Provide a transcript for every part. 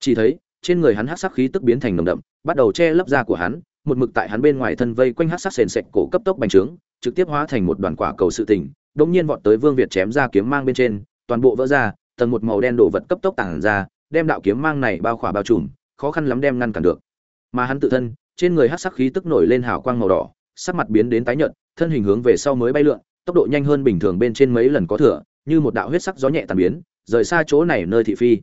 chỉ thấy, trên người hắn hắc sắc khí tức biến thành nồng đậm, bắt đầu che lấp da của hắn, một mực tại hắn bên ngoài thân vây quanh hắc sắc sền sệt cổ cấp tốc bành trướng, trực tiếp hóa thành một đoàn quả cầu sự tình đống nhiên vọt tới vương việt chém ra kiếm mang bên trên, toàn bộ vỡ ra, tầng một màu đen đổ vật cấp tốc tản ra, đem đạo kiếm mang này bao khỏa bao trùm, khó khăn lắm đem ngăn cản được. Mà hắn tự thân, trên người hắc sắc khí tức nổi lên hào quang màu đỏ, sắc mặt biến đến tái nhợt, thân hình hướng về sau mới bay lượn, tốc độ nhanh hơn bình thường bên trên mấy lần có thừa, như một đạo huyết sắc gió nhẹ tàn biến, rời xa chỗ này nơi thị phi.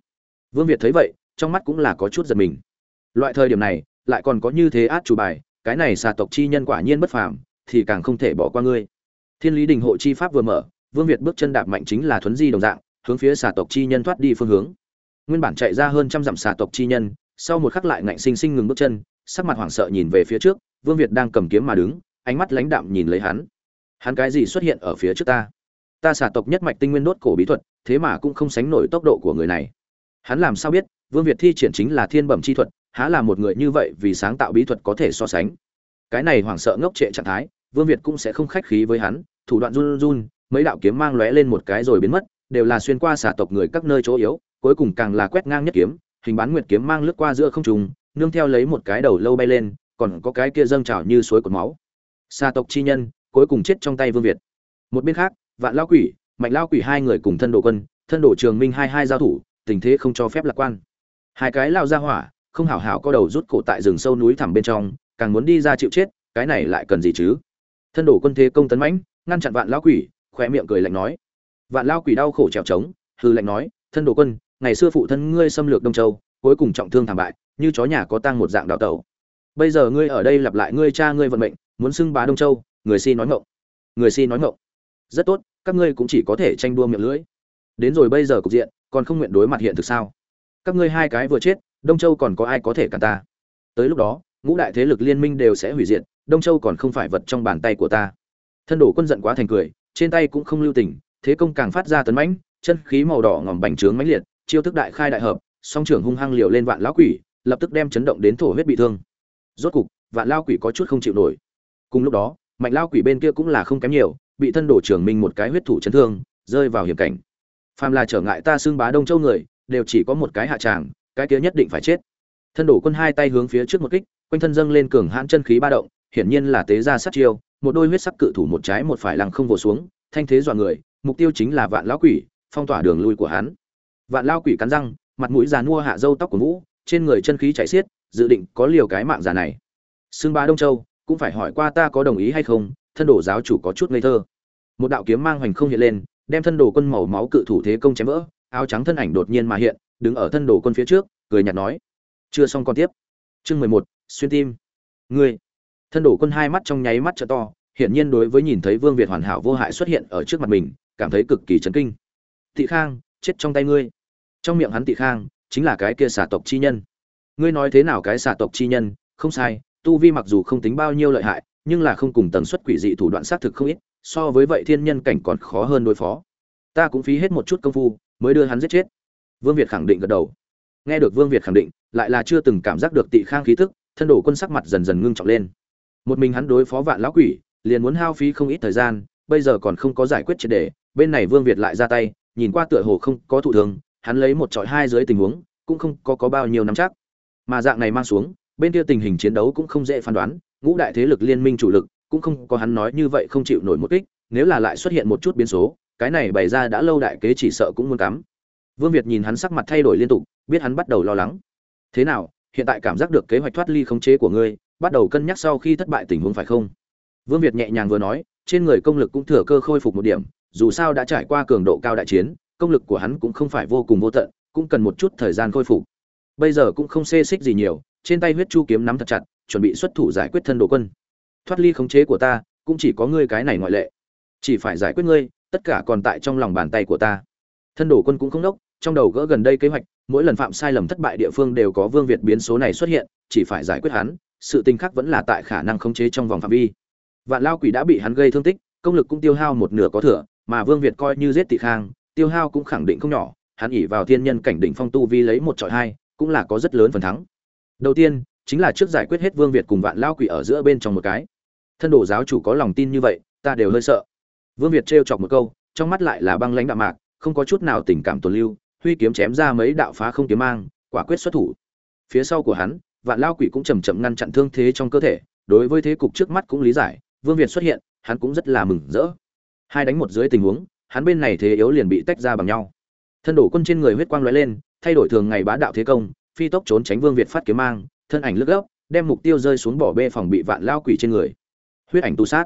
Vương việt thấy vậy trong mắt cũng là có chút giật mình. Loại thời điểm này, lại còn có như thế át chủ bài, cái này xà tộc chi nhân quả nhiên bất phàm, thì càng không thể bỏ qua ngươi. Thiên lý đình hộ chi pháp vừa mở, vương việt bước chân đạp mạnh chính là thuấn di đồng dạng, hướng phía xà tộc chi nhân thoát đi phương hướng. Nguyên bản chạy ra hơn trăm dặm xà tộc chi nhân, sau một khắc lại ngạnh sinh sinh ngừng bước chân, sắc mặt hoảng sợ nhìn về phía trước, vương việt đang cầm kiếm mà đứng, ánh mắt lãnh đạm nhìn lấy hắn. Hắn cái gì xuất hiện ở phía trước ta? Ta xà tộc nhất mạch tinh nguyên đốt cổ bí thuật, thế mà cũng không sánh nổi tốc độ của người này. Hắn làm sao biết? Vương việt thi triển chính là thiên bẩm chi thuật, há là một người như vậy vì sáng tạo bí thuật có thể so sánh. Cái này hoảng sợ ngốc trệ trạng thái, vương việt cũng sẽ không khách khí với hắn, thủ đoạn run run, mấy đạo kiếm mang lóe lên một cái rồi biến mất, đều là xuyên qua xả tộc người các nơi chỗ yếu, cuối cùng càng là quét ngang nhất kiếm, hình bán nguyệt kiếm mang lướt qua giữa không trung, nương theo lấy một cái đầu lâu bay lên, còn có cái kia dâng trào như suối cột máu. Xa tộc chi nhân, cuối cùng chết trong tay vương việt. Một bên khác, vạn lao quỷ, mạnh lao quỷ hai người cùng thân đồ quân, thân đồ trường minh hai hai giao thủ, tình thế không cho phép lạc quan hai cái lao ra hỏa, không hảo hảo có đầu rút cổ tại rừng sâu núi thẳm bên trong, càng muốn đi ra chịu chết, cái này lại cần gì chứ? Thân đổ quân thế công tấn mãnh, ngăn chặn vạn lao quỷ, khỏe miệng cười lạnh nói. Vạn lao quỷ đau khổ trèo trống hư lạnh nói, thân đổ quân, ngày xưa phụ thân ngươi xâm lược đông châu, cuối cùng trọng thương thảm bại, như chó nhà có tang một dạng đào tẩu. Bây giờ ngươi ở đây lặp lại ngươi cha ngươi vận mệnh, muốn xưng bá đông châu, người si nói ngộng người si nói ngộng rất tốt, các ngươi cũng chỉ có thể tranh đua miệng lưỡi. Đến rồi bây giờ cục diện, còn không nguyện đối mặt hiện thực sao? Các ngươi hai cái vừa chết, đông châu còn có ai có thể cả ta? Tới lúc đó, ngũ đại thế lực liên minh đều sẽ hủy diệt, đông châu còn không phải vật trong bàn tay của ta. Thân đổ quân giận quá thành cười, trên tay cũng không lưu tình, thế công càng phát ra tấn mãnh, chân khí màu đỏ ngòm bành trướng mãnh liệt, chiêu thức đại khai đại hợp, song trưởng hung hăng liều lên vạn lão quỷ, lập tức đem chấn động đến thổ huyết bị thương. Rốt cục, vạn lao quỷ có chút không chịu nổi. Cùng lúc đó, mạnh lao quỷ bên kia cũng là không kém nhiều, bị thân đổ trưởng minh một cái huyết thủ chấn thương, rơi vào hiểm cảnh. Phàm là trở ngại ta xưng bá đông châu người đều chỉ có một cái hạ tràng, cái kia nhất định phải chết. Thân đổ quân hai tay hướng phía trước một kích, quanh thân dâng lên cường hãn chân khí ba động, hiển nhiên là tế ra sát chiêu, một đôi huyết sắc cự thủ một trái một phải lăng không vồ xuống, thanh thế dọa người, mục tiêu chính là vạn lão quỷ, phong tỏa đường lui của hắn. Vạn lão quỷ cắn răng, mặt mũi già nua hạ dâu tóc của vũ, trên người chân khí chảy xiết, dự định có liều cái mạng già này. Xương ba đông châu, cũng phải hỏi qua ta có đồng ý hay không, thân đổ giáo chủ có chút ngây thơ. Một đạo kiếm mang hoành không hiện lên, đem thân đồ quân màu máu cự thủ thế công chém vỡ áo trắng thân ảnh đột nhiên mà hiện, đứng ở thân đồ quân phía trước, cười nhạt nói, chưa xong con tiếp. Chương mười một, xuyên tim. Ngươi. Thân đồ quân hai mắt trong nháy mắt trợ to, hiển nhiên đối với nhìn thấy vương việt hoàn hảo vô hại xuất hiện ở trước mặt mình, cảm thấy cực kỳ chấn kinh. Tị khang, chết trong tay ngươi. Trong miệng hắn tị khang, chính là cái kia xà tộc chi nhân. Ngươi nói thế nào cái xà tộc chi nhân? Không sai, tu vi mặc dù không tính bao nhiêu lợi hại, nhưng là không cùng tần suất quỷ dị thủ đoạn xác thực không ít, so với vậy thiên nhân cảnh còn khó hơn đối phó. Ta cũng phí hết một chút công phu mới đưa hắn giết chết. Vương việt khẳng định gật đầu. Nghe được vương việt khẳng định, lại là chưa từng cảm giác được tị khang khí tức, thân đổ quân sắc mặt dần dần ngưng trọng lên. Một mình hắn đối phó vạn lão quỷ, liền muốn hao phí không ít thời gian, bây giờ còn không có giải quyết triệt đề, bên này vương việt lại ra tay, nhìn qua tựa hồ không có thụ thường hắn lấy một trọi hai dưới tình huống, cũng không có có bao nhiêu nắm chắc. Mà dạng này mang xuống, bên kia tình hình chiến đấu cũng không dễ phán đoán, ngũ đại thế lực liên minh chủ lực cũng không có hắn nói như vậy không chịu nổi một kích, nếu là lại xuất hiện một chút biến số cái này bày ra đã lâu đại kế chỉ sợ cũng muốn cắm. Vương việt nhìn hắn sắc mặt thay đổi liên tục, biết hắn bắt đầu lo lắng. Thế nào, hiện tại cảm giác được kế hoạch thoát ly khống chế của ngươi, bắt đầu cân nhắc sau khi thất bại tình huống phải không? Vương việt nhẹ nhàng vừa nói, trên người công lực cũng thừa cơ khôi phục một điểm, dù sao đã trải qua cường độ cao đại chiến, công lực của hắn cũng không phải vô cùng vô tận, cũng cần một chút thời gian khôi phục. Bây giờ cũng không xê xích gì nhiều, trên tay huyết chu kiếm nắm thật chặt, chuẩn bị xuất thủ giải quyết thân đồ quân. Thoát ly khống chế của ta, cũng chỉ có ngươi cái này ngoại lệ. Chỉ phải giải quyết ngươi tất cả còn tại trong lòng bàn tay của ta. Thân đồ quân cũng không đốc, trong đầu gỡ gần đây kế hoạch, mỗi lần phạm sai lầm thất bại địa phương đều có vương việt biến số này xuất hiện, chỉ phải giải quyết hắn, sự tình khác vẫn là tại khả năng khống chế trong vòng phạm vi. Vạn lao quỷ đã bị hắn gây thương tích, công lực cũng tiêu hao một nửa có thừa, mà vương việt coi như giết tị khang, tiêu hao cũng khẳng định không nhỏ, hắn ỉ vào thiên nhân cảnh đỉnh phong tu vi lấy một trọi hai, cũng là có rất lớn phần thắng. Đầu tiên, chính là trước giải quyết hết vương việt cùng vạn lao quỷ ở giữa bên trong một cái. Thân đồ giáo chủ có lòng tin như vậy, ta đều hơi sợ vương việt trêu chọc một câu, trong mắt lại là băng lãnh đạm mạc, không có chút nào tình cảm tồn lưu, huy kiếm chém ra mấy đạo phá không kiếm mang, quả quyết xuất thủ. Phía sau của hắn, vạn lao quỷ cũng chậm chậm ngăn chặn thương thế trong cơ thể, đối với thế cục trước mắt cũng lý giải, vương việt xuất hiện, hắn cũng rất là mừng rỡ. Hai đánh một dưới tình huống, hắn bên này thế yếu liền bị tách ra bằng nhau. Thân đổ quân trên người huyết quang lóe lên, thay đổi thường ngày bá đạo thế công, phi tốc trốn tránh vương việt phát kiếm mang, thân ảnh lướt gốc đem mục tiêu rơi xuống bỏ bê phòng bị vạn lao quỷ trên người. Huyết ảnh tu sát.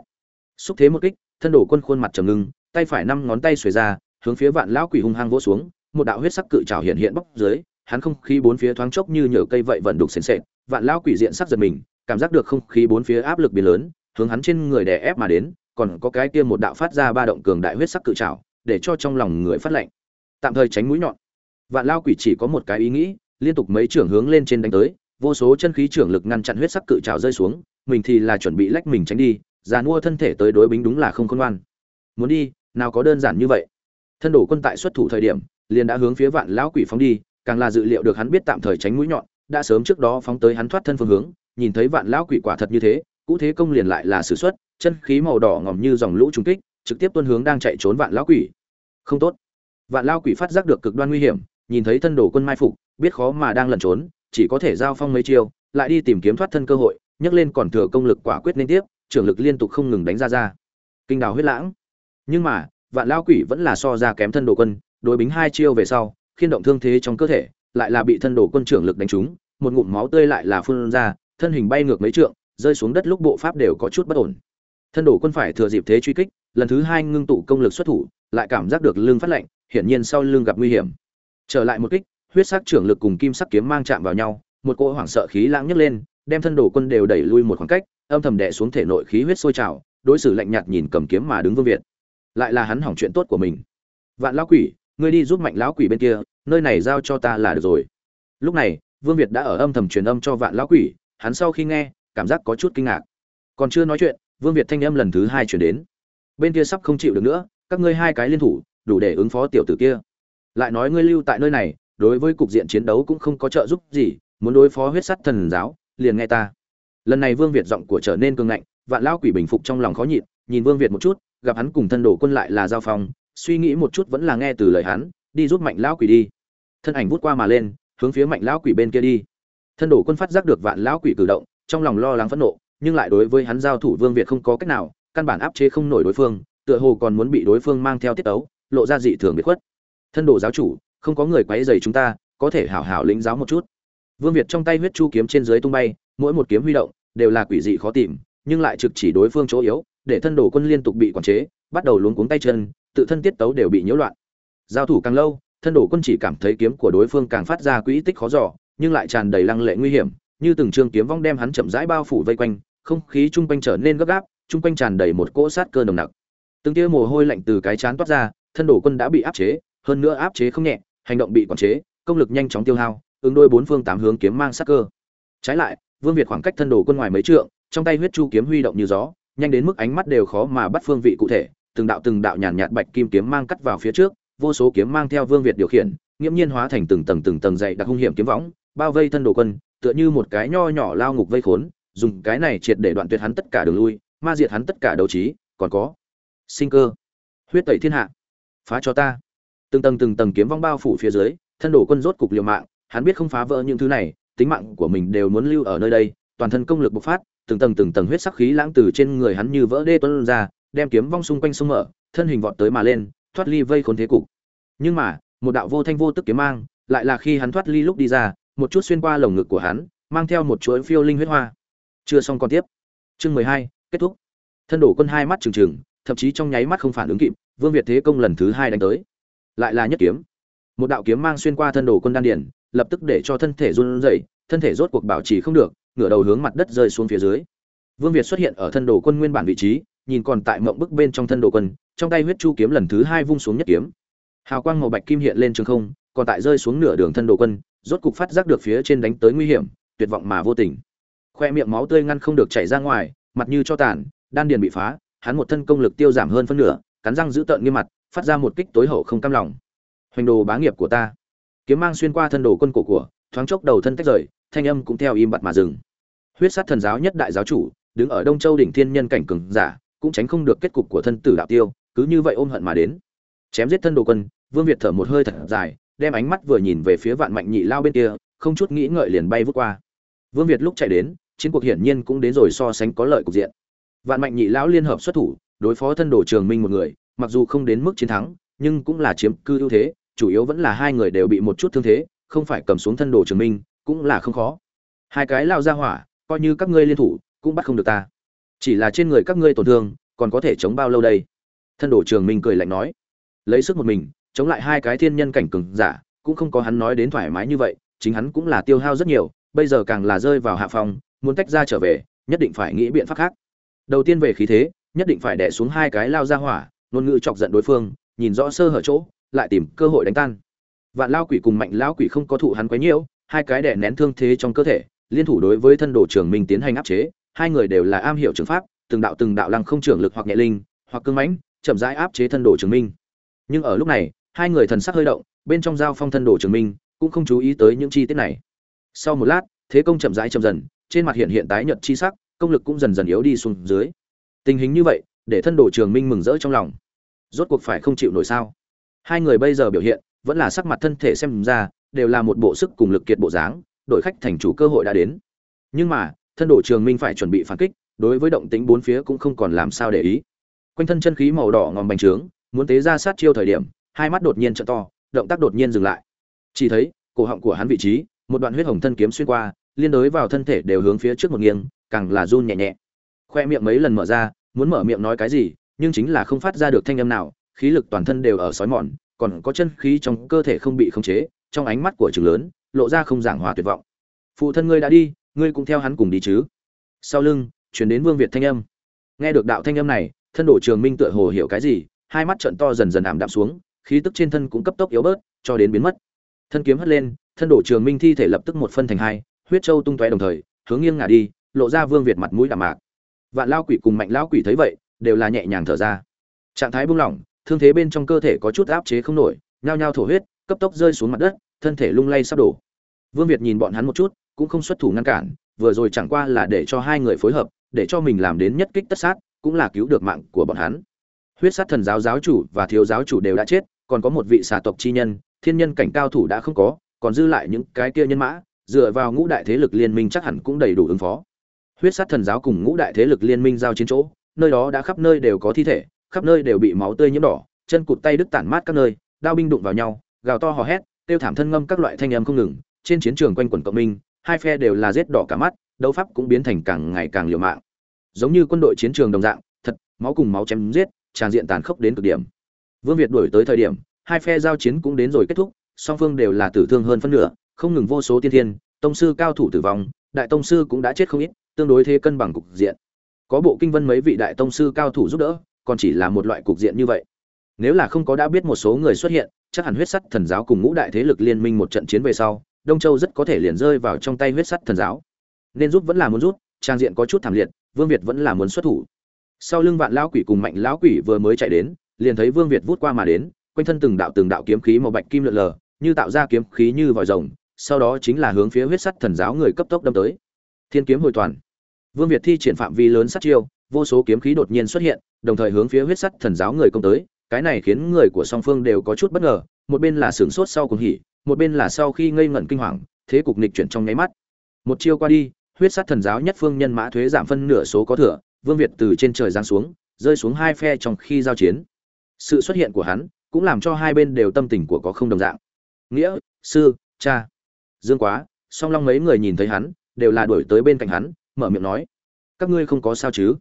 Xúc thế một kích thân đổ quân khuôn mặt trầm ngưng, tay phải năm ngón tay xuề ra, hướng phía vạn lão quỷ hung hăng vỗ xuống, một đạo huyết sắc cự trào hiện hiện bốc dưới, hắn không khí bốn phía thoáng chốc như nhở cây vậy vận đục sền sệt, vạn lão quỷ diện sắc giật mình, cảm giác được không khí bốn phía áp lực biến lớn, hướng hắn trên người đè ép mà đến, còn có cái kia một đạo phát ra ba động cường đại huyết sắc cự trào để cho trong lòng người phát lạnh. Tạm thời tránh mũi nhọn. Vạn lao quỷ chỉ có một cái ý nghĩ, liên tục mấy trưởng hướng lên trên đánh tới, vô số chân khí trưởng lực ngăn chặn huyết sắc cự trào rơi xuống, mình thì là chuẩn bị lách mình tránh đi già mua thân thể tới đối bính đúng là không khôn ngoan. Muốn đi, nào có đơn giản như vậy. Thân đổ quân tại xuất thủ thời điểm, liền đã hướng phía vạn lão quỷ phóng đi, càng là dự liệu được hắn biết tạm thời tránh mũi nhọn, đã sớm trước đó phóng tới hắn thoát thân phương hướng, nhìn thấy vạn lão quỷ quả thật như thế, cũ thế công liền lại là sử xuất, chân khí màu đỏ ngòm như dòng lũ trùng kích, trực tiếp tuân hướng đang chạy trốn vạn lão quỷ. Không tốt. Vạn lão quỷ phát giác được cực đoan nguy hiểm, nhìn thấy thân đồ quân mai phục, biết khó mà đang lẩn trốn, chỉ có thể giao phong mấy chiêu, lại đi tìm kiếm thoát thân cơ hội, nhấc lên còn thừa công lực quả quyết liên tiếp trưởng lực liên tục không ngừng đánh ra ra. Kinh đào huyết lãng. Nhưng mà, vạn lão quỷ vẫn là so ra kém thân đồ quân, đối bính hai chiêu về sau, khiên động thương thế trong cơ thể, lại là bị thân đồ quân trưởng lực đánh trúng, một ngụm máu tươi lại là phun ra, thân hình bay ngược mấy trượng, rơi xuống đất lúc bộ pháp đều có chút bất ổn. Thân đồ quân phải thừa dịp thế truy kích, lần thứ hai ngưng tụ công lực xuất thủ, lại cảm giác được lưng phát lạnh, hiển nhiên sau lưng gặp nguy hiểm. Trở lại một kích, huyết sắc trưởng lực cùng kim sắc kiếm mang chạm vào nhau, một cỗ hoảng sợ khí lãng nhấc lên, đem thân đồ quân đều đẩy lui một khoảng cách âm thầm đè xuống thể nội khí huyết sôi trào, đối xử lạnh nhạt nhìn cầm kiếm mà đứng vương việt. Lại là hắn hỏng chuyện tốt của mình. Vạn lão quỷ, ngươi đi giúp mạnh lão quỷ bên kia, nơi này giao cho ta là được rồi. Lúc này, vương việt đã ở âm thầm truyền âm cho vạn lão quỷ, hắn sau khi nghe, cảm giác có chút kinh ngạc. Còn chưa nói chuyện, vương việt thanh âm lần thứ hai truyền đến. Bên kia sắp không chịu được nữa, các ngươi hai cái liên thủ, đủ để ứng phó tiểu tử kia. Lại nói ngươi lưu tại nơi này, đối với cục diện chiến đấu cũng không có trợ giúp gì, muốn đối phó huyết sắt thần giáo, liền nghe ta lần này vương việt giọng của trở nên cương ngạnh, vạn lão quỷ bình phục trong lòng khó nhịn, nhìn vương việt một chút, gặp hắn cùng thân đồ quân lại là giao phong, suy nghĩ một chút vẫn là nghe từ lời hắn, đi giúp mạnh lão quỷ đi. Thân ảnh vút qua mà lên, hướng phía mạnh lão quỷ bên kia đi. Thân đồ quân phát giác được vạn lão quỷ cử động, trong lòng lo lắng phẫn nộ, nhưng lại đối với hắn giao thủ vương việt không có cách nào, căn bản áp chế không nổi đối phương, tựa hồ còn muốn bị đối phương mang theo tiết tấu, lộ ra dị thường biệt khuất. Thân đồ giáo chủ, không có người quấy rầy chúng ta, có thể hảo hảo lĩnh giáo một chút. Vương việt trong tay huyết chu kiếm trên dưới tung bay, mỗi một kiếm huy động đều là quỷ dị khó tìm, nhưng lại trực chỉ đối phương chỗ yếu, để thân đồ quân liên tục bị quản chế, bắt đầu luống cuống tay chân, tự thân tiết tấu đều bị nhiễu loạn. Giao thủ càng lâu, thân đồ quân chỉ cảm thấy kiếm của đối phương càng phát ra quỹ tích khó dò, nhưng lại tràn đầy lăng lệ nguy hiểm, như từng trường kiếm vong đem hắn chậm rãi bao phủ vây quanh, không khí chung quanh trở nên gấp gáp, chung quanh tràn đầy một cỗ sát cơ nồng nặc. Từng tia mồ hôi lạnh từ cái chán toát ra, thân đồ quân đã bị áp chế, hơn nữa áp chế không nhẹ, hành động bị quản chế, công lực nhanh chóng tiêu hao, ứng đôi bốn phương tám hướng kiếm mang sát cơ. Trái lại vương việt khoảng cách thân đồ quân ngoài mấy trượng, trong tay huyết chu kiếm huy động như gió, nhanh đến mức ánh mắt đều khó mà bắt phương vị cụ thể, từng đạo từng đạo nhàn nhạt bạch kim kiếm mang cắt vào phía trước, vô số kiếm mang theo vương việt điều khiển nghiêm nhiên hóa thành từng tầng từng tầng dày đặc hung hiểm kiếm võng, bao vây thân đồ quân, tựa như một cái nho nhỏ lao ngục vây khốn, dùng cái này triệt để đoạn tuyệt hắn tất cả đường lui, ma diệt hắn tất cả đấu trí, còn có sinh cơ. Huyết tẩy thiên hạ, phá cho ta. Từng tầng từng tầng kiếm vong bao phủ phía dưới, thân đồ quân rốt cục liều mạng, hắn biết không phá vỡ những thứ này tính mạng của mình đều muốn lưu ở nơi đây, toàn thân công lực bộc phát, từng tầng từng tầng huyết sắc khí lãng từ trên người hắn như vỡ đê tuôn ra, đem kiếm vong xung quanh sông mở, thân hình vọt tới mà lên, thoát ly vây khốn thế cục. Nhưng mà, một đạo vô thanh vô tức kiếm mang, lại là khi hắn thoát ly lúc đi ra, một chút xuyên qua lồng ngực của hắn, mang theo một chuỗi phiêu linh huyết hoa. Chưa xong còn tiếp. Chương mười hai, kết thúc. Thân đổ quân hai mắt trừng trừng, thậm chí trong nháy mắt không phản ứng kịp, vương việt thế công lần thứ hai đánh tới. Lại là nhất kiếm. Một đạo kiếm mang xuyên qua thân đồ quân đan điển lập tức để cho thân thể run rẩy, thân thể rốt cuộc bảo trì không được, ngửa đầu hướng mặt đất rơi xuống phía dưới. Vương việt xuất hiện ở thân đồ quân nguyên bản vị trí, nhìn còn tại mộng bức bên trong thân đồ quân, trong tay huyết chu kiếm lần thứ hai vung xuống nhất kiếm. Hào quang màu bạch kim hiện lên trường không, còn tại rơi xuống nửa đường thân đồ quân, rốt cục phát giác được phía trên đánh tới nguy hiểm, tuyệt vọng mà vô tình. Khoe miệng máu tươi ngăn không được chảy ra ngoài, mặt như cho tàn, đan điền bị phá, hắn một thân công lực tiêu giảm hơn phân nửa, cắn răng giữ tợn nghiêm mặt, phát ra một kích tối hậu không cam lòng. Hoành đồ bá nghiệp của ta kiếm mang xuyên qua thân đồ quân cổ của, thoáng chốc đầu thân tách rời, thanh âm cũng theo im bặt mà dừng. Huyết sát thần giáo nhất đại giáo chủ, đứng ở đông châu đỉnh thiên nhân cảnh cường giả, cũng tránh không được kết cục của thân tử đạo tiêu, cứ như vậy ôm hận mà đến. Chém giết thân đồ quân, vương việt thở một hơi thật dài, đem ánh mắt vừa nhìn về phía vạn mạnh nhị lao bên kia, không chút nghĩ ngợi liền bay vút qua. Vương việt lúc chạy đến, chiến cuộc hiển nhiên cũng đến rồi so sánh có lợi cục diện. Vạn mạnh nhị lão liên hợp xuất thủ, đối phó thân đồ trường minh một người, mặc dù không đến mức chiến thắng, nhưng cũng là chiếm cư ưu thế chủ yếu vẫn là hai người đều bị một chút thương thế, không phải cầm xuống thân đồ trường minh, cũng là không khó. Hai cái lao ra hỏa, coi như các ngươi liên thủ, cũng bắt không được ta. Chỉ là trên người các ngươi tổn thương, còn có thể chống bao lâu đây? Thân đồ trường minh cười lạnh nói. Lấy sức một mình, chống lại hai cái thiên nhân cảnh cường giả, cũng không có hắn nói đến thoải mái như vậy, chính hắn cũng là tiêu hao rất nhiều, bây giờ càng là rơi vào hạ phòng muốn tách ra trở về, nhất định phải nghĩ biện pháp khác. Đầu tiên về khí thế, nhất định phải đè xuống hai cái lao ra hỏa, ngôn ngữ chọc giận đối phương, nhìn rõ sơ hở chỗ lại tìm cơ hội đánh tan. Vạn lao quỷ cùng mạnh lao quỷ không có thụ hắn quấy nhiễu, hai cái đè nén thương thế trong cơ thể, liên thủ đối với thân đồ trường minh tiến hành áp chế, hai người đều là am hiểu trường pháp, từng đạo từng đạo lăng không trưởng lực hoặc nhẹ linh, hoặc cương mãnh, chậm rãi áp chế thân đồ trường minh nhưng ở lúc này, hai người thần sắc hơi động, bên trong giao phong thân đồ trường minh cũng không chú ý tới những chi tiết này. Sau một lát, thế công chậm rãi chậm dần, trên mặt hiện hiện tái nhợt chi sắc, công lực cũng dần dần yếu đi xuống dưới. Tình hình như vậy, để thân đồ trường minh mừng rỡ trong lòng. Rốt cuộc phải không chịu nổi sao? Hai người bây giờ biểu hiện, vẫn là sắc mặt thân thể xem ra, đều là một bộ sức cùng lực kiệt bộ dáng, đội khách thành chủ cơ hội đã đến. Nhưng mà, thân đồ trường minh phải chuẩn bị phản kích, đối với động tính bốn phía cũng không còn làm sao để ý. Quanh thân chân khí màu đỏ ngòm bành trướng, muốn tế ra sát chiêu thời điểm, hai mắt đột nhiên trợ to, động tác đột nhiên dừng lại. Chỉ thấy, cổ họng của hắn vị trí, một đoạn huyết hồng thân kiếm xuyên qua, liên đối vào thân thể đều hướng phía trước một nghiêng, càng là run nhẹ nhẹ. Khoe miệng mấy lần mở ra, muốn mở miệng nói cái gì, nhưng chính là không phát ra được thanh âm nào khí lực toàn thân đều ở sói mòn, còn có chân khí trong cơ thể không bị khống chế, trong ánh mắt của trường lớn, lộ ra không giảng hòa tuyệt vọng. Phụ thân ngươi đã đi, ngươi cũng theo hắn cùng đi chứ? Sau lưng chuyển đến vương việt thanh âm. Nghe được đạo thanh âm này, thân đổ trường minh tựa hồ hiểu cái gì, hai mắt trận to dần dần ảm đạm xuống, khí tức trên thân cũng cấp tốc yếu bớt, cho đến biến mất. Thân kiếm hất lên, thân đổ trường minh thi thể lập tức một phân thành hai, huyết châu tung tóe đồng thời, hướng nghiêng ngả đi, lộ ra vương việt mặt mũi đạm mạc. Vạn lao quỷ cùng mạnh lao quỷ thấy vậy, đều là nhẹ nhàng thở ra. Trạng thái buông lỏng thương thế bên trong cơ thể có chút áp chế không nổi, nhao nhao thổ huyết, cấp tốc rơi xuống mặt đất, thân thể lung lay sắp đổ. Vương việt nhìn bọn hắn một chút, cũng không xuất thủ ngăn cản, vừa rồi chẳng qua là để cho hai người phối hợp, để cho mình làm đến nhất kích tất sát, cũng là cứu được mạng của bọn hắn. Huyết sát thần giáo giáo chủ và thiếu giáo chủ đều đã chết, còn có một vị xà tộc chi nhân, thiên nhân cảnh cao thủ đã không có, còn dư lại những cái kia nhân mã, dựa vào ngũ đại thế lực liên minh chắc hẳn cũng đầy đủ ứng phó. Huyết sát thần giáo cùng ngũ đại thế lực liên minh giao chiến chỗ, nơi đó đã khắp nơi đều có thi thể khắp nơi đều bị máu tươi nhiễm đỏ, chân cụt tay đứt tản mát các nơi, đao binh đụng vào nhau, gào to hò hét, tiêu thảm thân ngâm các loại thanh âm không ngừng, trên chiến trường quanh quần cộng minh, hai phe đều là giết đỏ cả mắt, đấu pháp cũng biến thành càng ngày càng liều mạng. Giống như quân đội chiến trường đồng dạng, thật, máu cùng máu chém giết, tràn diện tàn khốc đến cực điểm. Vương việt đuổi tới thời điểm, hai phe giao chiến cũng đến rồi kết thúc, song phương đều là tử thương hơn phân nửa, không ngừng vô số tiên thiên, tông sư cao thủ tử vong, đại tông sư cũng đã chết không ít, tương đối thế cân bằng cục diện. Có bộ kinh vân mấy vị đại tông sư cao thủ giúp đỡ còn chỉ là một loại cục diện như vậy. Nếu là không có đã biết một số người xuất hiện, chắc hẳn huyết sắt thần giáo cùng ngũ đại thế lực liên minh một trận chiến về sau, đông châu rất có thể liền rơi vào trong tay huyết sắt thần giáo. Nên giúp vẫn là muốn rút trang diện có chút thảm liệt, vương việt vẫn là muốn xuất thủ. Sau lưng vạn lão quỷ cùng mạnh lão quỷ vừa mới chạy đến, liền thấy vương việt vút qua mà đến, quanh thân từng đạo từng đạo kiếm khí màu bạch kim lượn lờ, như tạo ra kiếm khí như vòi rồng, sau đó chính là hướng phía huyết sắt thần giáo người cấp tốc đâm tới. Thiên kiếm hồi toàn. Vương việt thi triển phạm vi lớn sát chiêu vô số kiếm khí đột nhiên xuất hiện, đồng thời hướng phía huyết sắt thần giáo người công tới. Cái này khiến người của song phương đều có chút bất ngờ. Một bên là sửng sốt sau cùng hỉ, một bên là sau khi ngây ngẩn kinh hoàng, thế cục nghịch chuyển trong nháy mắt. Một chiêu qua đi, huyết sắt thần giáo nhất phương nhân mã thuế giảm phân nửa số có thừa, vương việt từ trên trời giáng xuống, rơi xuống hai phe trong khi giao chiến. Sự xuất hiện của hắn cũng làm cho hai bên đều tâm tình của có không đồng dạng. Nghĩa, sư, cha. Dương quá, song long mấy người nhìn thấy hắn, đều là đuổi tới bên cạnh hắn, mở miệng nói, các ngươi không có sao chứ?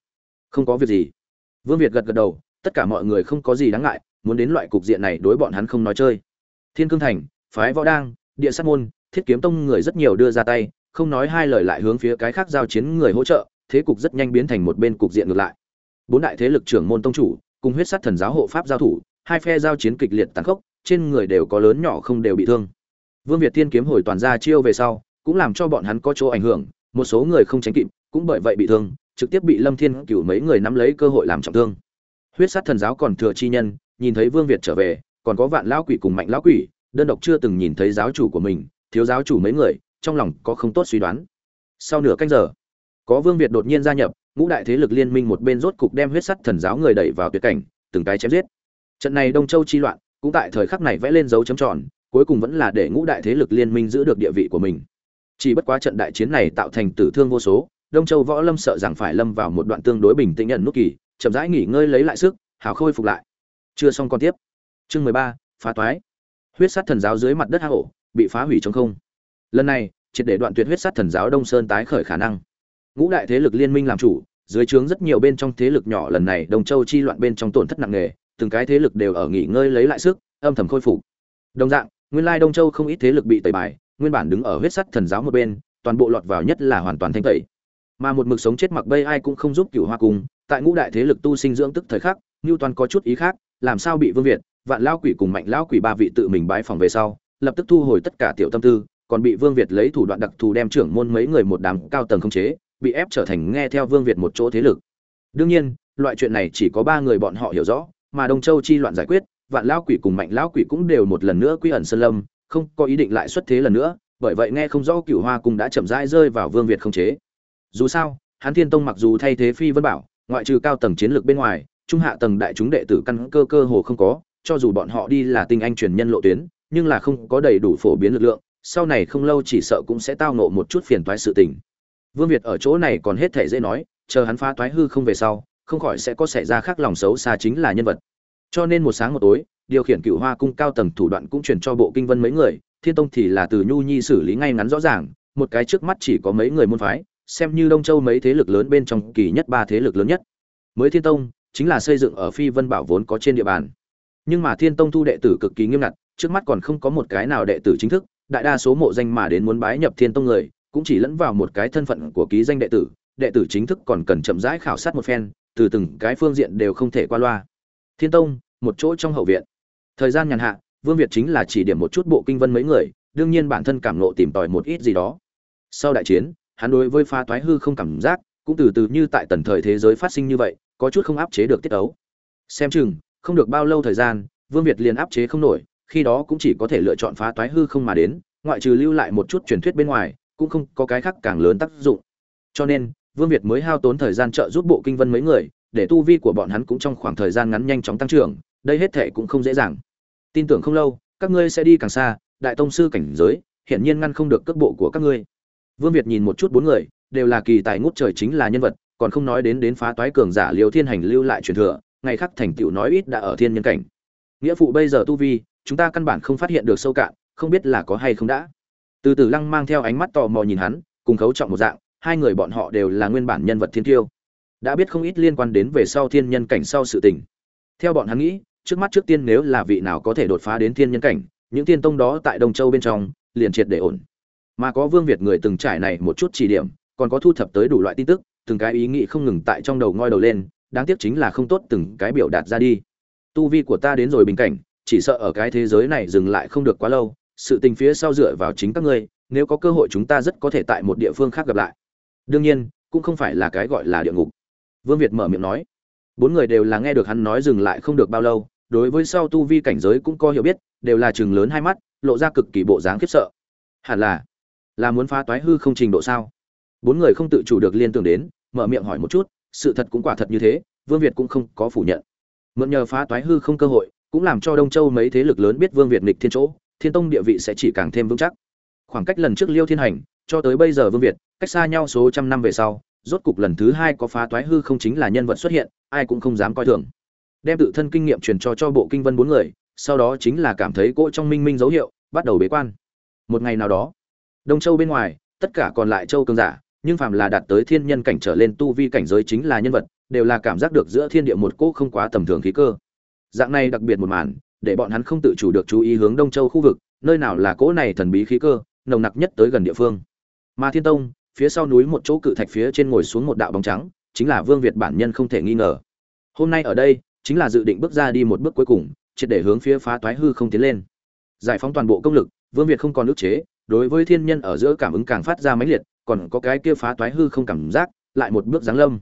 Không có việc gì. Vương việt gật gật đầu, tất cả mọi người không có gì đáng ngại, muốn đến loại cục diện này đối bọn hắn không nói chơi. Thiên cương thành, phái võ đang, địa sát môn, thiết kiếm tông người rất nhiều đưa ra tay, không nói hai lời lại hướng phía cái khác giao chiến người hỗ trợ, thế cục rất nhanh biến thành một bên cục diện ngược lại. Bốn đại thế lực trưởng môn tông chủ, cùng huyết sát thần giáo hộ pháp giao thủ, hai phe giao chiến kịch liệt tàn khốc, trên người đều có lớn nhỏ không đều bị thương. Vương việt Thiên kiếm hồi toàn ra chiêu về sau, cũng làm cho bọn hắn có chỗ ảnh hưởng, một số người không tránh kịp, cũng bởi vậy bị thương trực tiếp bị lâm thiên cửu mấy người nắm lấy cơ hội làm trọng thương. Huyết sát thần giáo còn thừa chi nhân, nhìn thấy vương việt trở về, còn có vạn lão quỷ cùng mạnh lão quỷ, đơn độc chưa từng nhìn thấy giáo chủ của mình, thiếu giáo chủ mấy người, trong lòng có không tốt suy đoán. Sau nửa canh giờ, có vương việt đột nhiên gia nhập, ngũ đại thế lực liên minh một bên rốt cục đem huyết sắt thần giáo người đẩy vào tuyệt cảnh, từng cái chém giết. Trận này đông châu chi loạn, cũng tại thời khắc này vẽ lên dấu chấm tròn, cuối cùng vẫn là để ngũ đại thế lực liên minh giữ được địa vị của mình. Chỉ bất quá trận đại chiến này tạo thành tử thương vô số đông châu võ lâm sợ rằng phải lâm vào một đoạn tương đối bình tĩnh nhận nút kỳ, chậm rãi nghỉ ngơi lấy lại sức, hào khôi phục lại. Chưa xong con tiếp. Chương mười ba, phá toái. Huyết sát thần giáo dưới mặt đất hạ ổ, bị phá hủy trong không. Lần này, triệt để đoạn tuyệt huyết sát thần giáo đông sơn tái khởi khả năng. Ngũ đại thế lực liên minh làm chủ, dưới trướng rất nhiều bên trong thế lực nhỏ lần này đồng châu chi loạn bên trong tổn thất nặng nề, từng cái thế lực đều ở nghỉ ngơi lấy lại sức, âm thầm khôi phục. Đồng dạng, nguyên lai đông châu không ít thế lực bị tẩy bài, nguyên bản đứng ở huyết sắt thần giáo một bên, toàn bộ lọt vào nhất là hoàn toàn thanh tẩy mà một mực sống chết mặc bay ai cũng không giúp cửu hoa cung tại ngũ đại thế lực tu sinh dưỡng tức thời khắc như toàn có chút ý khác, làm sao bị vương việt, vạn lao quỷ cùng mạnh lao quỷ ba vị tự mình bái phòng về sau, lập tức thu hồi tất cả tiểu tâm tư, còn bị vương việt lấy thủ đoạn đặc thù đem trưởng môn mấy người một đám cao tầng không chế, bị ép trở thành nghe theo vương việt một chỗ thế lực. Đương nhiên, loại chuyện này chỉ có ba người bọn họ hiểu rõ, mà đông châu chi loạn giải quyết, vạn lao quỷ cùng mạnh lao quỷ cũng đều một lần nữa quy ẩn sơn lâm, không có ý định lại xuất thế lần nữa, bởi vậy nghe không rõ cửu hoa cung đã chậm rãi rơi vào vương việt không chế dù sao hán thiên tông mặc dù thay thế phi vân bảo, ngoại trừ cao tầng chiến lược bên ngoài, trung hạ tầng đại chúng đệ tử căn cơ cơ hồ không có, cho dù bọn họ đi là tinh anh truyền nhân lộ tuyến, nhưng là không có đầy đủ phổ biến lực lượng, sau này không lâu chỉ sợ cũng sẽ tao nộ một chút phiền toái sự tình. Vương việt ở chỗ này còn hết thể dễ nói, chờ hắn phá toái hư không về sau, không khỏi sẽ có xảy ra khác lòng xấu xa chính là nhân vật. Cho nên một sáng một tối, điều khiển cựu hoa cung cao tầng thủ đoạn cũng truyền cho bộ kinh vân mấy người, thiên tông thì là từ nhu nhi xử lý ngay ngắn rõ ràng, một cái trước mắt chỉ có mấy người môn phái xem như đông châu mấy thế lực lớn bên trong kỳ nhất ba thế lực lớn nhất. Mới thiên tông, chính là xây dựng ở phi vân bảo vốn có trên địa bàn. Nhưng mà thiên tông thu đệ tử cực kỳ nghiêm ngặt, trước mắt còn không có một cái nào đệ tử chính thức, đại đa số mộ danh mà đến muốn bái nhập thiên tông người, cũng chỉ lẫn vào một cái thân phận của ký danh đệ tử đệ tử chính thức còn cần chậm rãi khảo sát một phen, từ từng cái phương diện đều không thể qua loa. Thiên tông, một chỗ trong hậu viện. Thời gian nhàn hạ, vương việt chính là chỉ điểm một chút bộ kinh vân mấy người, đương nhiên bản thân cảm nộ tìm tòi một ít gì đó. Sau đại chiến hắn đối với phá toái hư không cảm giác cũng từ từ như tại tần thời thế giới phát sinh như vậy, có chút không áp chế được tiết ấu. Xem chừng, không được bao lâu thời gian, vương việt liền áp chế không nổi, khi đó cũng chỉ có thể lựa chọn phá toái hư không mà đến, ngoại trừ lưu lại một chút truyền thuyết bên ngoài, cũng không có cái khác càng lớn tác dụng. Cho nên, vương việt mới hao tốn thời gian trợ giúp bộ kinh vân mấy người, để tu vi của bọn hắn cũng trong khoảng thời gian ngắn nhanh chóng tăng trưởng, đây hết thệ cũng không dễ dàng. Tin tưởng không lâu, các ngươi sẽ đi càng xa, đại tông sư cảnh giới, hiển nhiên ngăn không được cước bộ của các ngươi vương việt nhìn một chút bốn người, đều là kỳ tài ngút trời chính là nhân vật, còn không nói đến đến phá toái cường giả Liêu thiên hành lưu lại truyền thừa, ngày khắc thành tựu nói ít đã ở thiên nhân cảnh. Nghĩa phụ bây giờ tu vi, chúng ta căn bản không phát hiện được sâu cạn, không biết là có hay không đã. Từ từ lăng mang theo ánh mắt tò mò nhìn hắn, cùng khấu trọng một dạng, hai người bọn họ đều là nguyên bản nhân vật thiên tiêu đã biết không ít liên quan đến về sau thiên nhân cảnh sau sự tình. Theo bọn hắn nghĩ, trước mắt trước tiên nếu là vị nào có thể đột phá đến thiên nhân cảnh, những thiên tông đó tại đông châu bên trong, liền triệt để ổn mà có vương việt người từng trải này một chút chỉ điểm, còn có thu thập tới đủ loại tin tức, từng cái ý nghĩ không ngừng tại trong đầu ngoi đầu lên, đáng tiếc chính là không tốt từng cái biểu đạt ra đi. Tu vi của ta đến rồi bình cảnh, chỉ sợ ở cái thế giới này dừng lại không được quá lâu, sự tình phía sau dựa vào chính các ngươi, nếu có cơ hội chúng ta rất có thể tại một địa phương khác gặp lại. Đương nhiên, cũng không phải là cái gọi là địa ngục. Vương việt mở miệng nói. Bốn người đều là nghe được hắn nói dừng lại không được bao lâu, đối với sau tu vi cảnh giới cũng có hiểu biết, đều là chừng lớn hai mắt, lộ ra cực kỳ bộ dáng khiếp sợ. Hẳn là là muốn phá toái hư không trình độ sao? Bốn người không tự chủ được liên tưởng đến, mở miệng hỏi một chút, sự thật cũng quả thật như thế, vương việt cũng không có phủ nhận. Mượn nhờ phá toái hư không cơ hội, cũng làm cho đông châu mấy thế lực lớn biết vương việt nghịch thiên chỗ, thiên tông địa vị sẽ chỉ càng thêm vững chắc. Khoảng cách lần trước liêu thiên hành, cho tới bây giờ vương việt, cách xa nhau số trăm năm về sau, rốt cục lần thứ hai có phá toái hư không chính là nhân vật xuất hiện, ai cũng không dám coi thường. Đem tự thân kinh nghiệm truyền cho cho bộ kinh vân bốn người, sau đó chính là cảm thấy cỗ trong minh minh dấu hiệu, bắt đầu bế quan. Một ngày nào đó đông châu bên ngoài, tất cả còn lại châu cường giả, nhưng phàm là đạt tới thiên nhân cảnh trở lên tu vi cảnh giới chính là nhân vật, đều là cảm giác được giữa thiên địa một cỗ không quá tầm thường khí cơ. Dạng này đặc biệt một màn, để bọn hắn không tự chủ được chú ý hướng đông châu khu vực, nơi nào là cỗ này thần bí khí cơ, nồng nặc nhất tới gần địa phương. Mà thiên tông, phía sau núi một chỗ cự thạch phía trên ngồi xuống một đạo bóng trắng, chính là vương việt bản nhân không thể nghi ngờ. Hôm nay ở đây, chính là dự định bước ra đi một bước cuối cùng, triệt để hướng phía phá toái hư không tiến lên. Giải phóng toàn bộ công lực, vương việt không còn ức chế đối với thiên nhân ở giữa cảm ứng càng phát ra mãnh liệt, còn có cái kia phá toái hư không cảm giác, lại một bước giáng lâm.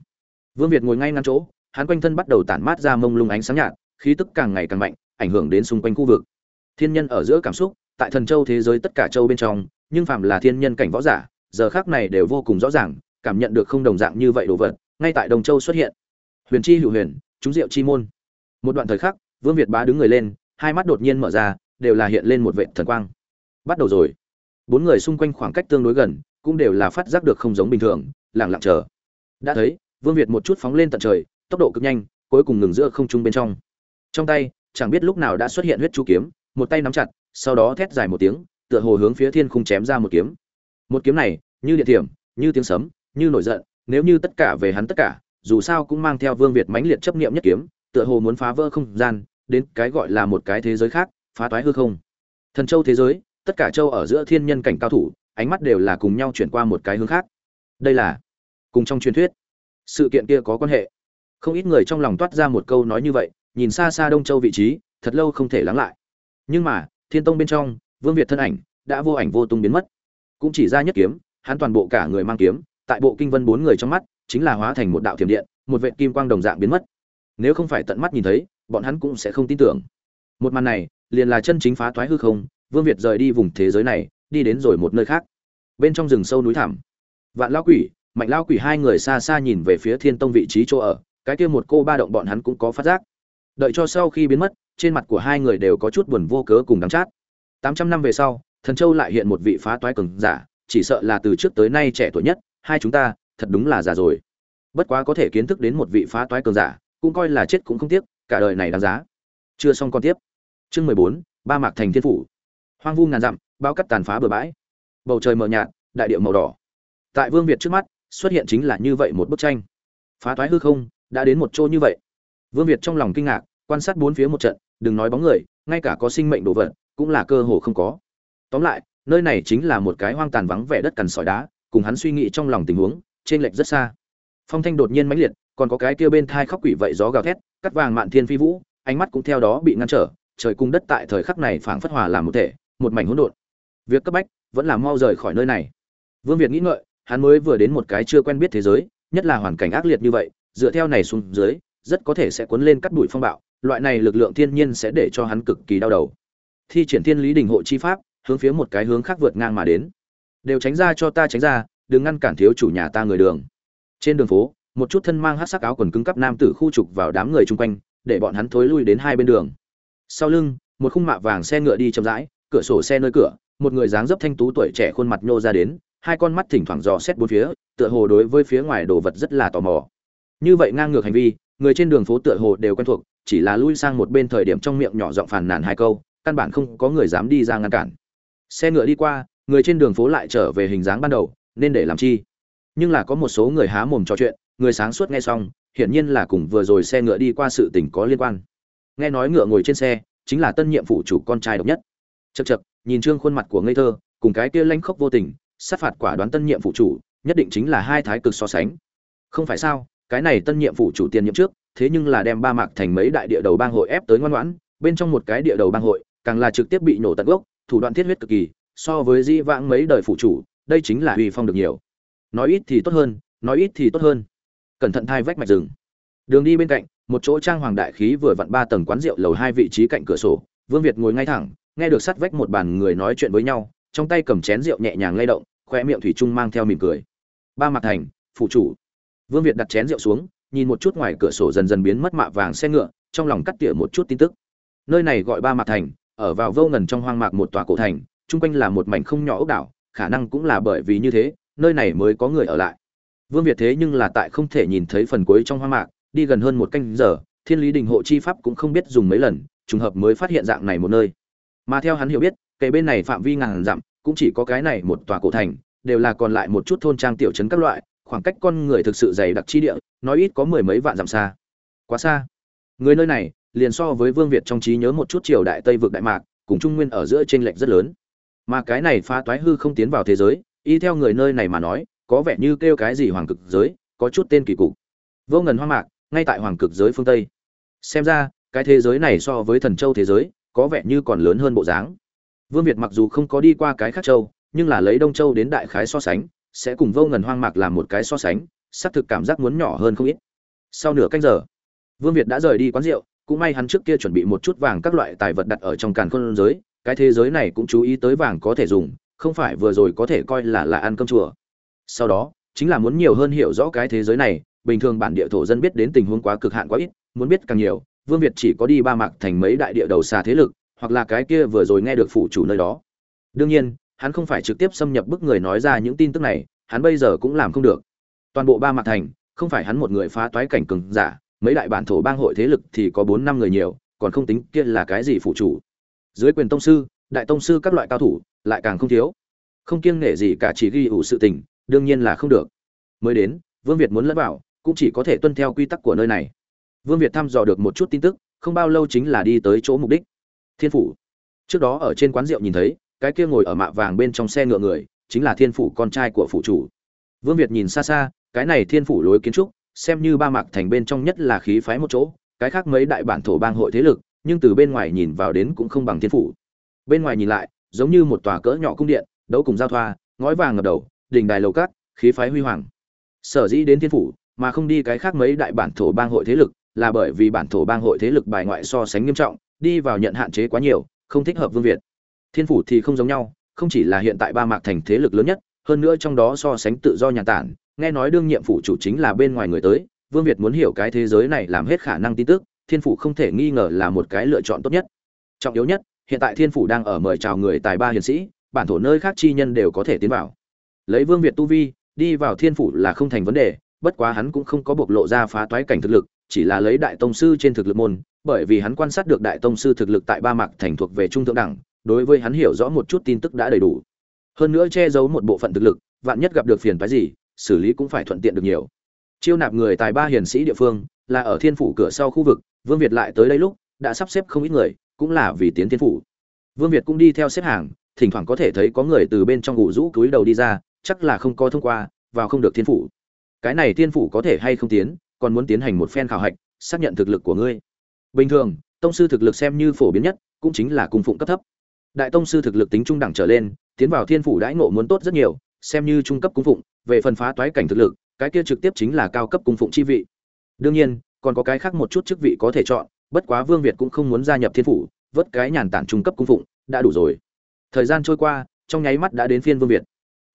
Vương việt ngồi ngay ngắn chỗ, hắn quanh thân bắt đầu tản mát ra mông lung ánh sáng nhạt, khí tức càng ngày càng mạnh, ảnh hưởng đến xung quanh khu vực. Thiên nhân ở giữa cảm xúc, tại thần châu thế giới tất cả châu bên trong, nhưng phạm là thiên nhân cảnh võ giả, giờ khắc này đều vô cùng rõ ràng, cảm nhận được không đồng dạng như vậy đồ vật, ngay tại đồng châu xuất hiện. Huyền chi hữu huyền, chúng diệu chi môn. Một đoạn thời khắc, vương việt bá đứng người lên, hai mắt đột nhiên mở ra, đều là hiện lên một vệt thần quang. Bắt đầu rồi bốn người xung quanh khoảng cách tương đối gần, cũng đều là phát giác được không giống bình thường lẳng lặng chờ. Đã thấy, vương việt một chút phóng lên tận trời, tốc độ cực nhanh, cuối cùng ngừng giữa không trung bên trong. Trong tay, chẳng biết lúc nào đã xuất hiện huyết chu kiếm, một tay nắm chặt, sau đó thét dài một tiếng, tựa hồ hướng phía thiên khung chém ra một kiếm. Một kiếm này, như điện thiểm như tiếng sấm, như nổi giận, nếu như tất cả về hắn tất cả, dù sao cũng mang theo vương việt mãnh liệt chấp niệm nhất kiếm, tựa hồ muốn phá vỡ không gian, đến cái gọi là một cái thế giới khác, phá toái hư không. Thần châu thế giới tất cả châu ở giữa thiên nhân cảnh cao thủ, ánh mắt đều là cùng nhau chuyển qua một cái hướng khác. Đây là cùng trong truyền thuyết. Sự kiện kia có quan hệ. Không ít người trong lòng toát ra một câu nói như vậy, nhìn xa xa đông châu vị trí, thật lâu không thể lắng lại. Nhưng mà, thiên tông bên trong, vương việt thân ảnh đã vô ảnh vô tung biến mất. Cũng chỉ ra nhất kiếm, hắn toàn bộ cả người mang kiếm, tại bộ kinh vân bốn người trong mắt, chính là hóa thành một đạo thiểm điện, một vệ kim quang đồng dạng biến mất. Nếu không phải tận mắt nhìn thấy, bọn hắn cũng sẽ không tin tưởng. Một màn này, liền là chân chính phá thoái hư không vương việt rời đi vùng thế giới này, đi đến rồi một nơi khác. Bên trong rừng sâu núi thẳm. Vạn lao quỷ, mạnh lao quỷ hai người xa xa nhìn về phía thiên tông vị trí chỗ ở, cái kia một cô ba động bọn hắn cũng có phát giác. Đợi cho sau khi biến mất, trên mặt của hai người đều có chút buồn vô cớ cùng đắng chát. Tám trăm năm về sau, thần châu lại hiện một vị phá toái cường giả, chỉ sợ là từ trước tới nay trẻ tuổi nhất, hai chúng ta, thật đúng là già rồi. Bất quá có thể kiến thức đến một vị phá toái cường giả, cũng coi là chết cũng không tiếc, cả đời này đáng giá. Chưa xong còn tiếp. Chương mười bốn, ba mạc thành thiên phủ hoang vu ngàn dặm, bao cắt tàn phá bừa bãi. Bầu trời mờ nhạt, đại địa màu đỏ. Tại vương việt trước mắt, xuất hiện chính là như vậy một bức tranh. Phá thoái hư không, đã đến một chỗ như vậy. Vương việt trong lòng kinh ngạc, quan sát bốn phía một trận, đừng nói bóng người, ngay cả có sinh mệnh đồ vật, cũng là cơ hồ không có. Tóm lại, nơi này chính là một cái hoang tàn vắng vẻ đất cằn sỏi đá, cùng hắn suy nghĩ trong lòng tình huống, trên lệch rất xa. Phong thanh đột nhiên mãnh liệt, còn có cái kia bên thai khóc quỷ vậy gió gào thét, cắt vàng mạn thiên phi vũ, ánh mắt cũng theo đó bị ngăn trở, trời cung đất tại thời khắc này phảng phất hòa làm một thể một mảnh hỗn độn. Việc cấp bách vẫn là mau rời khỏi nơi này. Vương việt nghĩ ngợi, hắn mới vừa đến một cái chưa quen biết thế giới, nhất là hoàn cảnh ác liệt như vậy, dựa theo này xuống dưới, rất có thể sẽ cuốn lên cắt đuổi phong bạo, loại này lực lượng thiên nhiên sẽ để cho hắn cực kỳ đau đầu. Thi triển thiên lý đình hộ chi pháp, hướng phía một cái hướng khác vượt ngang mà đến. Đều tránh ra cho ta tránh ra, đừng ngăn cản thiếu chủ nhà ta người đường. Trên đường phố, một chút thân mang hát sắc áo quần cứng cắp nam tử khu trục vào đám người chung quanh, để bọn hắn thối lui đến hai bên đường. Sau lưng, một khung mạ vàng xe ngựa đi chậm rãi cửa sổ xe nơi cửa, một người dáng dấp thanh tú tuổi trẻ khuôn mặt nhô ra đến, hai con mắt thỉnh thoảng dò xét bốn phía, tựa hồ đối với phía ngoài đồ vật rất là tò mò. Như vậy ngang ngược hành vi, người trên đường phố tựa hồ đều quen thuộc, chỉ là lui sang một bên thời điểm trong miệng nhỏ giọng phàn nàn hai câu, căn bản không có người dám đi ra ngăn cản. Xe ngựa đi qua, người trên đường phố lại trở về hình dáng ban đầu, nên để làm chi? Nhưng là có một số người há mồm trò chuyện, người sáng suốt nghe xong, hiển nhiên là cùng vừa rồi xe ngựa đi qua sự tình có liên quan. Nghe nói ngựa ngồi trên xe, chính là tân nhiệm phụ chủ con trai độc nhất chật chật nhìn trương khuôn mặt của ngây thơ, cùng cái kia lanh khốc vô tình, sát phạt quả đoán tân nhiệm phụ chủ, nhất định chính là hai thái cực so sánh. Không phải sao, cái này tân nhiệm phụ chủ tiền nhiệm trước, thế nhưng là đem ba mạc thành mấy đại địa đầu bang hội ép tới ngoan ngoãn, bên trong một cái địa đầu bang hội, càng là trực tiếp bị nổ tận gốc, thủ đoạn thiết huyết cực kỳ, so với di vãng mấy đời phụ chủ, đây chính là uy phong được nhiều. Nói ít thì tốt hơn, nói ít thì tốt hơn. Cẩn thận thai vách mạch rừng. Đường đi bên cạnh, một chỗ trang hoàng đại khí vừa vặn ba tầng quán rượu lầu hai vị trí cạnh cửa sổ, vương việt ngồi ngay thẳng nghe được sát vách một bàn người nói chuyện với nhau, trong tay cầm chén rượu nhẹ nhàng lay động khoe miệng thủy trung mang theo mỉm cười. Ba mặt thành, phụ chủ. Vương việt đặt chén rượu xuống, nhìn một chút ngoài cửa sổ dần dần biến mất mạ vàng xe ngựa, trong lòng cắt tỉa một chút tin tức. Nơi này gọi ba mặt thành, ở vào vô ngần trong hoang mạc một tòa cổ thành, chung quanh là một mảnh không nhỏ ốc đảo, khả năng cũng là bởi vì như thế, nơi này mới có người ở lại. Vương việt thế nhưng là tại không thể nhìn thấy phần cuối trong hoang mạc, đi gần hơn một canh giờ, thiên lý đình hộ chi pháp cũng không biết dùng mấy lần, trùng hợp mới phát hiện dạng này một nơi mà theo hắn hiểu biết kể bên này phạm vi ngàn dặm, cũng chỉ có cái này một tòa cổ thành, đều là còn lại một chút thôn trang tiểu trấn các loại, khoảng cách con người thực sự dày đặc chi địa, nói ít có mười mấy vạn dặm xa. Quá xa. Người nơi này, liền so với vương việt trong trí nhớ một chút triều đại tây vực đại mạc, cùng trung nguyên ở giữa t r ê n lệch rất lớn. Mà cái này phá toái hư không tiến vào thế giới, y theo người nơi này mà nói, có vẻ như kêu cái gì hoàng cực giới, có chút tên kỳ cục. Vô ngần hoang mạc, ngay tại hoàng cực giới phương tây. Xem ra, cái thế giới này so với thần châu thế giới có vẻ như còn lớn hơn bộ dáng. Vương việt mặc dù không có đi qua cái khác châu, nhưng là lấy đông châu đến đại khái so sánh, sẽ cùng vô ngần hoang mạc làm một cái so sánh, xác thực cảm giác muốn nhỏ hơn không ít. Sau nửa canh giờ, vương việt đã rời đi quán rượu, cũng may hắn trước kia chuẩn bị một chút vàng các loại tài vật đặt ở trong càn khôn giới, cái thế giới này cũng chú ý tới vàng có thể dùng, không phải vừa rồi có thể coi là là ăn cơm chùa. Sau đó, chính là muốn nhiều hơn hiểu rõ cái thế giới này, bình thường bản địa thổ dân biết đến tình huống quá cực hạn quá ít, muốn biết càng nhiều vương việt chỉ có đi ba mạc thành mấy đại địa đầu xa thế lực, hoặc là cái kia vừa rồi nghe được phủ chủ nơi đó. Đương nhiên, hắn không phải trực tiếp xâm nhập bức người nói ra những tin tức này, hắn bây giờ cũng làm không được. Toàn bộ ba mạc thành, không phải hắn một người phá toái cảnh cường giả, mấy đại bản thổ bang hội thế lực thì có bốn năm người nhiều, còn không tính kia là cái gì phụ chủ. Dưới quyền tông sư, đại tông sư các loại cao thủ, lại càng không thiếu. Không kiêng nể gì cả chỉ ghi ủ sự tình, đương nhiên là không được. Mới đến, vương việt muốn lẫn vào, cũng chỉ có thể tuân theo quy tắc của nơi này vương việt thăm dò được một chút tin tức, không bao lâu chính là đi tới chỗ mục đích. Thiên phủ. Trước đó ở trên quán rượu nhìn thấy, cái kia ngồi ở mạ vàng bên trong xe ngựa người, chính là thiên phủ con trai của phủ chủ. Vương việt nhìn xa xa, cái này thiên phủ lối kiến trúc, xem như ba mạc thành bên trong nhất là khí phái một chỗ, cái khác mấy đại bản thổ bang hội thế lực, nhưng từ bên ngoài nhìn vào đến cũng không bằng thiên phủ. Bên ngoài nhìn lại, giống như một tòa cỡ nhỏ cung điện, đấu cùng giao thoa, ngói vàng ngập đầu đỉnh đài lầu cát, khí phái huy hoàng. Sở dĩ đến thiên phủ, mà không đi cái khác mấy đại bản thổ bang hội thế lực là bởi vì bản thổ bang hội thế lực bài ngoại so sánh nghiêm trọng, đi vào nhận hạn chế quá nhiều, không thích hợp vương việt. Thiên phủ thì không giống nhau, không chỉ là hiện tại ba mạc thành thế lực lớn nhất, hơn nữa trong đó so sánh tự do nhà tản, nghe nói đương nhiệm phủ chủ chính là bên ngoài người tới, vương việt muốn hiểu cái thế giới này làm hết khả năng tin tức, thiên phủ không thể nghi ngờ là một cái lựa chọn tốt nhất. Trọng yếu nhất, hiện tại thiên phủ đang ở mời chào người tài ba hiền sĩ, bản thổ nơi khác chi nhân đều có thể tiến vào. Lấy vương việt tu vi, đi vào thiên phủ là không thành vấn đề, bất quá hắn cũng không có bộc lộ ra phá toái cảnh thực lực chỉ là lấy đại tông sư trên thực lực môn, bởi vì hắn quan sát được đại tông sư thực lực tại ba mạc thành thuộc về trung thượng đẳng, đối với hắn hiểu rõ một chút tin tức đã đầy đủ. Hơn nữa che giấu một bộ phận thực lực, vạn nhất gặp được phiền phức gì, xử lý cũng phải thuận tiện được nhiều. Chiêu nạp người tài ba hiền sĩ địa phương, là ở thiên phủ cửa sau khu vực, vương việt lại tới đây lúc, đã sắp xếp không ít người, cũng là vì tiến thiên phủ. Vương việt cũng đi theo xếp hàng, thỉnh thoảng có thể thấy có người từ bên trong ngủ rũ túi đầu đi ra, chắc là không có thông qua, vào không được thiên phủ. Cái này thiên phủ có thể hay không tiến còn muốn tiến hành một phen khảo hạch, xác nhận thực lực của ngươi. Bình thường, tông sư thực lực xem như phổ biến nhất, cũng chính là cung phụng cấp thấp. Đại tông sư thực lực tính trung đẳng trở lên, tiến vào thiên phủ đãi ngộ muốn tốt rất nhiều, xem như trung cấp cung phụng, về phần phá toái cảnh thực lực, cái kia trực tiếp chính là cao cấp cung phụng chi vị. Đương nhiên, còn có cái khác một chút chức vị có thể chọn, bất quá vương việt cũng không muốn gia nhập thiên phủ, vớt cái nhàn tản trung cấp cung phụng, đã đủ rồi. Thời gian trôi qua, trong nháy mắt đã đến phiên vương việt.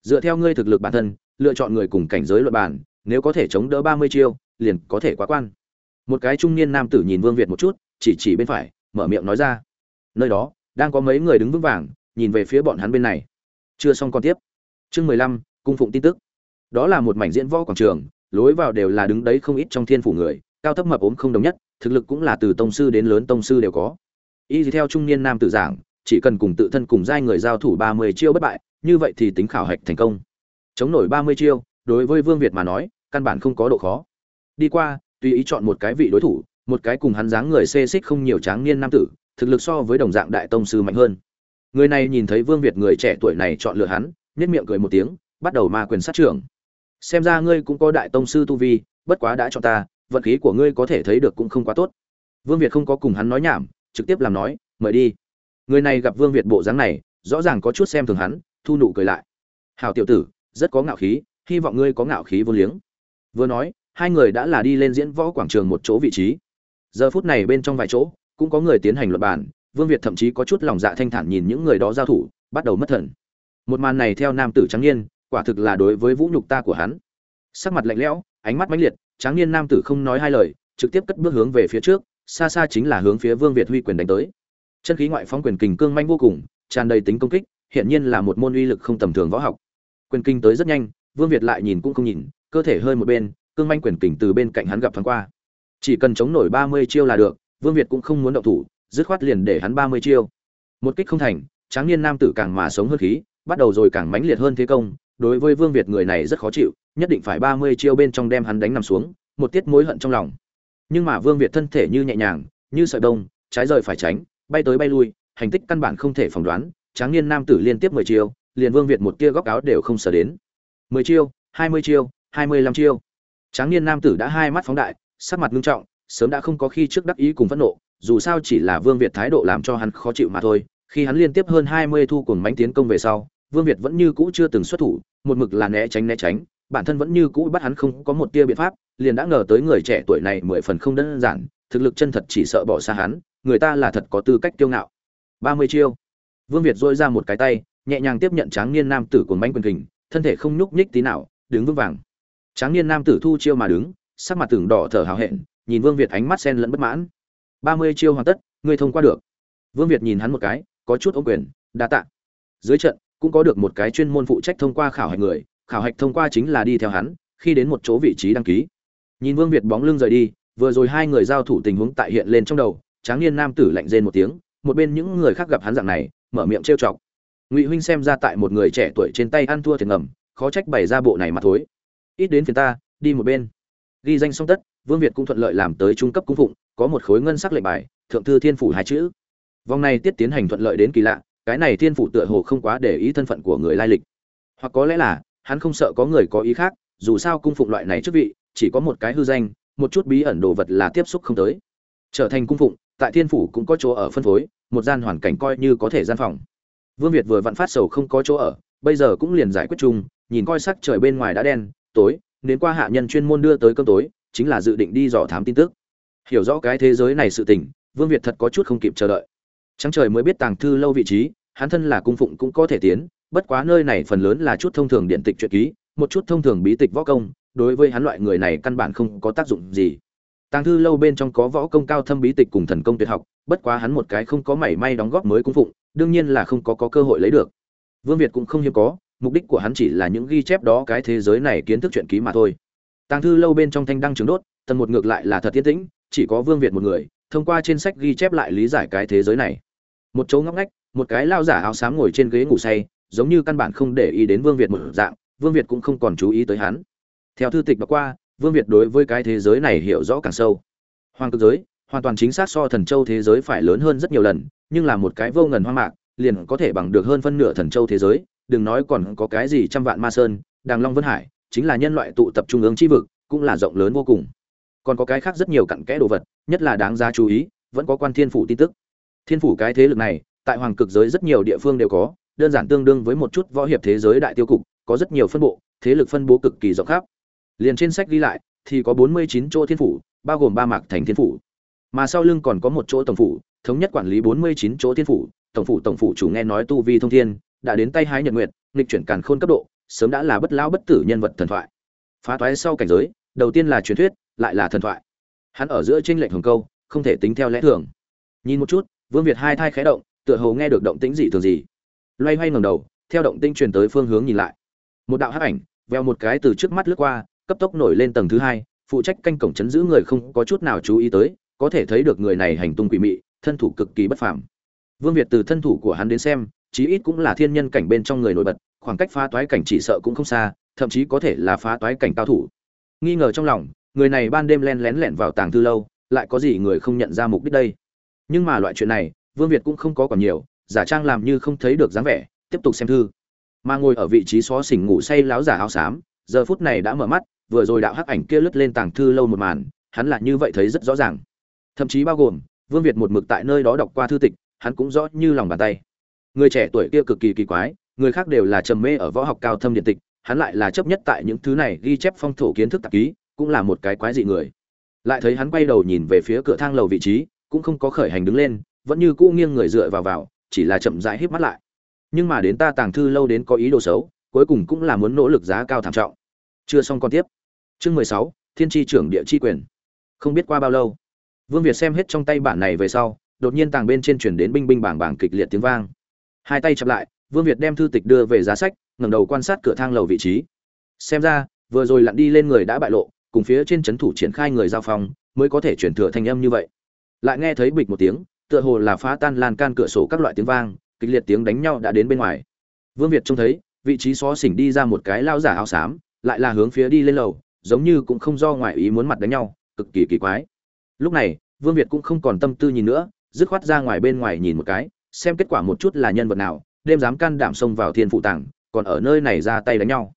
Dựa theo ngươi thực lực bản thân, lựa chọn người cùng cảnh giới luật bản nếu có thể chống đỡ ba mươi chiêu liền có thể quá quan. Một cái trung niên nam tử nhìn vương việt một chút, chỉ chỉ bên phải, mở miệng nói ra. Nơi đó, đang có mấy người đứng vững vàng, nhìn về phía bọn hắn bên này. Chưa xong còn tiếp. Chương mười lăm, cung phụng tin tức. Đó là một mảnh diễn võ quảng trường, lối vào đều là đứng đấy không ít trong thiên phủ người, cao thấp mập ốm không đồng nhất, thực lực cũng là từ tông sư đến lớn tông sư đều có. Y theo trung niên nam tử giảng, chỉ cần cùng tự thân cùng giai người giao thủ ba mươi chiêu bất bại, như vậy thì tính khảo hạch thành công. Chống nổi ba mươi chiêu, đối với vương việt mà nói, căn bản không có độ khó đi qua, tùy ý chọn một cái vị đối thủ, một cái cùng hắn dáng người xê xích không nhiều tráng niên nam tử, thực lực so với đồng dạng đại tông sư mạnh hơn. Người này nhìn thấy vương việt người trẻ tuổi này chọn lựa hắn nhất miệng cười một tiếng, bắt đầu ma quyền sát trưởng. Xem ra ngươi cũng có đại tông sư tu vi, bất quá đã chọn ta, vận khí của ngươi có thể thấy được cũng không quá tốt. Vương việt không có cùng hắn nói nhảm, trực tiếp làm nói, mời đi. Người này gặp vương việt bộ dáng này, rõ ràng có chút xem thường hắn, thu nụ cười lại. Hào tiểu tử, rất có ngạo khí, hy vọng ngươi có ngạo khí vô liếng. Vừa nói hai người đã là đi lên diễn võ quảng trường một chỗ vị trí. Giờ phút này bên trong vài chỗ, cũng có người tiến hành luật bản vương việt thậm chí có chút lòng dạ thanh thản nhìn những người đó giao thủ, bắt đầu mất thần. Một màn này theo nam tử trắng niên, quả thực là đối với vũ nhục ta của hắn. Sắc mặt lạnh lẽo, ánh mắt mãnh liệt, tráng niên nam tử không nói hai lời, trực tiếp cất bước hướng về phía trước, xa xa chính là hướng phía vương việt huy quyền đánh tới. Chân khí ngoại phóng quyền kình cương manh vô cùng, tràn đầy tính công kích hiện nhiên là một môn uy lực không tầm thường võ học. Quyền kinh tới rất nhanh, vương việt lại nhìn cũng không nhìn, cơ thể hơi một bên cương manh quyền kình từ bên cạnh hắn gặp thoáng qua. Chỉ cần chống nổi ba mươi chiêu là được, vương việt cũng không muốn động thủ, dứt khoát liền để hắn ba mươi chiêu. Một kích không thành, tráng niên nam tử càng mà sống hơn khí, bắt đầu rồi càng mãnh liệt hơn thế công, đối với vương việt người này rất khó chịu, nhất định phải ba mươi chiêu bên trong đem hắn đánh nằm xuống, một tiết mối hận trong lòng. Nhưng mà vương việt thân thể như nhẹ nhàng, như sợi đông trái rời phải tránh, bay tới bay lui, hành tích căn bản không thể phỏng đoán, tráng niên nam tử liên tiếp mười chiêu, liền vương việt một tia góc áo đều không sở đến. mười chiêu, hai mươi chiêu, hai mươi lăm chiêu tráng niên nam tử đã hai mắt phóng đại, sắc mặt nghiêm trọng, sớm đã không có khi trước đắc ý cùng phẫn nộ, dù sao chỉ là vương việt thái độ làm cho hắn khó chịu mà thôi. Khi hắn liên tiếp hơn hai mươi thu cùng mánh tiến công về sau, vương việt vẫn như cũ chưa từng xuất thủ, một mực là né tránh né tránh, bản thân vẫn như cũ bắt hắn không có một tia biện pháp, liền đã ngờ tới người trẻ tuổi này mười phần không đơn giản, thực lực chân thật chỉ sợ bỏ xa hắn, người ta là thật có tư cách kiêu ngạo. Ba mươi chiêu. Vương việt rũa ra một cái tay, nhẹ nhàng tiếp nhận tráng niên nam tử cuồng mãnh quyền kình, thân thể không nhúc nhích tí nào, đứng vững vàng tráng niên nam tử thu chiêu mà đứng, sắc mặt tưởng đỏ thở hào hẹn, nhìn vương việt ánh mắt sen lẫn bất mãn. Ba mươi chiêu hoàn tất, ngươi thông qua được. Vương việt nhìn hắn một cái, có chút ô quyền, đa tạ. Dưới trận, cũng có được một cái chuyên môn phụ trách thông qua khảo hạch người, khảo hạch thông qua chính là đi theo hắn, khi đến một chỗ vị trí đăng ký. Nhìn vương việt bóng lưng rời đi, vừa rồi hai người giao thủ tình huống tại hiện lên trong đầu, tráng niên nam tử lạnh rên một tiếng, một bên những người khác gặp hắn dạng này, mở miệng trêu chọc. Ngụy huynh xem ra tại một người trẻ tuổi trên tay ăn thua thiệt ngầm, khó trách bày ra bộ này mà thối ít đến phiền ta, đi một bên. Ghi danh xong tất, vương việt cũng thuận lợi làm tới trung cấp cung phụng, có một khối ngân sắc lệnh bài, thượng thư thiên phủ hai chữ. Vòng này tiết tiến hành thuận lợi đến kỳ lạ, cái này thiên phủ tựa hồ không quá để ý thân phận của người lai lịch. Hoặc có lẽ là, hắn không sợ có người có ý khác, dù sao cung phụng loại này chức vị, chỉ có một cái hư danh, một chút bí ẩn đồ vật là tiếp xúc không tới. Trở thành cung phụng, tại thiên phủ cũng có chỗ ở phân phối, một gian hoàn cảnh coi như có thể gian phòng. Vương việt vừa vặn phát sầu không có chỗ ở, bây giờ cũng liền giải quyết chung, nhìn coi sắc trời bên ngoài đã đen tối đến qua hạ nhân chuyên môn đưa tới cơm tối chính là dự định đi dò thám tin tức. Hiểu rõ cái thế giới này sự tình vương việt thật có chút không kịp chờ đợi. Trắng trời mới biết tàng thư lâu vị trí hắn thân là cung phụng cũng có thể tiến bất quá nơi này phần lớn là chút thông thường điện tịch truyện ký một chút thông thường bí tịch võ công đối với hắn loại người này căn bản không có tác dụng gì. Tàng thư lâu bên trong có võ công cao thâm bí tịch cùng thần công tuyệt học bất quá hắn một cái không có mảy may đóng góp mới cung phụng đương nhiên là không có, có cơ hội lấy được. Vương việt cũng không hiếm có mục đích của hắn chỉ là những ghi chép đó cái thế giới này kiến thức chuyện ký mà thôi. Tàng thư lâu bên trong thanh đăng trường đốt, tầng một ngược lại là thật tiến tĩnh, chỉ có vương việt một người, thông qua trên sách ghi chép lại lý giải cái thế giới này. Một chỗ ngóc ngách, một cái lao giả áo xám ngồi trên ghế ngủ say, giống như căn bản không để ý đến vương việt một dạng, vương việt cũng không còn chú ý tới hắn. Theo thư tịch mà qua, vương việt đối với cái thế giới này hiểu rõ càng sâu. Hoàng cực giới, hoàn toàn chính xác so thần châu thế giới phải lớn hơn rất nhiều lần, nhưng là một cái vô ngần hoang mạc, liền có thể bằng được hơn phân nửa thần châu thế giới đừng nói còn có cái gì trăm vạn ma sơn, đàng long vân hải, chính là nhân loại tụ tập trung ương chi vực, cũng là rộng lớn vô cùng. Còn có cái khác rất nhiều cặn kẽ đồ vật, nhất là đáng giá chú ý, vẫn có quan thiên phủ tin tức. Thiên phủ cái thế lực này, tại hoàng cực giới rất nhiều địa phương đều có, đơn giản tương đương với một chút võ hiệp thế giới đại tiêu cục, có rất nhiều phân bộ, thế lực phân bố cực kỳ rộng khắp. Liền trên sách ghi lại, thì có bốn mươi chín chỗ thiên phủ, bao gồm ba mạc thành thiên phủ. Mà sau lưng còn có một chỗ tổng phủ, thống nhất quản lý bốn mươi chín chỗ thiên phủ, tổng phủ tổng phủ chủ nghe nói tu vi thông thiên đã đến tay hái nhật nguyệt, nghịch chuyển càn khôn cấp độ, sớm đã là bất lão bất tử nhân vật thần thoại. Phá toái sau cảnh giới, đầu tiên là truyền thuyết, lại là thần thoại. Hắn ở giữa tranh lệch hồng câu, không thể tính theo lẽ thường. Nhìn một chút, vương việt hai thai khẽ động, tựa hồ nghe được động tĩnh gì thường gì. Loay hoay ngẩng đầu, theo động tĩnh truyền tới phương hướng nhìn lại. Một đạo hắc ảnh veo một cái từ trước mắt lướt qua, cấp tốc nổi lên tầng thứ hai, phụ trách canh cổng chấn giữ người không có chút nào chú ý tới, có thể thấy được người này hành tung quỷ mị, thân thủ cực kỳ bất phàm. Vương việt từ thân thủ của hắn đến xem chí ít cũng là thiên nhân cảnh bên trong người nổi bật, khoảng cách phá toái cảnh chỉ sợ cũng không xa, thậm chí có thể là phá toái cảnh cao thủ. Nghi ngờ trong lòng, người này ban đêm len lén lẻn vào tàng thư lâu, lại có gì người không nhận ra mục đích đây? Nhưng mà loại chuyện này, vương việt cũng không có còn nhiều, giả trang làm như không thấy được dáng vẻ, tiếp tục xem thư. Mà ngồi ở vị trí xó xỉnh ngủ say láo giả áo xám, giờ phút này đã mở mắt, vừa rồi đạo hắc ảnh kia lướt lên tàng thư lâu một màn, hắn là như vậy thấy rất rõ ràng. Thậm chí bao gồm, vương việt một mực tại nơi đó đọc qua thư tịch, hắn cũng rõ như lòng bàn tay người trẻ tuổi kia cực kỳ kỳ quái, người khác đều là trầm mê ở võ học cao thâm điện tịch, hắn lại là chấp nhất tại những thứ này ghi chép phong thổ kiến thức tạp ký, cũng là một cái quái dị người. Lại thấy hắn quay đầu nhìn về phía cửa thang lầu vị trí, cũng không có khởi hành đứng lên, vẫn như cũ nghiêng người dựa vào vào, chỉ là chậm rãi híp mắt lại. Nhưng mà đến ta tàng thư lâu đến có ý đồ xấu, cuối cùng cũng là muốn nỗ lực giá cao thảm trọng. Chưa xong con tiếp. Chương mười sáu, thiên tri trưởng địa chi quyền. Không biết qua bao lâu, vương việt xem hết trong tay bản này về sau, đột nhiên tàng bên trên chuyển đến binh binh bảng bảng kịch liệt tiếng vang hai tay chặp lại, vương việt đem thư tịch đưa về giá sách, ngẩng đầu quan sát cửa thang lầu vị trí. Xem ra, vừa rồi lặn đi lên người đã bại lộ, cùng phía trên chấn thủ triển khai người giao phong mới có thể chuyển thừa thành âm như vậy. Lại nghe thấy bịch một tiếng, tựa hồ là phá tan lan can cửa sổ các loại tiếng vang, kịch liệt tiếng đánh nhau đã đến bên ngoài. Vương việt trông thấy, vị trí xó xỉnh đi ra một cái lao giả áo xám, lại là hướng phía đi lên lầu, giống như cũng không do ngoại ý muốn mặt đánh nhau, cực kỳ kỳ quái. Lúc này, vương việt cũng không còn tâm tư nhìn nữa, dứt khoát ra ngoài bên ngoài nhìn một cái xem kết quả một chút là nhân vật nào, đêm dám can đảm xông vào thiên phụ tàng, còn ở nơi này ra tay đánh nhau.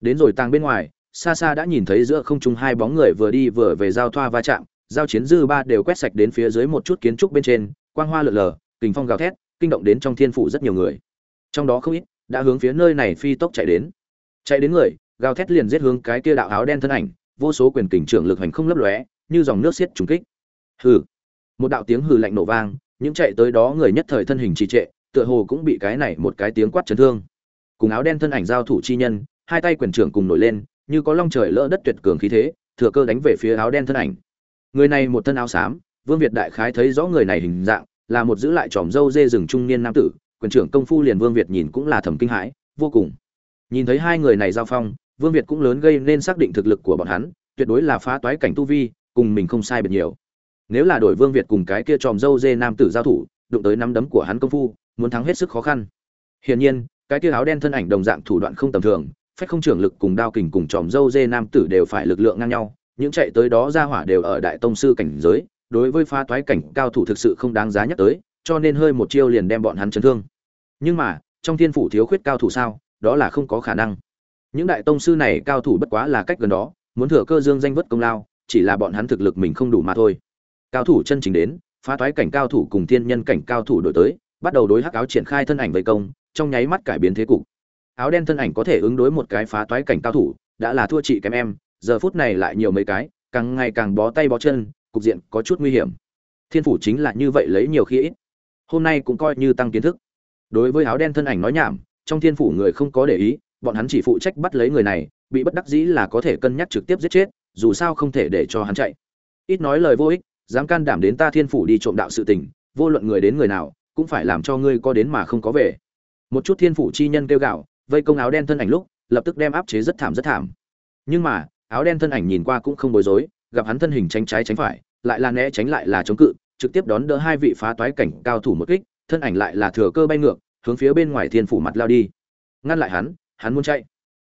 Đến rồi tàng bên ngoài xa xa đã nhìn thấy giữa không trung hai bóng người vừa đi vừa về giao thoa va chạm, giao chiến dư ba đều quét sạch đến phía dưới một chút kiến trúc bên trên, quang hoa lượn lờ, kình phong gào thét, kinh động đến trong thiên phủ rất nhiều người. Trong đó không ít đã hướng phía nơi này phi tốc chạy đến. Chạy đến người, gào thét liền giết hướng cái kia đạo áo đen thân ảnh, vô số quyền kình trưởng lực hành không lấp lóe, như dòng nước xiết trùng kích. Hừ. Một đạo tiếng hừ lạnh nổ vang những chạy tới đó người nhất thời thân hình trì trệ, tựa hồ cũng bị cái này một cái tiếng quát chấn thương. Cùng áo đen thân ảnh giao thủ chi nhân, hai tay quyền trưởng cùng nổi lên, như có long trời lỡ đất tuyệt cường khí thế, thừa cơ đánh về phía áo đen thân ảnh. Người này một thân áo xám, vương việt đại khái thấy rõ người này hình dạng, là một giữ lại tròm dâu dê rừng trung niên nam tử, quyền trưởng công phu liền vương việt nhìn cũng là thầm kinh hãi, vô cùng. Nhìn thấy hai người này giao phong, vương việt cũng lớn gây nên xác định thực lực của bọn hắn, tuyệt đối là phá toái cảnh tu vi, cùng mình không sai biệt nhiều nếu là đổi vương việt cùng cái kia tròm dâu dê nam tử giao thủ, đụng tới nắm đấm của hắn công phu, muốn thắng hết sức khó khăn. Hiển nhiên, cái kia áo đen thân ảnh đồng dạng thủ đoạn không tầm thường, phách không trưởng lực cùng đao kình cùng tròm dâu dê nam tử đều phải lực lượng ngang nhau, những chạy tới đó ra hỏa đều ở đại tông sư cảnh giới, đối với phá toái cảnh cao thủ thực sự không đáng giá nhắc tới, cho nên hơi một chiêu liền đem bọn hắn chấn thương. Nhưng mà, trong thiên phủ thiếu khuyết cao thủ sao, đó là không có khả năng. Những đại tông sư này cao thủ bất quá là cách gần đó, muốn thừa cơ dương danh vất công lao, chỉ là bọn hắn thực lực mình không đủ mà thôi cao thủ chân chính đến, phá toái cảnh cao thủ cùng thiên nhân cảnh cao thủ đổi tới, bắt đầu đối hắc áo triển khai thân ảnh vây công, trong nháy mắt cải biến thế cục. Áo đen thân ảnh có thể ứng đối một cái phá toái cảnh cao thủ, đã là thua chị kém em, giờ phút này lại nhiều mấy cái, càng ngày càng bó tay bó chân, cục diện có chút nguy hiểm. Thiên phủ chính là như vậy lấy nhiều khi ít. Hôm nay cũng coi như tăng kiến thức. Đối với áo đen thân ảnh nói nhảm, trong thiên phủ người không có để ý, bọn hắn chỉ phụ trách bắt lấy người này, bị bất đắc dĩ là có thể cân nhắc trực tiếp giết chết, dù sao không thể để cho hắn chạy. Ít nói lời vô ích dám can đảm đến ta thiên phủ đi trộm đạo sự tình, vô luận người đến người nào, cũng phải làm cho ngươi có đến mà không có về. Một chút thiên phủ chi nhân kêu gạo, vây công áo đen thân ảnh lúc, lập tức đem áp chế rất thảm rất thảm. Nhưng mà, áo đen thân ảnh nhìn qua cũng không bối rối, gặp hắn thân hình tránh trái tránh phải, lại là né tránh lại là chống cự, trực tiếp đón đỡ hai vị phá toái cảnh cao thủ một kích, thân ảnh lại là thừa cơ bay ngược, hướng phía bên ngoài thiên phủ mặt lao đi. Ngăn lại hắn hắn muốn chạy.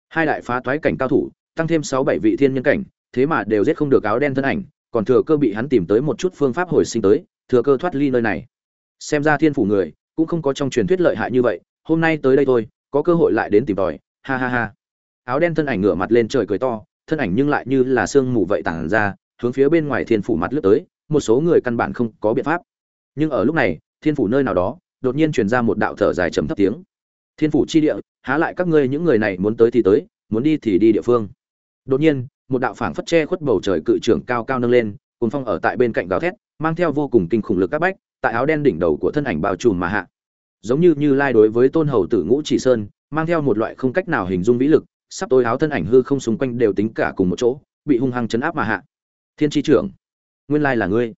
Hai đại phá toái cảnh cao thủ, tăng thêm sáu bảy vị thiên nhân cảnh, thế mà đều giết không được áo đen thân ảnh còn thừa cơ bị hắn tìm tới một chút phương pháp hồi sinh tới, thừa cơ thoát ly nơi này. Xem ra thiên phủ người cũng không có trong truyền thuyết lợi hại như vậy, hôm nay tới đây thôi, có cơ hội lại đến tìm tòi, ha ha ha. Áo đen thân ảnh ngửa mặt lên trời cười to, thân ảnh nhưng lại như là sương mù vậy tản ra, hướng phía bên ngoài thiên phủ mặt lướt tới, một số người căn bản không có biện pháp. Nhưng ở lúc này, thiên phủ nơi nào đó, đột nhiên truyền ra một đạo thở dài trầm thấp tiếng. Thiên phủ chi địa, há lại các ngươi những người này muốn tới thì tới, muốn đi thì đi địa phương. Đột nhiên một đạo phảng phất che khuất bầu trời cự trưởng cao cao nâng lên, cuốn phong ở tại bên cạnh gào thét, mang theo vô cùng kinh khủng lực các bách, tại áo đen đỉnh đầu của thân ảnh bao trùm mà hạ giống như như lai đối với tôn hầu tử ngũ chỉ sơn, mang theo một loại không cách nào hình dung vĩ lực, sắp tối áo thân ảnh hư không xung quanh đều tính cả cùng một chỗ, bị hung hăng chấn áp mà hạ thiên tri trưởng, nguyên lai là ngươi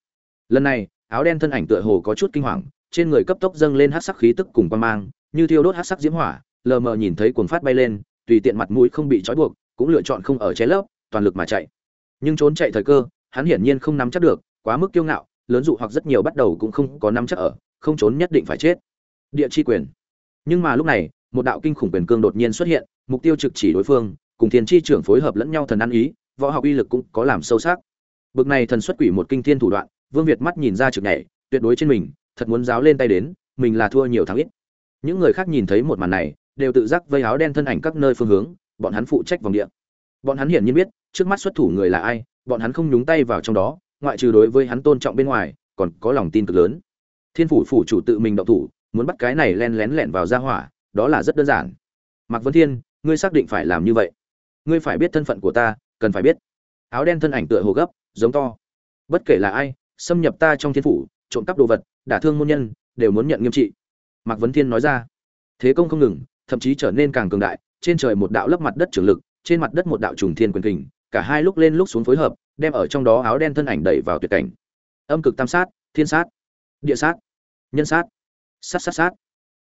lần này, áo đen thân ảnh tựa hồ có chút kinh hoàng, trên người cấp tốc dâng lên hát sắc khí tức cùng quan mang, như thiêu đốt hát sắc diễm hỏa, lờ mờ nhìn thấy cuồng phát bay lên, tùy tiện mặt mũi không bị trói buộc, cũng lựa chọn không ở chế lấp toàn lực mà chạy. Nhưng trốn chạy thời cơ, hắn hiển nhiên không nắm chắc được, quá mức kiêu ngạo, lớn dụ hoặc rất nhiều bắt đầu cũng không có nắm chắc ở, không trốn nhất định phải chết. Địa chi quyền. Nhưng mà lúc này, một đạo kinh khủng quyền cương đột nhiên xuất hiện, mục tiêu trực chỉ đối phương, cùng thiên chi trưởng phối hợp lẫn nhau thần ăn ý, võ học uy lực cũng có làm sâu sắc. Bực này thần xuất quỷ một kinh thiên thủ đoạn, vương việt mắt nhìn ra trực nhảy, tuyệt đối trên mình, thật muốn giáo lên tay đến, mình là thua nhiều thắng ít. Những người khác nhìn thấy một màn này, đều tự giác vây áo đen thân ảnh các nơi phương hướng, bọn hắn phụ trách vòng địa bọn hắn hiển nhiên biết, trước mắt xuất thủ người là ai, bọn hắn không nhúng tay vào trong đó, ngoại trừ đối với hắn tôn trọng bên ngoài, còn có lòng tin cực lớn. Thiên phủ phủ chủ tự mình động thủ, muốn bắt cái này len lén lẻn vào ra hỏa, đó là rất đơn giản. Mạc vấn thiên, ngươi xác định phải làm như vậy. Ngươi phải biết thân phận của ta, cần phải biết. Áo đen thân ảnh tựa hồ gấp, giống to. Bất kể là ai, xâm nhập ta trong thiên phủ, trộm cắp đồ vật, đả thương môn nhân, đều muốn nhận nghiêm trị. Mạc vấn thiên nói ra. Thế công không ngừng, thậm chí trở nên càng cường đại, trên trời một đạo lấp mặt đất trường lực trên mặt đất một đạo trùng thiên quyền kình, cả hai lúc lên lúc xuống phối hợp, đem ở trong đó áo đen thân ảnh đẩy vào tuyệt cảnh. Âm cực tam sát, thiên sát, địa sát, nhân sát sát sát sát.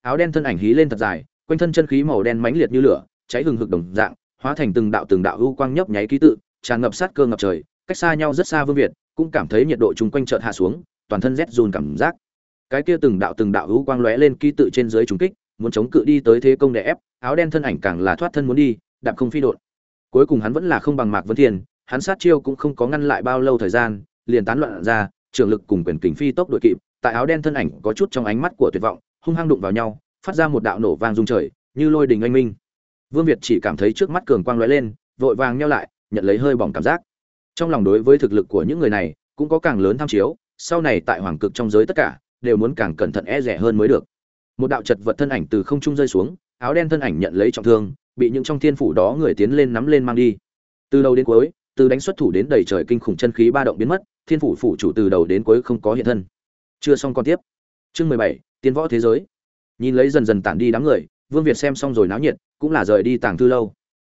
Áo đen thân ảnh hí lên thật dài, quanh thân chân khí màu đen mãnh liệt như lửa, cháy hừng hực đồng dạng, hóa thành từng đạo từng đạo ưu quang nhấp nháy ký tự, tràn ngập sát cơ ngập trời, cách xa nhau rất xa vương việt, cũng cảm thấy nhiệt độ chung quanh chợt hạ xuống, toàn thân rét run cảm giác. Cái kia từng đạo từng đạo ưu quang lóe lên ký tự trên dưới trùng kích, muốn chống cự đi tới thế công đè ép, áo đen thân ảnh càng là thoát thân muốn đi, đạp không phi độn cuối cùng hắn vẫn là không bằng mạc vân thiên, hắn sát chiêu cũng không có ngăn lại bao lâu thời gian, liền tán loạn ra, trường lực cùng quyền kình phi tốc đội kịp, tại áo đen thân ảnh có chút trong ánh mắt của tuyệt vọng, hung hăng đụng vào nhau, phát ra một đạo nổ vang rung trời, như lôi đình anh minh. Vương việt chỉ cảm thấy trước mắt cường quang lóe lên, vội vàng nheo lại, nhận lấy hơi bỏng cảm giác. Trong lòng đối với thực lực của những người này, cũng có càng lớn tham chiếu, sau này tại hoàng cực trong giới tất cả, đều muốn càng cẩn thận e rẻ hơn mới được. Một đạo chật vật thân ảnh từ không trung rơi xuống, áo đen thân ảnh nhận lấy trọng thương bị những trong thiên phủ đó người tiến lên nắm lên mang đi. Từ đầu đến cuối, từ đánh xuất thủ đến đầy trời kinh khủng chân khí ba động biến mất, thiên phủ phủ chủ từ đầu đến cuối không có hiện thân. Chưa xong con tiếp. Chương mười bảy, tiến võ thế giới. Nhìn lấy dần dần tản đi đám người, vương việt xem xong rồi náo nhiệt, cũng là rời đi tàng thư lâu.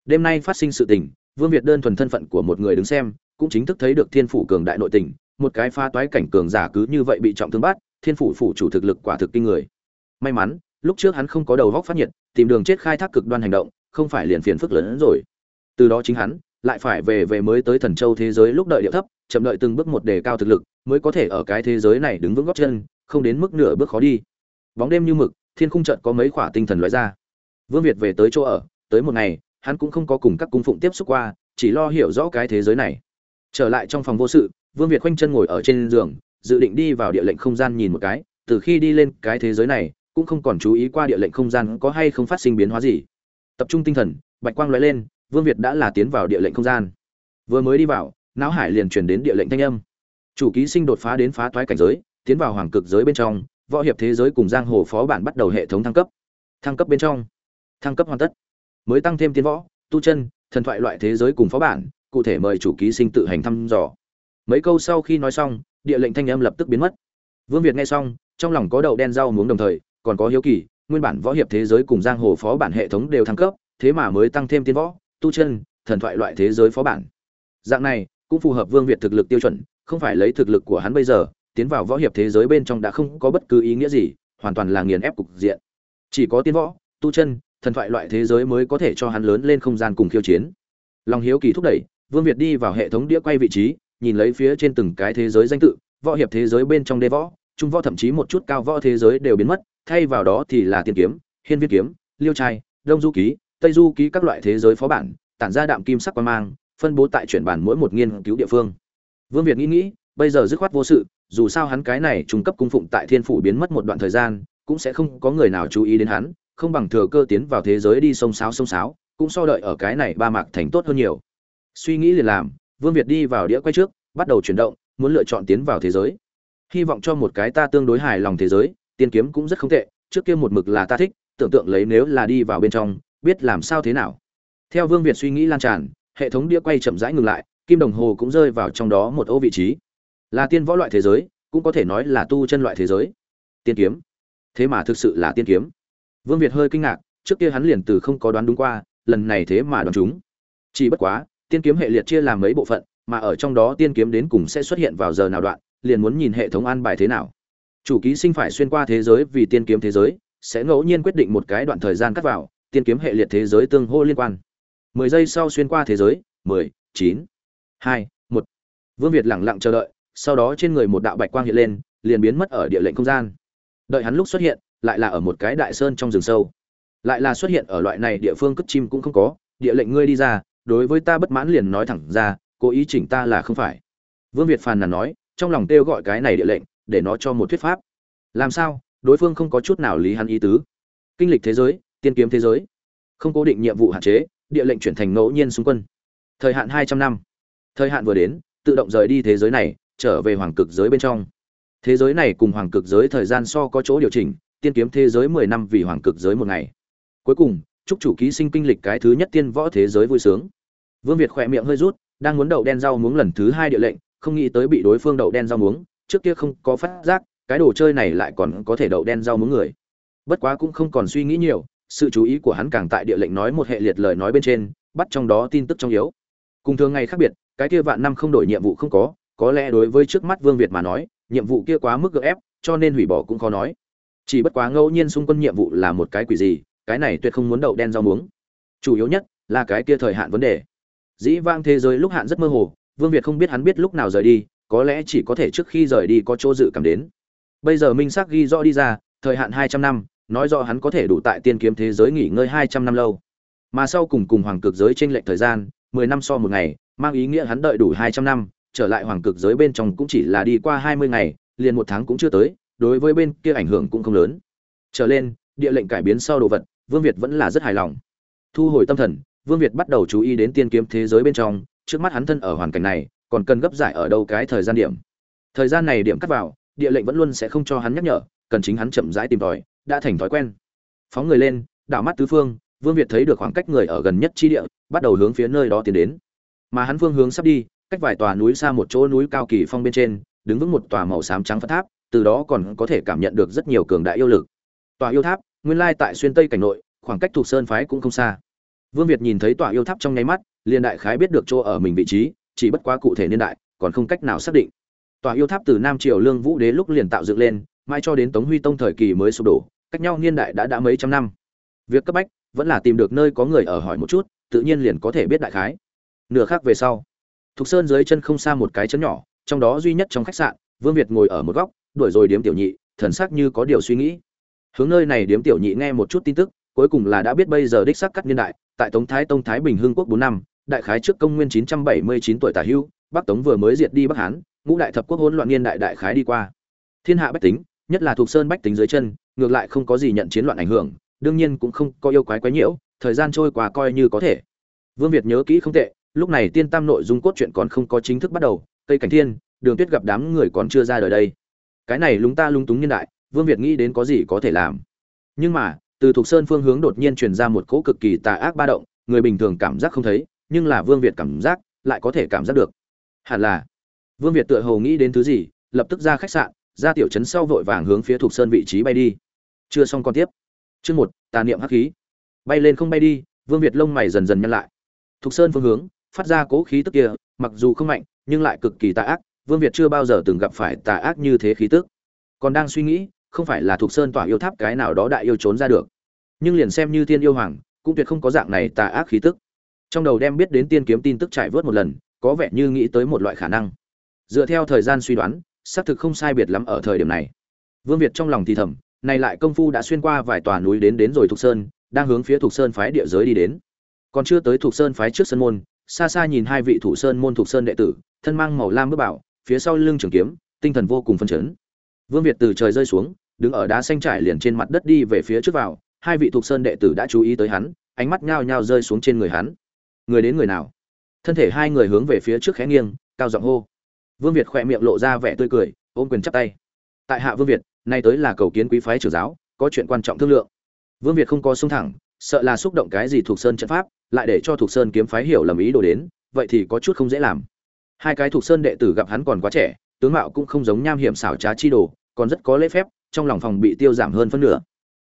Đêm nay phát sinh sự tình, vương việt đơn thuần thân phận của một người đứng xem, cũng chính thức thấy được thiên phủ cường đại nội tình, một cái pha toái cảnh cường giả cứ như vậy bị trọng thương bắt, thiên phủ phủ chủ thực lực quả thực kinh người. May mắn, lúc trước hắn không có đầu vóc phát nhiệt, tìm đường chết khai thác cực đoan hành động không phải liền phiền phức lớn hơn rồi. Từ đó chính hắn lại phải về về mới tới thần châu thế giới lúc đợi điệu thấp, chậm đợi từng bước một đề cao thực lực, mới có thể ở cái thế giới này đứng vững góc chân, không đến mức nửa bước khó đi. Bóng đêm như mực, thiên khung trận có mấy khỏa tinh thần loại ra. Vương việt về tới chỗ ở, tới một ngày, hắn cũng không có cùng các cung phụng tiếp xúc qua, chỉ lo hiểu rõ cái thế giới này. Trở lại trong phòng vô sự, vương việt khoanh chân ngồi ở trên giường, dự định đi vào địa lệnh không gian nhìn một cái, từ khi đi lên cái thế giới này, cũng không còn chú ý qua địa lệnh không gian có hay không phát sinh biến hóa gì tập trung tinh thần, bạch quang lóe lên, vương việt đã là tiến vào địa lệnh không gian. Vừa mới đi vào, não hải liền truyền đến địa lệnh thanh âm. Chủ ký sinh đột phá đến phá toái cảnh giới, tiến vào hoàng cực giới bên trong, võ hiệp thế giới cùng giang hồ phó bản bắt đầu hệ thống thăng cấp. Thăng cấp bên trong. Thăng cấp hoàn tất. Mới tăng thêm tiến võ, tu chân, thần thoại loại thế giới cùng phó bản, cụ thể mời chủ ký sinh tự hành thăm dò. Mấy câu sau khi nói xong, địa lệnh thanh âm lập tức biến mất. Vương việt nghe xong, trong lòng có đậu đen rau muống đồng thời, còn có hiếu kỳ nguyên bản võ hiệp thế giới cùng giang hồ phó bản hệ thống đều thăng cấp, thế mà mới tăng thêm tiên võ, tu chân, thần thoại loại thế giới phó bản. Dạng này, cũng phù hợp vương việt thực lực tiêu chuẩn, không phải lấy thực lực của hắn bây giờ, tiến vào võ hiệp thế giới bên trong đã không có bất cứ ý nghĩa gì, hoàn toàn là nghiền ép cục diện. Chỉ có tiên võ, tu chân, thần thoại loại thế giới mới có thể cho hắn lớn lên không gian cùng khiêu chiến. Lòng hiếu kỳ thúc đẩy, vương việt đi vào hệ thống đĩa quay vị trí, nhìn lấy phía trên từng cái thế giới danh tự, võ hiệp thế giới bên trong đê võ, trung võ thậm chí một chút cao võ thế giới đều biến mất thay vào đó thì là tiên kiếm, hiên viên kiếm, liêu trai, đông du ký, tây du ký các loại thế giới phó bản, tản ra đạm kim sắc quan mang, phân bố tại chuyển bản mỗi một nghiên cứu địa phương. Vương việt nghĩ nghĩ, bây giờ dứt khoát vô sự, dù sao hắn cái này trung cấp cung phụng tại thiên phủ biến mất một đoạn thời gian, cũng sẽ không có người nào chú ý đến hắn, không bằng thừa cơ tiến vào thế giới đi sông sáo sông sáo, cũng so đợi ở cái này ba mạc thành tốt hơn nhiều. Suy nghĩ liền làm, vương việt đi vào đĩa quay trước, bắt đầu chuyển động, muốn lựa chọn tiến vào thế giới. Hy vọng cho một cái ta tương đối hài lòng thế giới tiên kiếm cũng rất không tệ, trước kia một mực là ta thích, tưởng tượng lấy nếu là đi vào bên trong, biết làm sao thế nào. Theo vương việt suy nghĩ lan tràn, hệ thống đĩa quay chậm rãi ngừng lại, kim đồng hồ cũng rơi vào trong đó một ô vị trí. Là tiên võ loại thế giới, cũng có thể nói là tu chân loại thế giới. Tiên kiếm. Thế mà thực sự là tiên kiếm. Vương việt hơi kinh ngạc, trước kia hắn liền từ không có đoán đúng qua, lần này thế mà đoán chúng. Chỉ bất quá, tiên kiếm hệ liệt chia làm mấy bộ phận, mà ở trong đó tiên kiếm đến cùng sẽ xuất hiện vào giờ nào đoạn, liền muốn nhìn hệ thống an bài thế nào chủ ký sinh phải xuyên qua thế giới vì tiên kiếm thế giới, sẽ ngẫu nhiên quyết định một cái đoạn thời gian cắt vào, tiên kiếm hệ liệt thế giới tương hô liên quan. Mười giây sau xuyên qua thế giới, mười, chín, hai, một. Vương việt lẳng lặng chờ đợi, sau đó trên người một đạo bạch quang hiện lên, liền biến mất ở địa lệnh không gian. Đợi hắn lúc xuất hiện, lại là ở một cái đại sơn trong rừng sâu. Lại là xuất hiện ở loại này địa phương cất chim cũng không có, địa lệnh ngươi đi ra, đối với ta bất mãn liền nói thẳng ra, cố ý chỉnh ta là không phải. Vương việt phàn nàn nói, trong lòng kêu gọi cái này địa lệnh để nó cho một thuyết pháp. Làm sao? Đối phương không có chút nào lý hắn ý tứ. Kinh lịch thế giới, tiên kiếm thế giới. Không cố định nhiệm vụ hạn chế, địa lệnh chuyển thành ngẫu nhiên xung quân. Thời hạn hai trăm năm. Thời hạn vừa đến, tự động rời đi thế giới này, trở về hoàng cực giới bên trong. Thế giới này cùng hoàng cực giới thời gian so có chỗ điều chỉnh, tiên kiếm thế giới mười năm vì hoàng cực giới một ngày. Cuối cùng, chúc chủ ký sinh kinh lịch cái thứ nhất tiên võ thế giới vui sướng. Vương việt khỏe miệng hơi rút, đang muốn đậu đen rau muống lần thứ hai địa lệnh, không nghĩ tới bị đối phương đậu đen rau muống trước kia không có phát giác, cái đồ chơi này lại còn có thể đậu đen rau muống người. Bất quá cũng không còn suy nghĩ nhiều, sự chú ý của hắn càng tại địa lệnh nói một hệ liệt lời nói bên trên, bắt trong đó tin tức trong yếu. Cùng thường ngày khác biệt, cái kia vạn năm không đổi nhiệm vụ không có có lẽ đối với trước mắt vương việt mà nói, nhiệm vụ kia quá mức gợ ép, cho nên hủy bỏ cũng khó nói. Chỉ bất quá ngẫu nhiên xung quân nhiệm vụ là một cái quỷ gì, cái này tuyệt không muốn đậu đen rau muống. Chủ yếu nhất là cái kia thời hạn vấn đề. Dĩ vang thế giới lúc hạn rất mơ hồ, vương việt không biết hắn biết lúc nào rời đi có lẽ chỉ có thể trước khi rời đi có chỗ dự cảm đến. Bây giờ minh xác ghi rõ đi ra, thời hạn hai trăm năm, nói rõ hắn có thể đủ tại tiên kiếm thế giới nghỉ ngơi hai trăm năm lâu. Mà sau cùng cùng hoàng cực giới tranh lệch thời gian, mười năm so một ngày, mang ý nghĩa hắn đợi đủ hai trăm năm, trở lại hoàng cực giới bên trong cũng chỉ là đi qua hai mươi ngày, liền một tháng cũng chưa tới, đối với bên kia ảnh hưởng cũng không lớn. Trở lên, địa lệnh cải biến sau đồ vật, vương việt vẫn là rất hài lòng. Thu hồi tâm thần, vương việt bắt đầu chú ý đến tiên kiếm thế giới bên trong, trước mắt hắn thân ở hoàn cảnh này còn cần gấp giải ở đâu cái thời gian điểm. Thời gian này điểm cắt vào, địa lệnh vẫn luôn sẽ không cho hắn nhắc nhở, cần chính hắn chậm rãi tìm tòi, đã thành thói quen. Phóng người lên, đảo mắt tứ phương, vương việt thấy được khoảng cách người ở gần nhất chi địa, bắt đầu hướng phía nơi đó tiến đến. Mà hắn phương hướng sắp đi, cách vài tòa núi xa một chỗ núi cao kỳ phong bên trên, đứng vững một tòa màu xám trắng phật tháp, từ đó còn có thể cảm nhận được rất nhiều cường đại yêu lực. Tòa yêu tháp, nguyên lai tại xuyên tây cảnh nội, khoảng cách thuộc sơn phái cũng không xa. Vương việt nhìn thấy tòa yêu tháp trong nháy mắt, liền đại khái biết được chỗ ở mình vị trí chỉ bất quá cụ thể niên đại, còn không cách nào xác định. Tòa yêu tháp từ nam triều lương vũ đế lúc liền tạo dựng lên, mai cho đến tống huy tông thời kỳ mới sụp đổ, cách nhau niên đại đã đã mấy trăm năm. Việc cấp bách vẫn là tìm được nơi có người ở hỏi một chút, tự nhiên liền có thể biết đại khái. Nửa khác về sau, thục sơn dưới chân không xa một cái chấn nhỏ, trong đó duy nhất trong khách sạn, vương việt ngồi ở một góc, đuổi rồi điếm tiểu nhị, thần sắc như có điều suy nghĩ. Hướng nơi này điếm tiểu nhị nghe một chút tin tức, cuối cùng là đã biết bây giờ đích xác cắt niên đại, tại tống thái tông thái bình hưng quốc bốn năm đại khái trước công nguyên 979 tuổi tả hưu, bắc tống vừa mới diệt đi bắc hán, ngũ đại thập quốc hỗn loạn niên đại đại khái đi qua. Thiên hạ bách tính, nhất là thuộc sơn bách tính dưới chân, ngược lại không có gì nhận chiến loạn ảnh hưởng, đương nhiên cũng không có yêu quái quái nhiễu, thời gian trôi qua coi như có thể. Vương việt nhớ kỹ không tệ, lúc này tiên tam nội dung cốt truyện còn không có chính thức bắt đầu, tây cảnh thiên, đường tuyết gặp đám người còn chưa ra đời đây. Cái này lúng ta lung túng niên đại, vương việt nghĩ đến có gì có thể làm. Nhưng mà, từ thuộc sơn phương hướng đột nhiên truyền ra một cỗ cực kỳ tà ác ba động, người bình thường cảm giác không thấy nhưng là vương việt cảm giác, lại có thể cảm giác được. Hẳn là, vương việt tựa hồ nghĩ đến thứ gì, lập tức ra khách sạn, ra tiểu trấn sau vội vàng hướng phía thuộc sơn vị trí bay đi. Chưa xong con tiếp. Chương một, tà niệm hắc khí. Bay lên không bay đi, vương việt lông mày dần dần nhăn lại. Thuộc sơn phương hướng, phát ra cố khí tức kia, mặc dù không mạnh, nhưng lại cực kỳ tà ác, vương việt chưa bao giờ từng gặp phải tà ác như thế khí tức. Còn đang suy nghĩ, không phải là thuộc sơn tỏa yêu tháp cái nào đó đại yêu trốn ra được. Nhưng liền xem như tiên yêu hoàng, cũng tuyệt không có dạng này tà ác khí tức trong đầu đem biết đến tiên kiếm tin tức trải vớt một lần, có vẻ như nghĩ tới một loại khả năng. Dựa theo thời gian suy đoán, xác thực không sai biệt lắm ở thời điểm này. Vương việt trong lòng thì thầm, này lại công phu đã xuyên qua vài tòa núi đến đến rồi thuộc sơn, đang hướng phía thuộc sơn phái địa giới đi đến. Còn chưa tới thuộc sơn phái trước sân môn, xa xa nhìn hai vị thủ sơn môn thuộc sơn đệ tử, thân mang màu lam bước bảo, phía sau lưng trường kiếm, tinh thần vô cùng phân chấn. Vương việt từ trời rơi xuống, đứng ở đá xanh trải liền trên mặt đất đi về phía trước vào, hai vị thuộc sơn đệ tử đã chú ý tới hắn, ánh mắt nhao nhao rơi xuống trên người hắn người đến người nào? Thân thể hai người hướng về phía trước khẽ nghiêng, cao giọng hô. Vương việt khỏe miệng lộ ra vẻ tươi cười, ôm quyền chắp tay. Tại hạ vương việt, nay tới là cầu kiến quý phái trưởng giáo, có chuyện quan trọng thương lượng. Vương việt không có sung thẳng, sợ là xúc động cái gì thuộc sơn trận pháp, lại để cho thuộc sơn kiếm phái hiểu lầm ý đồ đến, vậy thì có chút không dễ làm. Hai cái thuộc sơn đệ tử gặp hắn còn quá trẻ, tướng mạo cũng không giống nham hiểm xảo trá chi đồ, còn rất có lễ phép, trong lòng phòng bị tiêu giảm hơn phân nửa.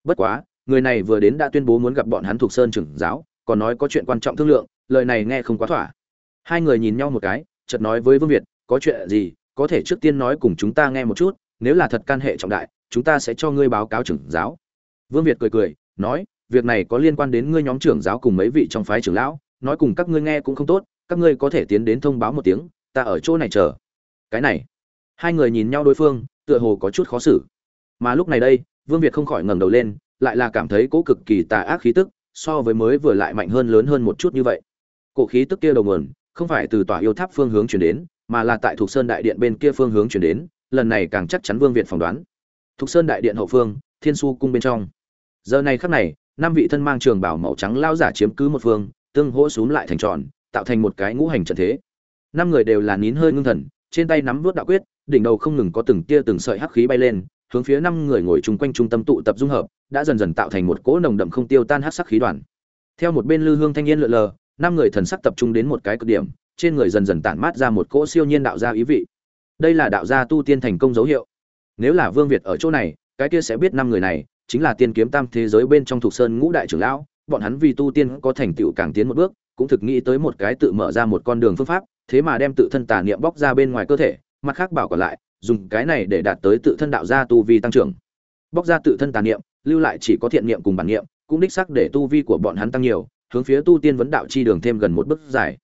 Bất quá, người này vừa đến đã tuyên bố muốn gặp bọn hắn thuộc sơn trưởng giáo, còn nói có chuyện quan trọng thương lượng lời này nghe không quá thỏa. Hai người nhìn nhau một cái, chợt nói với vương việt, có chuyện gì, có thể trước tiên nói cùng chúng ta nghe một chút, nếu là thật can hệ trọng đại, chúng ta sẽ cho ngươi báo cáo trưởng giáo. Vương việt cười cười, nói, việc này có liên quan đến ngươi nhóm trưởng giáo cùng mấy vị trong phái trưởng lão, nói cùng các ngươi nghe cũng không tốt, các ngươi có thể tiến đến thông báo một tiếng, ta ở chỗ này chờ. Cái này, hai người nhìn nhau đối phương, tựa hồ có chút khó xử. Mà lúc này đây, vương việt không khỏi ngẩng đầu lên, lại là cảm thấy cố cực kỳ tà ác khí tức, so với mới vừa lại mạnh hơn lớn hơn một chút như vậy cổ khí tức kia đầu nguồn, không phải từ tòa yêu tháp phương hướng chuyển đến, mà là tại thuộc sơn đại điện bên kia phương hướng chuyển đến, lần này càng chắc chắn vương việt phỏng đoán. Thuộc sơn đại điện hậu phương, thiên su cung bên trong. Giờ này khắc này, năm vị thân mang trường bảo màu trắng lao giả chiếm cứ một phương, tương hỗ xuống lại thành tròn, tạo thành một cái ngũ hành trận thế. Năm người đều là nín hơi ngưng thần, trên tay nắm vút đạo quyết, đỉnh đầu không ngừng có từng tia từng sợi hắc khí bay lên, hướng phía năm người ngồi chung quanh trung tâm tụ tập dung hợp, đã dần dần tạo thành một cỗ nồng đậm không tiêu tan hắc sắc khí đoàn. Theo một bên lư hương thanh niên lượn lờ năm người thần sắc tập trung đến một cái cực điểm, trên người dần dần tản mát ra một cỗ siêu nhiên đạo gia ý vị. Đây là đạo gia tu tiên thành công dấu hiệu. Nếu là vương việt ở chỗ này, cái kia sẽ biết năm người này chính là tiên kiếm tam thế giới bên trong thuộc sơn ngũ đại trưởng lão, bọn hắn vì tu tiên có thành tựu càng tiến một bước, cũng thực nghĩ tới một cái tự mở ra một con đường phương pháp, thế mà đem tự thân tà niệm bóc ra bên ngoài cơ thể, mặt khác bảo còn lại, dùng cái này để đạt tới tự thân đạo gia tu vi tăng trưởng. Bóc ra tự thân tà niệm, lưu lại chỉ có thiện niệm cùng bản niệm, cũng đích xác để tu vi của bọn hắn tăng nhiều hướng phía tu tiên vấn đạo chi đường thêm gần một bước dài.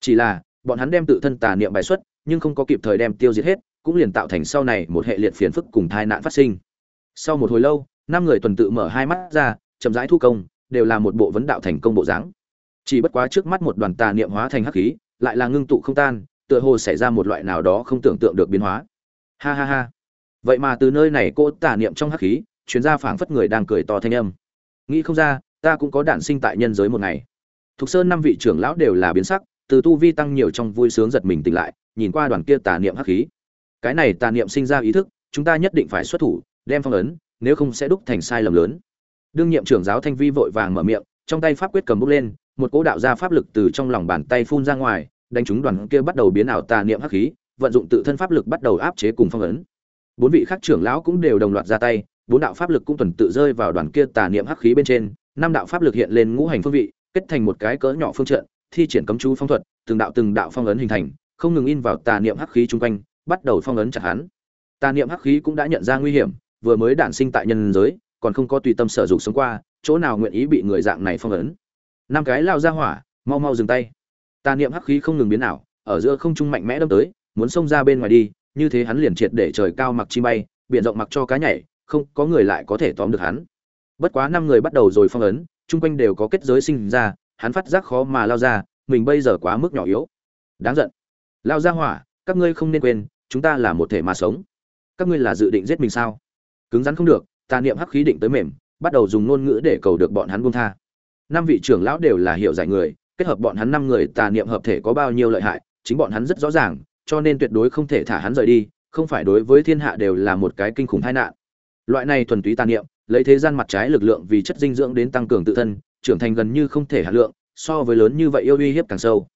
Chỉ là, bọn hắn đem tự thân tà niệm bài xuất, nhưng không có kịp thời đem tiêu diệt hết, cũng liền tạo thành sau này một hệ liệt phiền phức cùng tai nạn phát sinh. Sau một hồi lâu, năm người tuần tự mở hai mắt ra, chậm rãi thu công, đều là một bộ vấn đạo thành công bộ dáng. Chỉ bất quá trước mắt một đoàn tà niệm hóa thành hắc khí, lại là ngưng tụ không tan, tựa hồ xảy ra một loại nào đó không tưởng tượng được biến hóa. Ha ha ha. Vậy mà từ nơi này cô tà niệm trong hắc khí truyền ra phảng phất người đang cười to thanh âm. Nghĩ không ra ta cũng có đản sinh tại nhân giới một ngày. Thục sơn năm vị trưởng lão đều là biến sắc, từ tu vi tăng nhiều trong vui sướng giật mình tỉnh lại, nhìn qua đoàn kia tà niệm hắc khí. Cái này tà niệm sinh ra ý thức, chúng ta nhất định phải xuất thủ, đem phong ấn, nếu không sẽ đúc thành sai lầm lớn. Đương nhiệm trưởng giáo thanh vi vội vàng mở miệng, trong tay pháp quyết cầm bút lên, một cỗ đạo gia pháp lực từ trong lòng bàn tay phun ra ngoài, đánh chúng đoàn kia bắt đầu biến ảo tà niệm hắc khí, vận dụng tự thân pháp lực bắt đầu áp chế cùng phong ấn. Bốn vị khác trưởng lão cũng đều đồng loạt ra tay, bốn đạo pháp lực cũng tuần tự rơi vào đoàn kia tà niệm hắc khí bên trên năm đạo pháp lực hiện lên ngũ hành phương vị, kết thành một cái cỡ nhỏ phương trận, thi triển cấm chú phong thuật, từng đạo từng đạo phong ấn hình thành, không ngừng in vào tà niệm hắc khí chung quanh, bắt đầu phong ấn chặt hắn. Tà niệm hắc khí cũng đã nhận ra nguy hiểm, vừa mới đản sinh tại nhân giới, còn không có tùy tâm sở dục sống qua, chỗ nào nguyện ý bị người dạng này phong ấn. Năm cái lao ra hỏa, mau mau dừng tay. Tà niệm hắc khí không ngừng biến ảo, ở giữa không trung mạnh mẽ đâm tới, muốn xông ra bên ngoài đi, như thế hắn liền triệt để trời cao mặc chi bay, biển rộng mặc cho cá nhảy, không có người lại có thể tóm được hắn bất quá năm người bắt đầu rồi phong ấn, chung quanh đều có kết giới sinh ra, hắn phát giác khó mà lao ra, mình bây giờ quá mức nhỏ yếu. Đáng giận. Lao ra hỏa, các ngươi không nên quên, chúng ta là một thể mà sống. Các ngươi là dự định giết mình sao? Cứng rắn không được tà niệm hắc khí định tới mềm, bắt đầu dùng ngôn ngữ để cầu được bọn hắn buông tha. Năm vị trưởng lão đều là hiểu giải người, kết hợp bọn hắn năm người tà niệm hợp thể có bao nhiêu lợi hại, chính bọn hắn rất rõ ràng, cho nên tuyệt đối không thể thả hắn rời đi, không phải đối với thiên hạ đều là một cái kinh khủng tai nạn. Loại này thuần túy tà niệm lấy thế gian mặt trái lực lượng vì chất dinh dưỡng đến tăng cường tự thân, trưởng thành gần như không thể hạ lượng, so với lớn như vậy yêu uy hiếp càng sâu.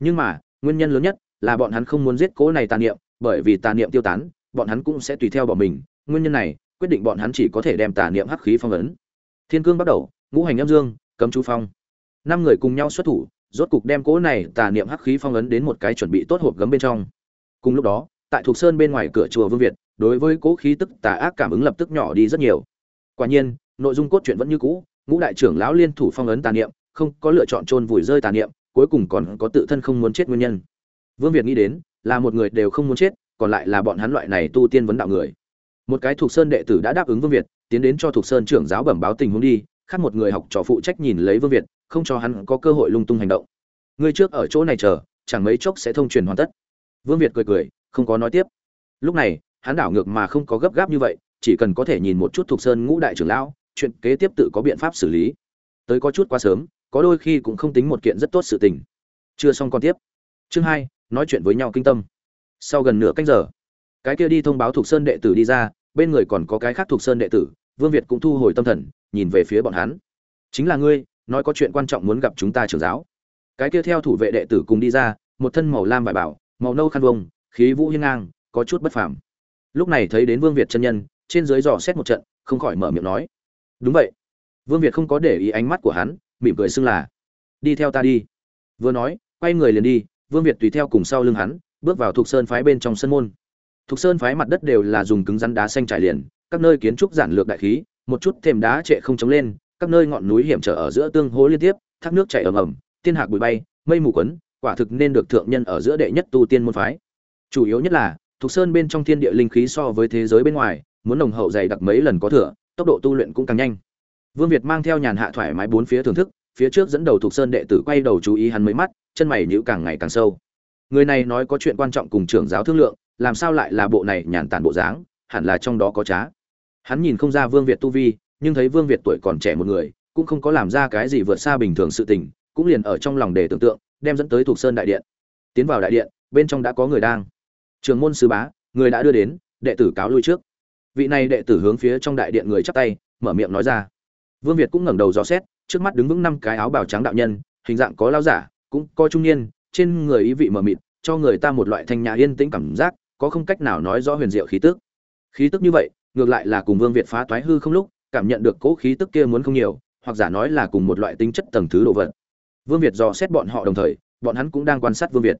Nhưng mà, nguyên nhân lớn nhất là bọn hắn không muốn giết cố này tà niệm, bởi vì tà niệm tiêu tán, bọn hắn cũng sẽ tùy theo bọn mình. Nguyên nhân này, quyết định bọn hắn chỉ có thể đem tà niệm hắc khí phong ấn. Thiên cương bắt đầu, ngũ hành âm dương, cấm chú phong. Năm người cùng nhau xuất thủ, rốt cục đem cố này tà niệm hắc khí phong ấn đến một cái chuẩn bị tốt hộp gấm bên trong. Cùng lúc đó, tại thuộc sơn bên ngoài cửa chùa vương việt, đối với cố khí tức tà ác cảm ứng lập tức nhỏ đi rất nhiều quả nhiên, nội dung cốt truyện vẫn như cũ, ngũ đại trưởng lão liên thủ phong ấn tà niệm, không có lựa chọn chôn vùi rơi tà niệm, cuối cùng còn có tự thân không muốn chết nguyên nhân. Vương việt nghĩ đến, là một người đều không muốn chết, còn lại là bọn hắn loại này tu tiên vấn đạo người. Một cái thuộc sơn đệ tử đã đáp ứng vương việt, tiến đến cho thuộc sơn trưởng giáo bẩm báo tình huống đi, khác một người học trò phụ trách nhìn lấy vương việt, không cho hắn có cơ hội lung tung hành động. Người trước ở chỗ này chờ, chẳng mấy chốc sẽ thông truyền hoàn tất. Vương việt cười cười, không có nói tiếp. Lúc này, hắn đảo ngược mà không có gấp gáp như vậy chỉ cần có thể nhìn một chút thuộc sơn ngũ đại trưởng lão, chuyện kế tiếp tự có biện pháp xử lý. Tới có chút quá sớm, có đôi khi cũng không tính một kiện rất tốt sự tình. Chưa xong còn tiếp. Chương hai, nói chuyện với nhau kinh tâm. Sau gần nửa canh giờ, cái kia đi thông báo thuộc sơn đệ tử đi ra, bên người còn có cái khác thuộc sơn đệ tử, vương việt cũng thu hồi tâm thần, nhìn về phía bọn hắn. Chính là ngươi, nói có chuyện quan trọng muốn gặp chúng ta trưởng giáo. Cái kia theo thủ vệ đệ tử cùng đi ra, một thân màu lam vải bảo, màu nâu khăn vông khí vũ hiên ngang, có chút bất phàm. Lúc này thấy đến vương việt chân nhân trên dưới dò xét một trận, không khỏi mở miệng nói. Đúng vậy. Vương việt không có để ý ánh mắt của hắn, mỉm cười xưng là, đi theo ta đi. Vừa nói, quay người liền đi, vương việt tùy theo cùng sau lưng hắn, bước vào thuộc sơn phái bên trong sân môn. Thuộc sơn phái mặt đất đều là dùng cứng rắn đá xanh trải liền, các nơi kiến trúc giản lược đại khí, một chút thềm đá trệ không chống lên, các nơi ngọn núi hiểm trở ở giữa tương hố liên tiếp, thác nước chảy ầm ầm, tiên hạc bụi bay, mây mù quấn, quả thực nên được thượng nhân ở giữa đệ nhất tu tiên môn phái. Chủ yếu nhất là thuộc sơn bên trong thiên địa linh khí so với thế giới bên ngoài muốn nồng hậu dày đặc mấy lần có thừa, tốc độ tu luyện cũng càng nhanh. Vương việt mang theo nhàn hạ thoải mái bốn phía thưởng thức, phía trước dẫn đầu thuộc sơn đệ tử quay đầu chú ý hắn mấy mắt, chân mày nhíu càng ngày càng sâu. Người này nói có chuyện quan trọng cùng trưởng giáo thương lượng, làm sao lại là bộ này nhàn tản bộ dáng, hẳn là trong đó có trá. Hắn nhìn không ra vương việt tu vi, nhưng thấy vương việt tuổi còn trẻ một người, cũng không có làm ra cái gì vượt xa bình thường sự tình, cũng liền ở trong lòng để tưởng tượng, đem dẫn tới thuộc sơn đại điện. Tiến vào đại điện, bên trong đã có người đang. Trường môn sư bá, người đã đưa đến, đệ tử cáo lui trước vị này đệ tử hướng phía trong đại điện người chắp tay, mở miệng nói ra. Vương việt cũng ngẩng đầu dò xét, trước mắt đứng vững năm cái áo bào trắng đạo nhân, hình dạng có lao giả, cũng có trung niên, trên người ý vị mờ mịt, cho người ta một loại thanh nhã yên tĩnh cảm giác, có không cách nào nói rõ huyền diệu khí tức. Khí tức như vậy, ngược lại là cùng vương việt phá toái hư không lúc, cảm nhận được cỗ khí tức kia muốn không nhiều, hoặc giả nói là cùng một loại tính chất tầng thứ đồ vật. Vương việt dò xét bọn họ đồng thời, bọn hắn cũng đang quan sát vương việt.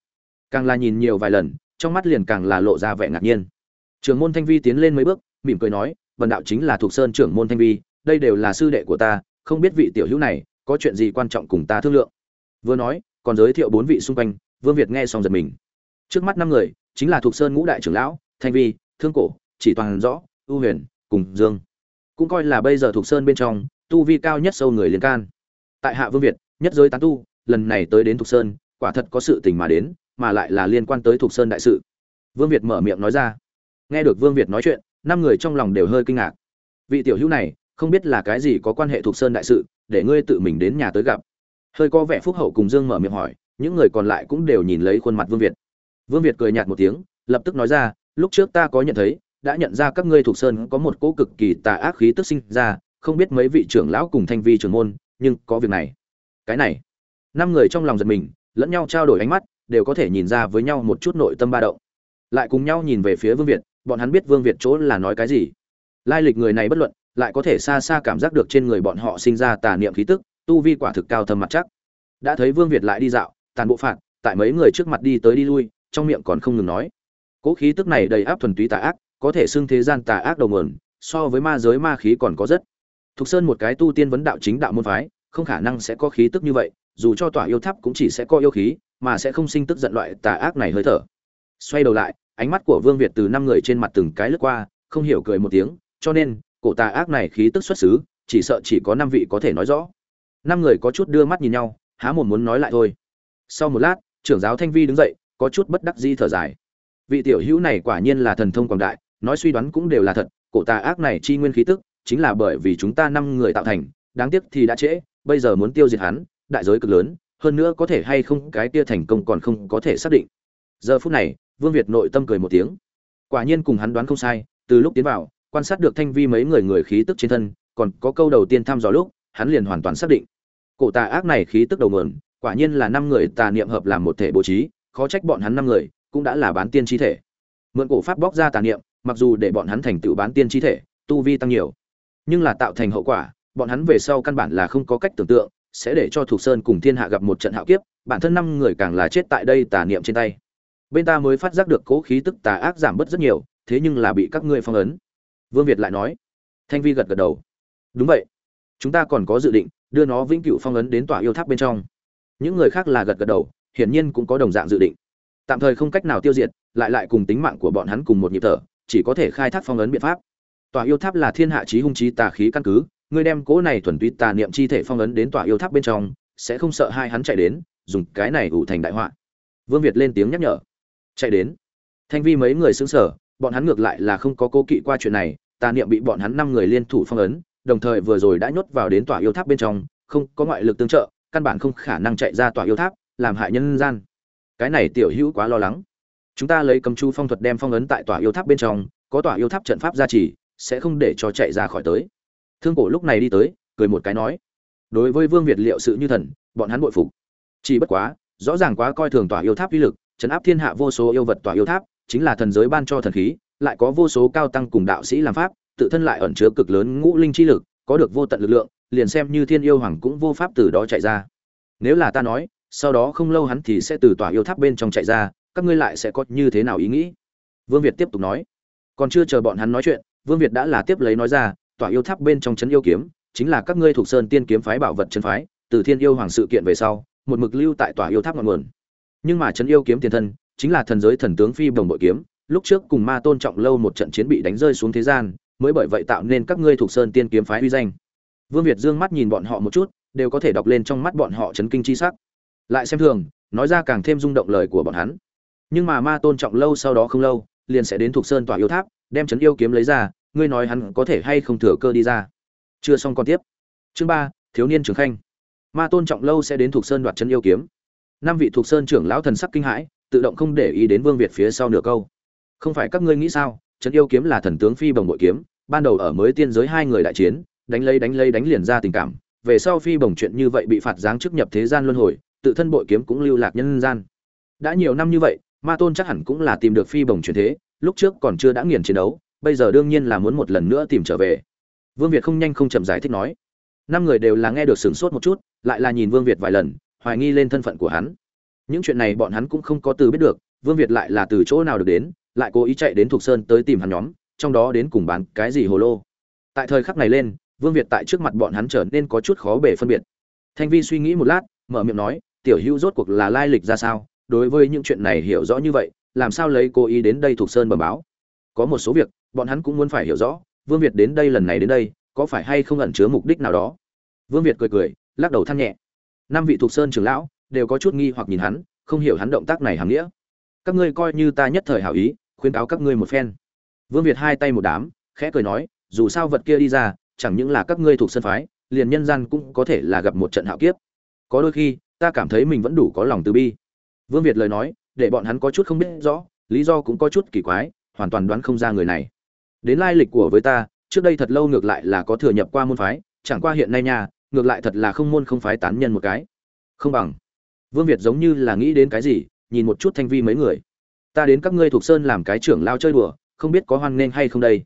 Càng là nhìn nhiều vài lần, trong mắt liền càng là lộ ra vẻ ngạc nhiên. Trường môn thanh vi tiến lên mấy bước mỉm cười nói vần đạo chính là thuộc sơn trưởng môn thanh vi, đây đều là sư đệ của ta, không biết vị tiểu hữu này có chuyện gì quan trọng cùng ta thương lượng. Vừa nói, còn giới thiệu bốn vị xung quanh, vương việt nghe xong giật mình. Trước mắt năm người, chính là thuộc sơn ngũ đại trưởng lão, thanh vi, thương cổ, chỉ toàn rõ ưu huyền, cùng dương. Cũng coi là bây giờ thuộc sơn bên trong, tu vi cao nhất sâu người liên can. Tại hạ vương việt, nhất giới tán tu, lần này tới đến thuộc sơn, quả thật có sự tình mà đến, mà lại là liên quan tới thuộc sơn đại sự. Vương việt mở miệng nói ra. Nghe được vương việt nói chuyện năm người trong lòng đều hơi kinh ngạc. Vị tiểu hữu này, không biết là cái gì có quan hệ thuộc sơn đại sự, để ngươi tự mình đến nhà tới gặp. Hơi có vẻ phúc hậu cùng dương mở miệng hỏi, những người còn lại cũng đều nhìn lấy khuôn mặt vương việt. Vương việt cười nhạt một tiếng, lập tức nói ra, lúc trước ta có nhận thấy, đã nhận ra các ngươi thuộc sơn có một cỗ cực kỳ tà ác khí tức sinh ra, không biết mấy vị trưởng lão cùng thanh vi trưởng môn, nhưng có việc này. Cái này, năm người trong lòng giật mình, lẫn nhau trao đổi ánh mắt, đều có thể nhìn ra với nhau một chút nội tâm ba động. Lại cùng nhau nhìn về phía vương việt bọn hắn biết vương việt chỗ là nói cái gì. Lai lịch người này bất luận, lại có thể xa xa cảm giác được trên người bọn họ sinh ra tà niệm khí tức, tu vi quả thực cao thâm mặt chắc. Đã thấy vương việt lại đi dạo, tàn bộ phạt, tại mấy người trước mặt đi tới đi lui, trong miệng còn không ngừng nói. Cỗ khí tức này đầy áp thuần túy tà ác, có thể xưng thế gian tà ác đầu nguồn, so với ma giới ma khí còn có rất. Thục sơn một cái tu tiên vấn đạo chính đạo môn phái, không khả năng sẽ có khí tức như vậy, dù cho tỏa yêu tháp cũng chỉ sẽ có yêu khí, mà sẽ không sinh tức giận loại tà ác này hơi thở. Xoay đầu lại ánh mắt của vương việt từ năm người trên mặt từng cái lướt qua, không hiểu cười một tiếng, cho nên, cổ tà ác này khí tức xuất xứ, chỉ sợ chỉ có năm vị có thể nói rõ. Năm người có chút đưa mắt nhìn nhau, há một muốn nói lại thôi. Sau một lát, trưởng giáo thanh vi đứng dậy, có chút bất đắc di thở dài. Vị tiểu hữu này quả nhiên là thần thông quảng đại, nói suy đoán cũng đều là thật, cổ tà ác này chi nguyên khí tức, chính là bởi vì chúng ta năm người tạo thành, đáng tiếc thì đã trễ, bây giờ muốn tiêu diệt hắn, đại giới cực lớn, hơn nữa có thể hay không cái kia thành công còn không có thể xác định. Giờ phút này vương việt nội tâm cười một tiếng. Quả nhiên cùng hắn đoán không sai, từ lúc tiến vào, quan sát được thanh vi mấy người người khí tức trên thân, còn có câu đầu tiên thăm dò lúc, hắn liền hoàn toàn xác định. Cổ tà ác này khí tức đầu nguồn, quả nhiên là năm người tà niệm hợp làm một thể bố trí, khó trách bọn hắn năm người cũng đã là bán tiên chi thể. Mượn cổ pháp bóc ra tà niệm, mặc dù để bọn hắn thành tựu bán tiên chi thể, tu vi tăng nhiều, nhưng là tạo thành hậu quả, bọn hắn về sau căn bản là không có cách tưởng tượng, sẽ để cho thủ sơn cùng thiên hạ gặp một trận hạo kiếp, bản thân năm người càng là chết tại đây tà niệm trên tay bên ta mới phát giác được cố khí tức tà ác giảm bớt rất nhiều, thế nhưng là bị các ngươi phong ấn. Vương việt lại nói. Thanh vi gật gật đầu. Đúng vậy. Chúng ta còn có dự định, đưa nó vĩnh cửu phong ấn đến tòa yêu tháp bên trong. Những người khác là gật gật đầu, hiển nhiên cũng có đồng dạng dự định. Tạm thời không cách nào tiêu diệt, lại lại cùng tính mạng của bọn hắn cùng một nhịp thở, chỉ có thể khai thác phong ấn biện pháp. Tòa yêu tháp là thiên hạ chí hung chí tà khí căn cứ, ngươi đem cố này thuần túy tà niệm chi thể phong ấn đến tòa yêu tháp bên trong, sẽ không sợ hai hắn chạy đến, dùng cái này ủ thành đại họa. Vương việt lên tiếng nhắc nhở chạy đến. Thanh vi mấy người xứng sở bọn hắn ngược lại là không có cố kỵ qua chuyện này, tà niệm bị bọn hắn năm người liên thủ phong ấn, đồng thời vừa rồi đã nhốt vào đến tòa yêu tháp bên trong, không có ngoại lực tương trợ, căn bản không khả năng chạy ra tòa yêu tháp, làm hại nhân gian. Cái này tiểu hữu quá lo lắng. Chúng ta lấy cầm chu phong thuật đem phong ấn tại tòa yêu tháp bên trong, có tòa yêu tháp trận pháp gia trì, sẽ không để cho chạy ra khỏi tới. Thương cổ lúc này đi tới, cười một cái nói, đối với vương việt liệu sự như thần, bọn hắn bội phục. Chỉ bất quá, rõ ràng quá coi thường tòa yêu tháp uy lực chấn áp thiên hạ vô số yêu vật tòa yêu tháp, chính là thần giới ban cho thần khí, lại có vô số cao tăng cùng đạo sĩ làm pháp, tự thân lại ẩn chứa cực lớn ngũ linh chi lực, có được vô tận lực lượng, liền xem như thiên yêu hoàng cũng vô pháp từ đó chạy ra. Nếu là ta nói, sau đó không lâu hắn thì sẽ từ tòa yêu tháp bên trong chạy ra, các ngươi lại sẽ có như thế nào ý nghĩ? Vương việt tiếp tục nói. Còn chưa chờ bọn hắn nói chuyện, vương việt đã là tiếp lấy nói ra, tòa yêu tháp bên trong trấn yêu kiếm, chính là các ngươi thuộc sơn tiên kiếm phái bảo vật chân phái, từ thiên yêu hoàng sự kiện về sau, một mực lưu tại tòa yêu tháp ngọn nguồn nhưng mà trấn yêu kiếm tiền thân, chính là thần giới thần tướng phi bồng bội kiếm, lúc trước cùng ma tôn trọng lâu một trận chiến bị đánh rơi xuống thế gian, mới bởi vậy tạo nên các ngươi thuộc sơn tiên kiếm phái uy danh. Vương việt dương mắt nhìn bọn họ một chút, đều có thể đọc lên trong mắt bọn họ chấn kinh chi sắc. Lại xem thường, nói ra càng thêm rung động lời của bọn hắn. Nhưng mà ma tôn trọng lâu sau đó không lâu, liền sẽ đến thuộc sơn tòa yêu tháp, đem chấn yêu kiếm lấy ra, ngươi nói hắn có thể hay không thừa cơ đi ra. Chưa xong còn tiếp. Chương ba, thiếu niên trường khanh. Ma tôn trọng lâu sẽ đến thuộc sơn đoạt chấn yêu kiếm năm vị thuộc sơn trưởng lão thần sắc kinh hãi, tự động không để ý đến vương việt phía sau nửa câu. Không phải các ngươi nghĩ sao, trấn yêu kiếm là thần tướng phi bồng bội kiếm, ban đầu ở mới tiên giới hai người đại chiến, đánh lấy đánh lấy đánh liền ra tình cảm, về sau phi bồng chuyện như vậy bị phạt giáng chức nhập thế gian luân hồi, tự thân bội kiếm cũng lưu lạc nhân gian. Đã nhiều năm như vậy, ma tôn chắc hẳn cũng là tìm được phi bồng truyền thế, lúc trước còn chưa đã nghiền chiến đấu, bây giờ đương nhiên là muốn một lần nữa tìm trở về. Vương việt không nhanh không chậm giải thích nói. Năm người đều là nghe được sửng sốt một chút, lại là nhìn vương việt vài lần hoài nghi lên thân phận của hắn. Những chuyện này bọn hắn cũng không có từ biết được, vương việt lại là từ chỗ nào được đến, lại cố ý chạy đến thục sơn tới tìm hắn nhóm, trong đó đến cùng bán cái gì hồ lô. Tại thời khắc này lên, vương việt tại trước mặt bọn hắn trở nên có chút khó bể phân biệt. Thanh vi suy nghĩ một lát, mở miệng nói, tiểu hữu rốt cuộc là lai lịch ra sao? Đối với những chuyện này hiểu rõ như vậy, làm sao lấy cố ý đến đây thuộc sơn bẩm báo? Có một số việc, bọn hắn cũng muốn phải hiểu rõ, vương việt đến đây lần này đến đây, có phải hay không ẩn chứa mục đích nào đó? Vương việt cười cười, lắc đầu than nhẹ năm vị thuộc sơn trưởng lão đều có chút nghi hoặc nhìn hắn, không hiểu hắn động tác này hàm nghĩa. Các ngươi coi như ta nhất thời hảo ý khuyên cáo các ngươi một phen. Vương việt hai tay một đám, khẽ cười nói, dù sao vật kia đi ra, chẳng những là các ngươi thuộc sơn phái, liền nhân gian cũng có thể là gặp một trận hạo kiếp. Có đôi khi, ta cảm thấy mình vẫn đủ có lòng từ bi. Vương việt lời nói, để bọn hắn có chút không biết rõ, lý do cũng có chút kỳ quái, hoàn toàn đoán không ra người này. Đến lai lịch của với ta, trước đây thật lâu ngược lại là có thừa nhập qua môn phái, chẳng qua hiện nay nha ngược lại thật là không môn không phái tán nhân một cái. Không bằng. Vương việt giống như là nghĩ đến cái gì, nhìn một chút thanh vi mấy người. Ta đến các ngươi thuộc sơn làm cái trưởng lao chơi đùa, không biết có hoan nghênh hay không đây.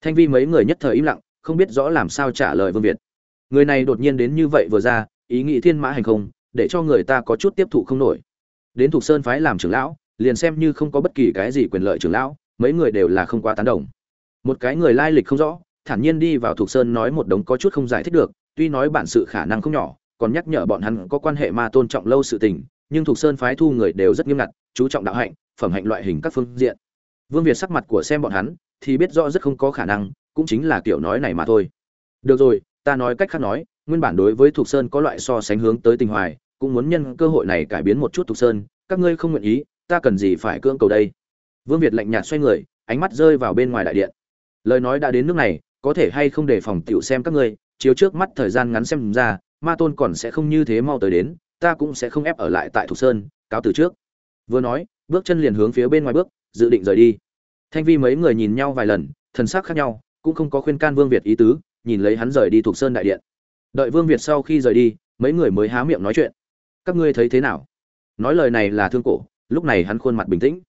Thanh vi mấy người nhất thời im lặng, không biết rõ làm sao trả lời vương việt. Người này đột nhiên đến như vậy vừa ra, ý nghĩ thiên mã hành không, để cho người ta có chút tiếp thụ không nổi. Đến thuộc sơn phái làm trưởng lão, liền xem như không có bất kỳ cái gì quyền lợi trưởng lão, mấy người đều là không quá tán đồng. Một cái người lai lịch không rõ, thản nhiên đi vào thuộc sơn nói một đống có chút không giải thích được tuy nói bản sự khả năng không nhỏ, còn nhắc nhở bọn hắn có quan hệ ma tôn trọng lâu sự tình, nhưng thuộc sơn phái thu người đều rất nghiêm ngặt, chú trọng đạo hạnh, phẩm hạnh loại hình các phương diện. Vương việt sắc mặt của xem bọn hắn, thì biết rõ rất không có khả năng, cũng chính là kiểu nói này mà thôi. Được rồi, ta nói cách khác nói, nguyên bản đối với thuộc sơn có loại so sánh hướng tới tình hoài, cũng muốn nhân cơ hội này cải biến một chút thuộc sơn, các ngươi không nguyện ý, ta cần gì phải cưỡng cầu đây? Vương việt lạnh nhạt xoay người, ánh mắt rơi vào bên ngoài đại điện. Lời nói đã đến nước này, có thể hay không đề phòng tiểu xem các ngươi chiếu trước mắt thời gian ngắn xem ra, ma tôn còn sẽ không như thế mau tới đến, ta cũng sẽ không ép ở lại tại thục sơn, cáo từ trước. Vừa nói, bước chân liền hướng phía bên ngoài bước, dự định rời đi. Thanh vi mấy người nhìn nhau vài lần, thần sắc khác nhau, cũng không có khuyên can vương việt ý tứ, nhìn lấy hắn rời đi thục sơn đại điện. Đợi vương việt sau khi rời đi, mấy người mới há miệng nói chuyện. Các ngươi thấy thế nào? Nói lời này là thương cổ, lúc này hắn khuôn mặt bình tĩnh.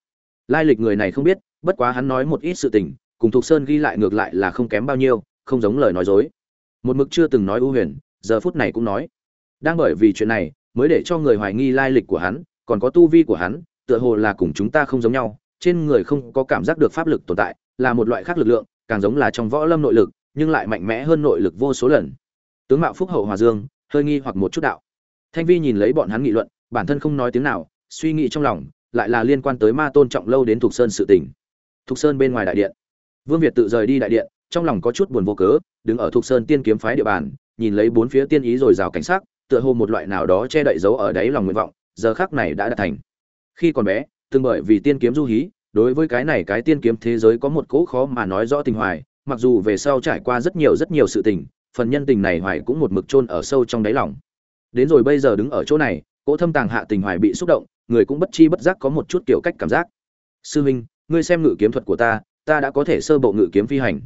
Lai lịch người này không biết, bất quá hắn nói một ít sự tình, cùng thục sơn ghi lại ngược lại là không kém bao nhiêu, không giống lời nói dối một mực chưa từng nói ưu huyền, giờ phút này cũng nói. Đang bởi vì chuyện này, mới để cho người hoài nghi lai lịch của hắn, còn có tu vi của hắn, tựa hồ là cùng chúng ta không giống nhau, trên người không có cảm giác được pháp lực tồn tại, là một loại khác lực lượng, càng giống là trong võ lâm nội lực, nhưng lại mạnh mẽ hơn nội lực vô số lần. Tướng mạo phúc hậu hòa dương, hơi nghi hoặc một chút đạo. Thanh vi nhìn lấy bọn hắn nghị luận, bản thân không nói tiếng nào, suy nghĩ trong lòng, lại là liên quan tới ma tôn trọng lâu đến thục sơn sự tình. Thục sơn bên ngoài đại điện. Vương việt tự rời đi đại điện trong lòng có chút buồn vô cớ, đứng ở thục sơn tiên kiếm phái địa bàn, nhìn lấy bốn phía tiên ý rồi rào cảnh sát tựa hồ một loại nào đó che đậy dấu ở đáy lòng nguyện vọng, giờ khác này đã đạt thành. Khi còn bé, từng bởi vì tiên kiếm du hí, đối với cái này cái tiên kiếm thế giới có một cỗ khó mà nói rõ tình hoài, mặc dù về sau trải qua rất nhiều rất nhiều sự tình, phần nhân tình này hoài cũng một mực chôn ở sâu trong đáy lòng. Đến rồi bây giờ đứng ở chỗ này, cỗ thâm tàng hạ tình hoài bị xúc động, người cũng bất chi bất giác có một chút kiểu cách cảm giác. Sư huynh ngươi xem ngự kiếm thuật của ta ta đã có thể sơ bộ ngự kiếm phi hành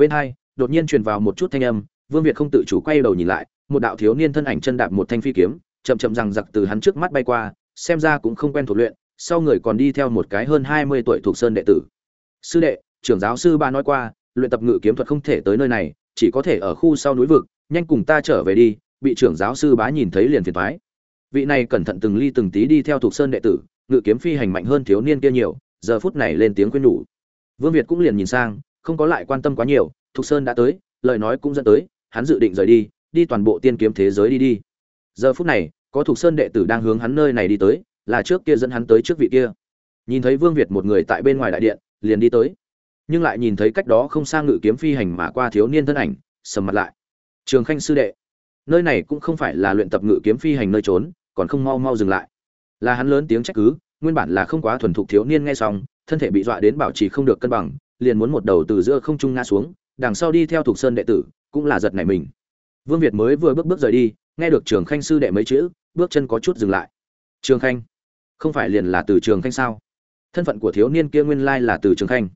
bên hai, đột nhiên truyền vào một chút thanh âm, vương việt không tự chủ quay đầu nhìn lại, một đạo thiếu niên thân ảnh chân đạp một thanh phi kiếm, chậm chậm rằng giặc từ hắn trước mắt bay qua, xem ra cũng không quen thuộc luyện, sau người còn đi theo một cái hơn hai mươi tuổi thuộc sơn đệ tử. Sư đệ, trưởng giáo sư ba nói qua, luyện tập ngự kiếm thuật không thể tới nơi này, chỉ có thể ở khu sau núi vực, nhanh cùng ta trở về đi. Bị trưởng giáo sư bá nhìn thấy liền phiền thoái vị này cẩn thận từng ly từng tí đi theo thuộc sơn đệ tử, ngự kiếm phi hành mạnh hơn thiếu niên kia nhiều, giờ phút này lên tiếng khuyên nhủ. Vương việt cũng liền nhìn sang không có lại quan tâm quá nhiều, thục sơn đã tới, lời nói cũng dẫn tới, hắn dự định rời đi đi toàn bộ tiên kiếm thế giới đi đi. Giờ phút này, có thục sơn đệ tử đang hướng hắn nơi này đi tới, là trước kia dẫn hắn tới trước vị kia. Nhìn thấy vương việt một người tại bên ngoài đại điện, liền đi tới. Nhưng lại nhìn thấy cách đó không xa ngự kiếm phi hành mà qua thiếu niên thân ảnh, sầm mặt lại. Trường khanh sư đệ, nơi này cũng không phải là luyện tập ngự kiếm phi hành nơi trốn, còn không mau mau dừng lại. Là hắn lớn tiếng trách cứ, nguyên bản là không quá thuần thục thiếu niên nghe xong, thân thể bị dọa đến bảo trì không được cân bằng liền muốn một đầu từ giữa không trung ngã xuống, đằng sau đi theo thuộc sơn đệ tử, cũng là giật nảy mình. Vương việt mới vừa bước bước rời đi, nghe được trường khanh sư đệ mấy chữ, bước chân có chút dừng lại. Trường khanh, không phải liền là từ trường khanh sao? Thân phận của thiếu niên kia nguyên lai là từ trường khanh.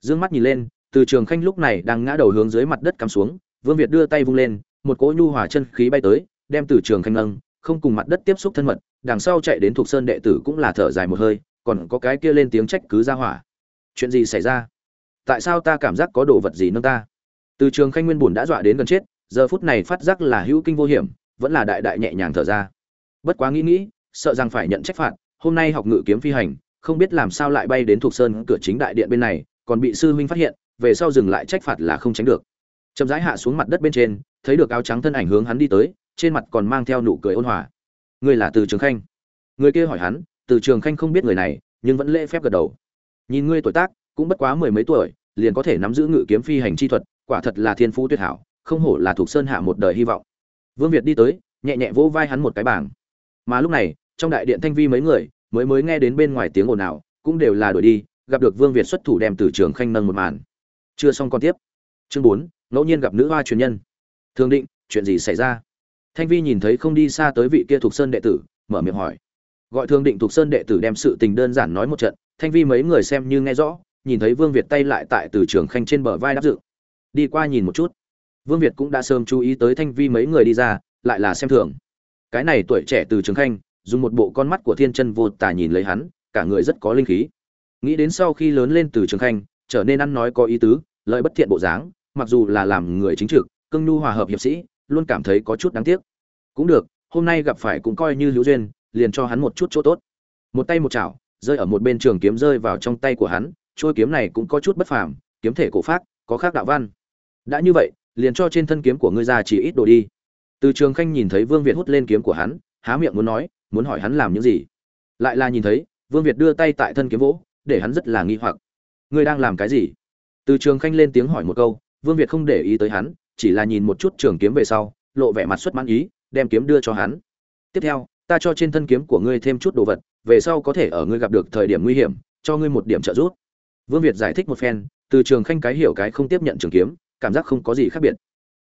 Dương mắt nhìn lên, từ trường khanh lúc này đang ngã đầu hướng dưới mặt đất cắm xuống, vương việt đưa tay vung lên, một cỗ nhu hòa chân khí bay tới, đem từ trường khanh nâng, không cùng mặt đất tiếp xúc thân mật, đằng sau chạy đến thuộc sơn đệ tử cũng là thở dài một hơi, còn có cái kia lên tiếng trách cứ ra hỏa. Chuyện gì xảy ra? Tại sao ta cảm giác có đồ vật gì nâng ta? Từ trường khanh nguyên bùn đã dọa đến gần chết, giờ phút này phát giác là hữu kinh vô hiểm, vẫn là đại đại nhẹ nhàng thở ra. Bất quá nghĩ nghĩ, sợ rằng phải nhận trách phạt, hôm nay học ngự kiếm phi hành, không biết làm sao lại bay đến thuộc sơn cửa chính đại điện bên này, còn bị sư huynh phát hiện, về sau dừng lại trách phạt là không tránh được. Chậm rãi hạ xuống mặt đất bên trên, thấy được áo trắng thân ảnh hướng hắn đi tới, trên mặt còn mang theo nụ cười ôn hòa. Người là từ trường khanh. Người kia hỏi hắn, từ trường khanh không biết người này, nhưng vẫn lễ phép gật đầu. Nhìn ngươi tuổi tác cũng bất quá mười mấy tuổi, liền có thể nắm giữ ngự kiếm phi hành chi thuật, quả thật là thiên phú tuyệt hảo, không hổ là thuộc sơn hạ một đời hy vọng. Vương việt đi tới, nhẹ nhẹ vỗ vai hắn một cái bảng. Mà lúc này, trong đại điện thanh vi mấy người, mới mới nghe đến bên ngoài tiếng ồn ào, cũng đều là đuổi đi, gặp được vương việt xuất thủ đem từ trường khanh nâng một màn. Chưa xong con tiếp. Chương bốn, ngẫu nhiên gặp nữ hoa truyền nhân. Thường định, chuyện gì xảy ra? Thanh vi nhìn thấy không đi xa tới vị kia thuộc sơn đệ tử, mở miệng hỏi. Gọi thường định thuộc sơn đệ tử đem sự tình đơn giản nói một trận, thanh vi mấy người xem như nghe rõ nhìn thấy vương việt tay lại tại từ trường khanh trên bờ vai đáp dự đi qua nhìn một chút. Vương việt cũng đã sớm chú ý tới thanh vi mấy người đi ra, lại là xem thường. Cái này tuổi trẻ từ trường khanh, dùng một bộ con mắt của thiên chân vô tà nhìn lấy hắn, cả người rất có linh khí. Nghĩ đến sau khi lớn lên từ trường khanh, trở nên ăn nói có ý tứ, lợi bất thiện bộ dáng, mặc dù là làm người chính trực, cưng nhu hòa hợp hiệp sĩ, luôn cảm thấy có chút đáng tiếc. Cũng được, hôm nay gặp phải cũng coi như hữu duyên, liền cho hắn một chút chỗ tốt. Một tay một chảo, rơi ở một bên trường kiếm rơi vào trong tay của hắn trôi kiếm này cũng có chút bất phàm, kiếm thể cổ pháp có khác đạo văn. Đã như vậy, liền cho trên thân kiếm của ngươi ra chỉ ít đồ đi. Từ trường khanh nhìn thấy vương việt hút lên kiếm của hắn, há miệng muốn nói, muốn hỏi hắn làm những gì. Lại là nhìn thấy, vương việt đưa tay tại thân kiếm vỗ, để hắn rất là nghi hoặc. Ngươi đang làm cái gì? Từ trường khanh lên tiếng hỏi một câu, vương việt không để ý tới hắn, chỉ là nhìn một chút trường kiếm về sau, lộ vẻ mặt xuất mãn ý, đem kiếm đưa cho hắn. Tiếp theo, ta cho trên thân kiếm của ngươi thêm chút đồ vật, về sau có thể ở ngươi gặp được thời điểm nguy hiểm, cho ngươi một điểm trợ giúp vương việt giải thích một phen, từ trường khanh cái hiểu cái không tiếp nhận trường kiếm, cảm giác không có gì khác biệt.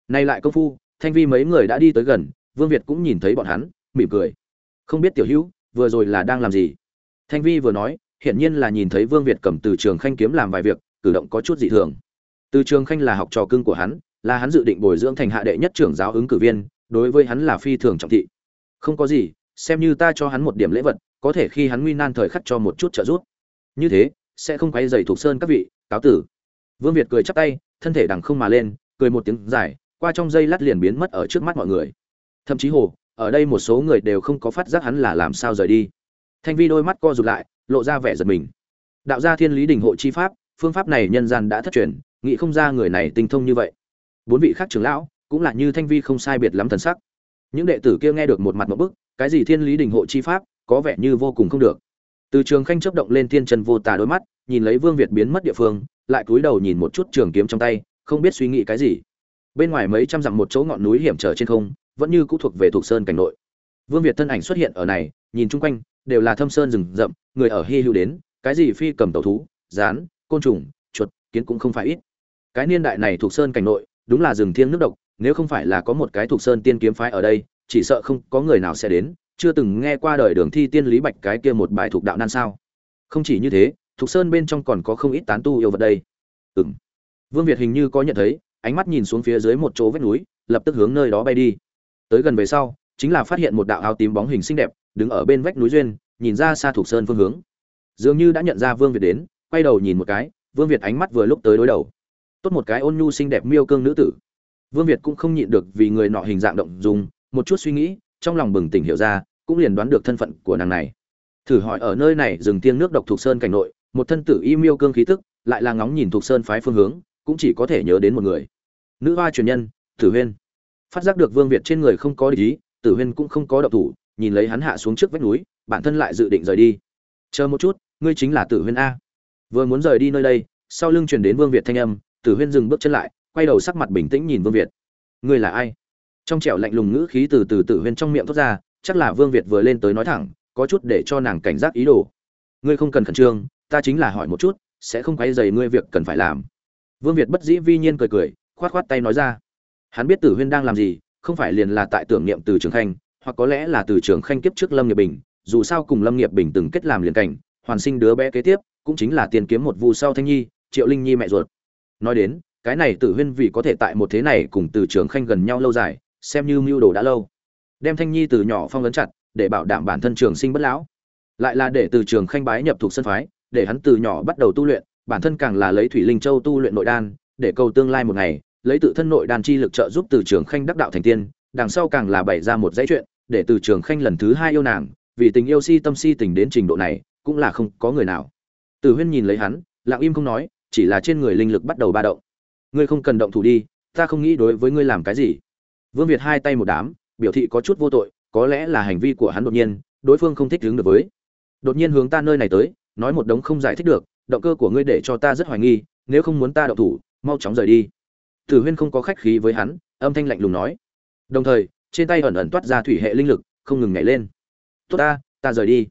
Nay lại công phu, thanh vi mấy người đã đi tới gần, vương việt cũng nhìn thấy bọn hắn, mỉm cười. Không biết tiểu hữu, vừa rồi là đang làm gì? Thanh vi vừa nói, hiển nhiên là nhìn thấy vương việt cầm từ trường khanh kiếm làm vài việc, cử động có chút dị thường. Từ trường khanh là học trò cưng của hắn, là hắn dự định bồi dưỡng thành hạ đệ nhất trưởng giáo ứng cử viên, đối với hắn là phi thường trọng thị. Không có gì, xem như ta cho hắn một điểm lễ vật, có thể khi hắn nguy nan thời khắc cho một chút trợ giúp. Như thế sẽ không quay dày thuộc sơn các vị, cáo tử. Vương việt cười chắp tay, thân thể đằng không mà lên, cười một tiếng dài, qua trong giây lát liền biến mất ở trước mắt mọi người. Thậm chí hồ, ở đây một số người đều không có phát giác hắn là làm sao rời đi. Thanh vi đôi mắt co rụt lại, lộ ra vẻ giật mình. Đạo gia thiên lý đình hộ chi pháp, phương pháp này nhân gian đã thất truyền, nghĩ không ra người này tinh thông như vậy. Bốn vị khác trưởng lão, cũng là như thanh vi không sai biệt lắm thần sắc. Những đệ tử kia nghe được một mặt một bức, cái gì thiên lý đình hộ chi pháp, có vẻ như vô cùng không được từ trường khanh chấp động lên thiên trần vô tà đôi mắt, nhìn lấy vương việt biến mất địa phương, lại cúi đầu nhìn một chút trường kiếm trong tay, không biết suy nghĩ cái gì. Bên ngoài mấy trăm dặm một chỗ ngọn núi hiểm trở trên không, vẫn như cũ thuộc về thuộc sơn cảnh nội. Vương việt thân ảnh xuất hiện ở này, nhìn chung quanh, đều là thâm sơn rừng rậm, người ở hy hữu đến, cái gì phi cầm tàu thú, rán, côn trùng, chuột, kiến cũng không phải ít. Cái niên đại này thuộc sơn cảnh nội, đúng là rừng thiêng nước độc, nếu không phải là có một cái thuộc sơn tiên kiếm phái ở đây, chỉ sợ không có người nào sẽ đến chưa từng nghe qua đời đường thi tiên lý bạch cái kia một bài thuộc đạo nan sao. Không chỉ như thế thuộc sơn bên trong còn có không ít tán tu yêu vật đây. Ừm. Vương việt hình như có nhận thấy, ánh mắt nhìn xuống phía dưới một chỗ vách núi, lập tức hướng nơi đó bay đi. Tới gần về sau, chính là phát hiện một đạo áo tím bóng hình xinh đẹp, đứng ở bên vách núi duyên, nhìn ra xa thuộc sơn phương hướng. Dường như đã nhận ra vương việt đến, quay đầu nhìn một cái, vương việt ánh mắt vừa lúc tới đối đầu. Tốt một cái ôn nhu xinh đẹp miêu cương nữ tử. Vương việt cũng không nhịn được vì người nọ hình dạng động dùng, một chút suy nghĩ trong lòng bừng tỉnh hiểu ra, cũng liền đoán được thân phận của nàng này. Thử hỏi ở nơi này rừng tiên nước độc thuộc sơn cảnh nội, một thân tử y miêu cương khí tức, lại là ngóng nhìn thuộc sơn phái phương hướng, cũng chỉ có thể nhớ đến một người. Nữ hoa truyền nhân, tử huyên. Phát giác được vương việt trên người không có ý, tử huyên cũng không có động thủ, nhìn lấy hắn hạ xuống trước vách núi, bản thân lại dự định rời đi. Chờ một chút, ngươi chính là tử huyên a. Vừa muốn rời đi nơi đây, sau lưng truyền đến vương việt thanh âm, tử huyên dừng bước chân lại, quay đầu sắc mặt bình tĩnh nhìn vương việt. Ngươi là ai? Trong trẻo lạnh lùng ngữ khí từ từ tử huyên trong miệng thoát ra, chắc là vương việt vừa lên tới nói thẳng, có chút để cho nàng cảnh giác ý đồ. Ngươi không cần khẩn trương, ta chính là hỏi một chút, sẽ không quay dày ngươi việc cần phải làm. Vương việt bất dĩ vi nhiên cười cười, khoát khoát tay nói ra. Hắn biết tử huyên đang làm gì, không phải liền là tại tưởng niệm từ trường khanh, hoặc có lẽ là từ trường khanh kiếp trước lâm nghiệp bình, dù sao cùng lâm nghiệp bình từng kết làm liền cảnh, hoàn sinh đứa bé kế tiếp, cũng chính là tiền kiếm một vụ sau thanh nhi, triệu linh nhi mẹ ruột. Nói đến, cái này tử huyên vì có thể tại một thế này cùng từ trường khanh gần nhau lâu dài xem như mưu đồ đã lâu. Đem thanh nhi từ nhỏ phong ấn chặt, để bảo đảm bản thân trường sinh bất lão. Lại là để từ trường khanh bái nhập thuộc sân phái, để hắn từ nhỏ bắt đầu tu luyện, bản thân càng là lấy thủy linh châu tu luyện nội đan, để cầu tương lai một ngày, lấy tự thân nội đan chi lực trợ giúp từ trường khanh đắc đạo thành tiên, đằng sau càng là bày ra một dãy chuyện, để từ trường khanh lần thứ hai yêu nàng, vì tình yêu si tâm si tình đến trình độ này, cũng là không có người nào. Từ huyên nhìn lấy hắn, lặng im không nói, chỉ là trên người linh lực bắt đầu ba động. Ngươi không cần động thủ đi, ta không nghĩ đối với ngươi làm cái gì vương việt hai tay một đám, biểu thị có chút vô tội, có lẽ là hành vi của hắn đột nhiên, đối phương không thích ứng được với. Đột nhiên hướng ta nơi này tới, nói một đống không giải thích được, động cơ của ngươi để cho ta rất hoài nghi, nếu không muốn ta động thủ, mau chóng rời đi. Tử huyên không có khách khí với hắn, âm thanh lạnh lùng nói. Đồng thời, trên tay ẩn ẩn toát ra thủy hệ linh lực, không ngừng nhảy lên. Tốt ta ta rời đi.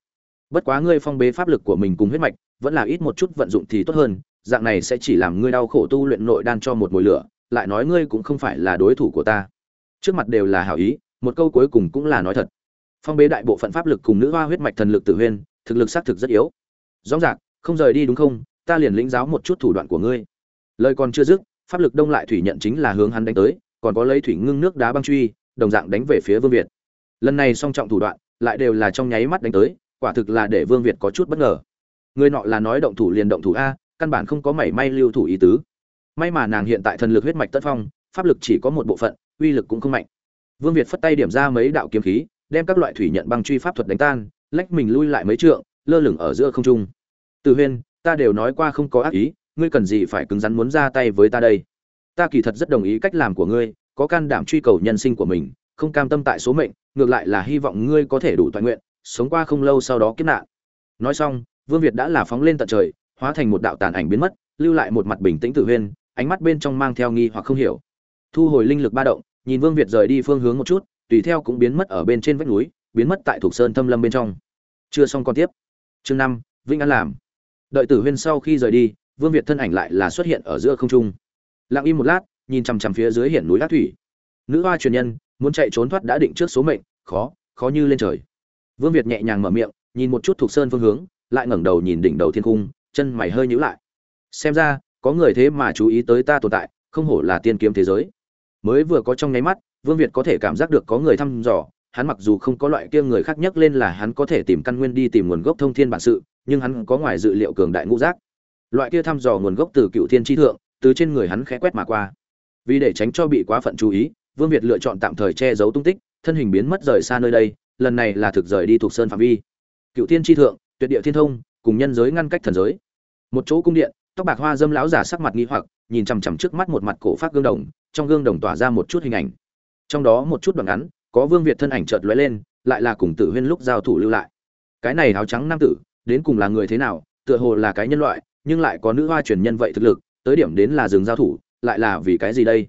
Bất quá ngươi phong bế pháp lực của mình cùng huyết mạch, vẫn là ít một chút vận dụng thì tốt hơn, dạng này sẽ chỉ làm ngươi đau khổ tu luyện nội đan cho một mùi lửa, lại nói ngươi cũng không phải là đối thủ của ta trước mặt đều là hảo ý, một câu cuối cùng cũng là nói thật. Phong bế đại bộ phận pháp lực cùng nữ hoa huyết mạch thần lực tử huyên, thực lực xác thực rất yếu. Rõ ràng, không rời đi đúng không, ta liền lĩnh giáo một chút thủ đoạn của ngươi. Lời còn chưa dứt, pháp lực đông lại thủy nhận chính là hướng hắn đánh tới, còn có lấy thủy ngưng nước đá băng truy, đồng dạng đánh về phía vương việt. Lần này song trọng thủ đoạn, lại đều là trong nháy mắt đánh tới, quả thực là để vương việt có chút bất ngờ. Người nọ là nói động thủ liền động thủ a, căn bản không có mảy may lưu thủ ý tứ. May mà nàng hiện tại thần lực huyết mạch tất phong pháp lực chỉ có một bộ phận, uy lực cũng không mạnh. Vương việt phất tay điểm ra mấy đạo kiếm khí, đem các loại thủy nhận băng truy pháp thuật đánh tan, lách mình lui lại mấy trượng, lơ lửng ở giữa không trung. Từ huyên, ta đều nói qua không có ác ý, ngươi cần gì phải cứng rắn muốn ra tay với ta đây? Ta kỳ thật rất đồng ý cách làm của ngươi, có can đảm truy cầu nhân sinh của mình, không cam tâm tại số mệnh, ngược lại là hy vọng ngươi có thể đủ toàn nguyện, sống qua không lâu sau đó kiếp nạn. Nói xong, vương việt đã là phóng lên tận trời, hóa thành một đạo tàn ảnh biến mất, lưu lại một mặt bình tĩnh Tử huyên, ánh mắt bên trong mang theo nghi hoặc không hiểu thu hồi linh lực ba động, nhìn vương việt rời đi phương hướng một chút, tùy theo cũng biến mất ở bên trên vách núi, biến mất tại thuộc sơn thâm lâm bên trong. Chưa xong còn tiếp. Chương năm, vĩnh an làm. Đợi tử huyên sau khi rời đi, vương việt thân ảnh lại là xuất hiện ở giữa không trung. Lặng im một lát, nhìn chằm chằm phía dưới hiển núi ác thủy. Nữ hoa truyền nhân, muốn chạy trốn thoát đã định trước số mệnh, khó khó như lên trời. Vương việt nhẹ nhàng mở miệng, nhìn một chút thuộc sơn phương hướng, lại ngẩng đầu nhìn đỉnh đầu thiên cung chân mày hơi nhíu lại. Xem ra, có người thế mà chú ý tới ta tồn tại, không hổ là tiên kiếm thế giới mới vừa có trong nháy mắt, vương việt có thể cảm giác được có người thăm dò. Hắn mặc dù không có loại kia người khác nhắc lên là hắn có thể tìm căn nguyên đi tìm nguồn gốc thông thiên bản sự, nhưng hắn có ngoài dự liệu cường đại ngũ giác. Loại kia thăm dò nguồn gốc từ cựu thiên tri thượng, từ trên người hắn khẽ quét mà qua. Vì để tránh cho bị quá phận chú ý, vương việt lựa chọn tạm thời che giấu tung tích, thân hình biến mất rời xa nơi đây, lần này là thực rời đi thuộc sơn phạm vi. Cựu thiên tri thượng, tuyệt địa thiên thông, cùng nhân giới ngăn cách thần giới. Một chỗ cung điện tóc bạc hoa dâm lão giả sắc mặt nghi hoặc, nhìn chằm chằm trước mắt một mặt cổ phát gương đồng, trong gương đồng tỏa ra một chút hình ảnh. Trong đó một chút đoạn ngắn, có vương việt thân ảnh chợt lóe lên, lại là cùng tử huyên lúc giao thủ lưu lại. Cái này áo trắng nam tử, đến cùng là người thế nào, tựa hồ là cái nhân loại, nhưng lại có nữ hoa truyền nhân vậy thực lực, tới điểm đến là dừng giao thủ, lại là vì cái gì đây?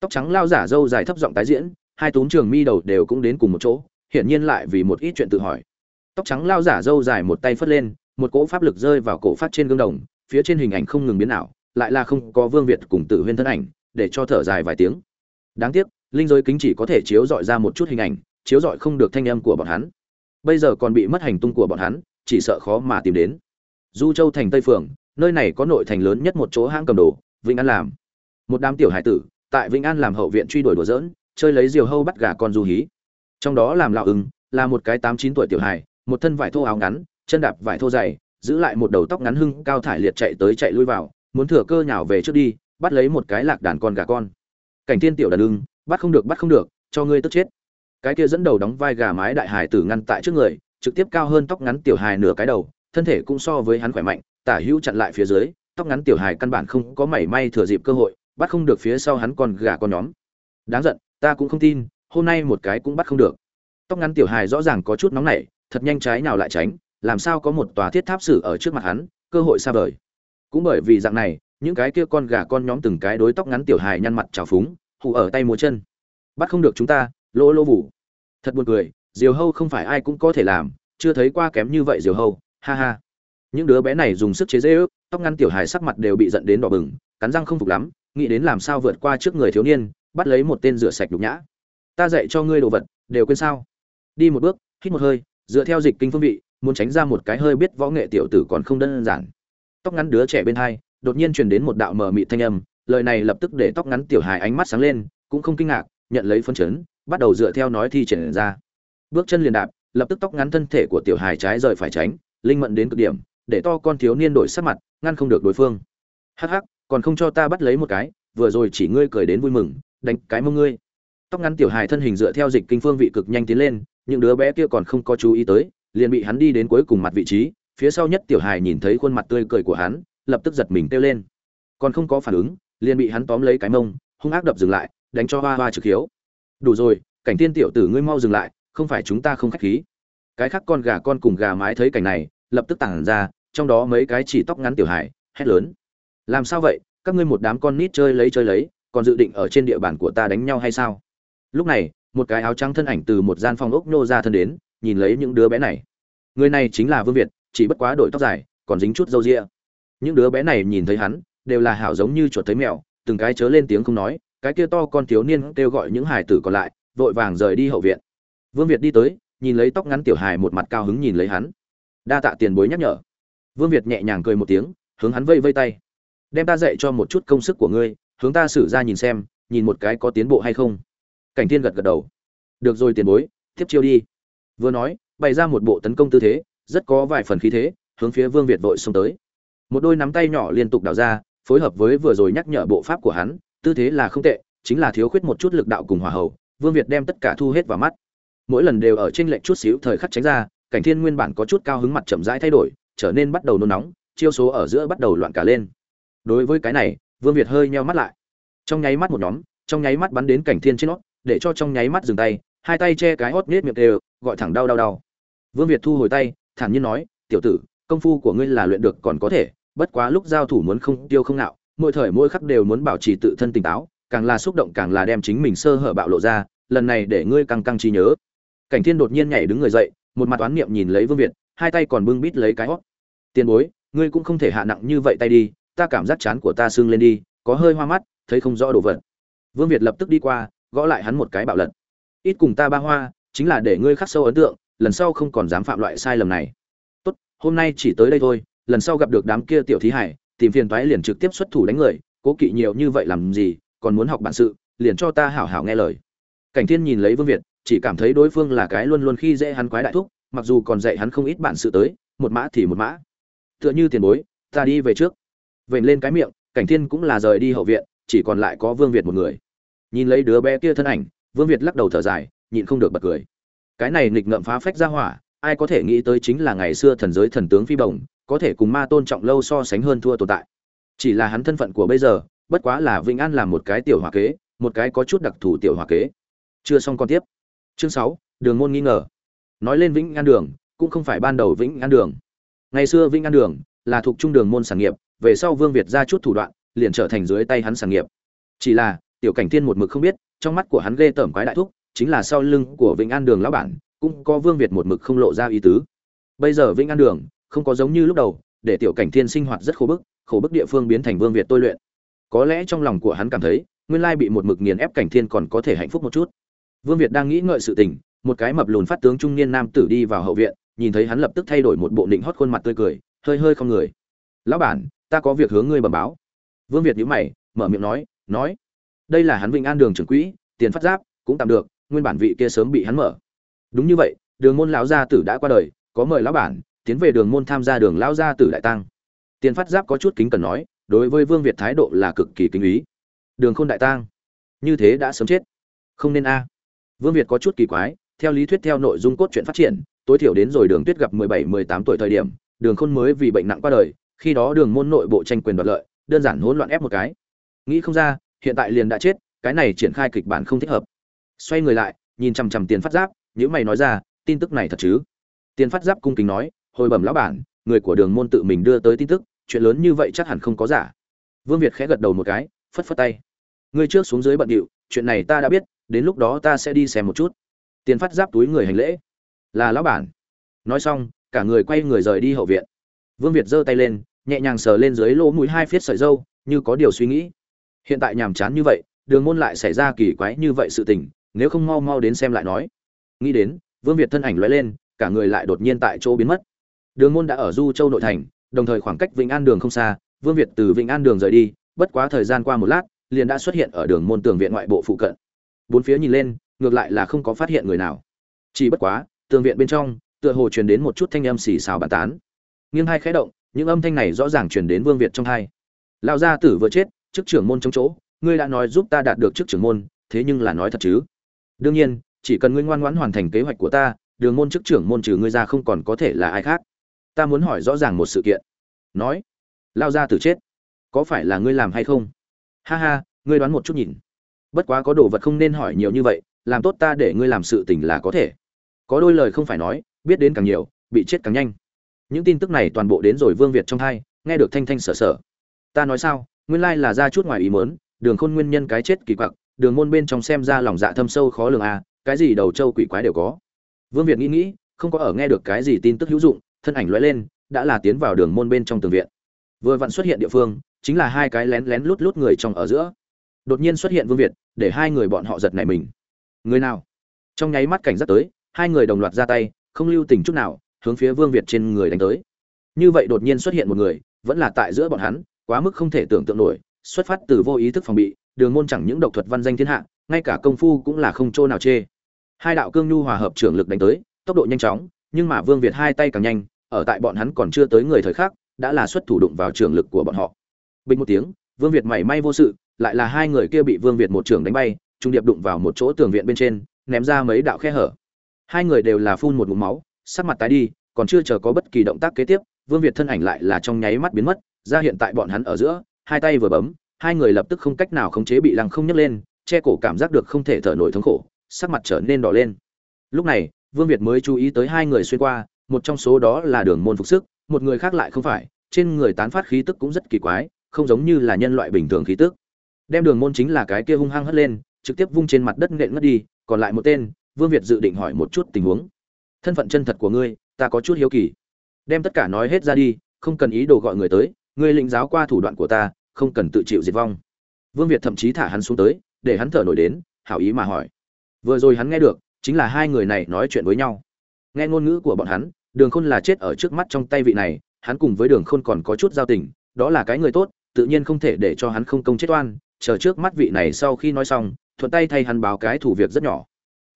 Tóc trắng lao giả dâu dài thấp giọng tái diễn, hai túm trường mi đầu đều cũng đến cùng một chỗ, hiển nhiên lại vì một ít chuyện tự hỏi. Tóc trắng lao giả dâu dài một tay phất lên, một cỗ pháp lực rơi vào cổ phát trên gương đồng phía trên hình ảnh không ngừng biến ảo, lại là không có vương việt cùng tử huyên thân ảnh, để cho thở dài vài tiếng. Đáng tiếc, linh giới kính chỉ có thể chiếu dọi ra một chút hình ảnh, chiếu dọi không được thanh âm của bọn hắn. Bây giờ còn bị mất hành tung của bọn hắn, chỉ sợ khó mà tìm đến. Du châu thành tây phường nơi này có nội thành lớn nhất một chỗ hãng cầm đồ, vĩnh an làm. Một đám tiểu hải tử, tại vĩnh an làm hậu viện truy đuổi đùa dỡn chơi lấy diều hâu bắt gà con du hí. Trong đó làm lão ưng, là một cái tám chín tuổi tiểu hài, một thân vải thô áo ngắn, chân đạp vải thô dày giữ lại một đầu tóc ngắn hưng cao thải liệt chạy tới chạy lui vào, muốn thừa cơ nhào về trước đi, bắt lấy một cái lạc đàn con gà con. Cảnh thiên tiểu đàn ưng, bắt không được, bắt không được, cho ngươi tức chết. Cái kia dẫn đầu đóng vai gà mái đại hải tử ngăn tại trước người, trực tiếp cao hơn tóc ngắn tiểu hài nửa cái đầu, thân thể cũng so với hắn khỏe mạnh, tả hữu chặn lại phía dưới, tóc ngắn tiểu hài căn bản không có mảy may thừa dịp cơ hội, bắt không được phía sau hắn còn gà con nhóm. Đáng giận, ta cũng không tin, hôm nay một cái cũng bắt không được. Tóc ngắn tiểu hài rõ ràng có chút nóng nảy, thật nhanh trái nào lại tránh làm sao có một tòa thiết tháp sử ở trước mặt hắn, cơ hội xa vời. Cũng bởi vì dạng này, những cái kia con gà con nhóm từng cái đối tóc ngắn tiểu hài nhăn mặt trào phúng, hù ở tay múa chân. Bắt không được chúng ta, lỗ lỗ vụ thật buồn cười, diều hâu không phải ai cũng có thể làm, chưa thấy qua kém như vậy diều hâu, ha ha. Những đứa bé này dùng sức chế dễ ước tóc ngắn tiểu hài sắc mặt đều bị giận đến đỏ bừng, cắn răng không phục lắm, nghĩ đến làm sao vượt qua trước người thiếu niên, bắt lấy một tên rửa sạch nhục nhã. Ta dạy cho ngươi đồ vật, đều quên sao? Đi một bước, hít một hơi, dựa theo dịch kinh phương vị muốn tránh ra một cái hơi biết võ nghệ tiểu tử còn không đơn giản. Tóc ngắn đứa trẻ bên hai, đột nhiên truyền đến một đạo mờ mịt thanh âm, lời này lập tức để tóc ngắn tiểu hài ánh mắt sáng lên, cũng không kinh ngạc, nhận lấy phân chấn, bắt đầu dựa theo nói thi triển ra. Bước chân liền đạp, lập tức tóc ngắn thân thể của tiểu hài trái rời phải tránh, linh mẫn đến cực điểm, để to con thiếu niên đổi sắc mặt, ngăn không được đối phương. Hắc hắc, còn không cho ta bắt lấy một cái, vừa rồi chỉ ngươi cười đến vui mừng, đánh cái mông ngươi. Tóc ngắn tiểu hài thân hình dựa theo dịch kinh phương vị cực nhanh tiến lên, những đứa bé kia còn không có chú ý tới liền bị hắn đi đến cuối cùng mặt vị trí, phía sau nhất tiểu hài nhìn thấy khuôn mặt tươi cười của hắn, lập tức giật mình kêu lên. Còn không có phản ứng, liền bị hắn tóm lấy cái mông, hung ác đập dừng lại, đánh cho hoa hoa trực hiếu. Đủ rồi, cảnh tiên tiểu tử ngươi mau dừng lại, không phải chúng ta không khách khí. Cái khác con gà con cùng gà mái thấy cảnh này, lập tức tản ra, trong đó mấy cái chỉ tóc ngắn tiểu hài, hét lớn. Làm sao vậy? Các ngươi một đám con nít chơi lấy chơi lấy, còn dự định ở trên địa bàn của ta đánh nhau hay sao? Lúc này, một cái áo trắng thân ảnh từ một gian phòng ốc nô ra thân đến nhìn lấy những đứa bé này. Người này chính là vương việt, chỉ bất quá đội tóc dài, còn dính chút râu ria. Những đứa bé này nhìn thấy hắn, đều là hảo giống như chuột thấy mèo, từng cái chớ lên tiếng không nói, cái kia to con thiếu niên kêu gọi những hải tử còn lại, vội vàng rời đi hậu viện. Vương việt đi tới, nhìn lấy tóc ngắn tiểu hài một mặt cao hứng nhìn lấy hắn. Đa tạ tiền bối nhắc nhở. Vương việt nhẹ nhàng cười một tiếng, hướng hắn vây vây tay. Đem ta dạy cho một chút công sức của ngươi, hướng ta xử ra nhìn xem, nhìn một cái có tiến bộ hay không. Cảnh thiên gật gật đầu. Được rồi tiền bối, tiếp chiêu đi vừa nói, bày ra một bộ tấn công tư thế, rất có vài phần khí thế, hướng phía vương việt vội xông tới. Một đôi nắm tay nhỏ liên tục đảo ra, phối hợp với vừa rồi nhắc nhở bộ pháp của hắn, tư thế là không tệ, chính là thiếu khuyết một chút lực đạo cùng hòa hậu vương việt đem tất cả thu hết vào mắt. Mỗi lần đều ở trên lệnh chút xíu thời khắc tránh ra, cảnh thiên nguyên bản có chút cao hứng mặt chậm rãi thay đổi, trở nên bắt đầu nôn nóng, chiêu số ở giữa bắt đầu loạn cả lên. Đối với cái này, vương việt hơi nheo mắt lại. Trong nháy mắt một nhóm, trong nháy mắt bắn đến cảnh thiên trên nó, để cho trong nháy mắt dừng tay hai tay che cái hót nết miệng đều, gọi thẳng đau đau đau. Vương việt thu hồi tay, thản nhiên nói, tiểu tử, công phu của ngươi là luyện được còn có thể, bất quá lúc giao thủ muốn không tiêu không nạo, mỗi thời mỗi khắc đều muốn bảo trì tự thân tỉnh táo, càng là xúc động càng là đem chính mình sơ hở bạo lộ ra, lần này để ngươi căng căng trí nhớ. Cảnh thiên đột nhiên nhảy đứng người dậy, một mặt oán niệm nhìn lấy vương việt, hai tay còn bưng bít lấy cái hót. Tiền bối, ngươi cũng không thể hạ nặng như vậy tay đi, ta cảm giác chán của ta sưng lên đi, có hơi hoa mắt, thấy không rõ đồ vật. Vương việt lập tức đi qua, gõ lại hắn một cái bạo lật ít cùng ta ba hoa, chính là để ngươi khắc sâu ấn tượng, lần sau không còn dám phạm loại sai lầm này. Tốt, hôm nay chỉ tới đây thôi, lần sau gặp được đám kia tiểu thí hải, tìm phiền toái liền trực tiếp xuất thủ đánh người, cố kỵ nhiều như vậy làm gì, còn muốn học bản sự, liền cho ta hảo hảo nghe lời. Cảnh thiên nhìn lấy vương việt, chỉ cảm thấy đối phương là cái luôn luôn khi dễ hắn quái đại thúc, mặc dù còn dạy hắn không ít bản sự tới, một mã thì một mã. Tựa như tiền bối, ta đi về trước. Vểnh lên cái miệng, cảnh thiên cũng là rời đi hậu viện, chỉ còn lại có vương việt một người. Nhìn lấy đứa bé kia thân ảnh vương việt lắc đầu thở dài, nhịn không được bật cười. Cái này nghịch ngợm phá phách ra hỏa, ai có thể nghĩ tới chính là ngày xưa thần giới thần tướng phi bồng có thể cùng ma tôn trọng lâu so sánh hơn thua tồn tại. Chỉ là hắn thân phận của bây giờ, bất quá là vĩnh an làm một cái tiểu hòa kế, một cái có chút đặc thù tiểu hòa kế. Chưa xong con tiếp. Chương sáu, đường môn nghi ngờ. Nói lên vĩnh an đường, cũng không phải ban đầu vĩnh an đường. Ngày xưa vĩnh an đường là thuộc trung đường môn sản nghiệp, về sau vương việt ra chút thủ đoạn, liền trở thành dưới tay hắn sản nghiệp. Chỉ là, tiểu cảnh thiên một mực không biết trong mắt của hắn ghê tởm quái đại thúc, chính là sau lưng của vĩnh an đường lão bản, cũng có vương việt một mực không lộ ra ý tứ. Bây giờ vĩnh an đường không có giống như lúc đầu, để tiểu cảnh thiên sinh hoạt rất khổ bức khổ bức địa phương biến thành vương việt tôi luyện. Có lẽ trong lòng của hắn cảm thấy, nguyên lai bị một mực nghiền ép cảnh thiên còn có thể hạnh phúc một chút. Vương việt đang nghĩ ngợi sự tình, một cái mập lùn phát tướng trung niên nam tử đi vào hậu viện, nhìn thấy hắn lập tức thay đổi một bộ định hót khuôn mặt tươi cười, hơi hơi không người. Lão bản, ta có việc hướng ngươi bẩm báo. Vương việt nhíu mày, mở miệng nói nói đây là hắn vĩnh an đường trưởng quỹ, tiền phát giáp, cũng tạm được, nguyên bản vị kia sớm bị hắn mở. Đúng như vậy, đường môn lão gia tử đã qua đời, có mời lão bản, tiến về đường môn tham gia đường lão gia tử đại tăng. Tiền phát giáp có chút kính cần nói, đối với vương việt thái độ là cực kỳ kính ý. Đường khôn đại tăng, như thế đã sớm chết. Không nên a. Vương việt có chút kỳ quái, theo lý thuyết theo nội dung cốt truyện phát triển, tối thiểu đến rồi đường tuyết gặp mười bảy, mười tám tuổi thời điểm, đường khôn mới vì bệnh nặng qua đời, khi đó đường môn nội bộ tranh quyền đoạt lợi, đơn giản hỗn loạn ép một cái. Nghĩ không ra hiện tại liền đã chết, cái này triển khai kịch bản không thích hợp. Xoay người lại, nhìn chằm chằm tiền phát giáp những mày nói ra, tin tức này thật chứ? Tiền phát giáp cung kính nói, hồi bẩm lão bản, người của đường môn tự mình đưa tới tin tức, chuyện lớn như vậy chắc hẳn không có giả. Vương việt khẽ gật đầu một cái, phất phất tay. Ngươi trước xuống dưới bận điệu, chuyện này ta đã biết, đến lúc đó ta sẽ đi xem một chút. Tiền phát giáp túi người hành lễ. Là lão bản. Nói xong, cả người quay người rời đi hậu viện. Vương việt giơ tay lên, nhẹ nhàng sờ lên dưới lỗ mũi hai phiết sợi dâu, như có điều suy nghĩ hiện tại nhàm chán như vậy, đường môn lại xảy ra kỳ quái như vậy sự tình, nếu không mau mau đến xem lại nói. Nghĩ đến, vương việt thân ảnh loay lên, cả người lại đột nhiên tại chỗ biến mất. Đường môn đã ở du châu nội thành, đồng thời khoảng cách vĩnh an đường không xa, vương việt từ vĩnh an đường rời đi, bất quá thời gian qua một lát, liền đã xuất hiện ở đường môn tường viện ngoại bộ phụ cận. Bốn phía nhìn lên, ngược lại là không có phát hiện người nào. Chỉ bất quá, tường viện bên trong, tựa hồ truyền đến một chút thanh âm xì xào bàn tán. Nghiêng hai khẽ động, những âm thanh này rõ ràng truyền đến vương việt trong hai lão gia tử vừa chết chức trưởng môn chống chỗ, ngươi đã nói giúp ta đạt được chức trưởng môn, thế nhưng là nói thật chứ? Đương nhiên, chỉ cần ngươi ngoan ngoãn hoàn thành kế hoạch của ta, đường môn chức trưởng môn trừ ngươi ra không còn có thể là ai khác. Ta muốn hỏi rõ ràng một sự kiện. Nói, lao gia tử chết, có phải là ngươi làm hay không? Ha ha, ngươi đoán một chút nhìn. Bất quá có đồ vật không nên hỏi nhiều như vậy, làm tốt ta để ngươi làm sự tình là có thể. Có đôi lời không phải nói, biết đến càng nhiều, bị chết càng nhanh. Những tin tức này toàn bộ đến rồi vương việt trong thai, nghe được thanh thanh sở sở. Ta nói sao? Nguyên lai là ra chút ngoài ý mớn đường khôn nguyên nhân cái chết kỳ quặc, đường môn bên trong xem ra lòng dạ thâm sâu khó lường à cái gì đầu trâu quỷ quái đều có. Vương việt nghĩ nghĩ, không có ở nghe được cái gì tin tức hữu dụng, thân ảnh lóe lên, đã là tiến vào đường môn bên trong tường viện. Vừa vặn xuất hiện địa phương, chính là hai cái lén lén lút lút người trong ở giữa. Đột nhiên xuất hiện vương việt, để hai người bọn họ giật nảy mình. Người nào? Trong nháy mắt cảnh giác tới, hai người đồng loạt ra tay, không lưu tình chút nào, hướng phía vương việt trên người đánh tới. Như vậy đột nhiên xuất hiện một người, vẫn là tại giữa bọn hắn quá mức không thể tưởng tượng nổi, xuất phát từ vô ý thức phòng bị, đường môn chẳng những độc thuật văn danh thiên hạ, ngay cả công phu cũng là không chỗ nào chê. Hai đạo cương nhu hòa hợp trưởng lực đánh tới, tốc độ nhanh chóng, nhưng mà vương việt hai tay càng nhanh, ở tại bọn hắn còn chưa tới người thời khắc, đã là xuất thủ đụng vào trường lực của bọn họ. Bình một tiếng, vương việt mảy may vô sự, lại là hai người kia bị vương việt một trường đánh bay, trung điệp đụng vào một chỗ tường viện bên trên, ném ra mấy đạo khe hở. Hai người đều là phun một ngụm máu, sắc mặt tái đi, còn chưa chờ có bất kỳ động tác kế tiếp vương việt thân ảnh lại là trong nháy mắt biến mất, ra hiện tại bọn hắn ở giữa, hai tay vừa bấm, hai người lập tức không cách nào khống chế bị lăng không nhấc lên, che cổ cảm giác được không thể thở nổi thống khổ, sắc mặt trở nên đỏ lên. Lúc này, vương việt mới chú ý tới hai người xuyên qua, một trong số đó là đường môn phục sức, một người khác lại không phải, trên người tán phát khí tức cũng rất kỳ quái, không giống như là nhân loại bình thường khí tức. Đem đường môn chính là cái kia hung hăng hất lên, trực tiếp vung trên mặt đất nện ngất đi, còn lại một tên, vương việt dự định hỏi một chút tình huống. Thân phận chân thật của ngươi, ta có chút hiếu kỳ đem tất cả nói hết ra đi, không cần ý đồ gọi người tới, ngươi lĩnh giáo qua thủ đoạn của ta, không cần tự chịu diệt vong. Vương việt thậm chí thả hắn xuống tới, để hắn thở nổi đến, hảo ý mà hỏi. Vừa rồi hắn nghe được, chính là hai người này nói chuyện với nhau. Nghe ngôn ngữ của bọn hắn, đường khôn là chết ở trước mắt trong tay vị này, hắn cùng với đường khôn còn có chút giao tình, đó là cái người tốt, tự nhiên không thể để cho hắn không công chết oan, chờ trước mắt vị này sau khi nói xong, thuận tay thay hắn báo cái thủ việc rất nhỏ.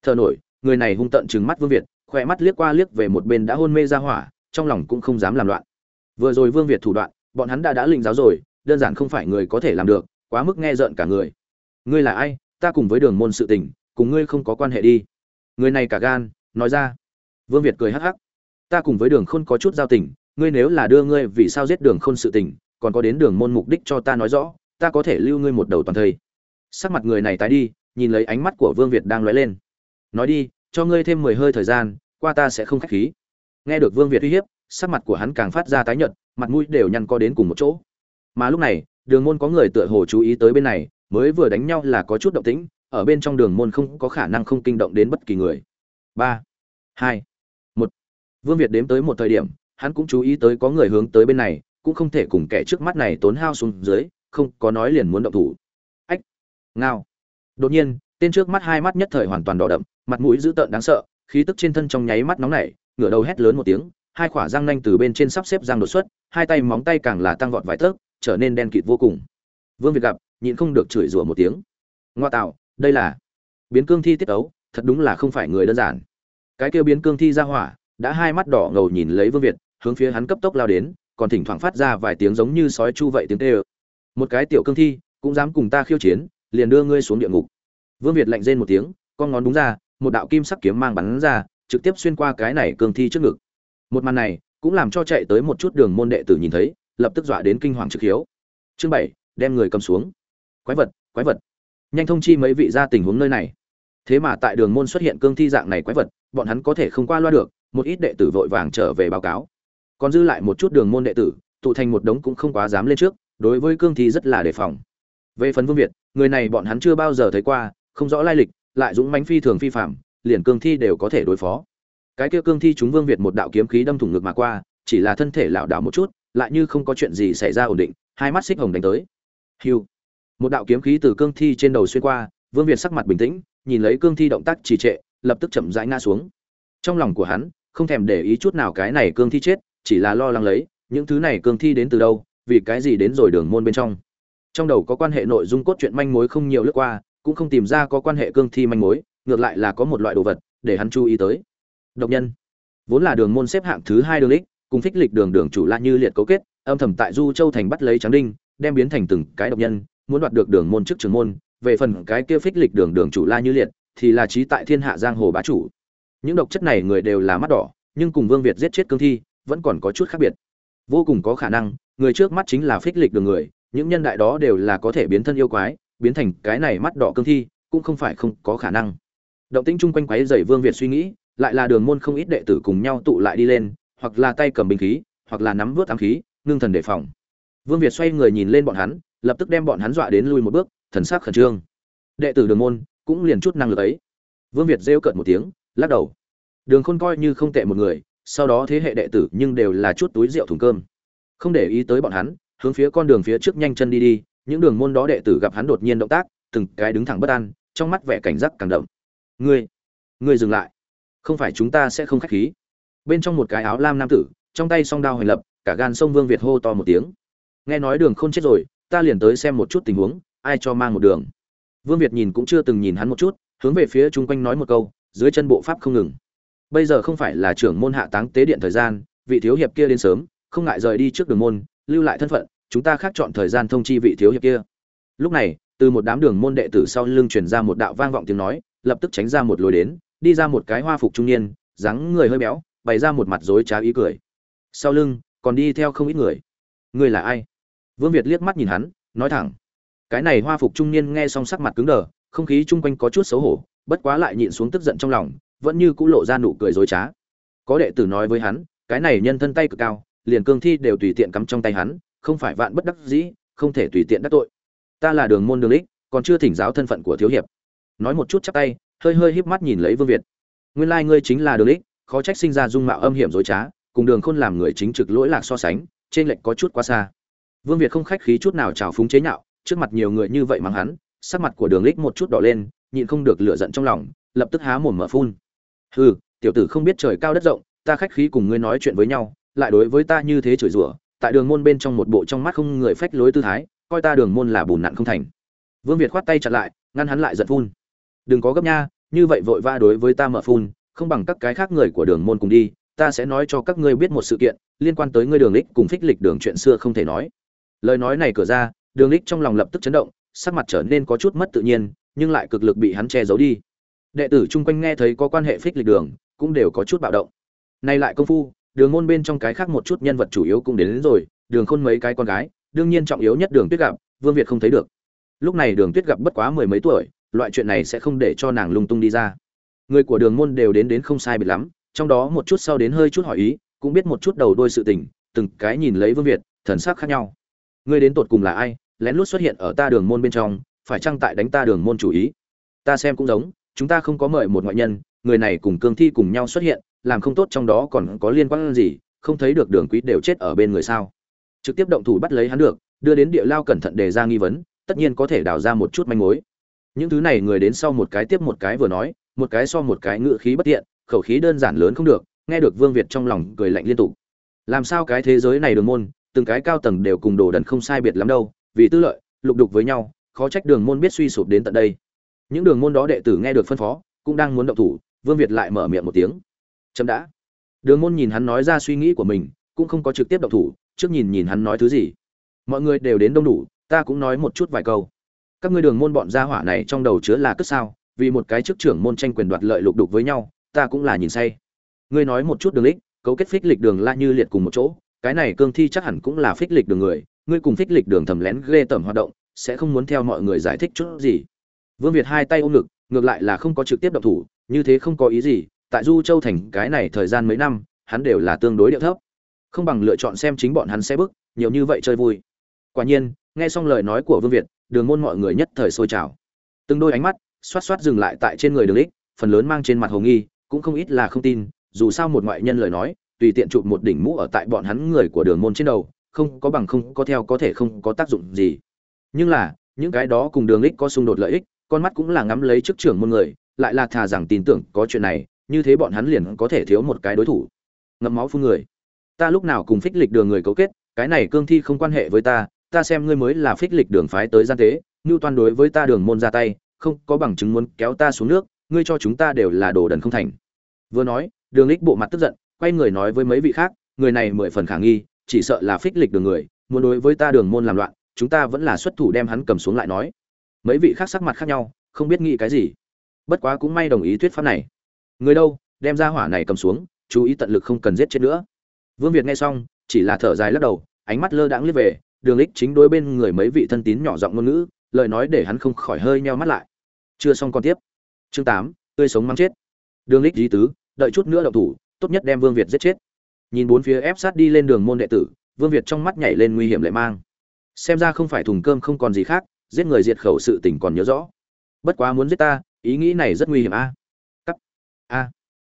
Thở nổi, người này hung tận trừng mắt vương việt, khỏe mắt liếc qua liếc về một bên đã hôn mê ra hỏa trong lòng cũng không dám làm loạn. Vừa rồi vương việt thủ đoạn, bọn hắn đã đã lĩnh giáo rồi, đơn giản không phải người có thể làm được, quá mức nghe rợn cả người. Ngươi là ai? Ta cùng với đường môn sự tình, cùng ngươi không có quan hệ đi. Người này cả gan, nói ra. Vương việt cười hắc hắc. Ta cùng với đường khôn có chút giao tình, ngươi nếu là đưa ngươi vì sao giết đường khôn sự tình, còn có đến đường môn mục đích cho ta nói rõ, ta có thể lưu ngươi một đầu toàn thây. Sắc mặt người này tái đi, nhìn lấy ánh mắt của vương việt đang lóe lên. Nói đi, cho ngươi thêm mười hơi thời gian, qua ta sẽ không khách khí nghe được vương việt uy hiếp, sắc mặt của hắn càng phát ra tái nhợt, mặt mũi đều nhăn co đến cùng một chỗ. Mà lúc này, đường môn có người tựa hồ chú ý tới bên này, mới vừa đánh nhau là có chút động tĩnh, ở bên trong đường môn không có khả năng không kinh động đến bất kỳ người. Ba, hai, một. Vương việt đếm tới một thời điểm, hắn cũng chú ý tới có người hướng tới bên này, cũng không thể cùng kẻ trước mắt này tốn hao xuống dưới, không có nói liền muốn động thủ. Ách, ngao. Đột nhiên, tên trước mắt hai mắt nhất thời hoàn toàn đỏ đậm, mặt mũi dữ tợn đáng sợ, khí tức trên thân trong nháy mắt nóng nảy ngửa đầu hét lớn một tiếng, hai khỏa răng nanh từ bên trên sắp xếp răng đột xuất, hai tay móng tay càng là tăng vọt vài tấc, trở nên đen kịt vô cùng. Vương việt gặp, nhịn không được chửi rủa một tiếng. Ngoa tạo, đây là biến cương thi tiết ấu, thật đúng là không phải người đơn giản. Cái kêu biến cương thi ra hỏa, đã hai mắt đỏ ngầu nhìn lấy vương việt, hướng phía hắn cấp tốc lao đến, còn thỉnh thoảng phát ra vài tiếng giống như sói chu vậy tiếng tê ơ một cái tiểu cương thi, cũng dám cùng ta khiêu chiến, liền đưa ngươi xuống địa ngục. Vương việt lạnh rên một tiếng, con ngón đúng ra, một đạo kim sắc kiếm mang bắn ra trực tiếp xuyên qua cái này cương thi trước ngực. Một màn này cũng làm cho chạy tới một chút đường môn đệ tử nhìn thấy, lập tức dọa đến kinh hoàng trực hiếu. Chương bảy, đem người cầm xuống. Quái vật quái vật. Nhanh thông chi mấy vị ra tình huống nơi này. Thế mà tại đường môn xuất hiện cương thi dạng này quái vật, bọn hắn có thể không qua loa được, một ít đệ tử vội vàng trở về báo cáo. Còn dư lại một chút đường môn đệ tử, tụ thành một đống cũng không quá dám lên trước, đối với cương thi rất là đề phòng. Về phần vương việt, người này bọn hắn chưa bao giờ thấy qua, không rõ lai lịch, lại dũng mãnh phi thường phi phạm liền cương thi đều có thể đối phó. Cái kia cương thi chúng vương việt một đạo kiếm khí đâm thủng ngực mà qua, chỉ là thân thể lảo đảo một chút, lại như không có chuyện gì xảy ra ổn định, hai mắt xích hồng đánh tới. Hiu. Một đạo kiếm khí từ cương thi trên đầu xuyên qua, vương việt sắc mặt bình tĩnh, nhìn lấy cương thi động tác trì trệ, lập tức chậm rãi ngã xuống. Trong lòng của hắn, không thèm để ý chút nào cái này cương thi chết, chỉ là lo lắng lấy, những thứ này cương thi đến từ đâu, vì cái gì đến rồi đường môn bên trong. Trong đầu có quan hệ nội dung cốt truyện manh mối không nhiều lướt qua, cũng không tìm ra có quan hệ cương thi manh mối ngược lại là có một loại đồ vật để hắn chú ý tới. Độc nhân. Vốn là đường môn xếp hạng thứ hai đường lịch, cùng phích lịch đường đường chủ la như liệt cấu kết âm thầm tại du châu thành bắt lấy trắng đinh đem biến thành từng cái độc nhân muốn đoạt được đường môn trước trường môn. Về phần cái kia phích lịch đường đường chủ la như liệt thì là trí tại thiên hạ giang hồ bá chủ. Những độc chất này người đều là mắt đỏ nhưng cùng vương việt giết chết cương thi vẫn còn có chút khác biệt. Vô cùng có khả năng người trước mắt chính là phích lịch đường người những nhân đại đó đều là có thể biến thân yêu quái biến thành cái này mắt đỏ cương thi cũng không phải không có khả năng động tĩnh chung quanh quấy dày vương việt suy nghĩ, lại là đường môn không ít đệ tử cùng nhau tụ lại đi lên, hoặc là tay cầm binh khí, hoặc là nắm vớt ám khí, ngưng thần đề phòng. Vương việt xoay người nhìn lên bọn hắn, lập tức đem bọn hắn dọa đến lui một bước, thần sắc khẩn trương. Đệ tử đường môn cũng liền chút năng lực ấy. Vương việt rêu cợt một tiếng, lắc đầu. Đường khôn coi như không tệ một người, sau đó thế hệ đệ tử nhưng đều là chút túi rượu thùng cơm. Không để ý tới bọn hắn, hướng phía con đường phía trước nhanh chân đi đi, những đường môn đó đệ tử gặp hắn đột nhiên động tác, từng cái đứng thẳng bất an, trong mắt vẻ cảnh giác càng đậm ngươi ngươi dừng lại. Không phải chúng ta sẽ không khách khí. Bên trong một cái áo lam nam tử, trong tay song đao hoành lập, cả gan sông vương việt hô to một tiếng. Nghe nói đường không chết rồi, ta liền tới xem một chút tình huống, ai cho mang một đường. Vương việt nhìn cũng chưa từng nhìn hắn một chút, hướng về phía chung quanh nói một câu, dưới chân bộ pháp không ngừng. Bây giờ không phải là trưởng môn hạ táng tế điện thời gian, vị thiếu hiệp kia đến sớm, không ngại rời đi trước đường môn, lưu lại thân phận, chúng ta khác chọn thời gian thông chi vị thiếu hiệp kia. Lúc này, từ một đám đường môn đệ tử sau lưng truyền ra một đạo vang vọng tiếng nói lập tức tránh ra một lối đến, đi ra một cái hoa phục trung niên, dáng người hơi béo, bày ra một mặt dối trá ý cười. Sau lưng, còn đi theo không ít người. Ngươi là ai? Vương việt liếc mắt nhìn hắn, nói thẳng. Cái này hoa phục trung niên nghe xong sắc mặt cứng đờ, không khí chung quanh có chút xấu hổ, bất quá lại nhịn xuống tức giận trong lòng, vẫn như cũ lộ ra nụ cười dối trá. Có đệ tử nói với hắn, cái này nhân thân tay cực cao, liền cương thi đều tùy tiện cắm trong tay hắn, không phải vạn bất đắc dĩ, không thể tùy tiện đắc tội. Ta là đường môn đường lích còn chưa thỉnh giáo thân phận của thiếu hiệp nói một chút chắp tay, hơi hơi híp mắt nhìn lấy vương việt. Nguyên lai ngươi chính là đường ích khó trách sinh ra dung mạo âm hiểm dối trá, cùng đường khôn làm người chính trực lỗi lạc so sánh, trên lệnh có chút quá xa. Vương việt không khách khí chút nào trào phúng chế nhạo, trước mặt nhiều người như vậy mắng hắn, sắc mặt của đường lích một chút đỏ lên, nhịn không được lửa giận trong lòng, lập tức há mồm mở phun. Hừ, tiểu tử không biết trời cao đất rộng, ta khách khí cùng ngươi nói chuyện với nhau, lại đối với ta như thế chửi rủa, tại đường môn bên trong một bộ trong mắt không người phách lối tư thái, coi ta đường môn là bùn nặn không thành. Vương việt khoát tay chặt lại, ngăn hắn lại giận phun đừng có gấp nha như vậy vội vã đối với ta mở phun không bằng các cái khác người của đường môn cùng đi ta sẽ nói cho các ngươi biết một sự kiện liên quan tới ngươi đường lích cùng phích lịch đường chuyện xưa không thể nói. Lời nói này cửa ra đường lích trong lòng lập tức chấn động sắc mặt trở nên có chút mất tự nhiên nhưng lại cực lực bị hắn che giấu đi. Đệ tử chung quanh nghe thấy có quan hệ phích lịch đường cũng đều có chút bạo động. Nay lại công phu đường môn bên trong cái khác một chút nhân vật chủ yếu cũng đến, đến rồi đường khôn mấy cái con gái đương nhiên trọng yếu nhất đường tuyết gặp vương việt không thấy được. Lúc này đường tuyết gặp bất quá mười mấy tuổi loại chuyện này sẽ không để cho nàng lung tung đi ra. Người của đường môn đều đến đến không sai biệt lắm, trong đó một chút sau đến hơi chút hỏi ý, cũng biết một chút đầu đôi sự tình, từng cái nhìn lấy vương việt, thần sắc khác nhau. Ngươi đến tột cùng là ai? Lén lút xuất hiện ở ta đường môn bên trong, phải chăng tại đánh ta đường môn chủ ý? Ta xem cũng giống, chúng ta không có mời một ngoại nhân, người này cùng cương thi cùng nhau xuất hiện, làm không tốt trong đó còn có liên quan gì, không thấy được đường quý đều chết ở bên người sao? Trực tiếp động thủ bắt lấy hắn được, đưa đến địa lao cẩn thận đề ra nghi vấn, tất nhiên có thể đào ra một chút manh mối những thứ này người đến sau một cái tiếp một cái vừa nói, một cái so một cái ngự khí bất tiện, khẩu khí đơn giản lớn không được, nghe được vương việt trong lòng cười lạnh liên tục. Làm sao cái thế giới này đường môn, từng cái cao tầng đều cùng đồ đần không sai biệt lắm đâu, vì tư lợi, lục đục với nhau, khó trách đường môn biết suy sụp đến tận đây. Những đường môn đó đệ tử nghe được phân phó, cũng đang muốn động thủ, vương việt lại mở miệng một tiếng. Chậm đã. Đường môn nhìn hắn nói ra suy nghĩ của mình, cũng không có trực tiếp động thủ, trước nhìn nhìn hắn nói thứ gì. Mọi người đều đến đông đủ, ta cũng nói một chút vài câu các ngươi đường môn bọn gia hỏa này trong đầu chứa là cất sao? Vì một cái chức trưởng môn tranh quyền đoạt lợi lục đục với nhau, ta cũng là nhìn say. Ngươi nói một chút đường lích, cấu kết phích lịch đường la như liệt cùng một chỗ, cái này cương thi chắc hẳn cũng là phích lịch đường người, ngươi cùng phích lịch đường thầm lén ghê tởm hoạt động, sẽ không muốn theo mọi người giải thích chút gì. Vương việt hai tay ôm ngực, ngược lại là không có trực tiếp động thủ, như thế không có ý gì, tại du châu thành cái này thời gian mấy năm, hắn đều là tương đối điệu thấp. Không bằng lựa chọn xem chính bọn hắn sẽ bức, nhiều như vậy chơi vui. Quả nhiên, nghe xong lời nói của vương việt đường môn mọi người nhất thời sôi trào. Từng đôi ánh mắt xoát xoát dừng lại tại trên người đường ích phần lớn mang trên mặt hồ nghi, cũng không ít là không tin, dù sao một ngoại nhân lời nói, tùy tiện chụp một đỉnh mũ ở tại bọn hắn người của đường môn trên đầu, không có bằng không có theo có thể không có tác dụng gì. Nhưng là, những cái đó cùng đường ích có xung đột lợi ích, con mắt cũng là ngắm lấy chức trưởng môn người, lại là thà rằng tin tưởng có chuyện này, như thế bọn hắn liền có thể thiếu một cái đối thủ. Ngậm máu phun người. Ta lúc nào cùng phích lịch đường người cấu kết, cái này cương thi không quan hệ với ta ta xem ngươi mới là phích lịch đường phái tới gian tế như toàn đối với ta đường môn ra tay, không có bằng chứng muốn kéo ta xuống nước, ngươi cho chúng ta đều là đồ đần không thành. Vừa nói, đường lích bộ mặt tức giận, quay người nói với mấy vị khác, người này mười phần khả nghi, chỉ sợ là phích lịch đường người, muốn đối với ta đường môn làm loạn, chúng ta vẫn là xuất thủ đem hắn cầm xuống lại nói. Mấy vị khác sắc mặt khác nhau, không biết nghĩ cái gì. Bất quá cũng may đồng ý thuyết pháp này. Người đâu, đem ra hỏa này cầm xuống, chú ý tận lực không cần giết chết nữa. Vương việt nghe xong, chỉ là thở dài lắc đầu, ánh mắt lơ đãng liếc về đường lích chính đối bên người mấy vị thân tín nhỏ giọng ngôn ngữ, lời nói để hắn không khỏi hơi meo mắt lại. Chưa xong còn tiếp. Chương tám, tươi sống mang chết. Đường lích di tứ, đợi chút nữa đậu thủ, tốt nhất đem vương việt giết chết. Nhìn bốn phía ép sát đi lên đường môn đệ tử, vương việt trong mắt nhảy lên nguy hiểm lệ mang. Xem ra không phải thùng cơm không còn gì khác, giết người diệt khẩu sự tình còn nhớ rõ. Bất quá muốn giết ta, ý nghĩ này rất nguy hiểm a. Cắt. A.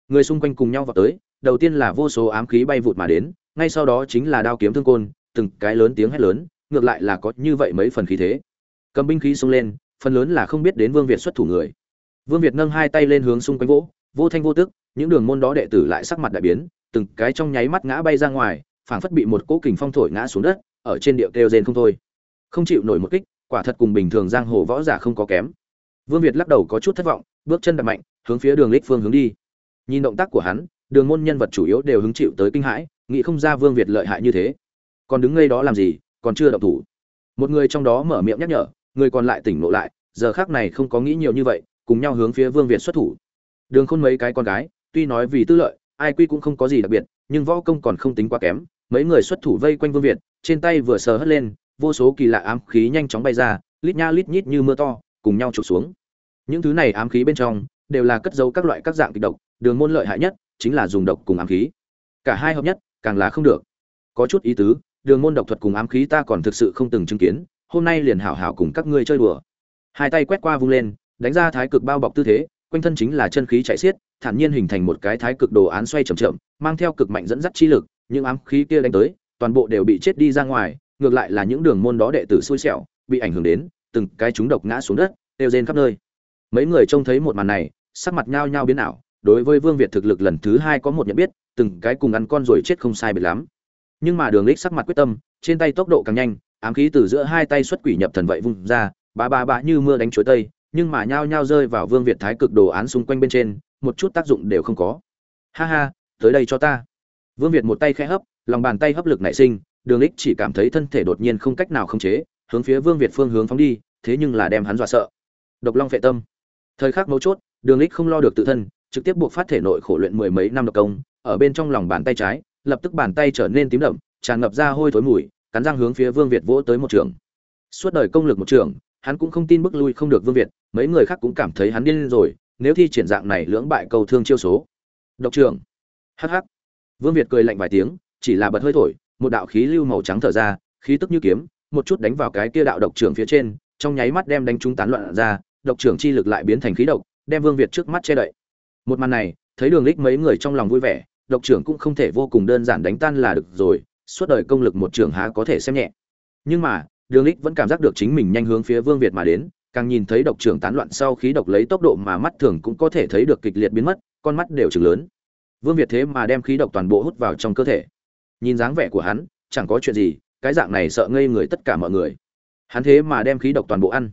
Người xung quanh cùng nhau vào tới, đầu tiên là vô số ám khí bay vụt mà đến, ngay sau đó chính là đao kiếm thương côn từng cái lớn tiếng hét lớn, ngược lại là có như vậy mấy phần khí thế. Cầm binh khí xông lên, phần lớn là không biết đến vương việt xuất thủ người. Vương việt nâng hai tay lên hướng xung quanh vỗ, vô thanh vô tức, những đường môn đó đệ tử lại sắc mặt đại biến, từng cái trong nháy mắt ngã bay ra ngoài, phảng phất bị một cỗ kình phong thổi ngã xuống đất, ở trên điệu kêu rên không thôi. Không chịu nổi một kích, quả thật cùng bình thường giang hồ võ giả không có kém. Vương việt lắc đầu có chút thất vọng, bước chân đập mạnh, hướng phía đường lích phương hướng đi. Nhìn động tác của hắn, đường môn nhân vật chủ yếu đều hứng chịu tới kinh hãi, nghĩ không ra vương việt lợi hại như thế còn đứng ngay đó làm gì, còn chưa động thủ. Một người trong đó mở miệng nhắc nhở, người còn lại tỉnh lộ lại, giờ khác này không có nghĩ nhiều như vậy, cùng nhau hướng phía vương việt xuất thủ. Đường khôn mấy cái con gái, tuy nói vì tư lợi, ai quy cũng không có gì đặc biệt, nhưng võ công còn không tính quá kém, mấy người xuất thủ vây quanh vương việt, trên tay vừa sờ hất lên, vô số kỳ lạ ám khí nhanh chóng bay ra, lít nha lít nhít như mưa to, cùng nhau trục xuống. Những thứ này ám khí bên trong, đều là cất giấu các loại các dạng kịch độc, đường môn lợi hại nhất chính là dùng độc cùng ám khí. Cả hai hợp nhất, càng là không được. Có chút ý tứ đường môn độc thuật cùng ám khí ta còn thực sự không từng chứng kiến, hôm nay liền hảo hảo cùng các ngươi chơi đùa. Hai tay quét qua vung lên, đánh ra thái cực bao bọc tư thế, quanh thân chính là chân khí chạy xiết, thản nhiên hình thành một cái thái cực đồ án xoay chậm chậm, mang theo cực mạnh dẫn dắt chi lực, những ám khí kia đánh tới, toàn bộ đều bị chết đi ra ngoài, ngược lại là những đường môn đó đệ tử xui xẻo, bị ảnh hưởng đến, từng cái chúng độc ngã xuống đất đều rên khắp nơi. Mấy người trông thấy một màn này, sắc mặt nhao nhao biến ảo, đối với vương việt thực lực lần thứ hai có một nhận biết, từng cái cùng ăn con rồi chết không sai biệt lắm nhưng mà đường lích sắc mặt quyết tâm, trên tay tốc độ càng nhanh, ám khí từ giữa hai tay xuất quỷ nhập thần vậy vung ra ba ba ba như mưa đánh chuối tây, nhưng mà nhao nhao rơi vào vương việt thái cực đồ án xung quanh bên trên, một chút tác dụng đều không có. Ha ha, tới đây cho ta. Vương việt một tay khẽ hấp, lòng bàn tay hấp lực nảy sinh, đường lích chỉ cảm thấy thân thể đột nhiên không cách nào khống chế, hướng phía vương việt phương hướng phóng đi, thế nhưng là đem hắn dọa sợ. Độc long phệ tâm. Thời khắc mấu chốt, đường lích không lo được tự thân, trực tiếp buộc phát thể nội khổ luyện mười mấy năm độc công, ở bên trong lòng bàn tay trái lập tức bàn tay trở nên tím đậm, tràn ngập ra hôi thối mùi, cắn răng hướng phía vương việt vỗ tới một trường. Suốt đời công lực một trường, hắn cũng không tin bức lui không được vương việt, mấy người khác cũng cảm thấy hắn điên rồi, nếu thi triển dạng này lưỡng bại cầu thương chiêu số. Độc trưởng hh vương việt cười lạnh vài tiếng, chỉ là bật hơi thổi, một đạo khí lưu màu trắng thở ra, khí tức như kiếm, một chút đánh vào cái kia đạo độc trưởng phía trên, trong nháy mắt đem đánh chúng tán loạn ra, độc trưởng chi lực lại biến thành khí độc, đem vương việt trước mắt che đậy. Một màn này, thấy đường lích mấy người trong lòng vui vẻ độc trưởng cũng không thể vô cùng đơn giản đánh tan là được rồi, suốt đời công lực một trưởng há có thể xem nhẹ. Nhưng mà, đường lích vẫn cảm giác được chính mình nhanh hướng phía vương việt mà đến, càng nhìn thấy độc trưởng tán loạn sau khí độc lấy tốc độ mà mắt thường cũng có thể thấy được kịch liệt biến mất, con mắt đều chừng lớn. Vương việt thế mà đem khí độc toàn bộ hút vào trong cơ thể. Nhìn dáng vẻ của hắn, chẳng có chuyện gì, cái dạng này sợ ngây người tất cả mọi người. Hắn thế mà đem khí độc toàn bộ ăn.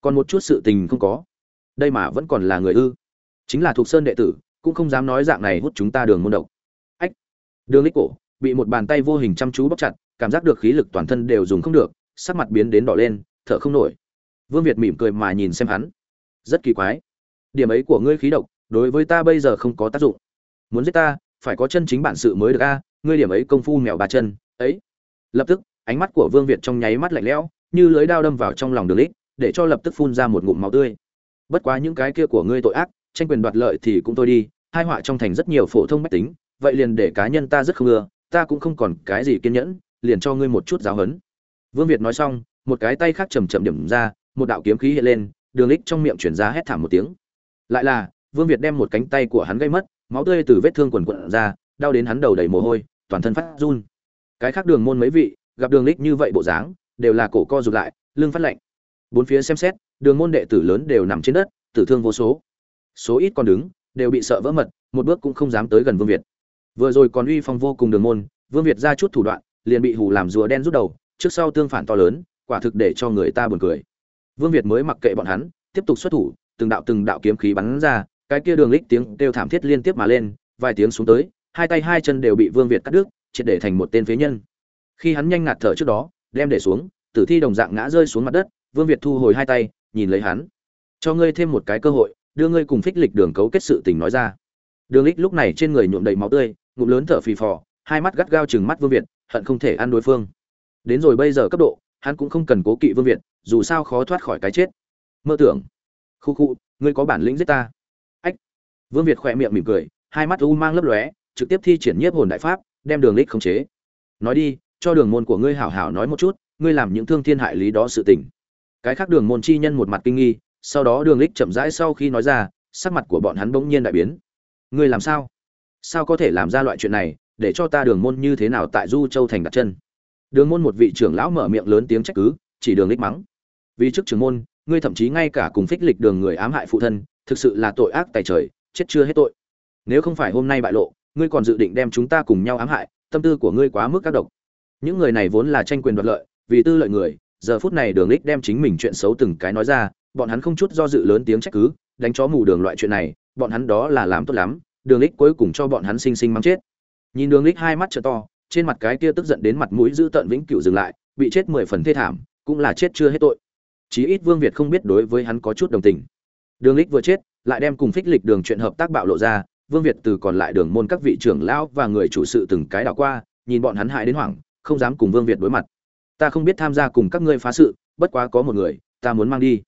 Còn một chút sự tình không có. Đây mà vẫn còn là người ư. Chính là thuộc sơn đệ tử cũng không dám nói dạng này hút chúng ta đường môn độc. Ách, đường lích cổ, bị một bàn tay vô hình chăm chú bóc chặt, cảm giác được khí lực toàn thân đều dùng không được, sắc mặt biến đến đỏ lên, thở không nổi. Vương việt mỉm cười mà nhìn xem hắn. Rất kỳ quái. Điểm ấy của ngươi khí độc, đối với ta bây giờ không có tác dụng. Muốn giết ta, phải có chân chính bản sự mới được a, ngươi điểm ấy công phu mèo ba chân, ấy. Lập tức, ánh mắt của vương việt trong nháy mắt lạnh lẽo, như lưới đao đâm vào trong lòng đường lích để cho lập tức phun ra một ngụm máu tươi. Bất quá những cái kia của ngươi tội ác tranh quyền đoạt lợi thì cũng thôi đi, hai họa trong thành rất nhiều phổ thông mách tính, vậy liền để cá nhân ta rất không ưa, ta cũng không còn cái gì kiên nhẫn, liền cho ngươi một chút giáo hấn vương việt nói xong, một cái tay khác chầm chậm điểm ra, một đạo kiếm khí hiện lên, đường lích trong miệng chuyển ra hét thảm một tiếng. Lại là, vương việt đem một cánh tay của hắn gây mất, máu tươi từ vết thương quần quận ra, đau đến hắn đầu đầy mồ hôi, toàn thân phát run. Cái khác đường môn mấy vị, gặp đường lích như vậy bộ dáng, đều là cổ co rụt lại, lưng phát lạnh. Bốn phía xem xét, đường môn đệ tử lớn đều nằm trên đất, tử thương vô số số ít còn đứng, đều bị sợ vỡ mật, một bước cũng không dám tới gần vương việt. Vừa rồi còn uy phong vô cùng đường môn, vương việt ra chút thủ đoạn, liền bị hù làm rùa đen rút đầu, trước sau tương phản to lớn, quả thực để cho người ta buồn cười. Vương việt mới mặc kệ bọn hắn, tiếp tục xuất thủ, từng đạo từng đạo kiếm khí bắn ra, cái kia đường lích tiếng kêu thảm thiết liên tiếp mà lên, vài tiếng xuống tới, hai tay hai chân đều bị vương việt cắt đứt, triệt để thành một tên phế nhân. Khi hắn nhanh ngạt thở trước đó, đem để xuống, tử thi đồng dạng ngã rơi xuống mặt đất, vương việt thu hồi hai tay, nhìn lấy hắn. Cho ngươi thêm một cái cơ hội đưa ngươi cùng phích lịch đường cấu kết sự tình nói ra. Đường lích lúc này trên người nhuộm đầy máu tươi, ngụm lớn thở phì phò, hai mắt gắt gao chừng mắt vương việt, hận không thể ăn đối phương. Đến rồi bây giờ cấp độ, hắn cũng không cần cố kỵ vương việt, dù sao khó thoát khỏi cái chết. Mơ tưởng. Khu khu, ngươi có bản lĩnh giết ta. Ách. Vương việt khỏe miệng mỉm cười, hai mắt u mang lấp lóe, trực tiếp thi triển nhiếp hồn đại pháp, đem đường lích khống chế. Nói đi, cho đường môn của ngươi hảo hảo nói một chút, ngươi làm những thương thiên hại lý đó sự tình. Cái khác đường môn chi nhân một mặt kinh nghi sau đó đường lích chậm rãi sau khi nói ra, sắc mặt của bọn hắn bỗng nhiên đại biến. Ngươi làm sao? Sao có thể làm ra loại chuyện này, để cho ta đường môn như thế nào tại du châu thành đặt chân? Đường môn một vị trưởng lão mở miệng lớn tiếng trách cứ, chỉ đường lích mắng. Vì trước trưởng môn, ngươi thậm chí ngay cả cùng phích lịch đường người ám hại phụ thân, thực sự là tội ác tài trời, chết chưa hết tội. Nếu không phải hôm nay bại lộ, ngươi còn dự định đem chúng ta cùng nhau ám hại, tâm tư của ngươi quá mức các độc. Những người này vốn là tranh quyền đoạt lợi, vì tư lợi người, giờ phút này đường lích đem chính mình chuyện xấu từng cái nói ra bọn hắn không chút do dự lớn tiếng trách cứ, đánh chó mù đường loại chuyện này, bọn hắn đó là làm tốt lắm, đường lích cuối cùng cho bọn hắn sinh sinh mắng chết. Nhìn đường lích hai mắt trợ to, trên mặt cái kia tức giận đến mặt mũi giữ tận vĩnh cửu dừng lại, bị chết mười phần thê thảm, cũng là chết chưa hết tội. Chí ít vương việt không biết đối với hắn có chút đồng tình. Đường lích vừa chết, lại đem cùng phích lịch đường chuyện hợp tác bạo lộ ra, vương việt từ còn lại đường môn các vị trưởng lão và người chủ sự từng cái đảo qua, nhìn bọn hắn hại đến hoảng, không dám cùng vương việt đối mặt. Ta không biết tham gia cùng các ngươi phá sự, bất quá có một người, ta muốn mang đi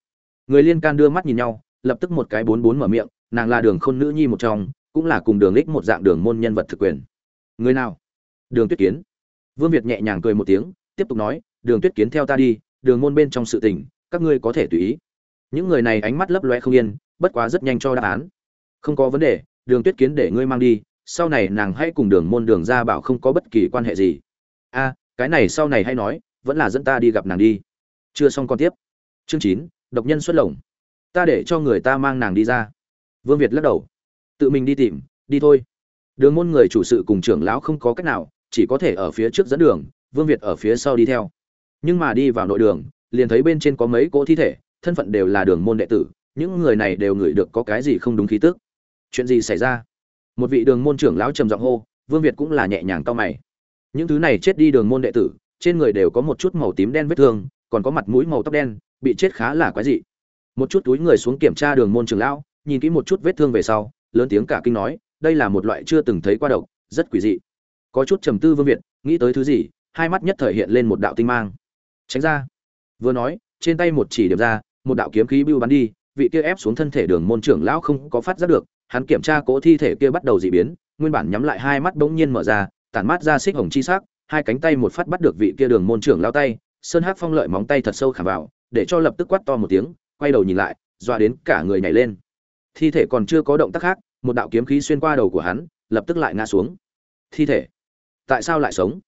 người liên can đưa mắt nhìn nhau, lập tức một cái bốn bốn mở miệng, nàng là đường khôn nữ nhi một trong, cũng là cùng đường lích một dạng đường môn nhân vật thực quyền. Người nào? Đường tuyết kiến. Vương việt nhẹ nhàng cười một tiếng, tiếp tục nói, đường tuyết kiến theo ta đi, đường môn bên trong sự tình, các ngươi có thể tùy ý. Những người này ánh mắt lấp loe không yên, bất quá rất nhanh cho đáp án. Không có vấn đề, đường tuyết kiến để ngươi mang đi, sau này nàng hãy cùng đường môn đường ra bảo không có bất kỳ quan hệ gì. A, cái này sau này hay nói, vẫn là dẫn ta đi gặp nàng đi. Chưa xong con tiếp. Chương chín độc nhân xuất lồng. Ta để cho người ta mang nàng đi ra. Vương việt lắc đầu. Tự mình đi tìm, đi thôi. Đường môn người chủ sự cùng trưởng lão không có cách nào, chỉ có thể ở phía trước dẫn đường, vương việt ở phía sau đi theo. Nhưng mà đi vào nội đường, liền thấy bên trên có mấy cỗ thi thể, thân phận đều là đường môn đệ tử, những người này đều ngửi được có cái gì không đúng khí tức. Chuyện gì xảy ra? Một vị đường môn trưởng lão trầm giọng hô, vương việt cũng là nhẹ nhàng cao mày. Những thứ này chết đi đường môn đệ tử, trên người đều có một chút màu tím đen vết thương, còn có mặt mũi màu tóc đen bị chết khá là quái dị. Một chút túi người xuống kiểm tra đường môn trưởng lão, nhìn kỹ một chút vết thương về sau, lớn tiếng cả kinh nói, đây là một loại chưa từng thấy qua độc, rất quỷ dị. Có chút trầm tư vương việt, nghĩ tới thứ gì, hai mắt nhất thời hiện lên một đạo tinh mang. Tránh ra. Vừa nói, trên tay một chỉ điểm ra, một đạo kiếm khí bưu bắn đi, vị kia ép xuống thân thể đường môn trưởng lão không có phát giác được, hắn kiểm tra cỗ thi thể kia bắt đầu dị biến, nguyên bản nhắm lại hai mắt bỗng nhiên mở ra, tản mát ra xích hồng chi sắc, hai cánh tay một phát bắt được vị kia đường môn trưởng lao tay, sơn hắc phong lợi móng tay thật sâu khảm vào để cho lập tức quát to một tiếng, quay đầu nhìn lại doa đến cả người nhảy lên. Thi thể còn chưa có động tác khác, một đạo kiếm khí xuyên qua đầu của hắn, lập tức lại ngã xuống. Thi thể, tại sao lại sống?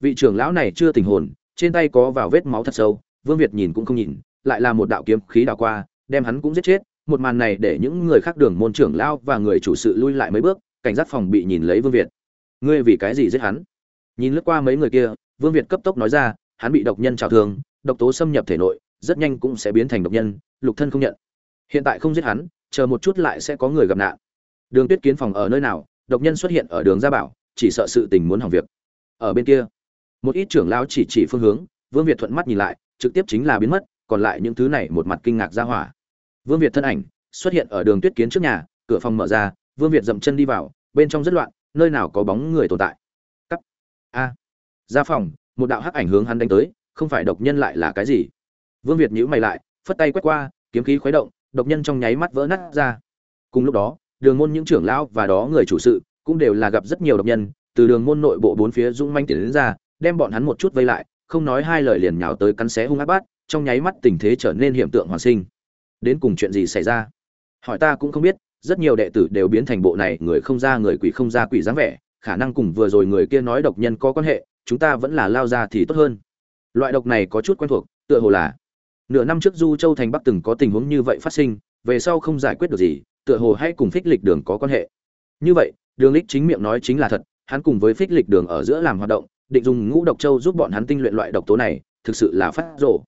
Vị trưởng lão này chưa tình hồn, trên tay có vào vết máu thật sâu, vương việt nhìn cũng không nhìn, lại là một đạo kiếm khí đảo qua, đem hắn cũng giết chết. Một màn này để những người khác đường môn trưởng lão và người chủ sự lui lại mấy bước, cảnh giác phòng bị nhìn lấy vương việt. Ngươi vì cái gì giết hắn? Nhìn lướt qua mấy người kia, vương việt cấp tốc nói ra, hắn bị độc nhân trào thương, độc tố xâm nhập thể nội rất nhanh cũng sẽ biến thành độc nhân, lục thân không nhận. Hiện tại không giết hắn, chờ một chút lại sẽ có người gặp nạn. Đường tuyết kiến phòng ở nơi nào, độc nhân xuất hiện ở đường gia bảo, chỉ sợ sự tình muốn hỏng việc. Ở bên kia, một ít trưởng lão chỉ chỉ phương hướng, vương việt thuận mắt nhìn lại, trực tiếp chính là biến mất, còn lại những thứ này một mặt kinh ngạc ra hỏa. Vương việt thân ảnh xuất hiện ở đường tuyết kiến trước nhà, cửa phòng mở ra, vương việt dậm chân đi vào, bên trong rất loạn, nơi nào có bóng người tồn tại. Cắt. A. Ra phòng, một đạo hắc ảnh hướng hắn đánh tới, không phải độc nhân lại là cái gì? Vương việt nhíu mày lại, phất tay quét qua, kiếm khí khuấy động, độc nhân trong nháy mắt vỡ nát ra. Cùng lúc đó, đường môn những trưởng lão và đó người chủ sự cũng đều là gặp rất nhiều độc nhân, từ đường môn nội bộ bốn phía dũng manh tiến đến ra, đem bọn hắn một chút vây lại, không nói hai lời liền nhào tới cắn xé hung ác bát, trong nháy mắt tình thế trở nên hiểm tượng hoàn sinh. Đến cùng chuyện gì xảy ra? Hỏi ta cũng không biết, rất nhiều đệ tử đều biến thành bộ này, người không ra người quỷ không ra quỷ dáng vẻ, khả năng cùng vừa rồi người kia nói độc nhân có quan hệ, chúng ta vẫn là lao ra thì tốt hơn. Loại độc này có chút quen thuộc, tựa hồ là nửa năm trước du châu thành bắc từng có tình huống như vậy phát sinh, về sau không giải quyết được gì, tựa hồ hay cùng phích lịch đường có quan hệ. Như vậy, đường lích chính miệng nói chính là thật, hắn cùng với phích lịch đường ở giữa làm hoạt động, định dùng ngũ độc châu giúp bọn hắn tinh luyện loại độc tố này, thực sự là phát rổ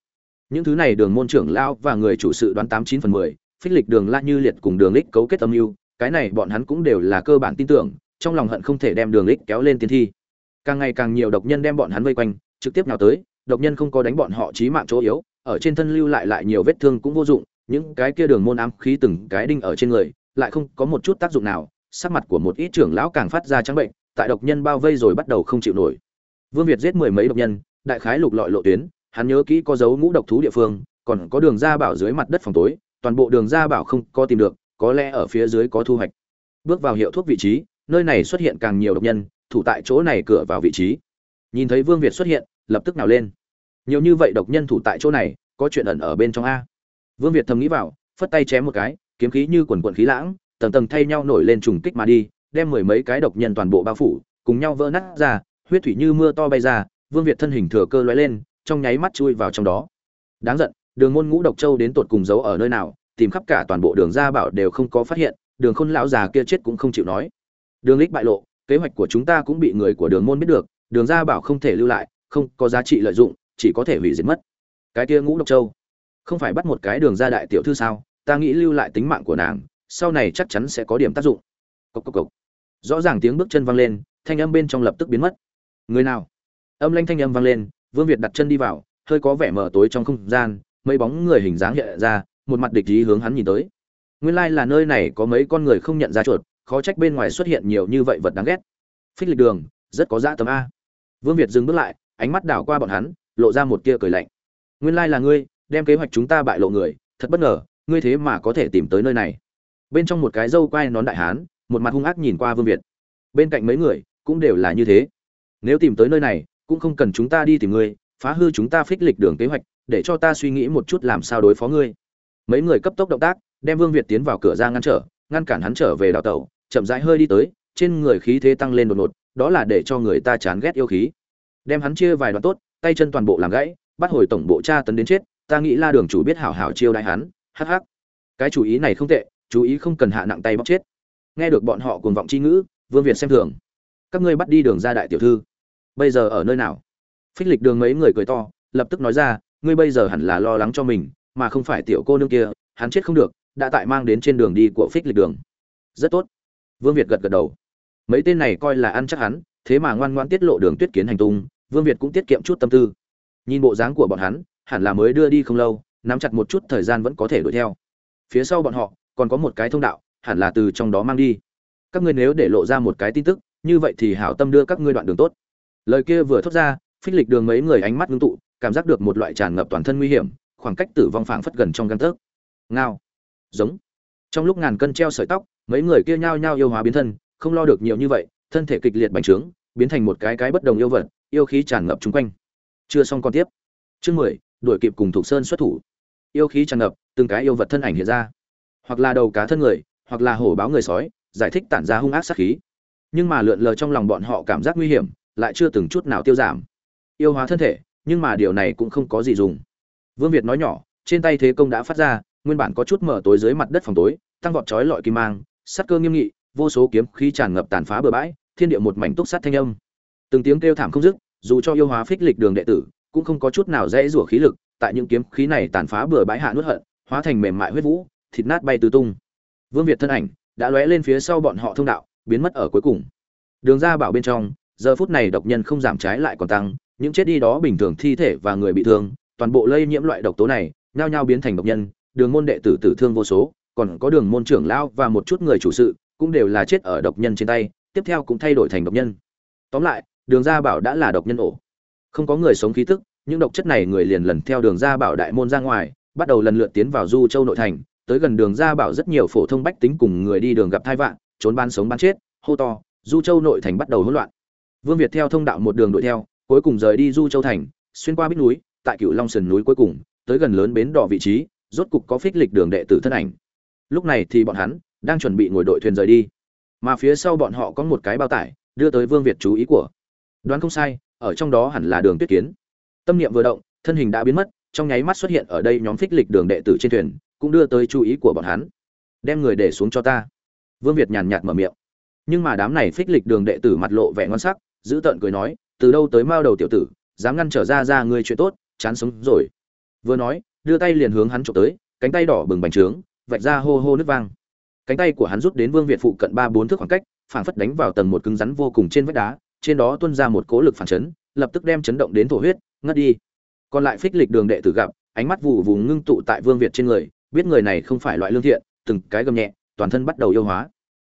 những thứ này đường môn trưởng lao và người chủ sự đoán tám chín phần mười, phích lịch đường la như liệt cùng đường lích cấu kết âm mưu, cái này bọn hắn cũng đều là cơ bản tin tưởng, trong lòng hận không thể đem đường lích kéo lên tiên thi. Càng ngày càng nhiều độc nhân đem bọn hắn vây quanh, trực tiếp nào tới, độc nhân không có đánh bọn họ chí mạng chỗ yếu ở trên thân lưu lại lại nhiều vết thương cũng vô dụng, những cái kia đường môn ám khí từng cái đinh ở trên người, lại không có một chút tác dụng nào, sắc mặt của một ít trưởng lão càng phát ra trắng bệnh, tại độc nhân bao vây rồi bắt đầu không chịu nổi. Vương việt giết mười mấy độc nhân, đại khái lục lọi lộ tuyến, hắn nhớ kỹ có dấu ngũ độc thú địa phương, còn có đường ra bảo dưới mặt đất phòng tối, toàn bộ đường ra bảo không có tìm được, có lẽ ở phía dưới có thu hoạch. Bước vào hiệu thuốc vị trí, nơi này xuất hiện càng nhiều độc nhân, thủ tại chỗ này cửa vào vị trí. Nhìn thấy vương việt xuất hiện, lập tức nào lên nhiều như vậy độc nhân thủ tại chỗ này, có chuyện ẩn ở bên trong a. Vương việt thầm nghĩ vào, phất tay chém một cái, kiếm khí như quần quần khí lãng, tầng tầng thay nhau nổi lên trùng kích mà đi, đem mười mấy cái độc nhân toàn bộ bao phủ, cùng nhau vỡ nát ra, huyết thủy như mưa to bay ra, vương việt thân hình thừa cơ lóe lên, trong nháy mắt chui vào trong đó. Đáng giận, đường môn ngũ độc châu đến tột cùng giấu ở nơi nào, tìm khắp cả toàn bộ đường ra bảo đều không có phát hiện, đường khôn lão già kia chết cũng không chịu nói. Đường lích bại lộ, kế hoạch của chúng ta cũng bị người của đường môn biết được, đường ra bảo không thể lưu lại, không có giá trị lợi dụng chỉ có thể hủy diệt mất. Cái kia ngũ độc châu, không phải bắt một cái đường ra đại tiểu thư sao? Ta nghĩ lưu lại tính mạng của nàng, sau này chắc chắn sẽ có điểm tác dụng. Cốc cốc cốc. rõ ràng tiếng bước chân vang lên, thanh âm bên trong lập tức biến mất. Người nào? Âm lanh thanh âm vang lên, vương việt đặt chân đi vào, hơi có vẻ mờ tối trong không gian, mấy bóng người hình dáng hiện ra, một mặt địch ý hướng hắn nhìn tới. Nguyên lai là nơi này có mấy con người không nhận ra chuột, khó trách bên ngoài xuất hiện nhiều như vậy vật đáng ghét. Phích lịch đường, rất có dã tấm a. Vương việt dừng bước lại, ánh mắt đảo qua bọn hắn lộ ra một tia cười lạnh. Nguyên lai là ngươi, đem kế hoạch chúng ta bại lộ người, thật bất ngờ, ngươi thế mà có thể tìm tới nơi này. Bên trong một cái dâu quai nón đại hán, một mặt hung ác nhìn qua vương việt. Bên cạnh mấy người, cũng đều là như thế. Nếu tìm tới nơi này, cũng không cần chúng ta đi tìm ngươi, phá hư chúng ta phích lịch đường kế hoạch, để cho ta suy nghĩ một chút làm sao đối phó ngươi. Mấy người cấp tốc động tác, đem vương việt tiến vào cửa ra ngăn trở, ngăn cản hắn trở về đào tẩu, chậm rãi hơi đi tới, trên người khí thế tăng lên đột ngột, đó là để cho người ta chán ghét yêu khí. Đem hắn chia vài đoạn tốt tay chân toàn bộ làm gãy, bắt hồi tổng bộ tra tấn đến chết, ta nghĩ la đường chủ biết hảo hảo chiêu đại hắn, hắc hắc. Cái chủ ý này không tệ, chú ý không cần hạ nặng tay bóc chết. Nghe được bọn họ cuồng vọng chi ngữ, vương việt xem thường. Các ngươi bắt đi đường ra đại tiểu thư. Bây giờ ở nơi nào? Phích lịch đường mấy người cười to, lập tức nói ra, ngươi bây giờ hẳn là lo lắng cho mình, mà không phải tiểu cô nương kia, hắn chết không được, đã tại mang đến trên đường đi của phích lịch đường. Rất tốt. Vương việt gật gật đầu. Mấy tên này coi là ăn chắc hắn, thế mà ngoan ngoan tiết lộ đường tuyết kiến hành tung vương việt cũng tiết kiệm chút tâm tư. Nhìn bộ dáng của bọn hắn, hẳn là mới đưa đi không lâu, nắm chặt một chút thời gian vẫn có thể đuổi theo. Phía sau bọn họ, còn có một cái thông đạo, hẳn là từ trong đó mang đi. Các ngươi nếu để lộ ra một cái tin tức, như vậy thì hảo tâm đưa các ngươi đoạn đường tốt. Lời kia vừa thốt ra, phích lịch đường mấy người ánh mắt ngưng tụ, cảm giác được một loại tràn ngập toàn thân nguy hiểm, khoảng cách tử vong phảng phất gần trong gang tấc. Ngao. Giống. Trong lúc ngàn cân treo sợi tóc, mấy người kia nhao nhao yêu hóa biến thân, không lo được nhiều như vậy, thân thể kịch liệt bành trướng, biến thành một cái cái bất đồng yêu vật yêu khí tràn ngập chung quanh. Chưa xong còn tiếp. Chương mười, đuổi kịp cùng thục sơn xuất thủ. Yêu khí tràn ngập, từng cái yêu vật thân ảnh hiện ra. Hoặc là đầu cá thân người, hoặc là hổ báo người sói, giải thích tản ra hung ác sát khí. Nhưng mà lượn lờ trong lòng bọn họ cảm giác nguy hiểm, lại chưa từng chút nào tiêu giảm. Yêu hóa thân thể, nhưng mà điều này cũng không có gì dùng. Vương việt nói nhỏ, trên tay thế công đã phát ra, nguyên bản có chút mở tối dưới mặt đất phòng tối, tăng vọt chói lọi kim mang sắt cơ nghiêm nghị, vô số kiếm khí tràn ngập tàn phá bừa bãi, thiên địa một mảnh túc sắt thanh âm từng tiếng kêu thảm không dứt, dù cho yêu hóa phích lịch đường đệ tử, cũng không có chút nào dễ rủa khí lực, tại những kiếm khí này tàn phá bừa bãi hạ nuốt hận, hóa thành mềm mại huyết vũ, thịt nát bay tứ tung. Vương việt thân ảnh đã lóe lên phía sau bọn họ thông đạo, biến mất ở cuối cùng. Đường ra bảo bên trong, giờ phút này độc nhân không giảm trái lại còn tăng, những chết đi đó bình thường thi thể và người bị thương, toàn bộ lây nhiễm loại độc tố này, nhao nhao biến thành độc nhân, đường môn đệ tử tử thương vô số, còn có đường môn trưởng lão và một chút người chủ sự, cũng đều là chết ở độc nhân trên tay, tiếp theo cũng thay đổi thành độc nhân. Tóm lại đường gia bảo đã là độc nhân ổ. Không có người sống khí tức, những độc chất này người liền lần theo đường gia bảo đại môn ra ngoài, bắt đầu lần lượt tiến vào du châu nội thành, tới gần đường gia bảo rất nhiều phổ thông bách tính cùng người đi đường gặp thai vạn, trốn ban sống ban chết, hô to, du châu nội thành bắt đầu hỗn loạn. Vương việt theo thông đạo một đường đuổi theo, cuối cùng rời đi du châu thành, xuyên qua bích núi, tại cựu long sườn núi cuối cùng, tới gần lớn bến đỏ vị trí, rốt cục có phích lịch đường đệ tử thân ảnh. Lúc này thì bọn hắn đang chuẩn bị ngồi đội thuyền rời đi. Mà phía sau bọn họ có một cái bao tải, đưa tới vương việt chú ý của đoán không sai, ở trong đó hẳn là đường tuyết kiến. Tâm niệm vừa động, thân hình đã biến mất, trong nháy mắt xuất hiện ở đây nhóm phích lịch đường đệ tử trên thuyền, cũng đưa tới chú ý của bọn hắn. Đem người để xuống cho ta. Vương việt nhàn nhạt mở miệng. Nhưng mà đám này phích lịch đường đệ tử mặt lộ vẻ ngon sắc, giữ tợn cười nói, từ đâu tới mao đầu tiểu tử, dám ngăn trở ra ra ngươi chuyện tốt, chán sống rồi. Vừa nói, đưa tay liền hướng hắn trộm tới, cánh tay đỏ bừng bành trướng, vạch ra hô hô nước vang. Cánh tay của hắn rút đến vương việt phụ cận ba bốn thước khoảng cách, phảng phất đánh vào tầng một cứng rắn vô cùng trên vách đá trên đó tuôn ra một cố lực phản chấn, lập tức đem chấn động đến thổ huyết, ngất đi. Còn lại phích lịch đường đệ tử gặp, ánh mắt vụ vụ ngưng tụ tại vương việt trên người, biết người này không phải loại lương thiện, từng cái gầm nhẹ, toàn thân bắt đầu yêu hóa.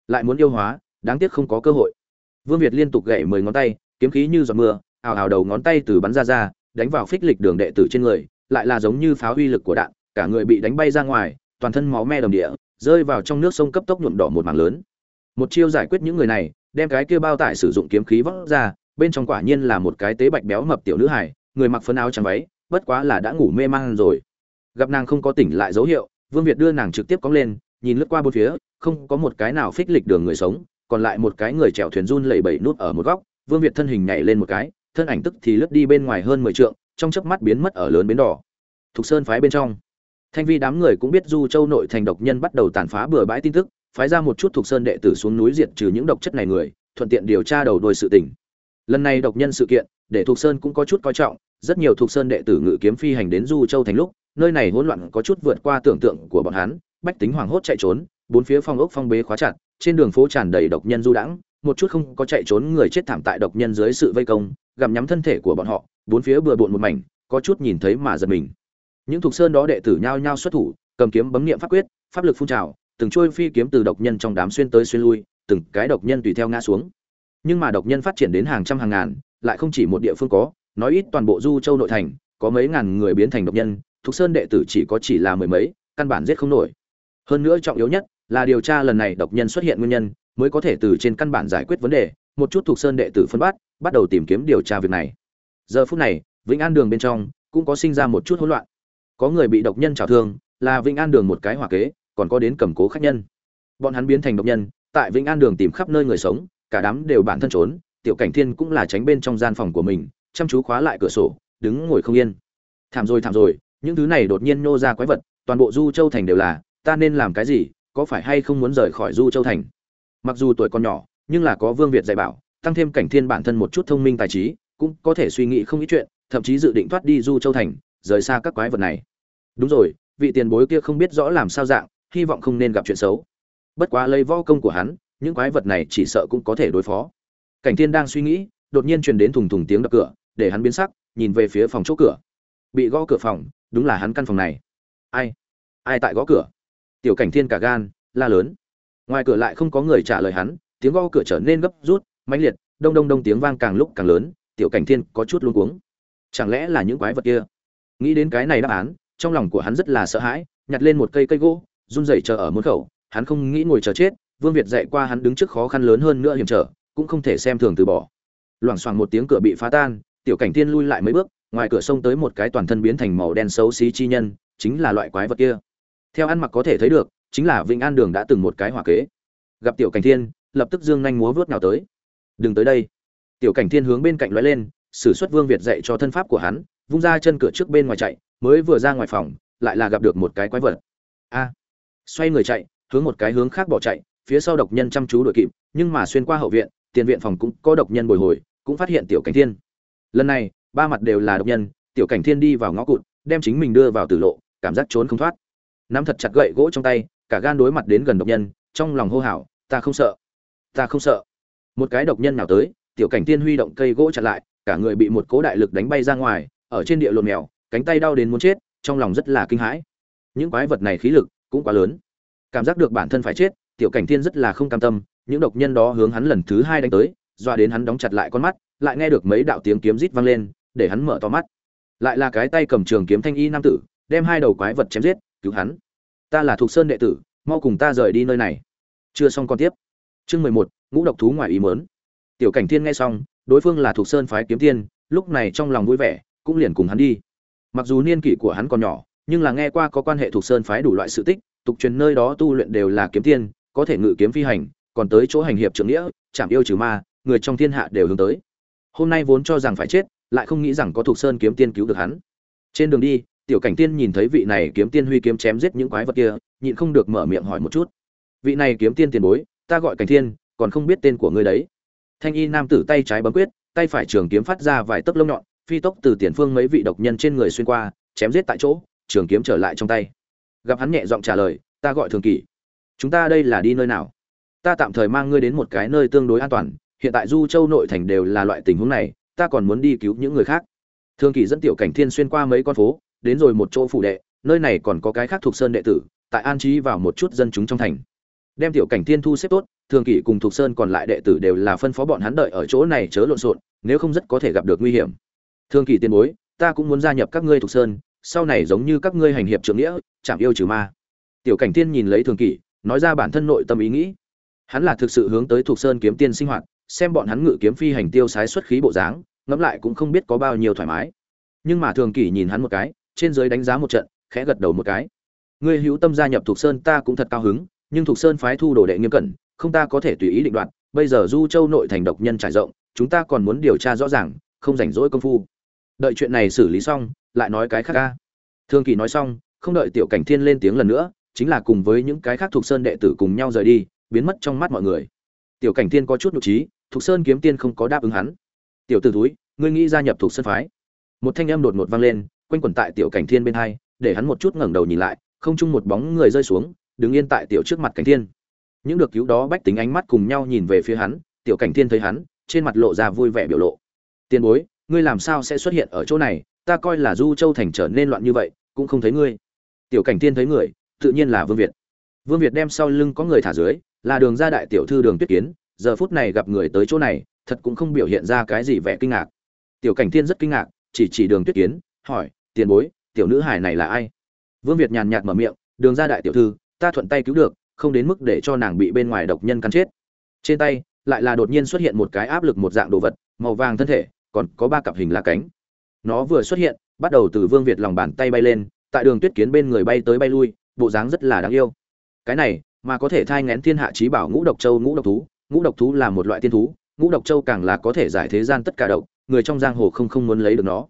Lại muốn yêu hóa, đáng tiếc không có cơ hội. Vương việt liên tục gậy mười ngón tay, kiếm khí như giọt mưa, ào ào đầu ngón tay từ bắn ra ra, đánh vào phích lịch đường đệ tử trên người, lại là giống như pháo uy lực của đạn, cả người bị đánh bay ra ngoài, toàn thân máu me đồng địa, rơi vào trong nước sông cấp tốc nhuộm đỏ một mảng lớn. Một chiêu giải quyết những người này đem cái kia bao tải sử dụng kiếm khí vót ra, bên trong quả nhiên là một cái tế bạch béo mập tiểu nữ hải người mặc phấn áo trắng váy, bất quá là đã ngủ mê man rồi. Gặp nàng không có tỉnh lại dấu hiệu, vương việt đưa nàng trực tiếp cóng lên, nhìn lướt qua bốn phía, không có một cái nào phích lịch đường người sống, còn lại một cái người chèo thuyền run lẩy bẩy nút ở một góc, vương việt thân hình nhảy lên một cái, thân ảnh tức thì lướt đi bên ngoài hơn mười trượng, trong chớp mắt biến mất ở lớn bến đỏ. Thục sơn phái bên trong. Thanh vi đám người cũng biết du châu nội thành độc nhân bắt đầu tàn phá bừa bãi tin tức phái ra một chút thuộc sơn đệ tử xuống núi diệt trừ những độc chất này người, thuận tiện điều tra đầu đuôi sự tình. Lần này độc nhân sự kiện, để thuộc sơn cũng có chút coi trọng, rất nhiều thuộc sơn đệ tử ngự kiếm phi hành đến du châu thành lúc, nơi này hỗn loạn có chút vượt qua tưởng tượng của bọn hắn, bách tính hoảng hốt chạy trốn, bốn phía phong ốc phong bế khóa chặt, trên đường phố tràn đầy độc nhân du đãng, một chút không có chạy trốn người chết thảm tại độc nhân dưới sự vây công, gặm nhắm thân thể của bọn họ, bốn phía bừa bộn một mảnh, có chút nhìn thấy mà giật mình. Những thuộc sơn đó đệ tử nhao nhao xuất thủ, cầm kiếm bấm niệm pháp quyết, pháp lực phun trào từng trôi phi kiếm từ độc nhân trong đám xuyên tới xuyên lui từng cái độc nhân tùy theo ngã xuống nhưng mà độc nhân phát triển đến hàng trăm hàng ngàn lại không chỉ một địa phương có nói ít toàn bộ du châu nội thành có mấy ngàn người biến thành độc nhân Thục Sơn đệ tử chỉ có chỉ là mười mấy, căn bản giết không nổi. Hơn nữa trọng yếu nhất là điều tra lần này độc nhân xuất hiện nguyên nhân, mới có thể từ trên căn bản giải quyết vấn đề, một chút Thục Sơn đệ tử phân bát, bắt đầu tìm kiếm điều tra việc này. Giờ phút này, Vĩnh An đường bên trong cũng có sinh ra một chút hỗn loạn. Có người bị độc nhân trảo thương, là Vĩnh An đường một cái hỏa kế, còn có đến cầm cố khách nhân. Bọn hắn biến thành độc nhân, tại Vĩnh An đường tìm khắp nơi người sống, cả đám đều bản thân trốn, Tiểu Cảnh Thiên cũng là tránh bên trong gian phòng của mình, chăm chú khóa lại cửa sổ, đứng ngồi không yên. Thảm rồi thảm rồi, những thứ này đột nhiên nô ra quái vật, toàn bộ Du Châu thành đều là, ta nên làm cái gì, có phải hay không muốn rời khỏi Du Châu thành? Mặc dù tuổi còn nhỏ, nhưng là có Vương Việt dạy bảo, tăng thêm Cảnh Thiên bản thân một chút thông minh tài trí, cũng có thể suy nghĩ không ít chuyện, thậm chí dự định thoát đi Du Châu thành, rời xa các quái vật này. Đúng rồi, vị tiền bối kia không biết rõ làm sao dạng, hy vọng không nên gặp chuyện xấu. Bất quá lấy võ công của hắn, những quái vật này chỉ sợ cũng có thể đối phó. Cảnh Thiên đang suy nghĩ, đột nhiên truyền đến thùng thùng tiếng đập cửa, để hắn biến sắc, nhìn về phía phòng chỗ cửa. Bị gõ cửa phòng, đúng là hắn căn phòng này. Ai? Ai tại gõ cửa? Tiểu Cảnh Thiên cả gan, la lớn. Ngoài cửa lại không có người trả lời hắn, tiếng gõ cửa trở nên gấp rút, mãnh liệt, đông đông đông tiếng vang càng lúc càng lớn, Tiểu Cảnh Thiên có chút luống cuống. Chẳng lẽ là những quái vật kia? Nghĩ đến cái này đáp án, trong lòng của hắn rất là sợ hãi, nhặt lên một cây cây gỗ, run rẩy chờ ở môn khẩu, hắn không nghĩ ngồi chờ chết, Vương Việt dạy qua hắn đứng trước khó khăn lớn hơn nữa hiểm trở, cũng không thể xem thường từ bỏ. Loảng xoảng một tiếng cửa bị phá tan, Tiểu Cảnh Tiên lui lại mấy bước, ngoài cửa sông tới một cái toàn thân biến thành màu đen xấu xí chi nhân, chính là loại quái vật kia. Theo ăn mặc có thể thấy được, chính là Vĩnh An Đường đã từng một cái hỏa kế. Gặp Tiểu Cảnh Thiên, lập tức dương nhanh múa vớt nào tới. "Đừng tới đây." Tiểu Cảnh Thiên hướng bên cạnh lóe lên, sử xuất Vương Việt dạy cho thân pháp của hắn, vung ra chân cửa trước bên ngoài chạy, mới vừa ra ngoài phòng, lại là gặp được một cái quái vật. A! Xoay người chạy, hướng một cái hướng khác bỏ chạy, phía sau độc nhân chăm chú đuổi kịp, nhưng mà xuyên qua hậu viện, tiền viện phòng cũng có độc nhân bồi hồi, cũng phát hiện tiểu cảnh thiên. Lần này, ba mặt đều là độc nhân, tiểu cảnh thiên đi vào ngõ cụt, đem chính mình đưa vào tử lộ, cảm giác trốn không thoát. Nắm thật chặt gậy gỗ trong tay, cả gan đối mặt đến gần độc nhân, trong lòng hô hào, ta không sợ, ta không sợ. Một cái độc nhân nào tới, tiểu cảnh thiên huy động cây gỗ chặn lại, cả người bị một cố đại lực đánh bay ra ngoài, ở trên địa lộn mèo, cánh tay đau đến muốn chết, trong lòng rất là kinh hãi. Những quái vật này khí lực cũng quá lớn. Cảm giác được bản thân phải chết, tiểu cảnh thiên rất là không cam tâm những độc nhân đó hướng hắn lần thứ hai đánh tới dọa đến hắn đóng chặt lại con mắt lại nghe được mấy đạo tiếng kiếm rít vang lên để hắn mở to mắt. Lại là cái tay cầm trường kiếm thanh y nam tử đem hai đầu quái vật chém giết cứu hắn. Ta là thuộc sơn đệ tử mau cùng ta rời đi nơi này. Chưa xong con tiếp. Chương mười một ngũ độc thú ngoài ý mớn tiểu cảnh thiên nghe xong đối phương là thuộc sơn phái kiếm tiên lúc này trong lòng vui vẻ cũng liền cùng hắn đi. Mặc dù niên kỷ của hắn còn nhỏ nhưng là nghe qua có quan hệ thuộc sơn phái đủ loại sự tích tục truyền nơi đó tu luyện đều là kiếm tiên có thể ngự kiếm phi hành, còn tới chỗ hành hiệp trưởng nghĩa, chạm yêu trừ ma, người trong thiên hạ đều hướng tới. Hôm nay vốn cho rằng phải chết, lại không nghĩ rằng có thuộc sơn kiếm tiên cứu được hắn. Trên đường đi, tiểu cảnh tiên nhìn thấy vị này kiếm tiên huy kiếm chém giết những quái vật kia, nhịn không được mở miệng hỏi một chút. Vị này kiếm tiên tiền bối, ta gọi cảnh thiên, còn không biết tên của ngươi đấy. Thanh y nam tử tay trái bấm quyết, tay phải trường kiếm phát ra vài tấc lông nhọn, phi tốc từ tiền phương mấy vị độc nhân trên người xuyên qua, chém giết tại chỗ, trường kiếm trở lại trong tay. Gặp hắn nhẹ giọng trả lời, ta gọi thường kỷ. Chúng ta đây là đi nơi nào? Ta tạm thời mang ngươi đến một cái nơi tương đối an toàn hiện tại du châu nội thành đều là loại tình huống này ta còn muốn đi cứu những người khác. Thường kỳ dẫn tiểu cảnh thiên xuyên qua mấy con phố đến rồi một chỗ phủ đệ nơi này còn có cái khác thuộc sơn đệ tử tại an trí vào một chút dân chúng trong thành. Đem tiểu cảnh thiên thu xếp tốt thường kỷ cùng thuộc sơn còn lại đệ tử đều là phân phó bọn hắn đợi ở chỗ này chớ lộn xộn nếu không rất có thể gặp được nguy hiểm. Thường kỷ tiền bối ta cũng muốn gia nhập các ngươi thuộc sơn sau này giống như các ngươi hành hiệp trưởng nghĩa, chạm yêu trừ ma. Tiểu cảnh tiên nhìn lấy thường kỷ, nói ra bản thân nội tâm ý nghĩ. Hắn là thực sự hướng tới thuộc sơn kiếm tiên sinh hoạt, xem bọn hắn ngự kiếm phi hành tiêu sái xuất khí bộ dáng, ngẫm lại cũng không biết có bao nhiêu thoải mái. Nhưng mà thường kỷ nhìn hắn một cái, trên dưới đánh giá một trận, khẽ gật đầu một cái. Ngươi hữu tâm gia nhập thuộc sơn ta cũng thật cao hứng, nhưng thuộc sơn phái thu đồ đệ nghiêm cẩn, không ta có thể tùy ý định đoạt, bây giờ du châu nội thành độc nhân trải rộng, chúng ta còn muốn điều tra rõ ràng, không rảnh rỗi công phu. Đợi chuyện này xử lý xong lại nói cái khác ca. Thương kỳ nói xong, không đợi tiểu cảnh thiên lên tiếng lần nữa, chính là cùng với những cái khác thuộc sơn đệ tử cùng nhau rời đi, biến mất trong mắt mọi người. Tiểu cảnh thiên có chút nhục trí thuộc sơn kiếm tiên không có đáp ứng hắn. Tiểu t ử túi ngươi nghĩ gia nhập thuộc sơn phái? Một thanh âm đột ngột vang lên, quanh quẩn tại tiểu cảnh thiên bên hai, để hắn một chút ngẩng đầu nhìn lại, không chung một bóng người rơi xuống, đứng yên tại tiểu trước mặt cảnh thiên. Những được cứu đó bách tính ánh mắt cùng nhau nhìn về phía hắn, tiểu cảnh thiên thấy hắn, trên mặt lộ ra vui vẻ biểu lộ. Tiền bối, ngươi làm sao sẽ xuất hiện ở chỗ này? Ta coi là du châu thành trở nên loạn như vậy cũng không thấy ngươi tiểu cảnh thiên thấy người tự nhiên là Vương Việt. Vương Việt đem sau lưng có người thả dưới, là đường ra đại tiểu thư Đường Tuyết Kiến, giờ phút này gặp người tới chỗ này, thật cũng không biểu hiện ra cái gì vẻ kinh ngạc. Tiểu Cảnh Thiên rất kinh ngạc, chỉ chỉ Đường Tuyết Kiến, hỏi: "Tiền bối, tiểu nữ hải này là ai vương việt nhàn nhạt mở miệng đường ra đại tiểu thư ta thuận tay cứu được không đến mức để cho nàng bị bên ngoài độc nhân cắn chết trên tay lại là đột nhiên xuất hiện một cái áp lực một dạng đồ vật màu vàng thân thể còn có ba cặp hình lá cánh nó vừa xuất hiện, bắt đầu từ vương việt lòng bàn tay bay lên, tại đường tuyết kiến bên người bay tới bay lui, bộ dáng rất là đáng yêu. Cái này, mà có thể thai ngén thiên hạ trí bảo ngũ độc châu ngũ độc thú, ngũ độc thú là một loại tiên thú, ngũ độc châu càng là có thể giải thế gian tất cả độc, người trong giang hồ không không muốn lấy được nó.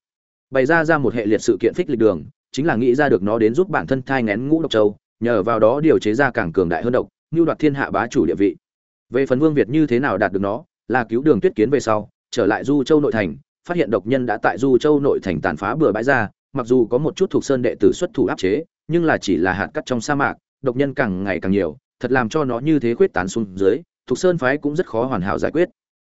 Bày ra ra một hệ liệt sự kiện phích lịch đường, chính là nghĩ ra được nó đến giúp bản thân thai ngén ngũ độc châu, nhờ vào đó điều chế ra càng cường đại hơn độc, như đoạt thiên hạ bá chủ địa vị. Về phần vương việt như thế nào đạt được nó, là cứu đường tuyết kiến về sau, trở lại du châu nội thành phát hiện độc nhân đã tại du châu nội thành tàn phá bừa bãi ra, mặc dù có một chút thuộc sơn đệ tử xuất thủ áp chế, nhưng là chỉ là hạt cắt trong sa mạc, độc nhân càng ngày càng nhiều, thật làm cho nó như thế khuyết tán xuống dưới, thuộc sơn phái cũng rất khó hoàn hảo giải quyết.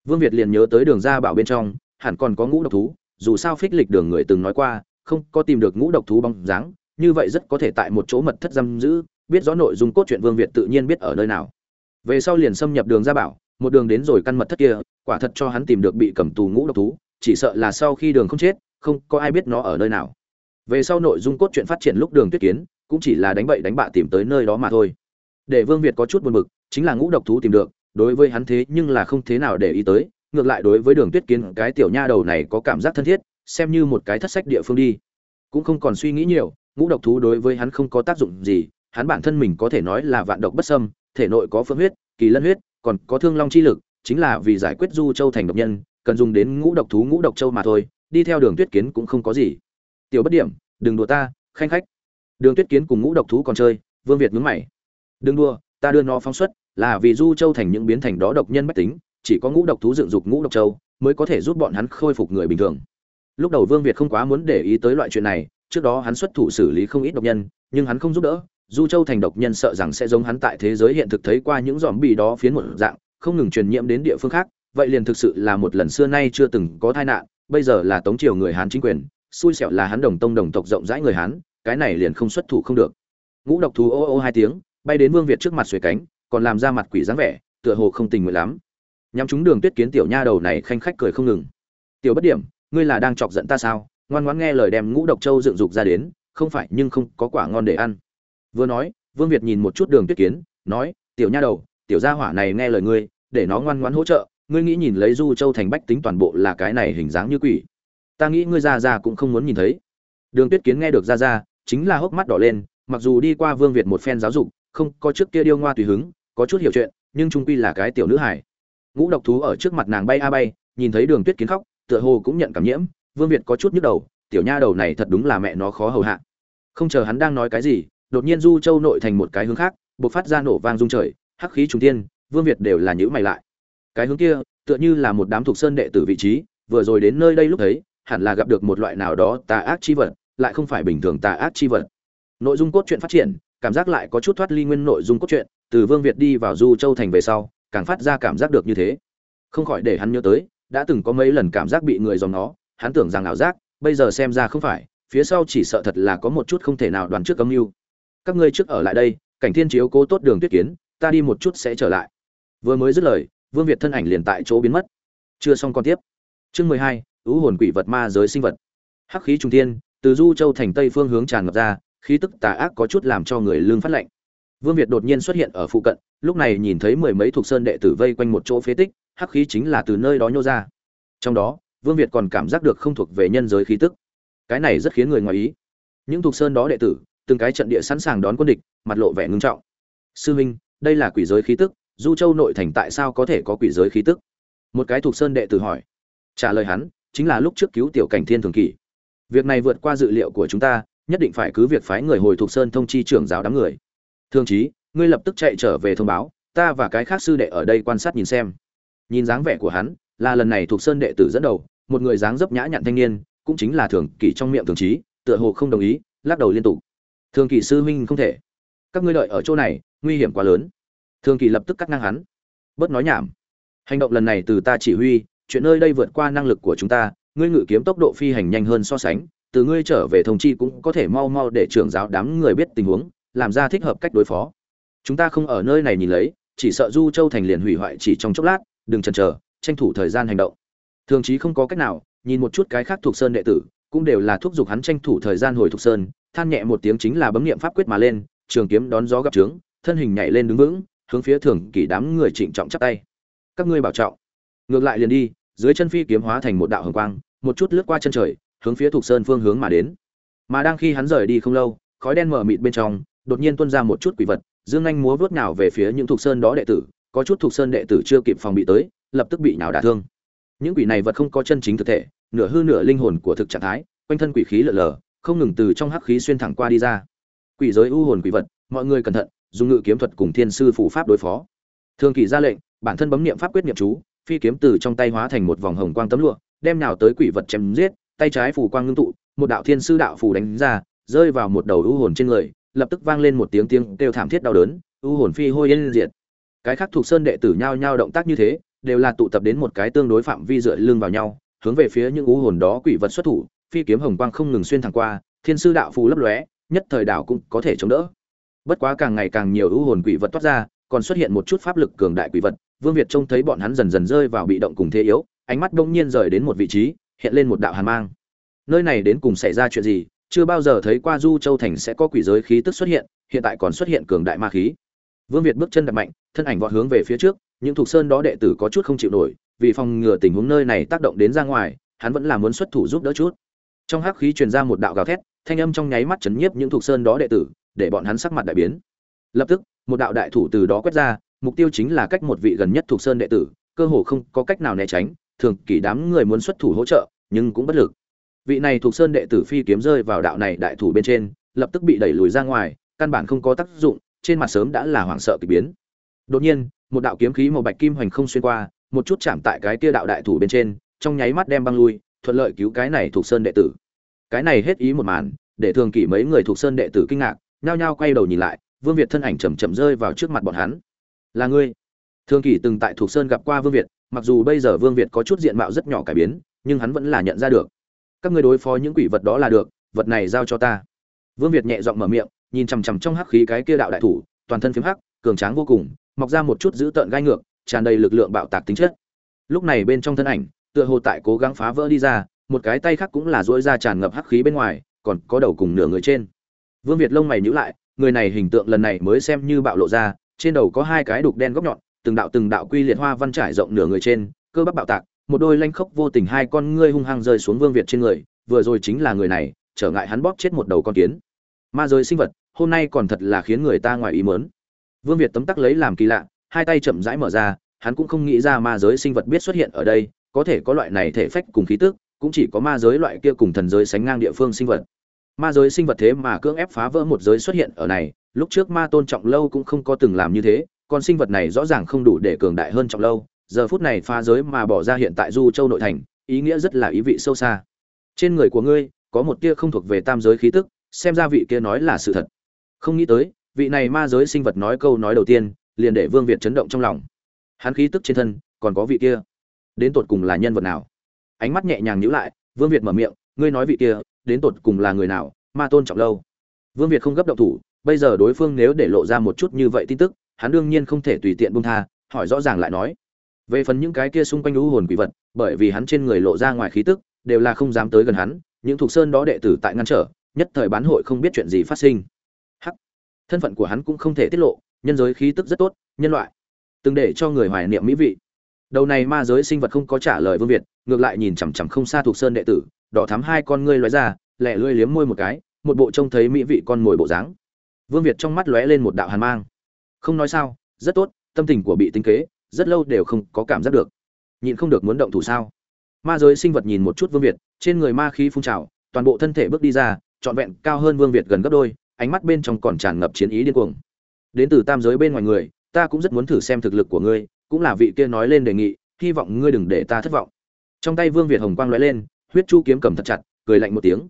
Vương việt liền nhớ tới đường ra bảo bên trong, hẳn còn có ngũ độc thú, dù sao phích lịch đường người từng nói qua, không có tìm được ngũ độc thú bóng dáng, như vậy rất có thể tại một chỗ mật thất giam giữ, biết rõ nội dung cốt truyện vương việt tự nhiên biết ở nơi nào. Về sau liền xâm nhập đường ra bảo, một đường đến rồi căn mật thất kia, quả thật cho hắn tìm được bị cầm tù ngũ độc thú chỉ sợ là sau khi đường không chết, không có ai biết nó ở nơi nào. Về sau nội dung cốt truyện phát triển lúc đường tuyết kiến, cũng chỉ là đánh bậy đánh bạ tìm tới nơi đó mà thôi. Để vương việt có chút buồn bực, chính là ngũ độc thú tìm được, đối với hắn thế nhưng là không thế nào để ý tới, ngược lại đối với đường tuyết kiến, cái tiểu nha đầu này có cảm giác thân thiết, xem như một cái thất sách địa phương đi. Cũng không còn suy nghĩ nhiều, ngũ độc thú đối với hắn không có tác dụng gì, hắn bản thân mình có thể nói là vạn độc bất sâm thể nội có phương huyết, kỳ lân huyết, còn có thương long chi lực, chính là vì giải quyết du châu thành độc nhân cần dùng đến ngũ độc thú ngũ độc châu mà thôi, đi theo đường tuyết kiến cũng không có gì. Tiểu bất điểm, đừng đùa ta, khanh khách. Đường tuyết kiến cùng ngũ độc thú còn chơi, vương việt nhướng mày. Đừng đùa, ta đưa nó phóng xuất, là vì du châu thành những biến thành đó độc nhân bách tính, chỉ có ngũ độc thú dựng dục ngũ độc châu, mới có thể giúp bọn hắn khôi phục người bình thường. Lúc đầu vương việt không quá muốn để ý tới loại chuyện này, trước đó hắn xuất thủ xử lý không ít độc nhân, nhưng hắn không giúp đỡ, du châu thành độc nhân sợ rằng sẽ giống hắn tại thế giới hiện thực thấy qua những dòm bì đó phiến một dạng, không ngừng truyền nhiễm đến địa phương khác vậy liền thực sự là một lần xưa nay chưa từng có tai nạn, bây giờ là tống triều người hán chính quyền, xui xẻo là hắn đồng tông đồng tộc rộng rãi người hán, cái này liền không xuất thủ không được. Ngũ độc thú ô ô hai tiếng, bay đến vương việt trước mặt xuề cánh, còn làm ra mặt quỷ dáng vẻ, tựa hồ không tình nguyện lắm. Nhắm chúng đường tuyết kiến tiểu nha đầu này khanh khách cười không ngừng. Tiểu bất điểm, ngươi là đang chọc giận ta sao? Ngoan ngoãn nghe lời đem ngũ độc châu dựng dục ra đến, không phải, nhưng không có quả ngon để ăn. Vừa nói, vương việt nhìn một chút đường tuyết kiến, nói, tiểu nha đầu, tiểu gia hỏa này nghe lời ngươi, để nó ngoan ngoãn hỗ trợ ngươi nghĩ nhìn lấy du châu thành bách tính toàn bộ là cái này hình dáng như quỷ. Ta nghĩ ngươi ra ra cũng không muốn nhìn thấy. Đường tuyết kiến nghe được ra ra, chính là hốc mắt đỏ lên, mặc dù đi qua vương việt một phen giáo dục, không có trước kia điêu ngoa tùy hứng, có chút hiểu chuyện, nhưng trung quy là cái tiểu nữ hải ngũ độc thú ở trước mặt nàng bay a bay, nhìn thấy đường tuyết kiến khóc, tựa hồ cũng nhận cảm nhiễm, vương việt có chút nhức đầu, tiểu nha đầu này thật đúng là mẹ nó khó hầu hạ. Không chờ hắn đang nói cái gì, đột nhiên du châu nội thành một cái hướng khác, bộc phát ra nổ vang rung trời, hắc khí trùng tiên vương việt đều là nhữ mày lại cái hướng kia, tựa như là một đám thuộc sơn đệ tử vị trí, vừa rồi đến nơi đây lúc thấy, hẳn là gặp được một loại nào đó tà ác chi vật, lại không phải bình thường tà ác chi vật. Nội dung cốt truyện phát triển, cảm giác lại có chút thoát ly nguyên nội dung cốt truyện, từ vương việt đi vào du châu thành về sau, càng phát ra cảm giác được như thế. Không khỏi để hắn nhớ tới, đã từng có mấy lần cảm giác bị người dòng nó hắn tưởng rằng ảo giác, bây giờ xem ra không phải, phía sau chỉ sợ thật là có một chút không thể nào đoán trước âm mưu. Các ngươi trước ở lại đây, cảnh thiên chiếu cố tốt đường tuyết kiến, ta đi một chút sẽ trở lại. Vừa mới dứt lời vương việt thân ảnh liền tại chỗ biến mất. Chưa xong còn tiếp. Chương mười hai, ứ hồn quỷ vật ma giới sinh vật. Hắc khí trung thiên, từ du châu thành tây phương hướng tràn ngập ra, khí tức tà ác có chút làm cho người lương phát lạnh. Vương việt đột nhiên xuất hiện ở phụ cận, lúc này nhìn thấy mười mấy thuộc sơn đệ tử vây quanh một chỗ phế tích, hắc khí chính là từ nơi đó nhô ra. Trong đó, vương việt còn cảm giác được không thuộc về nhân giới khí tức. Cái này rất khiến người ngoài ý. Những thuộc sơn đó đệ tử, từng cái trận địa sẵn sàng đón quân địch, mặt lộ vẻ ngưng trọng. Sư huynh đây là quỷ giới khí tức du châu nội thành tại sao có thể có quỷ giới khí tức? Một cái thuộc sơn đệ tử hỏi. Trả lời hắn, chính là lúc trước cứu tiểu cảnh thiên thường kỳ. việc này vượt qua dự liệu của chúng ta, nhất định phải cứ việc phái người hồi thuộc sơn thông chi trưởng giáo đám người. Thường chí, ngươi lập tức chạy trở về thông báo, ta và cái khác sư đệ ở đây quan sát nhìn xem. Nhìn dáng vẻ của hắn, là lần này thuộc sơn đệ tử dẫn đầu, một người dáng dấp nhã nhặn thanh niên, cũng chính là thường kỳ trong miệng thường chí, tựa hồ không đồng ý, lắc đầu liên tục. Thường kỳ sư huynh không thể. Các ngươi đợi ở chỗ này, nguy hiểm quá lớn thường kỳ lập tức cắt ngang hắn. Bớt nói nhảm. Hành động lần này từ ta chỉ huy, chuyện nơi đây vượt qua năng lực của chúng ta, ngươi ngự kiếm tốc độ phi hành nhanh hơn so sánh, từ ngươi trở về thông chi cũng có thể mau mau để trưởng giáo đám người biết tình huống, làm ra thích hợp cách đối phó. Chúng ta không ở nơi này nhìn lấy, chỉ sợ du châu thành liền hủy hoại chỉ trong chốc lát, đừng chần chờ, tranh thủ thời gian hành động. Thường chí không có cách nào, nhìn một chút cái khác thuộc sơn đệ tử, cũng đều là thúc giục hắn tranh thủ thời gian hồi thuộc sơn, than nhẹ một tiếng chính là bấm niệm pháp quyết mà lên, trường kiếm đón gió gặp trướng, thân hình nhảy lên đứng vững hướng phía thường kỷ đám người trịnh trọng chắp tay. Các ngươi bảo trọng. Ngược lại liền đi, dưới chân phi kiếm hóa thành một đạo hồng quang, một chút lướt qua chân trời, hướng phía thục sơn phương hướng mà đến. Mà đang khi hắn rời đi không lâu, khói đen mở mịt bên trong, đột nhiên tuôn ra một chút quỷ vật, dương anh múa vớt nào về phía những thục sơn đó đệ tử, có chút thục sơn đệ tử chưa kịp phòng bị tới, lập tức bị nhào đả thương. Những quỷ này vật không có chân chính thực thể, nửa hư nửa linh hồn của thực trạng thái, quanh thân quỷ khí lở lờ, không ngừng từ trong hắc khí xuyên thẳng qua đi ra. Quỷ giới u hồn quỷ vật, mọi người cẩn thận dùng ngự kiếm thuật cùng thiên sư phụ pháp đối phó. Thường kỳ ra lệnh, bản thân bấm niệm pháp quyết niệm chú, phi kiếm từ trong tay hóa thành một vòng hồng quang tấm lụa, đem nào tới quỷ vật chém giết, tay trái phù quang ngưng tụ, một đạo thiên sư đạo phù đánh ra, rơi vào một đầu u hồn trên người, lập tức vang lên một tiếng tiếng kêu thảm thiết đau đớn, u hồn phi hôi yên diệt. Cái khác thuộc sơn đệ tử nhao nhao động tác như thế, đều là tụ tập đến một cái tương đối phạm vi dựa lưng vào nhau, hướng về phía những u hồn đó quỷ vật xuất thủ, phi kiếm hồng quang không ngừng xuyên thẳng qua, thiên sư đạo phù lấp lóe, nhất thời đạo cũng có thể chống đỡ bất quá càng ngày càng nhiều u hồn quỷ vật toát ra, còn xuất hiện một chút pháp lực cường đại quỷ vật, vương việt trông thấy bọn hắn dần dần rơi vào bị động cùng thế yếu, ánh mắt đông nhiên rời đến một vị trí, hiện lên một đạo hàn mang. Nơi này đến cùng xảy ra chuyện gì, chưa bao giờ thấy qua du châu thành sẽ có quỷ giới khí tức xuất hiện hiện tại còn xuất hiện cường đại ma khí. Vương việt bước chân đập mạnh, thân ảnh vọt hướng về phía trước, những thuộc sơn đó đệ tử có chút không chịu nổi, vì phòng ngừa tình huống nơi này tác động đến ra ngoài, hắn vẫn là muốn xuất thủ giúp đỡ chút. Trong hắc khí truyền ra một đạo gào thét, thanh âm trong nháy mắt chấn nhiếp những thuộc sơn đó đệ tử để bọn hắn sắc mặt đại biến. Lập tức, một đạo đại thủ từ đó quét ra, mục tiêu chính là cách một vị gần nhất thuộc sơn đệ tử, cơ hồ không có cách nào né tránh, thường kỳ đám người muốn xuất thủ hỗ trợ, nhưng cũng bất lực. Vị này thuộc sơn đệ tử phi kiếm rơi vào đạo này đại thủ bên trên, lập tức bị đẩy lùi ra ngoài, căn bản không có tác dụng, trên mặt sớm đã là hoảng sợ kỳ biến. Đột nhiên, một đạo kiếm khí màu bạch kim hoành không xuyên qua, một chút chạm tại cái kia đạo đại thủ bên trên, trong nháy mắt đem băng lui, thuận lợi cứu cái này thuộc sơn đệ tử. Cái này hết ý một màn, để thường kỳ mấy người thuộc sơn đệ tử kinh ngạc nhao nhao quay đầu nhìn lại, vương việt thân ảnh chầm chậm rơi vào trước mặt bọn hắn. Là ngươi? Thương kỳ từng tại thuộc sơn gặp qua vương việt, mặc dù bây giờ vương việt có chút diện mạo rất nhỏ cải biến, nhưng hắn vẫn là nhận ra được. Các ngươi đối phó những quỷ vật đó là được, vật này giao cho ta. Vương việt nhẹ giọng mở miệng, nhìn chằm chằm trong hắc khí cái kia đạo đại thủ, toàn thân phiếm hắc, cường tráng vô cùng, mọc ra một chút dữ tợn gai ngược, tràn đầy lực lượng bạo tạc tính chất. Lúc này bên trong thân ảnh, tựa hồ tại cố gắng phá vỡ đi ra, một cái tay khác cũng là dỗi ra tràn ngập hắc khí bên ngoài, còn có đầu cùng nửa người trên vương việt lông mày nhíu lại, người này hình tượng lần này mới xem như bạo lộ ra, trên đầu có hai cái đục đen góc nhọn, từng đạo từng đạo quy liệt hoa văn trải rộng nửa người trên, cơ bắp bạo tạc, một đôi lanh khốc vô tình hai con ngươi hung hăng rơi xuống vương việt trên người, vừa rồi chính là người này, trở ngại hắn bóp chết một đầu con kiến ma giới sinh vật, hôm nay còn thật là khiến người ta ngoài ý muốn. vương việt tấm tắc lấy làm kỳ lạ, hai tay chậm rãi mở ra, hắn cũng không nghĩ ra ma giới sinh vật biết xuất hiện ở đây, có thể có loại này thể phách cùng khí tức, cũng chỉ có ma giới loại kia cùng thần giới sánh ngang địa phương sinh vật ma giới sinh vật thế mà cưỡng ép phá vỡ một giới xuất hiện ở này, lúc trước ma tôn trọng lâu cũng không có từng làm như thế còn sinh vật này rõ ràng không đủ để cường đại hơn trọng lâu, giờ phút này phá giới mà bỏ ra hiện tại du châu nội thành, ý nghĩa rất là ý vị sâu xa. Trên người của ngươi, có một tia không thuộc về tam giới khí tức, xem ra vị kia nói là sự thật. Không nghĩ tới, vị này ma giới sinh vật nói câu nói đầu tiên, liền để vương việt chấn động trong lòng. Hắn khí tức trên thân, còn có vị kia. Đến tột cùng là nhân vật nào? Ánh mắt nhẹ nhàng nhữ lại, vương việt mở miệng, ngươi nói vị kia đến tột cùng là người nào, ma tôn trọng lâu. Vương việt không gấp động thủ, bây giờ đối phương nếu để lộ ra một chút như vậy tin tức, hắn đương nhiên không thể tùy tiện buông tha, hỏi rõ ràng lại nói. Về phần những cái kia xung quanh lũ hồn quỷ vật, bởi vì hắn trên người lộ ra ngoài khí tức, đều là không dám tới gần hắn, những thuộc sơn đó đệ tử tại ngăn trở, nhất thời bán hội không biết chuyện gì phát sinh. Hắc. Thân phận của hắn cũng không thể tiết lộ, nhân giới khí tức rất tốt, nhân loại. Từng để cho người hoài niệm mỹ vị. Đầu này ma giới sinh vật không có trả lời vương việt, ngược lại nhìn chằm chằm không xa thuộc sơn đệ tử đỏ thắm hai con ngươi lóe ra lẹ lưỡi liếm môi một cái, một bộ trông thấy mỹ vị con mồi bộ dáng. Vương việt trong mắt lóe lên một đạo hàn mang. Không nói sao, rất tốt, tâm tình của bị tính kế, rất lâu đều không có cảm giác được. Nhịn không được muốn động thủ sao? Ma giới sinh vật nhìn một chút vương việt, trên người ma khí phun trào, toàn bộ thân thể bước đi ra, trọn vẹn cao hơn vương việt gần gấp đôi, ánh mắt bên trong còn tràn ngập chiến ý điên cuồng. Đến từ tam giới bên ngoài người, ta cũng rất muốn thử xem thực lực của ngươi, cũng là vị kia nói lên đề nghị, hy vọng ngươi đừng để ta thất vọng. Trong tay vương việt hồng quang lóe lên huyết chu kiếm cầm thật chặt, cười lạnh một tiếng.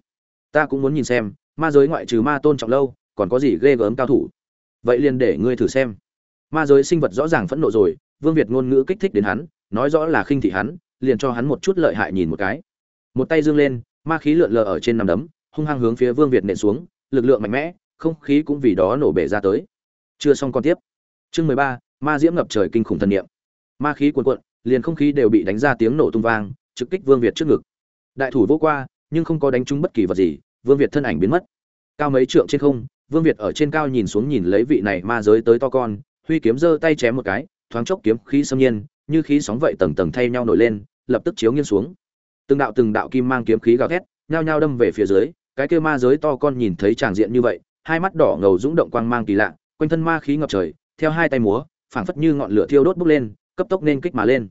Ta cũng muốn nhìn xem, ma giới ngoại trừ ma tôn trọng lâu, còn có gì ghê gớm cao thủ. Vậy liền để ngươi thử xem. Ma giới sinh vật rõ ràng phẫn nộ rồi, vương việt ngôn ngữ kích thích đến hắn, nói rõ là khinh thị hắn, liền cho hắn một chút lợi hại nhìn một cái. Một tay dương lên, ma khí lượn lờ ở trên nằm đấm, hung hăng hướng phía vương việt nện xuống, lực lượng mạnh mẽ, không khí cũng vì đó nổ bể ra tới. Chưa xong con tiếp. Chương mười ba, ma diễm ngập trời kinh khủng thần niệm. Ma khí cuồn cuộn, liền không khí đều bị đánh ra tiếng nổ tung vang, trực kích vương việt trước ngực đại thủ vô qua, nhưng không có đánh trúng bất kỳ vật gì, vương việt thân ảnh biến mất. Cao mấy trượng trên không, vương việt ở trên cao nhìn xuống nhìn lấy vị này ma giới tới to con, huy kiếm giơ tay chém một cái, thoáng chốc kiếm khí xâm nhiên, như khí sóng vậy tầng tầng thay nhau nổi lên, lập tức chiếu nghiêng xuống. Từng đạo từng đạo kim mang kiếm khí gào thét, nhao nhao đâm về phía dưới, cái kia ma giới to con nhìn thấy tràng diện như vậy, hai mắt đỏ ngầu rúng động quang mang kỳ lạ, quanh thân ma khí ngập trời, theo hai tay múa, phảng phất như ngọn lửa thiêu đốt bốc lên, cấp tốc nên kích mà lên.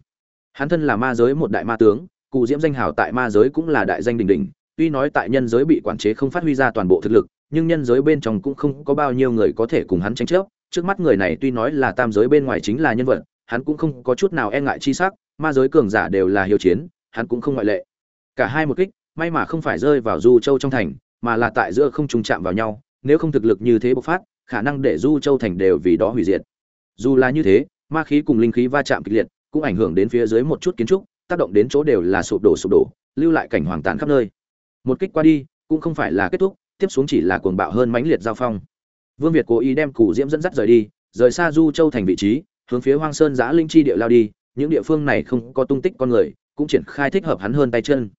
Hắn thân là ma giới một đại ma tướng cụ diễm danh hào tại ma giới cũng là đại danh đình đỉnh, tuy nói tại nhân giới bị quản chế không phát huy ra toàn bộ thực lực, nhưng nhân giới bên trong cũng không có bao nhiêu người có thể cùng hắn tranh chấp. Trước mắt người này tuy nói là tam giới bên ngoài chính là nhân vật, hắn cũng không có chút nào e ngại chi sắc, ma giới cường giả đều là hiếu chiến, hắn cũng không ngoại lệ. Cả hai một kích, may mà không phải rơi vào du châu trong thành, mà là tại giữa không trùng chạm vào nhau, nếu không thực lực như thế bộc phát, khả năng để du châu thành đều vì đó hủy diệt. Dù là như thế, ma khí cùng linh khí va chạm kịch liệt, cũng ảnh hưởng đến phía dưới một chút kiến trúc tác động đến chỗ đều là sụp đổ sụp đổ, lưu lại cảnh hoàng tàn khắp nơi. Một kích qua đi, cũng không phải là kết thúc, tiếp xuống chỉ là cuồng bạo hơn mãnh liệt giao phong. Vương việt cố ý đem củ diễm dẫn dắt rời đi, rời xa du châu thành vị trí, hướng phía hoang sơn giã linh chi địa lao đi, những địa phương này không có tung tích con người, cũng triển khai thích hợp hắn hơn tay chân.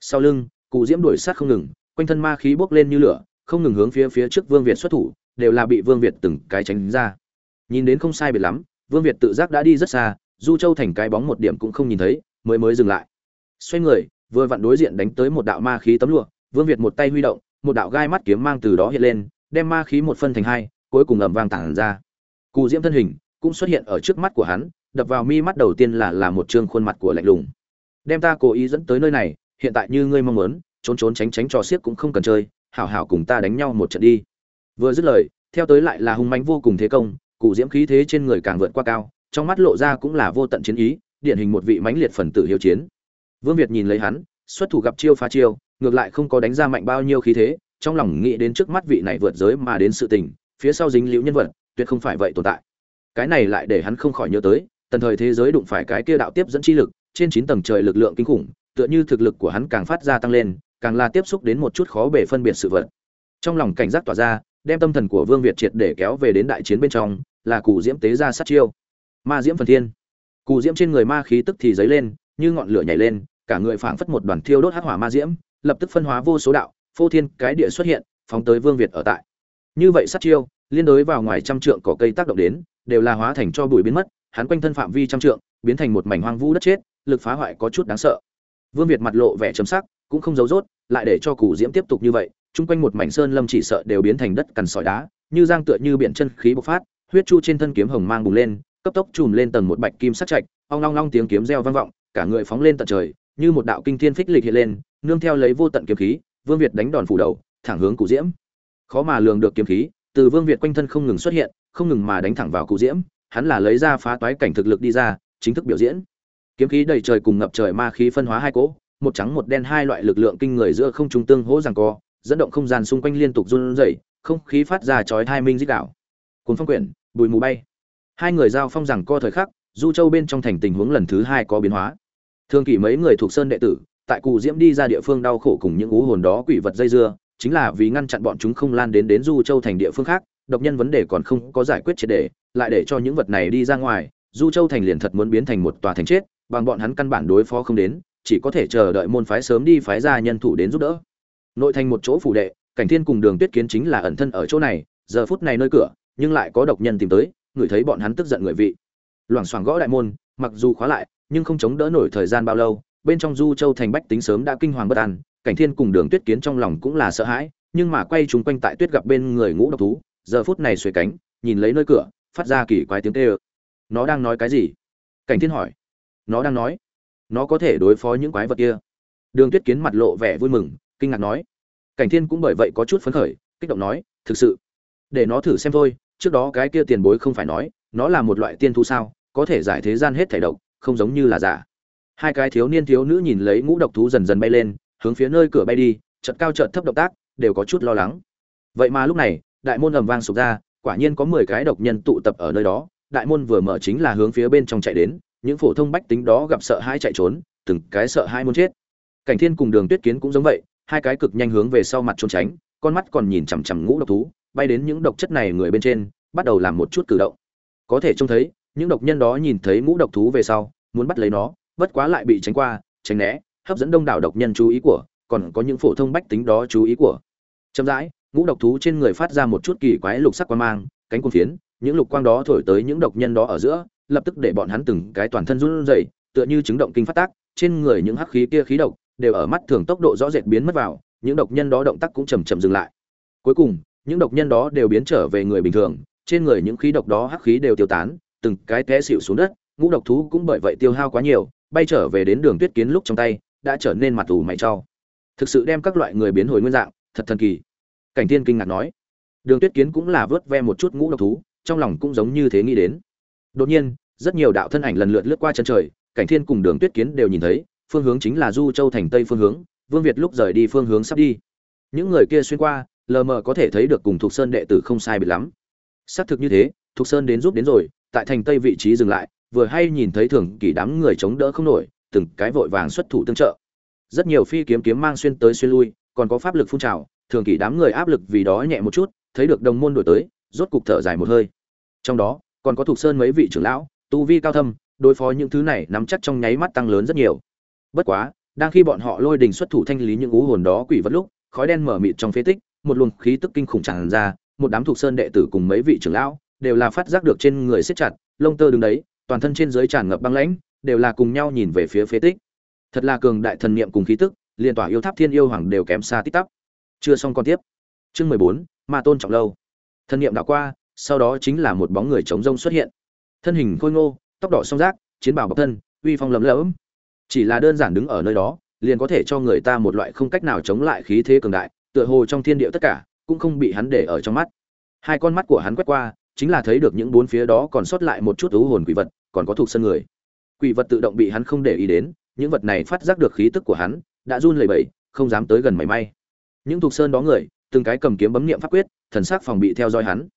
Sau lưng cụ diễm đuổi sát không ngừng, quanh thân ma khí bốc lên như lửa, không ngừng hướng phía phía trước vương việt xuất thủ, đều là bị vương việt từng cái tránh ra. Nhìn đến không sai biệt lắm, vương việt tự giác đã đi rất xa, du châu thành cái bóng một điểm cũng không nhìn thấy mới mới dừng lại. Xoay người, vừa vặn đối diện đánh tới một đạo ma khí tấm lụa, vương việt một tay huy động, một đạo gai mắt kiếm mang từ đó hiện lên, đem ma khí một phân thành hai, cuối cùng ầm vang tản ra. Cù diễm thân hình cũng xuất hiện ở trước mắt của hắn, đập vào mi mắt đầu tiên là là một trương khuôn mặt của lạnh lùng. Đem ta cố ý dẫn tới nơi này, hiện tại như ngươi mong muốn, trốn trốn tránh tránh trò xiếc cũng không cần chơi, hảo hảo cùng ta đánh nhau một trận đi. Vừa dứt lời, theo tới lại là hung mãnh vô cùng thế công cụ diễm khí thế trên người càng vượt qua cao, trong mắt lộ ra cũng là vô tận chiến ý điển hình một vị mãnh liệt phần tử hiếu chiến. Vương việt nhìn lấy hắn, xuất thủ gặp chiêu phá chiêu, ngược lại không có đánh ra mạnh bao nhiêu khí thế, trong lòng nghĩ đến trước mắt vị này vượt giới mà đến sự tình, phía sau dính liễu nhân vật, tuyệt không phải vậy tồn tại. Cái này lại để hắn không khỏi nhớ tới, tần thời thế giới đụng phải cái kia đạo tiếp dẫn chi lực, trên chín tầng trời lực lượng kinh khủng, tựa như thực lực của hắn càng phát ra tăng lên, càng là tiếp xúc đến một chút khó bề phân biệt sự vật. Trong lòng cảnh giác tỏa ra, đem tâm thần của vương việt triệt để kéo về đến đại chiến bên trong, là cụ diễm tế ra sát chiêu. Ma diễm phần thiên cụ diễm trên người ma khí tức thì dấy lên, như ngọn lửa nhảy lên, cả người phảng phất một đoàn thiêu đốt hắc hỏa ma diễm, lập tức phân hóa vô số đạo, phô thiên cái địa xuất hiện, phóng tới vương việt ở tại. Như vậy sát chiêu, liên đối vào ngoài trăm trượng cỏ cây tác động đến, đều là hóa thành cho bụi biến mất, hắn quanh thân phạm vi trăm trượng, biến thành một mảnh hoang vu đất chết, lực phá hoại có chút đáng sợ. Vương việt mặt lộ vẻ chấm sắc, cũng không giấu rốt, lại để cho cụ diễm tiếp tục như vậy, chung quanh một mảnh sơn lâm chỉ sợ đều biến thành đất cằn sỏi đá, như giang tựa như biển chân khí bộc phát, huyết chu trên thân kiếm hồng mang bùng lên cấp tốc chùm lên tầng một bạch kim sắc trạch, ong long long tiếng kiếm reo vang vọng, cả người phóng lên tận trời, như một đạo kinh thiên phích lịch hiện lên, nương theo lấy vô tận kiếm khí, vương việt đánh đòn phủ đầu, thẳng hướng cụ diễm. Khó mà lường được kiếm khí, từ vương việt quanh thân không ngừng xuất hiện, không ngừng mà đánh thẳng vào cụ diễm, hắn là lấy ra phá toái cảnh thực lực đi ra, chính thức biểu diễn. Kiếm khí đầy trời cùng ngập trời ma khí phân hóa hai cỗ, một trắng một đen hai loại lực lượng kinh người giữa không trung tương hỗ giằng co, dẫn động không gian xung quanh liên tục run rẩy, không khí phát ra chói hai minh rít đảo cuốn phong quyển bụi mù bay hai người giao phong rằng co thời khắc, du châu bên trong thành tình huống lần thứ hai có biến hóa. Thường kỷ mấy người thuộc sơn đệ tử, tại cụ diễm đi ra địa phương đau khổ cùng những ú hồn đó quỷ vật dây dưa, chính là vì ngăn chặn bọn chúng không lan đến đến du châu thành địa phương khác, độc nhân vấn đề còn không có giải quyết triệt đề lại để cho những vật này đi ra ngoài, du châu thành liền thật muốn biến thành một tòa thành chết, bằng bọn hắn căn bản đối phó không đến, chỉ có thể chờ đợi môn phái sớm đi phái ra nhân thủ đến giúp đỡ. Nội thành một chỗ phủ đệ, cảnh thiên cùng đường tuyết kiến chính là ẩn thân ở chỗ này, giờ phút này nơi cửa, nhưng lại có độc nhân tìm tới người thấy bọn hắn tức giận người vị. Loảng xoảng gõ đại môn, mặc dù khóa lại, nhưng không chống đỡ nổi thời gian bao lâu, bên trong du châu thành bách tính sớm đã kinh hoàng bất an, cảnh thiên cùng đường tuyết kiến trong lòng cũng là sợ hãi, nhưng mà quay chúng quanh tại tuyết gặp bên người ngũ độc thú, giờ phút này xuề cánh, nhìn lấy nơi cửa, phát ra kỳ quái tiếng tê ơ nó đang nói cái gì? Cảnh thiên hỏi. Nó đang nói. Nó có thể đối phó những quái vật kia. Đường tuyết kiến mặt lộ vẻ vui mừng, kinh ngạc nói. Cảnh thiên cũng bởi vậy có chút phấn khởi, kích động nói, thực sự, để nó thử xem thôi trước đó cái kia tiền bối không phải nói, nó là một loại tiên thu sao, có thể giải thế gian hết thể độc, không giống như là giả. Hai cái thiếu niên thiếu nữ nhìn lấy ngũ độc thú dần dần bay lên, hướng phía nơi cửa bay đi, chợt cao chợt thấp động tác, đều có chút lo lắng. Vậy mà lúc này, đại môn ầm vang sụp ra, quả nhiên có mười cái độc nhân tụ tập ở nơi đó, đại môn vừa mở chính là hướng phía bên trong chạy đến, những phổ thông bách tính đó gặp sợ hãi chạy trốn, từng cái sợ hãi muốn chết. Cảnh thiên cùng đường tuyết kiến cũng giống vậy, hai cái cực nhanh hướng về sau mặt trốn tránh, con mắt còn nhìn chằm chằm ngũ độc thú bay đến những độc chất này người bên trên, bắt đầu làm một chút cử động. Có thể trông thấy, những độc nhân đó nhìn thấy ngũ độc thú về sau, muốn bắt lấy nó, bất quá lại bị tránh qua, tránh né, hấp dẫn đông đảo độc nhân chú ý của, còn có những phổ thông bách tính đó chú ý của. Chậm rãi, ngũ độc thú trên người phát ra một chút kỳ quái lục sắc quang mang, cánh quang phiến, những lục quang đó thổi tới những độc nhân đó ở giữa, lập tức để bọn hắn từng cái toàn thân run rẩy, tựa như chứng động kinh phát tác, trên người những hắc khí kia khí độc đều ở mắt thường tốc độ rõ rệt biến mất vào, những độc nhân đó động tác cũng chậm chậm dừng lại. Cuối cùng những độc nhân đó đều biến trở về người bình thường, trên người những khí độc đó hắc khí đều tiêu tán, từng cái té xịu xuống đất, ngũ độc thú cũng bởi vậy tiêu hao quá nhiều, bay trở về đến đường tuyết kiến lúc trong tay, đã trở nên mặt ủ mày cho. Thực sự đem các loại người biến hồi nguyên dạng, thật thần kỳ. Cảnh tiên kinh ngạc nói. Đường tuyết kiến cũng là vớt ve một chút ngũ độc thú, trong lòng cũng giống như thế nghĩ đến. Đột nhiên, rất nhiều đạo thân ảnh lần lượt lướt qua chân trời, cảnh thiên cùng đường tuyết kiến đều nhìn thấy, phương hướng chính là du châu thành tây phương hướng, vương việt lúc rời đi phương hướng sắp đi. Những người kia xuyên qua lờ mờ có thể thấy được cùng thục sơn đệ tử không sai biệt lắm. Xác thực như thế, thục sơn đến giúp đến rồi, tại thành tây vị trí dừng lại, vừa hay nhìn thấy thường kỳ đám người chống đỡ không nổi, từng cái vội vàng xuất thủ tương trợ. Rất nhiều phi kiếm kiếm mang xuyên tới xuyên lui, còn có pháp lực phun trào, thường kỳ đám người áp lực vì đó nhẹ một chút, thấy được đồng môn đổi tới, rốt cục thở dài một hơi. Trong đó, còn có thuộc sơn mấy vị trưởng lão, tu vi cao thâm, đối phó những thứ này nắm chắc trong nháy mắt tăng lớn rất nhiều. Bất quá, đang khi bọn họ lôi đình xuất thủ thanh lý những ú hồn đó quỷ vật lúc, khói đen mở mịt trong phế tích một luồng khí tức kinh khủng tràn ra, một đám thuộc sơn đệ tử cùng mấy vị trưởng lão đều là phát giác được trên người siết chặt, lông tơ đứng đấy, toàn thân trên dưới tràn ngập băng lãnh, đều là cùng nhau nhìn về phía phế tích. Thật là cường đại thần niệm cùng khí tức liên tỏa yêu tháp thiên yêu hoàng đều kém xa tích tắp. Chưa xong con tiếp. Chương mười bốn, ma tôn trọng lâu. Thần niệm đã qua, sau đó chính là một bóng người chống rông xuất hiện. Thân hình khôi ngô, tóc đỏ song rác, chiến bảo bọc thân, uy phong lẫm lẫm chỉ là đơn giản đứng ở nơi đó, liền có thể cho người ta một loại không cách nào chống lại khí thế cường đại tựa hồ trong thiên địa tất cả, cũng không bị hắn để ở trong mắt. Hai con mắt của hắn quét qua, chính là thấy được những bốn phía đó còn sót lại một chút thú hồn quỷ vật, còn có thuộc sân người. Quỷ vật tự động bị hắn không để ý đến, những vật này phát giác được khí tức của hắn, đã run lẩy bẩy, không dám tới gần mảy may. Những thuộc sơn đó người, từng cái cầm kiếm bấm niệm pháp quyết, thần sắc phòng bị theo dõi hắn.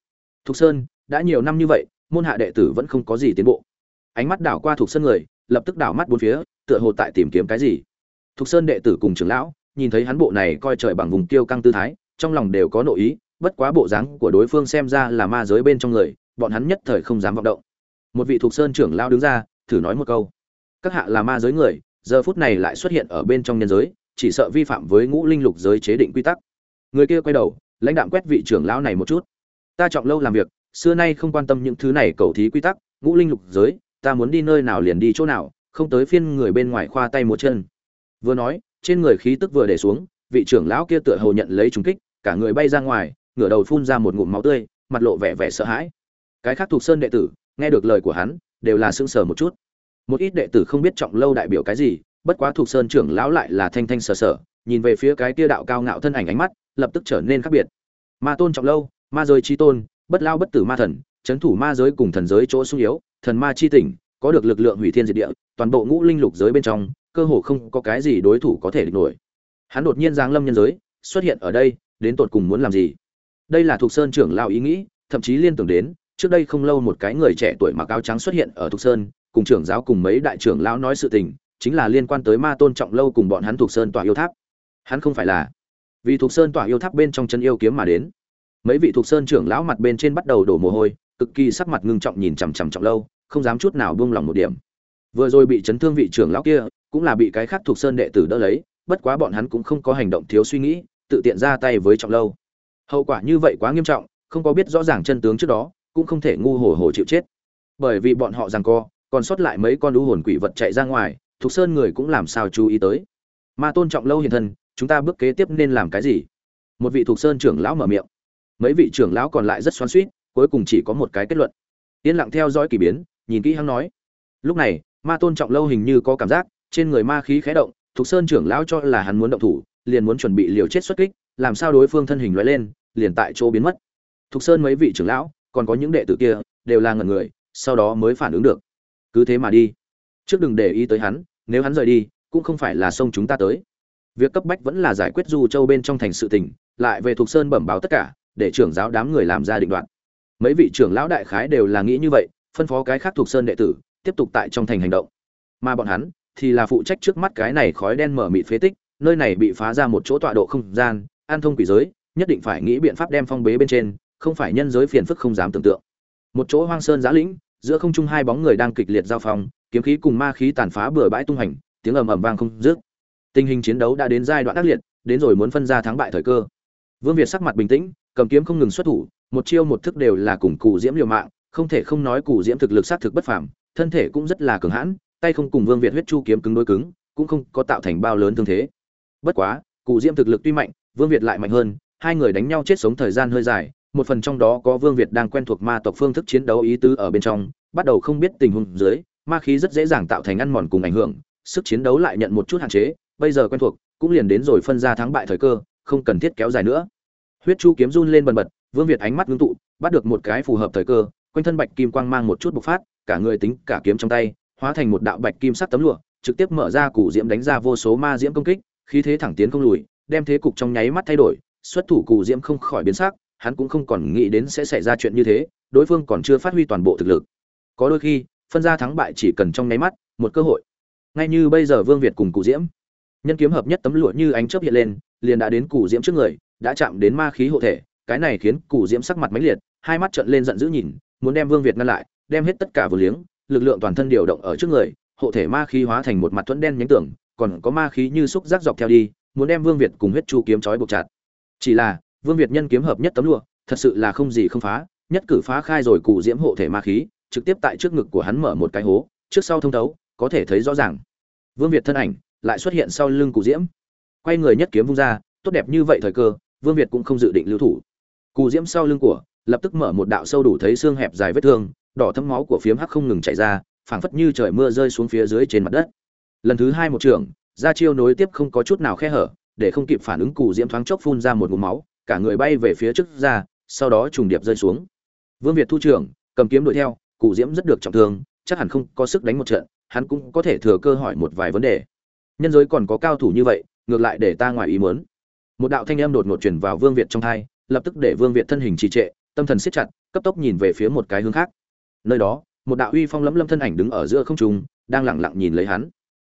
Thuộc sơn, đã nhiều năm như vậy, môn hạ đệ tử vẫn không có gì tiến bộ. Ánh mắt đảo qua thuộc sơn người, lập tức đảo mắt bốn phía, tựa hồ tại tìm kiếm cái gì. Thuộc sơn đệ tử cùng trưởng lão nhìn thấy hắn bộ này coi trời bằng vùng tiêu căng tư thái, trong lòng đều có nội ý, bất quá bộ dáng của đối phương xem ra là ma giới bên trong người, bọn hắn nhất thời không dám vọng động. Một vị thuộc sơn trưởng lao đứng ra, thử nói một câu. Các hạ là ma giới người, giờ phút này lại xuất hiện ở bên trong nhân giới, chỉ sợ vi phạm với ngũ linh lục giới chế định quy tắc. Người kia quay đầu, lãnh đạm quét vị trưởng lão này một chút. Ta trọng lâu làm việc, xưa nay không quan tâm những thứ này cầu thí quy tắc, ngũ linh lục giới, ta muốn đi nơi nào liền đi chỗ nào, không tới phiên người bên ngoài khoa tay múa chân. Vừa nói trên người khí tức vừa để xuống, vị trưởng lão kia tựa hồ nhận lấy trúng kích, cả người bay ra ngoài, ngửa đầu phun ra một ngụm máu tươi, mặt lộ vẻ vẻ sợ hãi. Cái khác thuộc sơn đệ tử, nghe được lời của hắn, đều là sững sờ một chút. Một ít đệ tử không biết trọng lâu đại biểu cái gì, bất quá thuộc sơn trưởng lão lại là thanh thanh sờ sờ, nhìn về phía cái kia đạo cao ngạo thân ảnh ánh mắt, lập tức trở nên khác biệt. Ma tôn trọng lâu, ma giới chi tôn, bất lao bất tử ma thần, chấn thủ ma giới cùng thần giới chỗ sung yếu, thần ma chi tỉnh, có được lực lượng hủy thiên diệt địa, toàn bộ ngũ linh lục giới bên trong cơ hồ không có cái gì đối thủ có thể địch nổi. Hắn đột nhiên giáng lâm nhân giới, xuất hiện ở đây, đến tột cùng muốn làm gì? Đây là thuộc sơn trưởng lao ý nghĩ, thậm chí liên tưởng đến, trước đây không lâu một cái người trẻ tuổi mặc áo trắng xuất hiện ở thuộc sơn, cùng trưởng giáo cùng mấy đại trưởng lão nói sự tình, chính là liên quan tới ma tôn trọng lâu cùng bọn hắn thuộc sơn tòa yêu tháp. Hắn không phải là. Vì thuộc sơn tỏa yêu tháp bên trong chân yêu kiếm mà đến. Mấy vị thuộc sơn trưởng lão mặt bên trên bắt đầu đổ mồ hôi, cực kỳ sắc mặt ngưng trọng nhìn chằm chằm trọng lâu, không dám chút nào buông lòng một điểm. Vừa rồi bị chấn thương vị trưởng lão kia cũng là bị cái khác thuộc sơn đệ tử đỡ lấy, bất quá bọn hắn cũng không có hành động thiếu suy nghĩ, tự tiện ra tay với trọng lâu. Hậu quả như vậy quá nghiêm trọng, không có biết rõ ràng chân tướng trước đó, cũng không thể ngu hồ hồ chịu chết. Bởi vì bọn họ rằng co, còn sót lại mấy con đu hồn quỷ vật chạy ra ngoài, thuộc sơn người cũng làm sao chú ý tới. Ma tôn trọng lâu hiện thân, chúng ta bước kế tiếp nên làm cái gì? Một vị thuộc sơn trưởng lão mở miệng. Mấy vị trưởng lão còn lại rất xoắn suýt cuối cùng chỉ có một cái kết luận. Yên lặng theo dõi k ỳ biến, nhìn kỹ hắn nói. Lúc này, ma tôn trọng lâu hình như có cảm giác trên người ma khí khẽ động, Thục sơn trưởng lão cho là hắn muốn động thủ, liền muốn chuẩn bị liều chết xuất kích, làm sao đối phương thân hình lóe lên, liền tại chỗ biến mất. Thục sơn mấy vị trưởng lão, còn có những đệ tử kia, đều là ngẩn người, sau đó mới phản ứng được. Cứ thế mà đi. Trước đừng để ý tới hắn, nếu hắn rời đi, cũng không phải là sông chúng ta tới. Việc cấp bách vẫn là giải quyết du châu bên trong thành sự tình, lại về Thục sơn bẩm báo tất cả, để trưởng giáo đám người làm ra định đoạn mấy vị trưởng lão đại khái đều là nghĩ như vậy, phân phó cái khác Thục sơn đệ tử, tiếp tục tại trong thành hành động. Mà bọn hắn thì là phụ trách trước mắt cái này khói đen mở mịt phế tích, nơi này bị phá ra một chỗ tọa độ không gian, an thông quỷ giới, nhất định phải nghĩ biện pháp đem phong bế bên trên, không phải nhân giới phiền phức không dám tưởng tượng. Một chỗ hoang sơn giá lĩnh, giữa không trung hai bóng người đang kịch liệt giao phong, kiếm khí cùng ma khí tàn phá bừa bãi tung hành, tiếng ầm ầm vang không dứt. Tình hình chiến đấu đã đến giai đoạn ác liệt, đến rồi muốn phân ra thắng bại thời cơ. Vương việt sắc mặt bình tĩnh, cầm kiếm không ngừng xuất thủ, một chiêu một thức đều là cùng cụ diễm liều mạng, không thể không nói cụ diễm thực lực sát thực bất phàm, thân thể cũng rất là cường hãn tay không cùng vương việt huyết chu kiếm cứng đối cứng, cũng không có tạo thành bao lớn thương thế. Bất quá, cụ diễm thực lực tuy mạnh, vương việt lại mạnh hơn, hai người đánh nhau chết sống thời gian hơi dài, một phần trong đó có vương việt đang quen thuộc ma tộc phương thức chiến đấu ý tứ ở bên trong, bắt đầu không biết tình huống dưới, ma khí rất dễ dàng tạo thành ăn mòn cùng ảnh hưởng, sức chiến đấu lại nhận một chút hạn chế, bây giờ quen thuộc, cũng liền đến rồi phân ra thắng bại thời cơ, không cần thiết kéo dài nữa. Huyết chu kiếm run lên bần bật, vương việt ánh mắt ngưng tụ, bắt được một cái phù hợp thời cơ, quanh thân bạch kim quang mang một chút bộc phát, cả người tính cả kiếm trong tay hóa thành một đạo bạch kim sắc tấm lụa, trực tiếp mở ra củ diễm đánh ra vô số ma diễm công kích, khí thế thẳng tiến không lùi, đem thế cục trong nháy mắt thay đổi, xuất thủ củ diễm không khỏi biến sắc, hắn cũng không còn nghĩ đến sẽ xảy ra chuyện như thế, đối phương còn chưa phát huy toàn bộ thực lực. Có đôi khi, phân ra thắng bại chỉ cần trong nháy mắt, một cơ hội. Ngay như bây giờ vương việt cùng cụ diễm, nhân kiếm hợp nhất tấm lụa như ánh chớp hiện lên, liền đã đến cụ diễm trước người, đã chạm đến ma khí hộ thể, cái này khiến cụ diễm sắc mặt mãnh liệt, hai mắt trợn lên giận dữ nhìn, muốn đem vương việt ngăn lại, đem hết tất cả vừa liếng lực lượng toàn thân điều động ở trước người, hộ thể ma khí hóa thành một mặt thuẫn đen nhánh tưởng còn có ma khí như xúc giác dọc theo đi, muốn đem vương việt cùng huyết chu kiếm trói buộc chặt. Chỉ là, vương việt nhân kiếm hợp nhất tấm lụa, thật sự là không gì không phá, nhất cử phá khai rồi cụ diễm hộ thể ma khí, trực tiếp tại trước ngực của hắn mở một cái hố, trước sau thông thấu, có thể thấy rõ ràng. Vương việt thân ảnh lại xuất hiện sau lưng cụ diễm. Quay người nhất kiếm vung ra, tốt đẹp như vậy thời cơ, vương việt cũng không dự định lưu thủ. Cụ diễm sau lưng của, lập tức mở một đạo sâu đủ thấy xương hẹp dài vết thương đỏ thấm máu của phiếm hắc không ngừng chảy ra phảng phất như trời mưa rơi xuống phía dưới trên mặt đất. Lần thứ hai một trưởng, ra chiêu nối tiếp không có chút nào khe hở để không kịp phản ứng cù diễm thoáng chốc phun ra một ngụm máu cả người bay về phía trước ra sau đó trùng điệp rơi xuống. Vương việt thu trưởng cầm kiếm đuổi theo cụ diễm rất được trọng thương chắc hẳn không có sức đánh một trận hắn cũng có thể thừa cơ hỏi một vài vấn đề. Nhân giới còn có cao thủ như vậy ngược lại để ta ngoài ý muốn. Một đạo thanh âm đột ngột truyền vào vương việt trong thai lập tức để vương việt thân hình trì trệ tâm thần siết chặt cấp tốc nhìn về phía một cái hướng khác nơi đó, một đạo uy phong lẫm lâm thân ảnh đứng ở giữa không trung, đang lẳng lặng nhìn lấy hắn.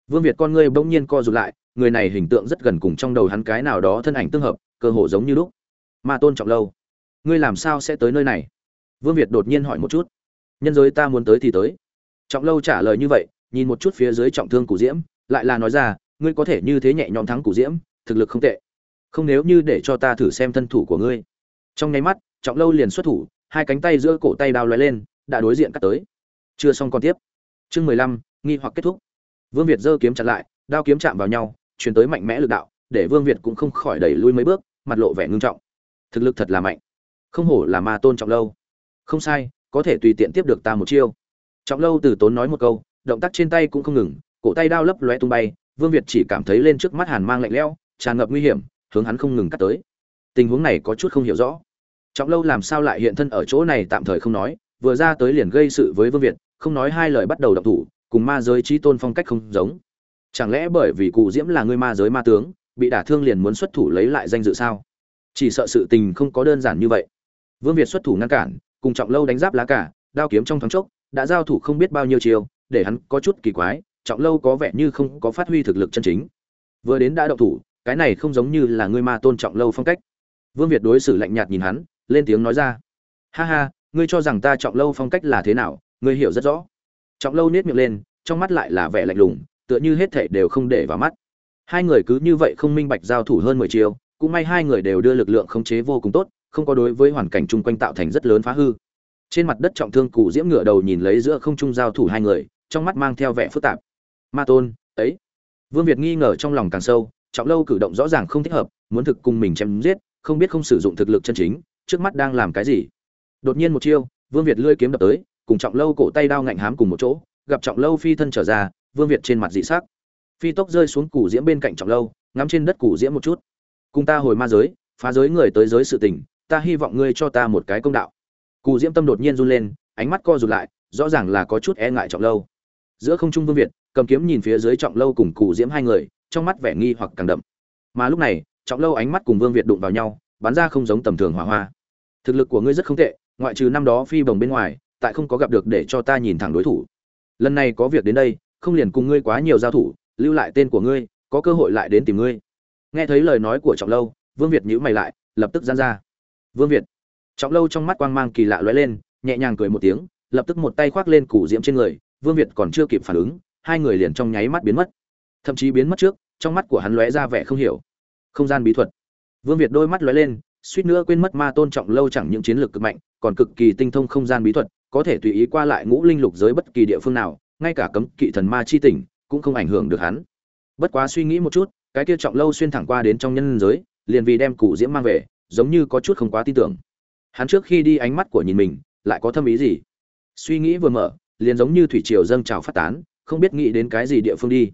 Vương việt con ngươi bỗng nhiên co rụt lại, người này hình tượng rất gần cùng trong đầu hắn cái nào đó thân ảnh tương hợp, cơ hồ giống như lúc. Ma tôn trọng lâu, ngươi làm sao sẽ tới nơi này? Vương việt đột nhiên hỏi một chút. Nhân giới ta muốn tới thì tới. Trọng lâu trả lời như vậy, nhìn một chút phía dưới trọng thương cụ diễm, lại là nói ra, ngươi có thể như thế nhẹ nhõm thắng cụ diễm, thực lực không tệ. Không nếu như để cho ta thử xem thân thủ của ngươi. Trong nháy mắt, trọng lâu liền xuất thủ, hai cánh tay giữa cổ tay đao lóe lên đã đối diện cắt tới. Chưa xong còn tiếp. Chương mười lăm, nghi hoặc kết thúc. Vương việt giơ kiếm chặn lại, đao kiếm chạm vào nhau truyền tới mạnh mẽ lực đạo, để vương việt cũng không khỏi đẩy lui mấy bước, mặt lộ vẻ ngưng trọng. Thực lực thật là mạnh. Không hổ là ma tôn trọng lâu. Không sai, có thể tùy tiện tiếp được ta một chiêu. Trọng lâu từ tốn nói một câu, động tác trên tay cũng không ngừng, cổ tay đao lấp lóe tung bay, vương việt chỉ cảm thấy lên trước mắt hàn mang lạnh lẽo, tràn ngập nguy hiểm, hướng hắn không ngừng cắt tới. Tình huống này có chút không hiểu rõ. Trọng lâu làm sao lại hiện thân ở chỗ này tạm thời không nói vừa ra tới liền gây sự với vương việt, không nói hai lời bắt đầu động thủ, cùng ma giới trí tôn phong cách không giống. Chẳng lẽ bởi vì cụ diễm là người ma giới ma tướng, bị đả thương liền muốn xuất thủ lấy lại danh dự sao? Chỉ sợ sự tình không có đơn giản như vậy. Vương việt xuất thủ ngăn cản, cùng trọng lâu đánh giáp lá cả, đao kiếm trong thoáng chốc, đã giao thủ không biết bao nhiêu chiều để hắn có chút kỳ quái, trọng lâu có vẻ như không có phát huy thực lực chân chính. Vừa đến đã động thủ, cái này không giống như là người ma tôn trọng lâu phong cách. Vương việt đối xử lạnh nhạt nhìn hắn, lên tiếng nói ra. Ha ha ngươi cho rằng ta trọng lâu phong cách là thế nào, ngươi hiểu rất rõ. Trọng lâu nết miệng lên, trong mắt lại là vẻ lạnh lùng, tựa như hết thảy đều không để vào mắt. Hai người cứ như vậy không minh bạch giao thủ hơn mười chiều cũng may hai người đều đưa lực lượng khống chế vô cùng tốt, không có đối với hoàn cảnh chung quanh tạo thành rất lớn phá hư. Trên mặt đất trọng thương cụ diễm ngựa đầu nhìn lấy giữa không trung giao thủ hai người, trong mắt mang theo vẻ phức tạp. Ma tôn, ấy. Vương việt nghi ngờ trong lòng càng sâu, trọng lâu cử động rõ ràng không thích hợp, muốn thực cùng mình chém giết, không biết không sử dụng thực lực chân chính, trước mắt đang làm cái gì đột nhiên một chiêu, vương việt lưỡi kiếm đập tới, cùng trọng lâu cổ tay đao ngạnh hám cùng một chỗ, gặp trọng lâu phi thân trở ra, vương việt trên mặt dị sắc. Phi tốc rơi xuống củ diễm bên cạnh trọng lâu, ngắm trên đất củ diễm một chút. Cùng ta hồi ma giới, phá giới người tới giới sự tình, ta hy vọng ngươi cho ta một cái công đạo. Cù diễm tâm đột nhiên run lên, ánh mắt co rụt lại, rõ ràng là có chút e ngại trọng lâu. Giữa không trung vương việt, cầm kiếm nhìn phía dưới trọng lâu cùng cù diễm hai người, trong mắt vẻ nghi hoặc càng đậm. Mà lúc này, trọng lâu ánh mắt cùng vương việt đụng vào nhau, bắn ra không giống tầm thường hỏa hoa. Thực lực của ngươi rất không tệ ngoại trừ năm đó phi bồng bên ngoài, tại không có gặp được để cho ta nhìn thẳng đối thủ. Lần này có việc đến đây, không liền cùng ngươi quá nhiều giao thủ, lưu lại tên của ngươi, có cơ hội lại đến tìm ngươi. Nghe thấy lời nói của trọng lâu, vương việt nhíu mày lại, lập tức gian ra. Vương việt. Trọng lâu trong mắt quang mang kỳ lạ lóe lên, nhẹ nhàng cười một tiếng, lập tức một tay khoác lên củ diễm trên người, vương việt còn chưa kịp phản ứng, hai người liền trong nháy mắt biến mất. Thậm chí biến mất trước, trong mắt của hắn lóe ra vẻ không hiểu. Không gian bí thuật. Vương việt đôi mắt lóe lên suýt nữa quên mất ma tôn trọng lâu chẳng những chiến lược cực mạnh, còn cực kỳ tinh thông không gian bí thuật, có thể tùy ý qua lại ngũ linh lục giới bất kỳ địa phương nào, ngay cả cấm kỵ thần ma chi tỉnh cũng không ảnh hưởng được hắn. Bất quá suy nghĩ một chút, cái kia trọng lâu xuyên thẳng qua đến trong nhân giới, liền vì đem cụ diễm mang về, giống như có chút không quá tin tưởng. Hắn trước khi đi ánh mắt của nhìn mình, lại có thâm ý gì? Suy nghĩ vừa mở, liền giống như thủy triều dâng trào phát tán, không biết nghĩ đến cái gì địa phương đi.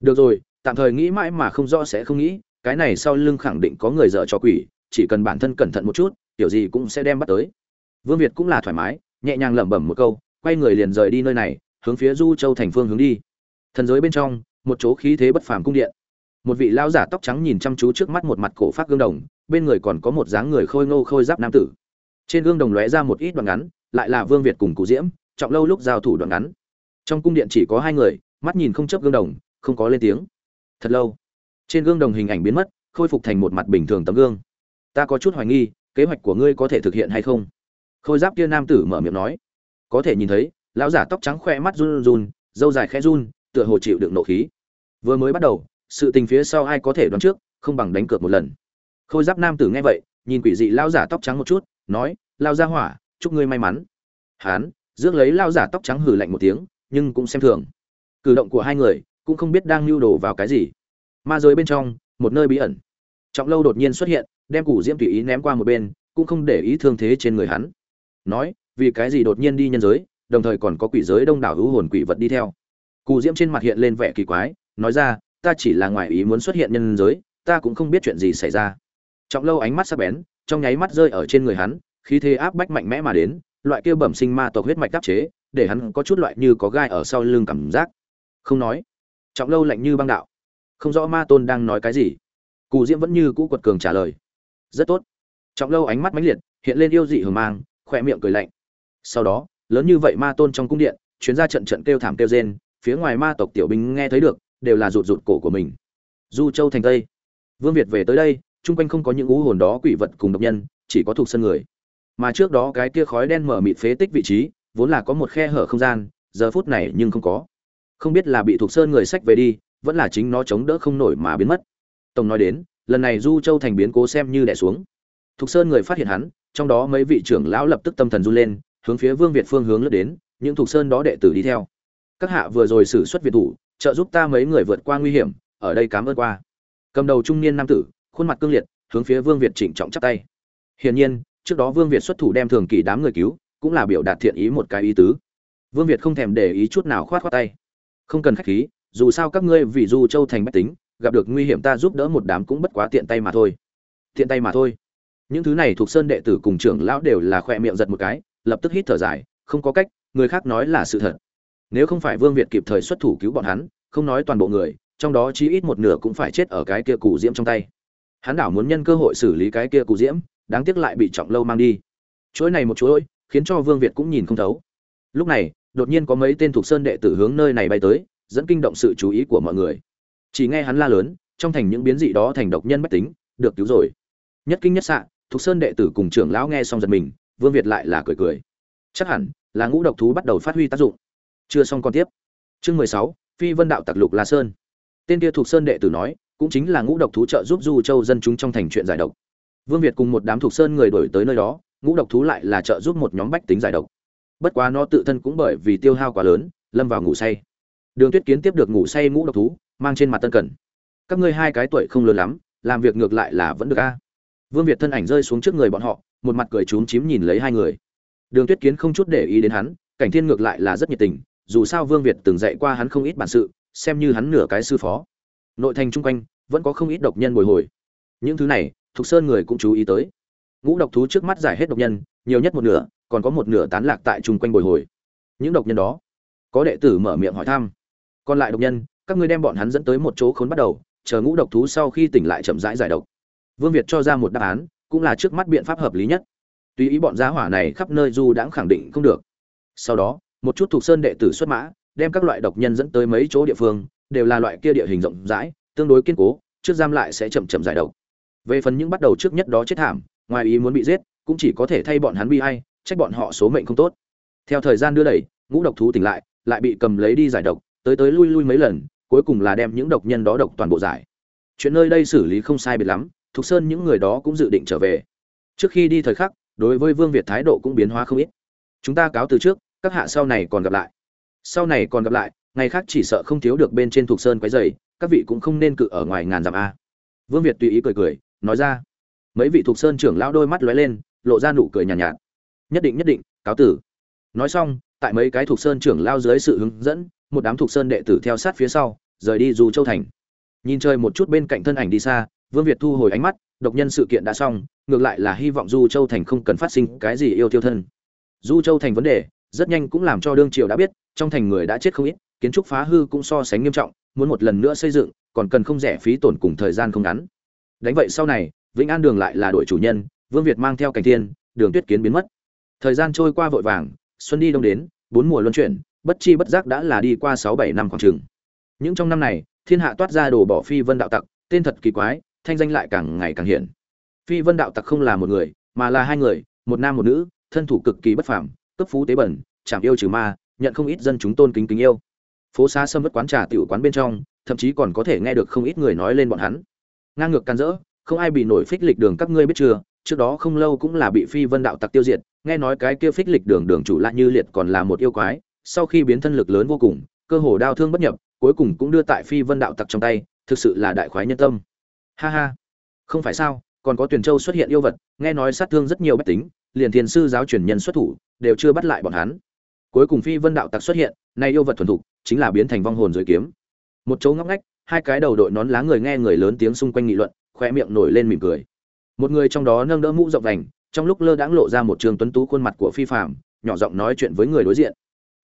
Được rồi, tạm thời nghĩ mãi mà không rõ sẽ không nghĩ, cái này sau lưng khẳng định có người dở cho quỷ chỉ cần bản thân cẩn thận một chút kiểu gì cũng sẽ đem bắt tới. Vương việt cũng là thoải mái, nhẹ nhàng lẩm bẩm một câu, quay người liền rời đi nơi này, hướng phía du châu thành phương hướng đi. Thần giới bên trong, một chỗ khí thế bất phàm cung điện. Một vị lão giả tóc trắng nhìn chăm chú trước mắt một mặt cổ phát gương đồng, bên người còn có một dáng người khôi ngô khôi giáp nam tử. Trên gương đồng lóe ra một ít đoạn ngắn, lại là vương việt cùng cụ diễm, trọng lâu lúc giao thủ đoạn ngắn. Trong cung điện chỉ có hai người, mắt nhìn không chấp gương đồng, không có lên tiếng. Thật lâu, trên gương đồng hình ảnh biến mất, khôi phục thành một mặt bình thường tấm gương ta có chút hoài nghi, kế hoạch của ngươi có thể thực hiện hay không? Khôi giáp kia nam tử mở miệng nói. Có thể nhìn thấy, lão giả tóc trắng khoe mắt run run dâu dài khẽ run, tựa hồ chịu đựng nộ khí. Vừa mới bắt đầu, sự tình phía sau ai có thể đoán trước, không bằng đánh cược một lần. Khôi giáp nam tử nghe vậy, nhìn quỷ dị lao giả tóc trắng một chút, nói lao ra hỏa, chúc ngươi may mắn. Hán, rước lấy lao giả tóc trắng hừ lạnh một tiếng, nhưng cũng xem thường. Cử động của hai người, cũng không biết đang lưu đồ vào cái gì. Ma giới bên trong, một nơi bí ẩn. Trọng lâu đột nhiên xuất hiện đem củ diễm tùy ý ném qua một bên, cũng không để ý thương thế trên người hắn. Nói, vì cái gì đột nhiên đi nhân giới, đồng thời còn có quỷ giới đông đảo hữu hồn quỷ vật đi theo. Cù diễm trên mặt hiện lên vẻ kỳ quái, nói ra, ta chỉ là ngoài ý muốn xuất hiện nhân giới, ta cũng không biết chuyện gì xảy ra. Trọng lâu ánh mắt sắc bén, trong nháy mắt rơi ở trên người hắn, khí thế áp bách mạnh mẽ mà đến, loại kia bẩm sinh ma tộc huyết mạch đắp chế, để hắn có chút loại như có gai ở sau lưng cảm giác. Không nói. Trọng lâu lạnh như băng đạo. Không rõ ma tôn đang nói cái gì. Cù diễm vẫn như cũ quật cường trả lời rất tốt. Trọng lâu ánh mắt mãnh liệt, hiện lên yêu dị hờ mang khoe miệng cười lạnh. Sau đó, lớn như vậy ma tôn trong cung điện, chuyến ra trận trận kêu thảm kêu rên, phía ngoài ma tộc tiểu binh nghe thấy được, đều là rụt rụt cổ của mình. Du châu thành tây. Vương việt về tới đây, chung quanh không có những ú hồn đó quỷ vật cùng độc nhân, chỉ có thuộc sân người. Mà trước đó cái kia khói đen mở mịt phế tích vị trí, vốn là có một khe hở không gian, giờ phút này nhưng không có. Không biết là bị thuộc sơn người sách về đi, vẫn là chính nó chống đỡ không nổi mà biến mất. Tổng nói đến lần này du châu thành biến cố xem như đẻ xuống. Thục sơn người phát hiện hắn, trong đó mấy vị trưởng lão lập tức tâm thần run lên, hướng phía vương việt phương hướng lướt đến, những thục sơn đó đệ tử đi theo. Các hạ vừa rồi xử xuất việt thủ, trợ giúp ta mấy người vượt qua nguy hiểm, ở đây cám ơn qua. Cầm đầu trung niên nam tử, khuôn mặt cương liệt, hướng phía vương việt chỉnh trọng chắp tay. Hiển nhiên, trước đó vương việt xuất thủ đem thường kỳ đám người cứu, cũng là biểu đạt thiện ý một cái ý tứ. Vương việt không thèm để ý chút nào khoát khoát tay. Không cần khách khí, dù sao các ngươi vì du châu thành bách tính gặp được nguy hiểm ta giúp đỡ một đám cũng bất quá tiện tay mà thôi. Tiện tay mà thôi. Những thứ này thuộc sơn đệ tử cùng trưởng lão đều là khoe miệng giật một cái, lập tức hít thở dài, không có cách, người khác nói là sự thật. Nếu không phải vương việt kịp thời xuất thủ cứu bọn hắn, không nói toàn bộ người, trong đó chí ít một nửa cũng phải chết ở cái kia cụ diễm trong tay. Hắn đảo muốn nhân cơ hội xử lý cái kia cụ diễm, đáng tiếc lại bị trọng lâu mang đi. Chuỗi này một chuỗi, khiến cho vương việt cũng nhìn không thấu. Lúc này, đột nhiên có mấy tên thuộc sơn đệ tử hướng nơi này bay tới, dẫn kinh động sự chú ý của mọi người chỉ nghe hắn la lớn, trong thành những biến dị đó thành độc nhân bách tính, được cứu rồi. Nhất kinh nhất xạ thuộc sơn đệ tử cùng trưởng lão nghe xong giật mình, vương việt lại là cười cười. Chắc hẳn là ngũ độc thú bắt đầu phát huy tác dụng. Chưa xong còn tiếp. Chương mười sáu, phi vân đạo tặc lục la sơn. Tên kia thuộc sơn đệ tử nói, cũng chính là ngũ độc thú trợ giúp du châu dân chúng trong thành chuyện giải độc. Vương việt cùng một đám thuộc sơn người đổi tới nơi đó, ngũ độc thú lại là trợ giúp một nhóm bách tính giải độc. Bất quá nó tự thân cũng bởi vì tiêu hao quá lớn, lâm vào ngủ say đường tuyết kiến tiếp được ngủ say ngũ độc thú, mang trên mặt tân cẩn các ngươi hai cái tuổi không lớn lắm, làm việc ngược lại là vẫn được a. Vương việt thân ảnh rơi xuống trước người bọn họ, một mặt cười trúng chím nhìn lấy hai người. Đường tuyết kiến không chút để ý đến hắn, cảnh thiên ngược lại là rất nhiệt tình, dù sao vương việt từng dạy qua hắn không ít bản sự, xem như hắn nửa cái sư phó. Nội thành chung quanh, vẫn có không ít độc nhân bồi hồi. Những thứ này, thục sơn người cũng chú ý tới. Ngũ độc thú trước mắt giải hết độc nhân, nhiều nhất một nửa, còn có một nửa tán lạc tại chung quanh bồi hồi. Những độc nhân đó, có đệ tử mở miệng hỏi thăm còn lại độc nhân, các ngươi đem bọn hắn dẫn tới một chỗ khốn bắt đầu, chờ ngũ độc thú sau khi tỉnh lại chậm rãi giải độc. Vương việt cho ra một đáp án, cũng là trước mắt biện pháp hợp lý nhất. Tùy ý bọn giá hỏa này khắp nơi du đãng khẳng định không được. Sau đó, một chút thuộc sơn đệ tử xuất mã, đem các loại độc nhân dẫn tới mấy chỗ địa phương, đều là loại kia địa hình rộng rãi, tương đối kiên cố, trước giam lại sẽ chậm chậm giải độc. Về phần những bắt đầu trước nhất đó chết thảm, ngoài ý muốn bị giết, cũng chỉ có thể thay bọn hắn bi hay trách bọn họ số mệnh không tốt. Theo thời gian đưa đẩy, ngũ độc thú tỉnh lại lại bị cầm lấy đi giải độc tới tới lui lui mấy lần cuối cùng là đem những độc nhân đó độc toàn bộ giải. Chuyện nơi đây xử lý không sai biệt lắm thục sơn những người đó cũng dự định trở về. Trước khi đi thời khắc đối với vương việt thái độ cũng biến hóa không ít. Chúng ta cáo từ trước các hạ sau này còn gặp lại. Sau này còn gặp lại ngày khác chỉ sợ không thiếu được bên trên thục sơn quái dày các vị cũng không nên cự ở ngoài ngàn dặm a. Vương việt tùy ý cười cười nói ra. Mấy vị thục sơn trưởng lão đôi mắt lóe lên lộ ra nụ cười nhàn nhạt, nhạt. Nhất định nhất định cáo tử nói xong tại mấy cái thục sơn trưởng lao dưới sự hướng dẫn một đám thuộc sơn đệ tử theo sát phía sau, rời đi dù châu thành. Nhìn chơi một chút bên cạnh thân ảnh đi xa, vương việt thu hồi ánh mắt, độc nhân sự kiện đã xong, ngược lại là hy vọng du châu thành không cần phát sinh cái gì yêu tiêu thân. Du châu thành vấn đề, rất nhanh cũng làm cho đương triều đã biết, trong thành người đã chết không ít, kiến trúc phá hư cũng so sánh nghiêm trọng, muốn một lần nữa xây dựng, còn cần không rẻ phí tổn cùng thời gian không ngắn. Đánh vậy sau này, vĩnh an đường lại là đội chủ nhân, vương việt mang theo cảnh thiên, đường tuyết kiến biến mất. Thời gian trôi qua vội vàng, xuân đi đông đến, bốn mùa luân chuyển bất chi bất giác đã là đi qua sáu bảy năm khoảng trường. Những trong năm này, thiên hạ toát ra đồ bỏ phi vân đạo tặc, tên thật kỳ quái, thanh danh lại càng ngày càng hiển phi vân đạo tặc không là một người, mà là hai người, một nam một nữ, thân thủ cực kỳ bất phàm, cấp phú tế bẩn chạm yêu trừ ma, nhận không ít dân chúng tôn kính kính yêu. Phố xá sâm vất quán trà tiểu quán bên trong, thậm chí còn có thể nghe được không ít người nói lên bọn hắn. Ngang ngược can dỡ, không ai bị nổi phích lịch đường các ngươi biết chưa, trước đó không lâu cũng là bị phi vân đạo tặc tiêu diệt, nghe nói cái kia phích lịch đường đường chủ lại như liệt còn là một yêu quái sau khi biến thân lực lớn vô cùng, cơ hồ đao thương bất nhập, cuối cùng cũng đưa tại phi vân đạo tặc trong tay, thực sự là đại khoái nhân tâm. Ha ha. Không phải sao, còn có tuyển châu xuất hiện yêu vật, nghe nói sát thương rất nhiều bách tính, liền thiền sư giáo truyền nhân xuất thủ, đều chưa bắt lại bọn hắn. Cuối cùng phi vân đạo tặc xuất hiện, nay yêu vật thuần thục, chính là biến thành vong hồn dưới kiếm. Một chỗ ngóc ngách, hai cái đầu đội nón lá người nghe người lớn tiếng xung quanh nghị luận khoe miệng nổi lên mỉm cười. Một người trong đó nâng đỡ mũ rộng vành trong lúc lơ đãng lộ ra một trường tuấn tú khuôn mặt của phi phạm nhỏ giọng nói chuyện với người đối diện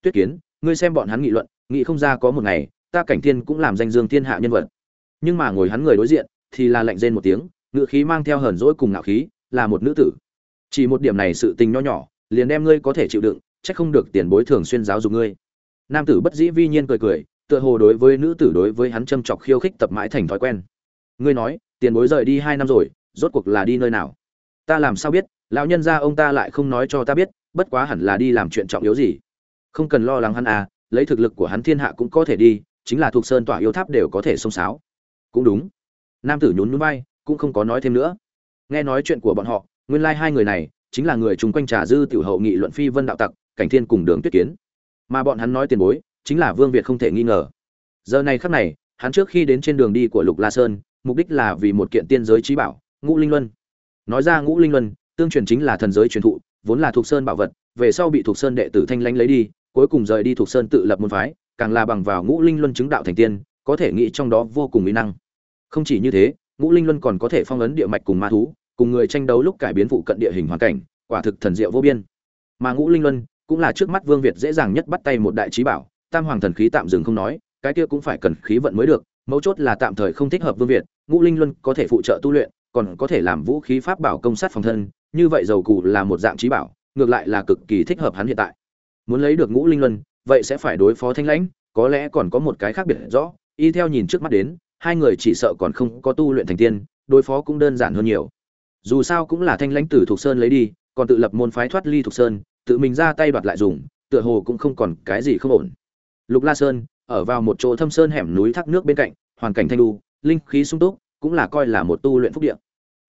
tuyết kiến, ngươi xem bọn hắn nghị luận, nghị không ra có một ngày, ta cảnh thiên cũng làm danh dương thiên hạ nhân vật. Nhưng mà ngồi hắn người đối diện, thì là lạnh rên một tiếng, ngự khí mang theo hờn dỗi cùng ngạo khí, là một nữ tử. Chỉ một điểm này sự tình nho nhỏ, liền đem ngươi có thể chịu đựng, chắc không được tiền bối thường xuyên giáo dục ngươi. Nam tử bất dĩ vi nhiên cười cười, tựa hồ đối với nữ tử đối với hắn châm chọc khiêu khích tập mãi thành thói quen. Ngươi nói, tiền bối rời đi hai năm rồi, rốt cuộc là đi nơi nào? Ta làm sao biết, lão nhân gia ông ta lại không nói cho ta biết, bất quá hẳn là đi làm chuyện trọng yếu gì? Không cần lo lắng hắn à lấy thực lực của hắn thiên hạ cũng có thể đi, chính là thuộc sơn tỏa yêu tháp đều có thể xông xáo. Cũng đúng. Nam tử nhún nhún vai, cũng không có nói thêm nữa. Nghe nói chuyện của bọn họ, nguyên lai hai người này chính là người chung quanh trà dư tiểu hậu nghị luận phi vân đạo tặc, cảnh thiên cùng đường tuyết kiến. Mà bọn hắn nói tiền bối, chính là vương việt không thể nghi ngờ. Giờ này khắc này, hắn trước khi đến trên đường đi của lục la sơn, mục đích là vì một kiện tiên giới trí bảo, ngũ linh luân. Nói ra ngũ linh luân, tương truyền chính là thần giới truyền thụ, vốn là thuộc sơn bảo vật, về sau bị thuộc sơn đệ tử thanh lãnh lấy đi cuối cùng rời đi thuộc sơn tự lập môn phái, càng là bằng vào ngũ linh luân chứng đạo thành tiên, có thể nghĩ trong đó vô cùng mỹ năng. Không chỉ như thế, ngũ linh luân còn có thể phong ấn địa mạch cùng ma thú, cùng người tranh đấu lúc cải biến phụ cận địa hình hoàn cảnh, quả thực thần diệu vô biên. Mà ngũ linh luân cũng là trước mắt vương việt dễ dàng nhất bắt tay một đại trí bảo, tam hoàng thần khí tạm dừng không nói, cái kia cũng phải cần khí vận mới được, mấu chốt là tạm thời không thích hợp vương việt, ngũ linh luân có thể phụ trợ tu luyện, còn có thể làm vũ khí pháp bảo công sát phòng thân, như vậy dầu cụ là một dạng trí bảo, ngược lại là cực kỳ thích hợp hắn hiện tại muốn lấy được ngũ linh luân, vậy sẽ phải đối phó thanh lãnh, có lẽ còn có một cái khác biệt rõ. Y theo nhìn trước mắt đến, hai người chỉ sợ còn không có tu luyện thành tiên, đối phó cũng đơn giản hơn nhiều. Dù sao cũng là thanh lãnh tử thuộc sơn lấy đi, còn tự lập môn phái thoát ly thuộc sơn, tự mình ra tay đoạt lại dùng, tựa hồ cũng không còn cái gì không ổn. Lục la sơn, ở vào một chỗ thâm sơn hẻm núi thác nước bên cạnh, hoàn cảnh thanh lu linh khí sung túc, cũng là coi là một tu luyện phúc địa.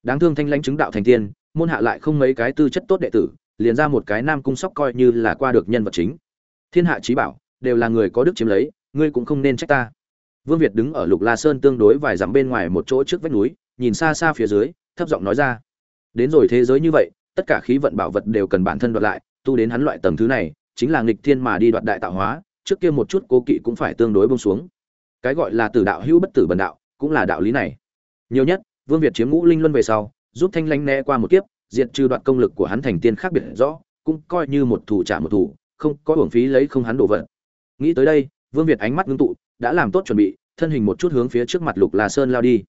Đáng thương thanh lãnh chứng đạo thành tiên, môn hạ lại không mấy cái tư chất tốt đệ tử liền ra một cái nam cung sóc coi như là qua được nhân vật chính. Thiên hạ trí bảo, đều là người có đức chiếm lấy, ngươi cũng không nên trách ta. Vương việt đứng ở lục la sơn tương đối vài dặm bên ngoài một chỗ trước vách núi, nhìn xa xa phía dưới, thấp giọng nói ra. Đến rồi thế giới như vậy, tất cả khí vận bảo vật đều cần bản thân đoạt lại, tu đến hắn loại tầng thứ này, chính là nghịch thiên mà đi đoạt đại tạo hóa, trước kia một chút cố kỵ cũng phải tương đối bông xuống. Cái gọi là tử đạo hữu bất tử bần đạo, cũng là đạo lý này. Nhiều nhất, vương việt chiếm ngũ linh luân về sau, giúp thanh lãnh né qua một kiếp diệt trừ đoạn công lực của hắn thành tiên khác biệt rõ, cũng coi như một thủ trả một thủ, không có hưởng phí lấy không hắn đổ vỡ. nghĩ tới đây, vương việt ánh mắt ngưng tụ, đã làm tốt chuẩn bị, thân hình một chút hướng phía trước mặt lục la sơn lao đi.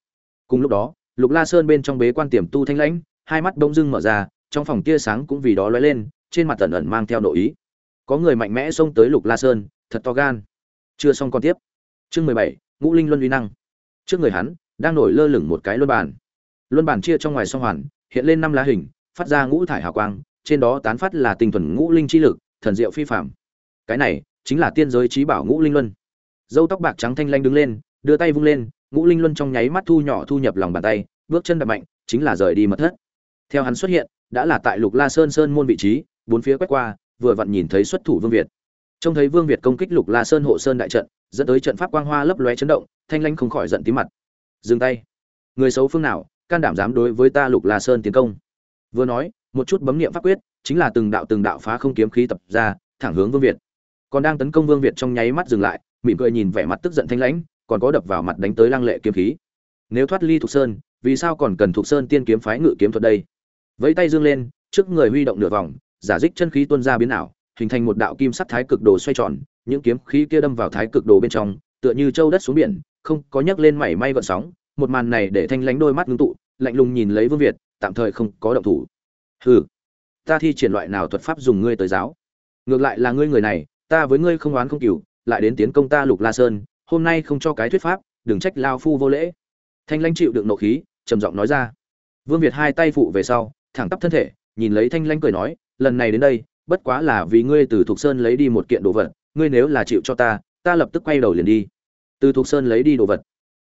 Cùng lúc đó, lục la sơn bên trong bế quan tiềm tu thanh lãnh, hai mắt bỗng dưng mở ra, trong phòng tia sáng cũng vì đó lóe lên, trên mặt ẩn ẩn mang theo nội ý. Có người mạnh mẽ xông tới lục la sơn, thật to gan. Chưa xong còn tiếp. Chương mười bảy, ngũ linh luân uy năng. Trước người hắn, đang nổi lơ lửng một cái luân bàn. Luân bàn chia trong ngoài song hoàn, hiện lên năm lá hình phát ra ngũ thải hào quang, trên đó tán phát là tinh thuần ngũ linh chi lực, thần diệu phi phàm. cái này chính là tiên giới trí bảo ngũ linh luân. Dâu tóc bạc trắng thanh lanh đứng lên, đưa tay vung lên, ngũ linh luân trong nháy mắt thu nhỏ thu nhập lòng bàn tay, bước chân đạp mạnh, chính là rời đi mật thất. Theo hắn xuất hiện, đã là tại lục la sơn sơn môn vị trí, bốn phía quét qua, vừa vặn nhìn thấy xuất thủ vương việt. Trông thấy vương việt công kích lục la sơn hộ sơn đại trận, dẫn tới trận pháp quang hoa lấp lóe chấn động, thanh lanh không khỏi giận tím mặt. Dừng tay. Người xấu phương nào, can đảm dám đối với ta lục la sơn tiến công? Vừa nói, một chút bấm niệm pháp quyết, chính là từng đạo từng đạo phá không kiếm khí tập ra, thẳng hướng vương việt. Còn đang tấn công vương việt trong nháy mắt dừng lại, mỉm cười nhìn vẻ mặt tức giận thanh lãnh, còn có đập vào mặt đánh tới lăng lệ kiếm khí. Nếu thoát ly thục sơn, vì sao còn cần thục sơn tiên kiếm phái ngự kiếm thuật đây? Vẫy tay dương lên, trước người huy động nửa vòng, giả dích chân khí tuôn ra biến ảo, hình thành một đạo kim sắc thái cực đồ xoay tròn, những kiếm khí kia đâm vào thái cực đồ bên trong, tựa như châu đất xuống biển, không có nhấc lên mảy may gợn sóng, một màn này để thanh lãnh đôi mắt ngưng tụ, lạnh lùng nhìn lấy vương việt tạm thời không có động thủ. Hừ, ta thi triển loại nào thuật pháp dùng ngươi tới giáo? Ngược lại là ngươi người này, ta với ngươi không oán không cừu, lại đến tiến công ta lục la sơn, hôm nay không cho cái thuyết pháp, đừng trách lao phu vô lễ. Thanh lãnh chịu đựng nộ khí, trầm giọng nói ra. Vương việt hai tay phụ về sau, thẳng tắp thân thể, nhìn lấy thanh lãnh cười nói, lần này đến đây, bất quá là vì ngươi từ thục sơn lấy đi một kiện đồ vật, ngươi nếu là chịu cho ta ta lập tức quay đầu liền đi. Từ thục sơn lấy đi đồ vật.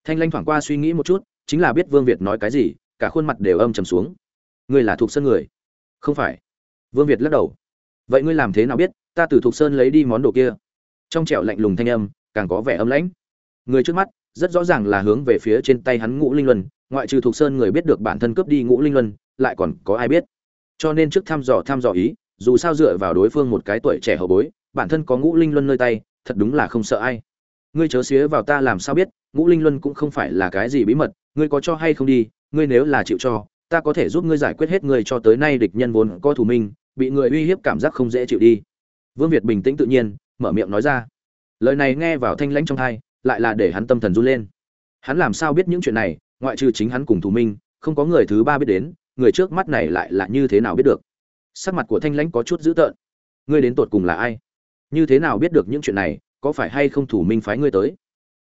Thanh lãnh thoảng qua suy nghĩ một chút, chính là biết vương việt nói cái gì cả khuôn mặt đều âm trầm xuống. Ngươi là thuộc sơn người? Không phải. Vương việt lắc đầu. Vậy ngươi làm thế nào biết, ta từ thuộc sơn lấy đi món đồ kia? Trong trẻo lạnh lùng thanh âm, càng có vẻ âm lãnh. Người trước mắt, rất rõ ràng là hướng về phía trên tay hắn ngũ linh luân, ngoại trừ thuộc sơn người biết được bản thân cướp đi ngũ linh luân, lại còn có ai biết? Cho nên trước thăm dò thăm dò ý, dù sao dựa vào đối phương một cái tuổi trẻ hậu bối, bản thân có ngũ linh luân nơi tay, thật đúng là không sợ ai. Ngươi chớ xía vào ta làm sao biết, ngũ linh luân cũng không phải là cái gì bí mật, ngươi có cho hay không đi ngươi nếu là chịu cho, ta có thể giúp ngươi giải quyết hết ngươi cho tới nay địch nhân vốn có thủ minh, bị người uy hiếp cảm giác không dễ chịu đi. Vương việt bình tĩnh tự nhiên, mở miệng nói ra. Lời này nghe vào thanh lãnh trong tai, lại là để hắn tâm thần run lên. Hắn làm sao biết những chuyện này, ngoại trừ chính hắn cùng thủ minh, không có người thứ ba biết đến, người trước mắt này lại là như thế nào biết được? Sắc mặt của thanh lãnh có chút dữ tợn. Ngươi đến tột cùng là ai? Như thế nào biết được những chuyện này, có phải hay không thủ minh phái ngươi tới?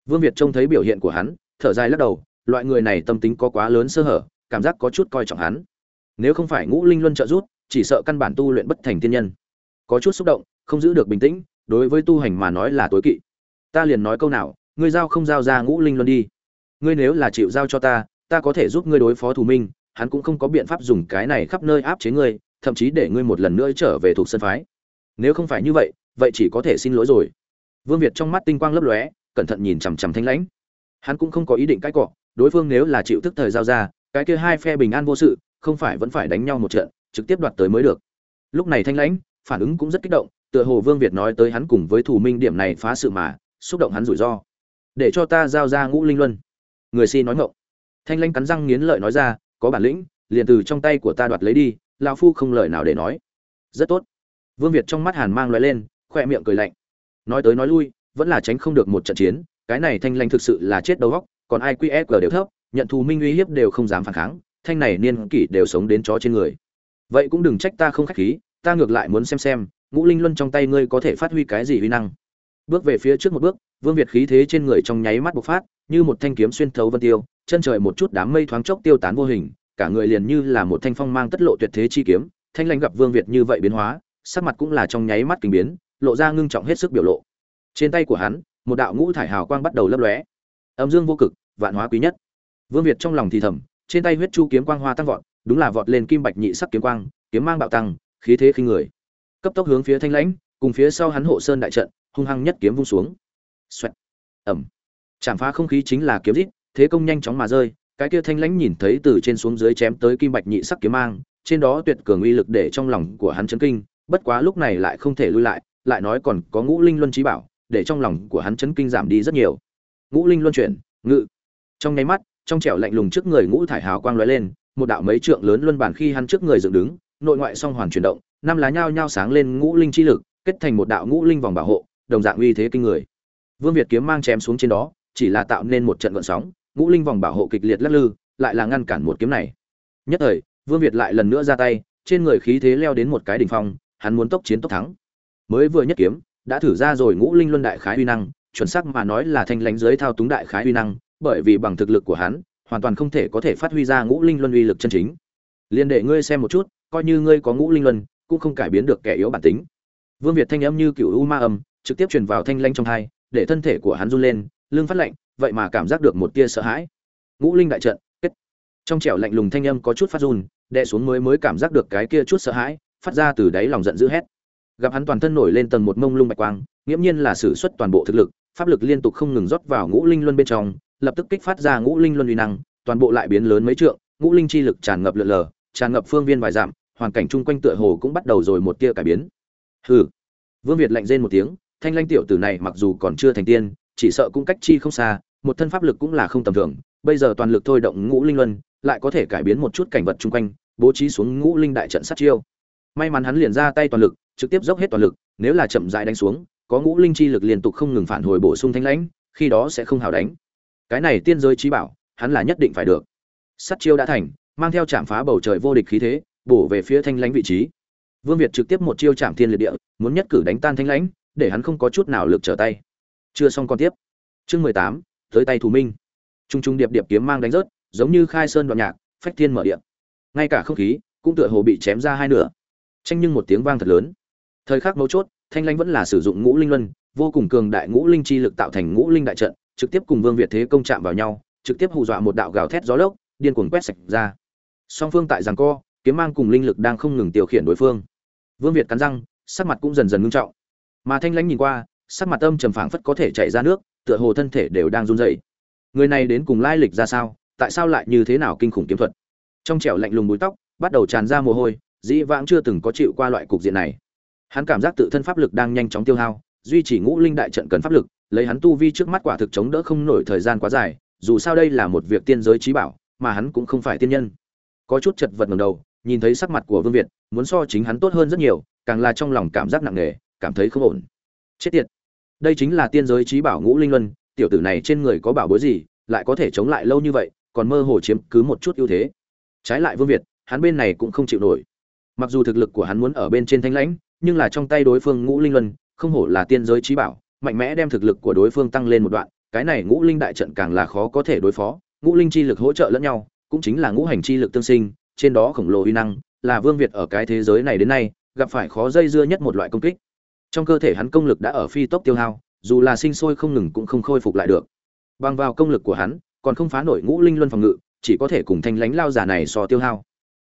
Vương việt trông thấy biểu hiện của hắn, thở dài lắc đầu loại người này tâm tính có quá lớn sơ hở, cảm giác có chút coi trọng hắn. Nếu không phải ngũ linh luân trợ giúp, chỉ sợ căn bản tu luyện bất thành tiên nhân. Có chút xúc động, không giữ được bình tĩnh, đối với tu hành mà nói là tối kỵ. Ta liền nói câu nào, ngươi giao không giao ra ngũ linh luân đi. Ngươi nếu là chịu giao cho ta ta có thể giúp ngươi đối phó thủ minh, hắn cũng không có biện pháp dùng cái này khắp nơi áp chế ngươi, thậm chí để ngươi một lần nữa trở về thuộc sân phái. Nếu không phải như vậy vậy chỉ có thể xin lỗi rồi. Vương việt trong mắt tinh quang lấp lóe, cẩn thận nhìn chằm chằm thanh lãnh. Hắn cũng không có ý định cãi cọ đối phương nếu là chịu thức thời giao ra, cái kia hai phe bình an vô sự, không phải vẫn phải đánh nhau một trận, trực tiếp đoạt tới mới được. Lúc này thanh lãnh, phản ứng cũng rất kích động, tựa hồ vương việt nói tới hắn cùng với thủ minh điểm này phá sự mà, xúc động hắn rủi ro. Để cho ta giao ra ngũ linh luân. Người si nói ngộng thanh lãnh cắn răng nghiến lợi nói ra, có bản lĩnh, liền từ trong tay của ta đoạt lấy đi, lão phu không lời nào để nói. Rất tốt. Vương việt trong mắt hàn mang loại lên khoe miệng cười lạnh. Nói tới nói lui, vẫn là tránh không được một trận chiến, cái này thanh lãnh thực sự là chết đầu góc còn ai qe đều thấp, nhận thù minh uy hiếp đều không dám phản kháng, thanh này niên kỷ đều sống đến chó trên người. Vậy cũng đừng trách ta không khách khí, ta ngược lại muốn xem xem, ngũ linh luân trong tay ngươi có thể phát huy cái gì uy năng. Bước về phía trước một bước, vương việt khí thế trên người trong nháy mắt bộc phát, như một thanh kiếm xuyên thấu vân tiêu, chân trời một chút đám mây thoáng chốc tiêu tán vô hình, cả người liền như là một thanh phong mang tất lộ tuyệt thế chi kiếm, thanh lãnh gặp vương việt như vậy biến hóa, sắc mặt cũng là trong nháy mắt kinh biến, lộ ra ngưng trọng hết sức biểu lộ. Trên tay của hắn, một đạo ngũ thải hào quang bắt đầu lấp lóe âm dương vô cực, vạn hóa quý nhất. Vương việt trong lòng thì thầm, trên tay huyết chu kiếm quang hoa tăng vọt, đúng là vọt lên kim bạch nhị sắc kiếm quang, kiếm mang bạo tăng, khí thế khinh người. Cấp tốc hướng phía thanh lãnh, cùng phía sau hắn hộ sơn đại trận, hung hăng nhất kiếm vung xuống. Xoẹt. Ẩm chạm phá không khí chính là kiếm rít, thế công nhanh chóng mà rơi, cái kia thanh lãnh nhìn thấy từ trên xuống dưới chém tới kim bạch nhị sắc kiếm mang, trên đó tuyệt cường uy lực để trong lòng của hắn chấn kinh, bất quá lúc này lại không thể lui lại lại nói còn có ngũ linh luân trí bảo, để trong lòng của hắn chấn kinh giảm đi rất nhiều ngũ linh luân chuyển, ngự. Trong nháy mắt, trong trẻo lạnh lùng trước người ngũ thải hào quang lóe lên, một đạo mấy trượng lớn luân bản khi hắn trước người dựng đứng, nội ngoại song hoàn chuyển động, năm lá nhao nhao sáng lên ngũ linh chi lực, kết thành một đạo ngũ linh vòng bảo hộ, đồng dạng uy thế kinh người. Vương việt kiếm mang chém xuống trên đó, chỉ là tạo nên một trận gợn sóng, ngũ linh vòng bảo hộ kịch liệt lắc lư, lại là ngăn cản một kiếm này. Nhất thời, vương việt lại lần nữa ra tay, trên người khí thế leo đến một cái đỉnh phong, hắn muốn tốc chiến tốc thắng. Mới vừa nhất kiếm, đã thử ra rồi ngũ linh luân đại khái uy năng chuẩn xác mà nói là thanh lãnh dưới thao túng đại khái uy năng, bởi vì bằng thực lực của hắn, hoàn toàn không thể có thể phát huy ra ngũ linh luân uy lực chân chính. Liên đệ ngươi xem một chút, coi như ngươi có ngũ linh luân, cũng không cải biến được kẻ yếu bản tính. Vương việt thanh âm như cựu u ma âm, trực tiếp truyền vào thanh lãnh trong hai, để thân thể của hắn run lên, lưng phát lạnh, vậy mà cảm giác được một tia sợ hãi. Ngũ linh đại trận, kết. Trong trẻo lạnh lùng thanh âm có chút phát run, đè xuống mới mới cảm giác được cái kia chút sợ hãi, phát ra từ đáy lòng giận dữ hét. Gặp hắn toàn thân nổi lên tầng một mông lung bạch quang, nghiễm nhiên là sử xuất toàn bộ thực lực pháp lực liên tục không ngừng rót vào ngũ linh luân bên trong, lập tức kích phát ra ngũ linh luân uy năng, toàn bộ lại biến lớn mấy trượng, ngũ linh chi lực tràn ngập lượn lờ, tràn ngập phương viên vài dặm, hoàn cảnh chung quanh tựa hồ cũng bắt đầu rồi một tia cải biến. Hừ. Vương việt lạnh rên một tiếng, thanh lanh tiểu tử này mặc dù còn chưa thành tiên, chỉ sợ cũng cách chi không xa, một thân pháp lực cũng là không tầm thường, bây giờ toàn lực thôi động ngũ linh luân, lại có thể cải biến một chút cảnh vật chung quanh, bố trí xuống ngũ linh đại trận sát chiêu. May mắn hắn liền ra tay toàn lực, trực tiếp dốc hết toàn lực, nếu là chậm rãi đánh xuống có ngũ linh chi lực liên tục không ngừng phản hồi bổ sung thanh lãnh, khi đó sẽ không hào đánh. Cái này tiên giới trí bảo, hắn là nhất định phải được. Sắt chiêu đã thành, mang theo chạm phá bầu trời vô địch khí thế, bổ về phía thanh lãnh vị trí. Vương việt trực tiếp một chiêu chạm thiên liệt địa, muốn nhất cử đánh tan thanh lãnh, để hắn không có chút nào lực trở tay. Chưa xong còn tiếp. Chương mười tám, tới tay thủ minh. Trung trung điệp điệp kiếm mang đánh rớt, giống như khai sơn đoạn nhạc, phách thiên mở điện ngay cả không khí, cũng tựa hồ bị chém ra hai nửa. Tranh nhưng một tiếng vang thật lớn. Thời khắc mấu chốt thanh lãnh vẫn là sử dụng ngũ linh luân, vô cùng cường đại ngũ linh chi lực tạo thành ngũ linh đại trận, trực tiếp cùng vương việt thế công chạm vào nhau, trực tiếp hù dọa một đạo gào thét gió lốc, điên cuồng quét sạch ra. Song phương tại giằng co, kiếm mang cùng linh lực đang không ngừng tiêu khiển đối phương. Vương việt cắn răng, sắc mặt cũng dần dần ngưng trọng. Mà thanh lãnh nhìn qua, sắc mặt âm trầm phảng phất có thể chảy ra nước, tựa hồ thân thể đều đang run rẩy. Người này đến cùng lai lịch ra sao, tại sao lại như thế nào kinh khủng kiếm thuật? Trong trẻo lạnh lùng búi tóc, bắt đầu tràn ra mồ hôi, dĩ vãng chưa từng có chịu qua loại cục diện này hắn cảm giác tự thân pháp lực đang nhanh chóng tiêu hao, duy trì ngũ linh đại trận cần pháp lực, lấy hắn tu vi trước mắt quả thực chống đỡ không nổi thời gian quá dài, dù sao đây là một việc tiên giới trí bảo, mà hắn cũng không phải tiên nhân. Có chút chật vật ngầm đầu, nhìn thấy sắc mặt của vương việt, muốn so chính hắn tốt hơn rất nhiều, càng là trong lòng cảm giác nặng nề, cảm thấy không ổn. Chết tiệt! Đây chính là tiên giới trí bảo ngũ linh luân, tiểu tử này trên người có bảo bối gì, lại có thể chống lại lâu như vậy, còn mơ hồ chiếm cứ một chút ưu thế. Trái lại vương việt, hắn bên này cũng không chịu nổi. Mặc dù thực lực của hắn muốn ở bên trên thanh lãnh nhưng là trong tay đối phương ngũ linh luân, không hổ là tiên giới trí bảo, mạnh mẽ đem thực lực của đối phương tăng lên một đoạn, cái này ngũ linh đại trận càng là khó có thể đối phó, ngũ linh chi lực hỗ trợ lẫn nhau, cũng chính là ngũ hành chi lực tương sinh, trên đó khổng lồ uy năng, là vương việt ở cái thế giới này đến nay, gặp phải khó dây dưa nhất một loại công kích. Trong cơ thể hắn công lực đã ở phi tốc tiêu hao, dù là sinh sôi không ngừng cũng không khôi phục lại được. Bằng vào công lực của hắn, còn không phá nổi ngũ linh luân phòng ngự, chỉ có thể cùng thanh lãnh lao giả này so tiêu hao.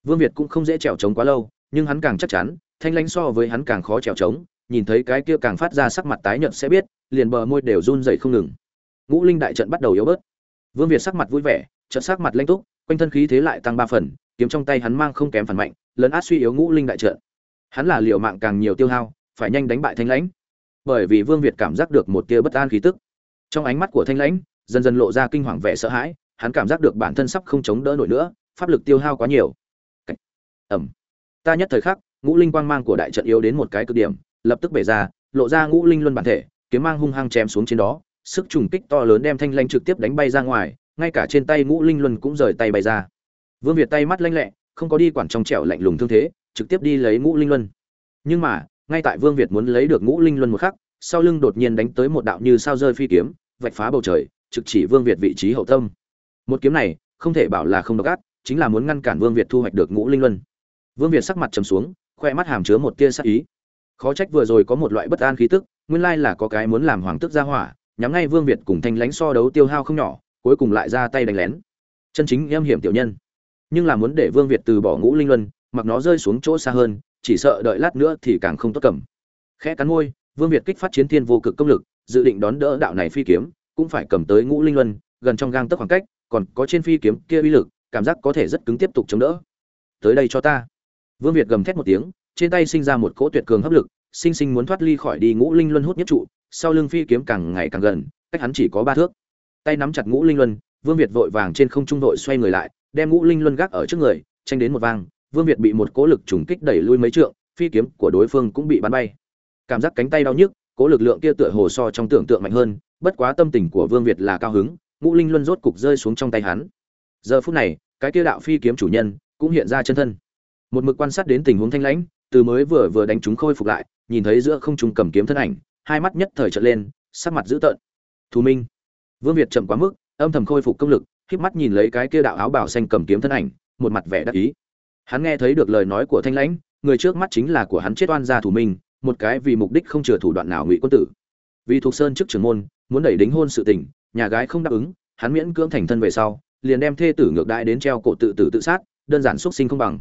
Vương việt cũng không dễ trèo trống quá lâu, nhưng hắn càng chắc chắn thanh lãnh so với hắn càng khó trèo trống, nhìn thấy cái kia càng phát ra sắc mặt tái nhợt sẽ biết, liền bờ môi đều run rẩy không ngừng. Ngũ linh đại trận bắt đầu yếu bớt. Vương việt sắc mặt vui vẻ trận sắc mặt lanh túc, quanh thân khí thế lại tăng ba phần, kiếm trong tay hắn mang không kém phần mạnh lớn át suy yếu ngũ linh đại trận. Hắn là liều mạng càng nhiều tiêu hao, phải nhanh đánh bại thanh lãnh. Bởi vì vương việt cảm giác được một tia bất an khí tức. Trong ánh mắt của thanh lãnh, dần dần lộ ra kinh hoàng vẻ sợ hãi, hắn cảm giác được bản thân sắp không chống đỡ nổi nữa, pháp lực tiêu hao quá nhiều. Ẩm. Ta nhất thời khắc ngũ linh quang mang của đại trận yếu đến một cái cực điểm, lập tức bể ra, lộ ra ngũ linh luân bản thể, kiếm mang hung hăng chém xuống trên đó, sức trùng kích to lớn đem thanh lanh trực tiếp đánh bay ra ngoài, ngay cả trên tay ngũ linh luân cũng rời tay bay ra. Vương việt tay mắt lanh lẹ, không có đi quản trong trẻo lạnh lùng thương thế, trực tiếp đi lấy ngũ linh luân. Nhưng mà, ngay tại vương việt muốn lấy được ngũ linh luân một khắc, sau lưng đột nhiên đánh tới một đạo như sao rơi phi kiếm, vạch phá bầu trời, trực chỉ vương việt vị trí hậu tâm. Một kiếm này, không thể bảo là không độc ác, chính là muốn ngăn cản vương việt thu hoạch được ngũ linh luân. Vương việt sắc mặt trầm xuống khoe mắt hàm chứa một tia sắc ý. Khó trách vừa rồi có một loại bất an khí tức, nguyên lai là có cái muốn làm hoàng tức ra hỏa, nhắm ngay vương việt cùng thanh lãnh so đấu tiêu hao không nhỏ, cuối cùng lại ra tay đánh lén. Chân chính em hiểm tiểu nhân. Nhưng là muốn để vương việt từ bỏ ngũ linh luân, mặc nó rơi xuống chỗ xa hơn, chỉ sợ đợi lát nữa thì càng không tốt cầm. Khẽ cắn môi, vương việt kích phát chiến thiên vô cực công lực, dự định đón đỡ đạo này phi kiếm, cũng phải cầm tới ngũ linh luân, gần trong gang tấc khoảng cách, còn có trên phi kiếm kia uy lực, cảm giác có thể rất cứng tiếp tục chống đỡ. Tới đây cho ta vương việt gầm thét một tiếng, trên tay sinh ra một cỗ tuyệt cường hấp lực, sinh sinh muốn thoát ly khỏi đi ngũ linh luân hút nhất trụ, sau lưng phi kiếm càng ngày càng gần, cách hắn chỉ có ba thước. Tay nắm chặt ngũ linh luân, vương việt vội vàng trên không trung đội xoay người lại, đem ngũ linh luân gác ở trước người, tranh đến một vang, vương việt bị một cỗ lực trùng kích đẩy lui mấy trượng, phi kiếm của đối phương cũng bị bắn bay. Cảm giác cánh tay đau nhức, cỗ lực lượng kia tựa hồ so trong tưởng tượng mạnh hơn, bất quá tâm tình của vương việt là cao hứng, ngũ linh luân rốt cục rơi xuống trong tay hắn. Giờ phút này, cái kia đạo phi kiếm chủ nhân cũng hiện ra chân thân một mực quan sát đến tình huống thanh lãnh, từ mới vừa vừa đánh chúng khôi phục lại, nhìn thấy giữa không trung cầm kiếm thân ảnh, hai mắt nhất thời trợn lên, sắc mặt dữ tợn. Thù minh, vương việt chậm quá mức, âm thầm khôi phục công lực khép mắt nhìn lấy cái kia đạo áo bảo xanh cầm kiếm thân ảnh, một mặt vẻ đắc ý. Hắn nghe thấy được lời nói của thanh lãnh, người trước mắt chính là của hắn chết oan gia thủ minh, một cái vì mục đích không chừa thủ đoạn nào ngụy quân tử. Vì thuộc sơn chức trưởng môn, muốn đẩy đính hôn sự tình, nhà gái không đáp ứng, hắn miễn cưỡng thành thân về sau, liền đem thê tử ngược đãi đến treo cổ tự tử tự sát, đơn giản xuất sinh không bằng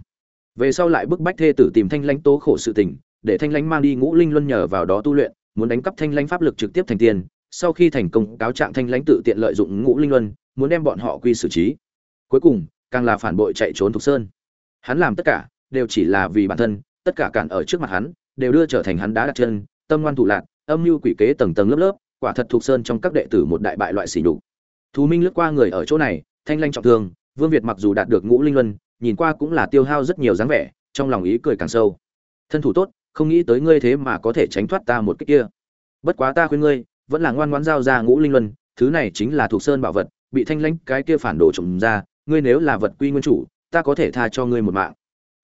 về sau lại bức bách thê tử tìm thanh lãnh tố khổ sự tình, để thanh lãnh mang đi ngũ linh luân nhờ vào đó tu luyện, muốn đánh cắp thanh lãnh pháp lực trực tiếp thành tiền. Sau khi thành công, cáo trạng thanh lãnh tự tiện lợi dụng ngũ linh luân, muốn đem bọn họ quy xử trí. Cuối cùng, càng là phản bội chạy trốn thục sơn. Hắn làm tất cả, đều chỉ là vì bản thân, tất cả cản ở trước mặt hắn, đều đưa trở thành hắn đá đặt chân, tâm ngoan thủ lạc, âm mưu quỷ kế tầng tầng lớp lớp, quả thật thục sơn trong các đệ tử một đại bại loại xỉ nhục. Thú minh lướt qua người ở chỗ này, thanh lanh trọng thương, vương việt mặc dù đạt được ngũ linh luân nhìn qua cũng là tiêu hao rất nhiều dáng vẻ, trong lòng ý cười càng sâu. Thân thủ tốt, không nghĩ tới ngươi thế mà có thể tránh thoát ta một cách kia. Bất quá ta khuyên ngươi, vẫn là ngoan ngoãn giao ra ngũ linh luân, thứ này chính là thuộc sơn bảo vật, bị thanh lãnh cái kia phản đồ trộm ra, ngươi nếu là vật quy nguyên chủ, ta có thể tha cho ngươi một mạng.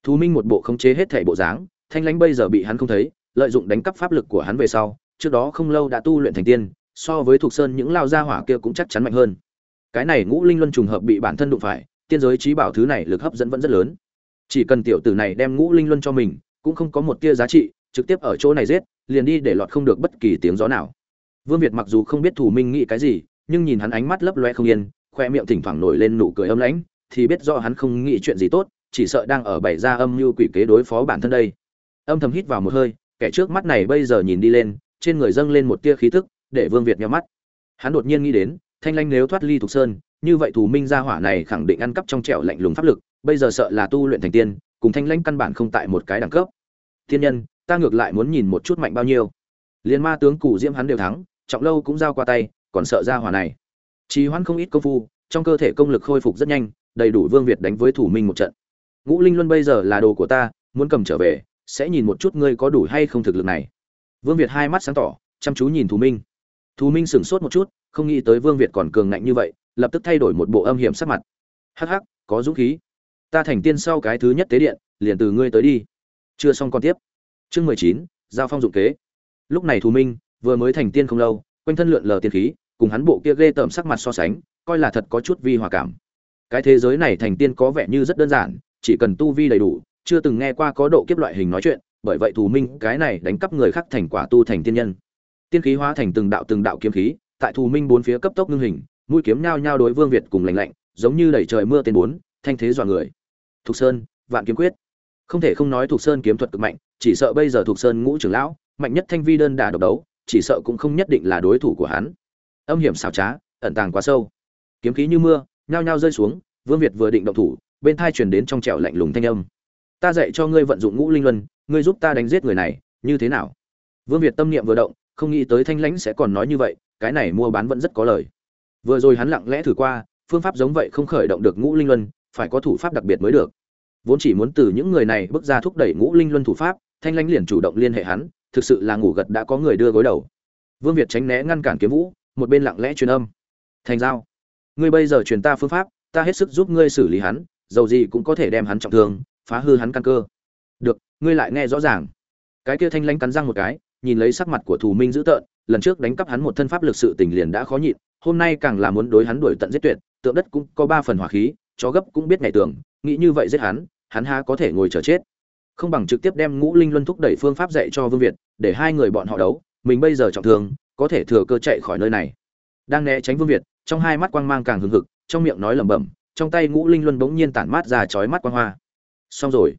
Thú minh một bộ khống chế hết thể bộ dáng, thanh lãnh bây giờ bị hắn không thấy, lợi dụng đánh cắp pháp lực của hắn về sau, trước đó không lâu đã tu luyện thành tiên, so với thuộc sơn những lao gia hỏa kia cũng chắc chắn mạnh hơn. Cái này ngũ linh luân trùng hợp bị bản thân đụng phải tiên giới trí bảo thứ này lực hấp dẫn vẫn rất lớn. Chỉ cần tiểu tử này đem ngũ linh luân cho mình, cũng không có một tia giá trị, trực tiếp ở chỗ này giết, liền đi để lọt không được bất kỳ tiếng gió nào. Vương việt mặc dù không biết thủ minh nghĩ cái gì, nhưng nhìn hắn ánh mắt lấp loe không yên, khoe miệng thỉnh thoảng nổi lên nụ cười âm lãnh, thì biết rõ hắn không nghĩ chuyện gì tốt, chỉ sợ đang ở bày ra âm mưu quỷ kế đối phó bản thân đây. Âm thầm hít vào một hơi, kẻ trước mắt này bây giờ nhìn đi lên, trên người dâng lên một tia khí tức, để vương việt nhắm mắt. Hắn đột nhiên nghĩ đến, thanh lanh nếu thoát ly thục sơn như vậy thủ minh gia hỏa này khẳng định ăn cắp trong trẻo lạnh lùng pháp lực, bây giờ sợ là tu luyện thành tiên, cùng thanh lãnh căn bản không tại một cái đẳng cấp. Thiên nhân, ta ngược lại muốn nhìn một chút mạnh bao nhiêu. Liên ma tướng cụ diễm hắn đều thắng, trọng lâu cũng giao qua tay, còn sợ gia hỏa này. Trì hoãn không ít công phu, trong cơ thể công lực khôi phục rất nhanh, đầy đủ vương việt đánh với thủ minh một trận. Ngũ linh luân bây giờ là đồ của ta, muốn cầm trở về, sẽ nhìn một chút ngươi có đủ hay không thực lực này. Vương việt hai mắt sáng tỏ, chăm chú nhìn thủ minh. Thủ minh sửng sốt một chút, không nghĩ tới vương việt còn cường ngạnh như vậy lập tức thay đổi một bộ âm hiểm sắc mặt. Hắc hắc, có dũng khí. Ta thành tiên sau cái thứ nhất tế điện, liền từ ngươi tới đi. Chưa xong còn tiếp. Chương mười chín, giao phong dụng kế. Lúc này thủ minh vừa mới thành tiên không lâu, quanh thân lượn lờ tiên khí, cùng hắn bộ kia ghê tởm sắc mặt so sánh, coi là thật có chút vi hòa cảm. Cái thế giới này thành tiên có vẻ như rất đơn giản, chỉ cần tu vi đầy đủ, chưa từng nghe qua có độ kiếp loại hình nói chuyện, bởi vậy thù minh cái này đánh cắp người khác thành quả tu thành tiên nhân. Tiên khí hóa thành từng đạo từng đạo kiếm khí, tại thù minh bốn phía cấp tốc ngưng hình mũi kiếm nhao nhao đối vương việt cùng lạnh lạnh, giống như đẩy trời mưa tên bốn, thanh thế dọa người. Thục sơn, vạn kiếm quyết. Không thể không nói thục sơn kiếm thuật cực mạnh, chỉ sợ bây giờ thục sơn ngũ trưởng lão, mạnh nhất thanh vi đơn đà độc đấu, chỉ sợ cũng không nhất định là đối thủ của hắn. Âm hiểm xảo trá, ẩn tàng quá sâu. Kiếm khí như mưa, nhao nhao rơi xuống, vương việt vừa định động thủ, bên thai truyền đến trong trẻo lạnh lùng thanh âm. Ta dạy cho ngươi vận dụng ngũ linh luân, ngươi giúp ta đánh giết người này, như thế nào? Vương việt tâm niệm vừa động, không nghĩ tới thanh lãnh sẽ còn nói như vậy, cái này mua bán vẫn rất có lời vừa rồi hắn lặng lẽ thử qua, phương pháp giống vậy không khởi động được ngũ linh luân, phải có thủ pháp đặc biệt mới được. Vốn chỉ muốn từ những người này bước ra thúc đẩy ngũ linh luân thủ pháp, thanh lãnh liền chủ động liên hệ hắn, thực sự là ngủ gật đã có người đưa gối đầu. Vương việt tránh né ngăn cản kiếm vũ, một bên lặng lẽ truyền âm. Thành giao, ngươi bây giờ truyền ta phương pháp, ta hết sức giúp ngươi xử lý hắn, dầu gì cũng có thể đem hắn trọng thương, phá hư hắn căn cơ. Được, ngươi lại nghe rõ ràng. Cái kia thanh lãnh cắn răng một cái nhìn lấy sắc mặt của thù minh dữ tợn, lần trước đánh cắp hắn một thân pháp lực sự tình liền đã khó nhịn, hôm nay càng là muốn đối hắn đuổi tận giết tuyệt, tượng đất cũng có ba phần hỏa khí, chó gấp cũng biết ngày tưởng, nghĩ như vậy giết hắn hắn há có thể ngồi chờ chết. Không bằng trực tiếp đem ngũ linh luân thúc đẩy phương pháp dạy cho vương việt, để hai người bọn họ đấu, mình bây giờ trọng thương, có thể thừa cơ chạy khỏi nơi này. Đang né tránh vương việt, trong hai mắt quang mang càng hừng hực, trong miệng nói lẩm bẩm, trong tay ngũ linh luân bỗng nhiên tản mát ra chói mắt quang hoa. Xong rồi.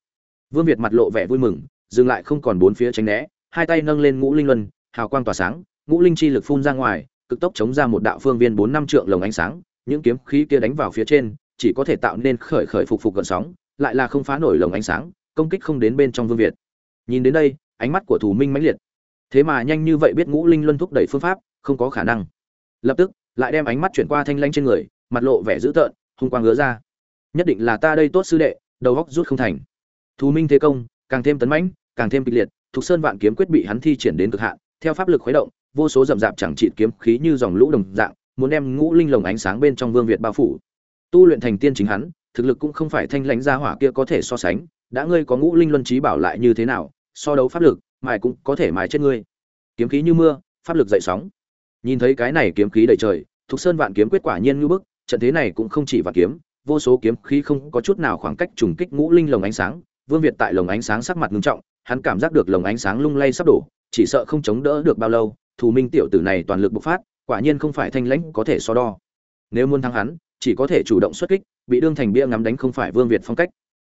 Vương việt mặt lộ vẻ vui mừng, dừng lại không còn bốn phía tránh né hai tay nâng lên ngũ linh luân, hào quang tỏa sáng, ngũ linh chi lực phun ra ngoài, cực tốc chống ra một đạo phương viên bốn năm trượng lồng ánh sáng, những kiếm khí kia đánh vào phía trên, chỉ có thể tạo nên khởi khởi phục phục gợn sóng, lại là không phá nổi lồng ánh sáng, công kích không đến bên trong vương việt. Nhìn đến đây, ánh mắt của thủ minh mãnh liệt. Thế mà nhanh như vậy biết ngũ linh luân thúc đẩy phương pháp, không có khả năng. Lập tức, lại đem ánh mắt chuyển qua thanh lanh trên người, mặt lộ vẻ dữ tợn, hung quang ngứa ra. Nhất định là ta đây tốt sư đệ, đầu góc rút không thành. Thù minh thế công, càng thêm tấn mãnh, càng thêm kịch liệt thục sơn vạn kiếm quyết bị hắn thi triển đến cực hạn, theo pháp lực khuấy động, vô số rậm rạp chẳng trị kiếm khí như dòng lũ đồng dạng, muốn đem ngũ linh lồng ánh sáng bên trong vương việt bao phủ. Tu luyện thành tiên chính hắn, thực lực cũng không phải thanh lãnh gia hỏa kia có thể so sánh, đã ngươi có ngũ linh luân trí bảo lại như thế nào, so đấu pháp lực, mài cũng có thể mài chết ngươi. Kiếm khí như mưa, pháp lực dậy sóng. Nhìn thấy cái này kiếm khí đầy trời, thục sơn vạn kiếm quyết quả nhiên như bức, trận thế này cũng không chỉ vạn kiếm, vô số kiếm khí không có chút nào khoảng cách trùng kích ngũ linh lồng ánh sáng, vương việt tại lồng ánh sáng sắc mặt ngưng trọng hắn cảm giác được lồng ánh sáng lung lay sắp đổ, chỉ sợ không chống đỡ được bao lâu, Thù minh tiểu tử này toàn lực bộc phát, quả nhiên không phải thanh lãnh có thể so đo. Nếu muốn thắng hắn, chỉ có thể chủ động xuất kích, bị đương thành bia ngắm đánh không phải vương việt phong cách.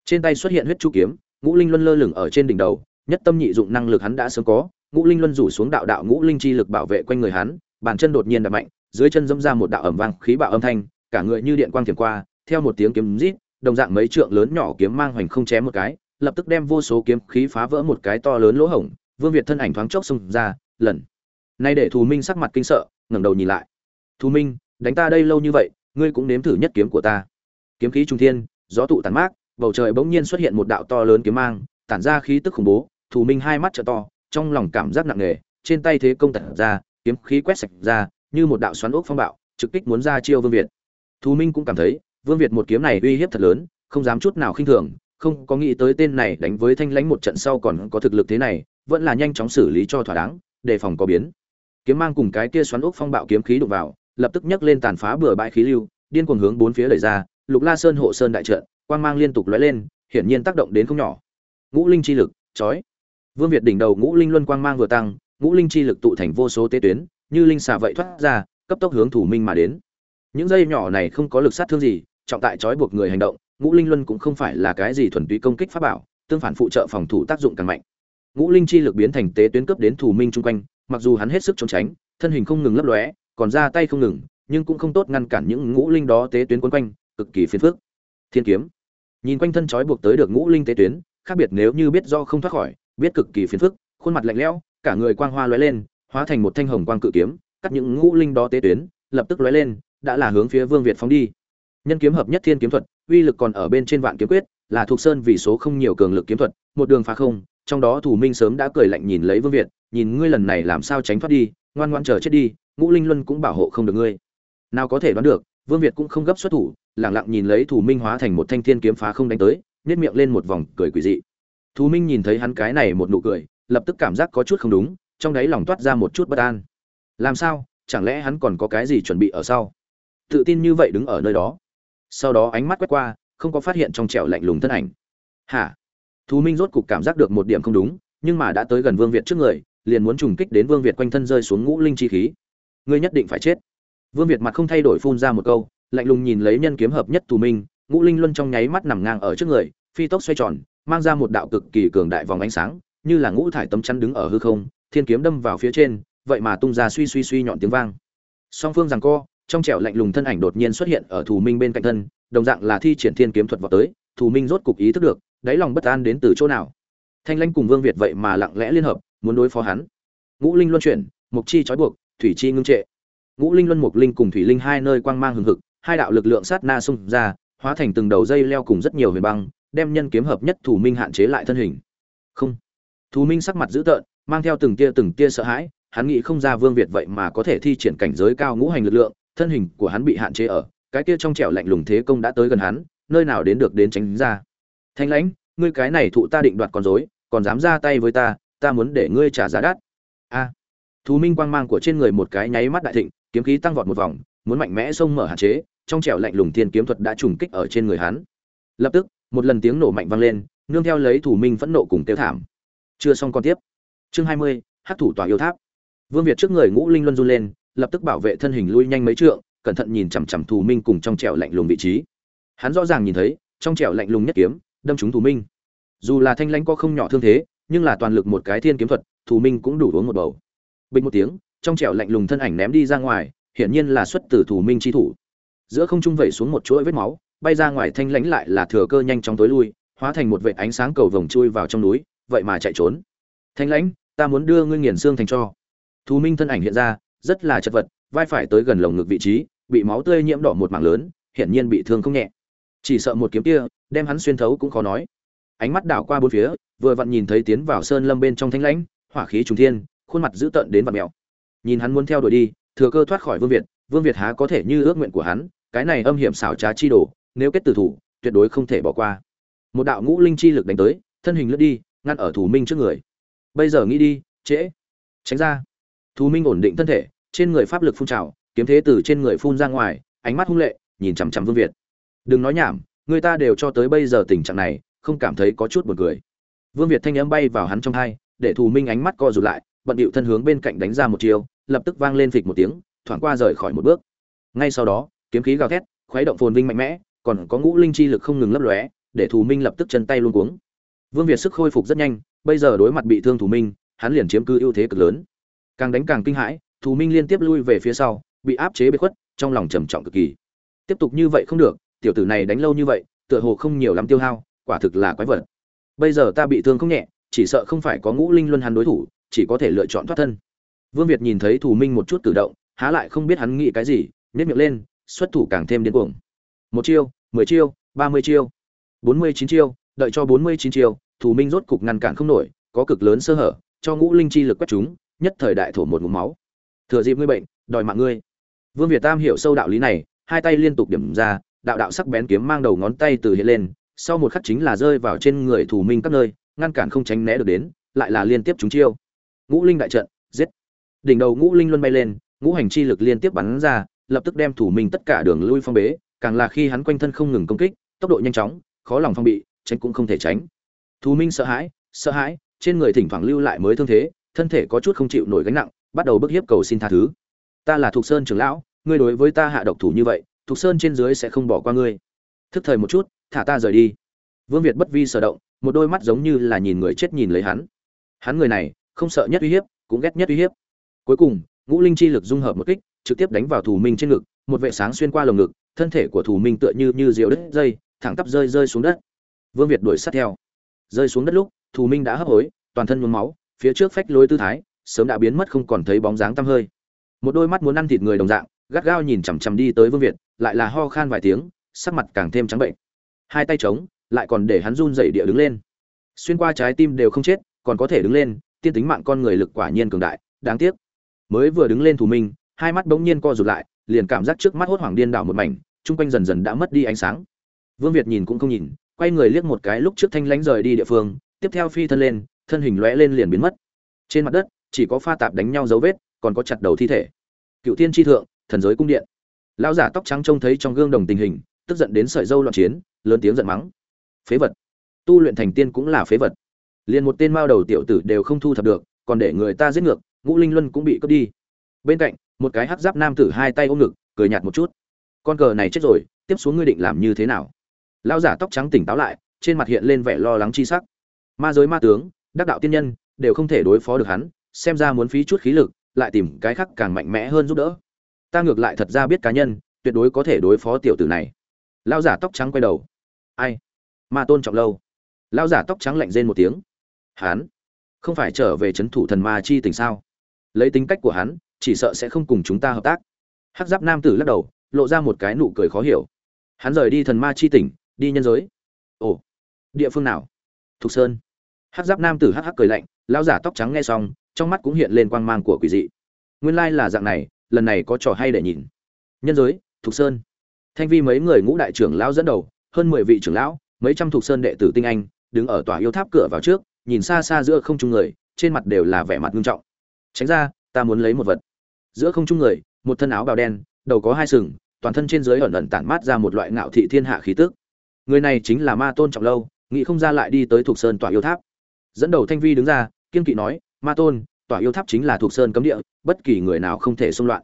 Trên tay xuất hiện huyết chu kiếm, ngũ linh luân lơ lửng ở trên đỉnh đầu, nhất tâm nhị dụng năng lực hắn đã sớm có, ngũ linh luân rủ xuống đạo đạo ngũ linh chi lực bảo vệ quanh người hắn, bàn chân đột nhiên đập mạnh, dưới chân dẫm ra một đạo ẩm vang khí bạo âm thanh, cả người như điện quang thiểm qua, theo một tiếng kiếm rít, đồng dạng mấy trượng lớn nhỏ kiếm mang hoành không chém một cái lập tức đem vô số kiếm khí phá vỡ một cái to lớn lỗ hổng, vương việt thân ảnh thoáng chốc xông ra, lần. Nay để thù minh sắc mặt kinh sợ, ngẩng đầu nhìn lại. Thù minh, đánh ta đây lâu như vậy, ngươi cũng nếm thử nhất kiếm của ta. Kiếm khí trung thiên, gió tụ tàn mát, bầu trời bỗng nhiên xuất hiện một đạo to lớn kiếm mang, tản ra khí tức khủng bố, thù minh hai mắt trợ to, trong lòng cảm giác nặng nề, trên tay thế công tản ra, kiếm khí quét sạch ra, như một đạo xoắn ốc phong bạo, trực kích muốn ra chiêu vương việt. Thù minh cũng cảm thấy, vương việt một kiếm này uy hiếp thật lớn, không dám chút nào khinh thường không có nghĩ tới tên này đánh với thanh lãnh một trận sau còn có thực lực thế này, vẫn là nhanh chóng xử lý cho thỏa đáng, đề phòng có biến. Kiếm mang cùng cái kia xoắn ốc phong bạo kiếm khí đụng vào, lập tức nhấc lên tàn phá bừa bãi khí lưu, điên cuồng hướng bốn phía đẩy ra, lục la sơn hộ sơn đại trận, quang mang liên tục lóe lên, hiển nhiên tác động đến không nhỏ. Ngũ linh chi lực, chói. Vương việt đỉnh đầu ngũ linh luân quang mang vừa tăng, ngũ linh chi lực tụ thành vô số tế tuyến, như linh xà vậy thoát ra, cấp tốc hướng thủ minh mà đến. Những dây nhỏ này không có lực sát thương gì, trọng tại trói buộc người hành động ngũ linh luân cũng không phải là cái gì thuần túy công kích pháp bảo, tương phản phụ trợ phòng thủ tác dụng càng mạnh. Ngũ linh chi lực biến thành tế tuyến cấp đến thủ minh chung quanh, mặc dù hắn hết sức trốn tránh, thân hình không ngừng lấp lóe, còn ra tay không ngừng, nhưng cũng không tốt ngăn cản những ngũ linh đó tế tuyến quấn quanh, cực kỳ phiền phức. Thiên kiếm. Nhìn quanh thân trói buộc tới được ngũ linh tế tuyến, khác biệt nếu như biết do không thoát khỏi, biết cực kỳ phiền phức, khuôn mặt lạnh lẽo, cả người quang hoa lóe lên, hóa thành một thanh hồng quang cự kiếm, cắt những ngũ linh đó tế tuyến, lập tức lóe lên, đã là hướng phía vương việt phóng đi nhân kiếm hợp nhất thiên kiếm thuật, uy lực còn ở bên trên vạn kiếm quyết, là thuộc sơn vì số không nhiều cường lực kiếm thuật, một đường phá không, trong đó thủ minh sớm đã cười lạnh nhìn lấy vương việt, nhìn ngươi lần này làm sao tránh thoát đi, ngoan ngoan chờ chết đi, ngũ linh luân cũng bảo hộ không được ngươi. Nào có thể đoán được, vương việt cũng không gấp xuất thủ lẳng lặng nhìn lấy thủ minh hóa thành một thanh thiên kiếm phá không đánh tới nhét miệng lên một vòng cười quỷ dị. Thủ minh nhìn thấy hắn cái này một nụ cười, lập tức cảm giác có chút không đúng, trong đáy lòng toát ra một chút bất an. Làm sao? Chẳng lẽ hắn còn có cái gì chuẩn bị ở sau? Tự tin như vậy đứng ở nơi đó sau đó ánh mắt quét qua, không có phát hiện trong trẻo lạnh lùng thân ảnh. Hả? Thú minh rốt cục cảm giác được một điểm không đúng, nhưng mà đã tới gần vương việt trước người, liền muốn trùng kích đến vương việt quanh thân rơi xuống ngũ linh chi khí. Ngươi nhất định phải chết. Vương việt mặt không thay đổi phun ra một câu, lạnh lùng nhìn lấy nhân kiếm hợp nhất thù minh, ngũ linh luân trong nháy mắt nằm ngang ở trước người, phi tốc xoay tròn, mang ra một đạo cực kỳ cường đại vòng ánh sáng, như là ngũ thải tấm chắn đứng ở hư không, thiên kiếm đâm vào phía trên, vậy mà tung ra suy suy suy nhọn tiếng vang. Song phương rằng co trong trẻo lạnh lùng thân ảnh đột nhiên xuất hiện ở thủ minh bên cạnh thân, đồng dạng là thi triển thiên kiếm thuật vào tới thủ minh rốt cục ý thức được, đáy lòng bất an đến từ chỗ nào. Thanh lãnh cùng vương việt vậy mà lặng lẽ liên hợp, muốn đối phó hắn. Ngũ linh luân chuyển mục chi trói buộc, thủy chi ngưng trệ. Ngũ linh luân mục linh cùng thủy linh hai nơi quang mang hừng hực, hai đạo lực lượng sát na xung ra, hóa thành từng đầu dây leo cùng rất nhiều huyền băng, đem nhân kiếm hợp nhất thủ minh hạn chế lại thân hình. Không. Thủ minh sắc mặt dữ tợn, mang theo từng tia từng tia sợ hãi, hắn nghĩ không ra vương việt vậy mà có thể thi triển cảnh giới cao ngũ hành lực lượng thân hình của hắn bị hạn chế ở, cái kia trong trẻo lạnh lùng thế công đã tới gần hắn, nơi nào đến được đến tránh ra. Thanh lãnh, ngươi cái này thụ ta định đoạt con dối còn dám ra tay với ta ta muốn để ngươi trả giá đắt. A. Thú minh quang mang của trên người một cái nháy mắt đại thịnh, kiếm khí tăng vọt một vòng, muốn mạnh mẽ xông mở hạn chế, trong trẻo lạnh lùng thiên kiếm thuật đã trùng kích ở trên người hắn. Lập tức, một lần tiếng nổ mạnh vang lên, nương theo lấy thủ minh phẫn nộ cùng tiêu thảm. Chưa xong con tiếp. Chương hai mươi, hắc thủ tòa yêu tháp. Vương việt trước người ngũ linh luân run lên lập tức bảo vệ thân hình lui nhanh mấy trượng, cẩn thận nhìn chằm chằm thủ minh cùng trong trẻo lạnh lùng vị trí. Hắn rõ ràng nhìn thấy, trong trẻo lạnh lùng nhất kiếm, đâm trúng thủ minh. Dù là thanh lãnh có không nhỏ thương thế, nhưng là toàn lực một cái thiên kiếm thuật thủ minh cũng đủ uống một bầu. Bình một tiếng, trong trẻo lạnh lùng thân ảnh ném đi ra ngoài, hiển nhiên là xuất từ thủ minh chi thủ. Giữa không trung vẩy xuống một chuỗi vết máu, bay ra ngoài thanh lãnh lại là thừa cơ nhanh chóng tối lui, hóa thành một vệ ánh sáng cầu vồng chui vào trong núi, vậy mà chạy trốn. Thanh lãnh, ta muốn đưa ngươi nghiền xương thành cho. Thủ minh thân ảnh hiện ra rất là chật vật, vai phải tới gần lồng ngực vị trí, bị máu tươi nhiễm đỏ một mảng lớn, hiển nhiên bị thương không nhẹ. Chỉ sợ một kiếm kia, đem hắn xuyên thấu cũng khó nói. Ánh mắt đảo qua bốn phía, vừa vặn nhìn thấy tiến vào sơn lâm bên trong thanh lãnh, hỏa khí trùng thiên, khuôn mặt dữ tợn đến vặn mèo. Nhìn hắn muốn theo đuổi đi, thừa cơ thoát khỏi vương việt vương việt há có thể như ước nguyện của hắn, cái này âm hiểm xảo trá chi đồ, nếu kết tử thủ, tuyệt đối không thể bỏ qua. Một đạo ngũ linh chi lực đánh tới, thân hình lướt đi, ngăn ở thủ minh trước người. Bây giờ nghĩ đi, trễ. Tránh ra thủ minh ổn định thân thể, trên người pháp lực phun trào, kiếm thế từ trên người phun ra ngoài, ánh mắt hung lệ, nhìn chằm chằm vương việt. Đừng nói nhảm, người ta đều cho tới bây giờ tình trạng này, không cảm thấy có chút buồn cười. Vương việt thanh âm bay vào hắn trong hai, để thù minh ánh mắt co rụt lại, bận điệu thân hướng bên cạnh đánh ra một chiều lập tức vang lên phịch một tiếng, thoảng qua rời khỏi một bước. Ngay sau đó, kiếm khí gào thét, khuấy động phồn vinh mạnh mẽ, còn có ngũ linh chi lực không ngừng lấp lóe, để thù minh lập tức chân tay luôn cuống. Vương việt sức khôi phục rất nhanh, bây giờ đối mặt bị thương thù minh, hắn liền chiếm cứ ưu thế cực lớn càng đánh càng kinh hãi thủ minh liên tiếp lui về phía sau, bị áp chế bị khuất, trong lòng trầm trọng cực kỳ. Tiếp tục như vậy không được, tiểu tử này đánh lâu như vậy, tựa hồ không nhiều lắm tiêu hao, quả thực là quái vật. Bây giờ ta bị thương không nhẹ, chỉ sợ không phải có ngũ linh luân hắn đối thủ, chỉ có thể lựa chọn thoát thân. Vương việt nhìn thấy thủ minh một chút cử động, há lại không biết hắn nghĩ cái gì nhét miệng lên, xuất thủ càng thêm điên cuồng. Một chiêu, mười chiêu, ba mươi chiêu, bốn mươi chín chiêu, đợi cho bốn mươi chín chiêu thủ minh rốt cục ngăn cản không nổi, có cực lớn sơ hở, cho ngũ linh chi lực quét chúng nhất thời đại thổ một ngụm máu. Thừa dịp ngươi bệnh, đòi mạng ngươi. Vương việt tam hiểu sâu đạo lý này, hai tay liên tục điểm ra, đạo đạo sắc bén kiếm mang đầu ngón tay từ hiện lên, sau một khắc chính là rơi vào trên người thủ minh các nơi, ngăn cản không tránh né được đến, lại là liên tiếp chúng chiêu. Ngũ linh đại trận, giết. Đỉnh đầu ngũ linh luân bay lên, ngũ hành chi lực liên tiếp bắn ra, lập tức đem thủ minh tất cả đường lui phong bế, càng là khi hắn quanh thân không ngừng công kích, tốc độ nhanh chóng, khó lòng phong bị, tránh cũng không thể tránh. Thủ minh sợ hãi sợ hãi, trên người thỉnh thoảng lưu lại mới thương thế thân thể có chút không chịu nổi gánh nặng, bắt đầu bức hiếp cầu xin tha thứ. Ta là thục sơn trưởng lão, ngươi đối với ta hạ độc thủ như vậy, thục sơn trên dưới sẽ không bỏ qua ngươi. Thức thời một chút, thả ta rời đi. Vương việt bất vi sở động, một đôi mắt giống như là nhìn người chết nhìn lấy hắn. Hắn người này, không sợ nhất uy hiếp, cũng ghét nhất uy hiếp. Cuối cùng, ngũ linh chi lực dung hợp một kích, trực tiếp đánh vào thủ minh trên ngực, một vệ sáng xuyên qua lồng ngực, thân thể của thủ minh tựa như như rượu đứt dây, thẳng tắp rơi rơi xuống đất. Vương việt đuổi sát theo. Rơi xuống đất lúc, thủ minh đã hấp hối, toàn thân nhuốm máu phía trước phách lối tư thái, sớm đã biến mất không còn thấy bóng dáng tăm hơi. Một đôi mắt muốn ăn thịt người đồng dạng, gắt gao nhìn chằm chằm đi tới vương việt, lại là ho khan vài tiếng, sắc mặt càng thêm trắng bệnh. Hai tay trống lại còn để hắn run dậy địa đứng lên. Xuyên qua trái tim đều không chết, còn có thể đứng lên, tiên tính mạng con người lực quả nhiên cường đại, đáng tiếc. Mới vừa đứng lên thủ minh, hai mắt bỗng nhiên co rụt lại, liền cảm giác trước mắt hốt hoảng điên đảo một mảnh, chung quanh dần dần đã mất đi ánh sáng. Vương việt nhìn cũng không nhìn, quay người liếc một cái lúc trước thanh lánh rời đi địa phương, tiếp theo phi thân lên thân hình lóe lên liền biến mất. Trên mặt đất, chỉ có pha tạp đánh nhau dấu vết, còn có chặt đầu thi thể. Cựu tiên tri thượng, thần giới cung điện. Lão giả tóc trắng trông thấy trong gương đồng tình hình, tức giận đến sợi dâu loạn chiến, lớn tiếng giận mắng. Phế vật. Tu luyện thành tiên cũng là phế vật. Liền một tên mao đầu tiểu tử đều không thu thập được, còn để người ta giết ngược, ngũ linh luân cũng bị cướp đi. Bên cạnh, một cái hắc giáp nam tử hai tay ôm ngực, cười nhạt một chút. Con cờ này chết rồi, tiếp xuống ngươi định làm như thế nào? Lão giả tóc trắng tỉnh táo lại, trên mặt hiện lên vẻ lo lắng chi sắc. Ma giới ma tướng đắc đạo tiên nhân, đều không thể đối phó được hắn, xem ra muốn phí chút khí lực, lại tìm cái khác càng mạnh mẽ hơn giúp đỡ. Ta ngược lại thật ra biết cá nhân, tuyệt đối có thể đối phó tiểu tử này. Lão giả tóc trắng quay đầu. Ai? Ma tôn trọng lâu. Lão giả tóc trắng lạnh rên một tiếng. Hắn? Không phải trở về c h ấ n thủ thần ma chi tình sao? Lấy tính cách của hắn, chỉ sợ sẽ không cùng chúng ta hợp tác. Hắc giáp nam tử lắc đầu, lộ ra một cái nụ cười khó hiểu. Hắn rời đi thần ma chi tỉnh, đi nhân giới. Ồ, địa phương nào? Thục sơn hắc giáp nam tử hắc hắc cười lạnh, lão giả tóc trắng nghe xong, trong mắt cũng hiện lên quang mang của quỷ dị. Nguyên lai là dạng này, lần này có trò hay để nhìn. Nhân giới, thục sơn. Thanh vi mấy người ngũ đại trưởng lão dẫn đầu, hơn mười vị trưởng lão, mấy trăm thuộc sơn đệ tử tinh anh, đứng ở tòa yêu tháp cửa vào trước, nhìn xa xa giữa không trung người, trên mặt đều là vẻ mặt nghiêm trọng. Tránh ra, ta muốn lấy một vật. Giữa không trung người, một thân áo bào đen, đầu có hai sừng, toàn thân trên dưới ẩn ẩn tản mát ra một loại ngạo thị thiên hạ khí tức. Người này chính là ma tôn trọng lâu, nghĩ không ra lại đi tới thuộc sơn tòa yêu tháp dẫn đầu thanh vi đứng ra, kiên kỵ nói, ma tôn, tòa yêu tháp chính là thuộc sơn cấm địa, bất kỳ người nào không thể xông loạn.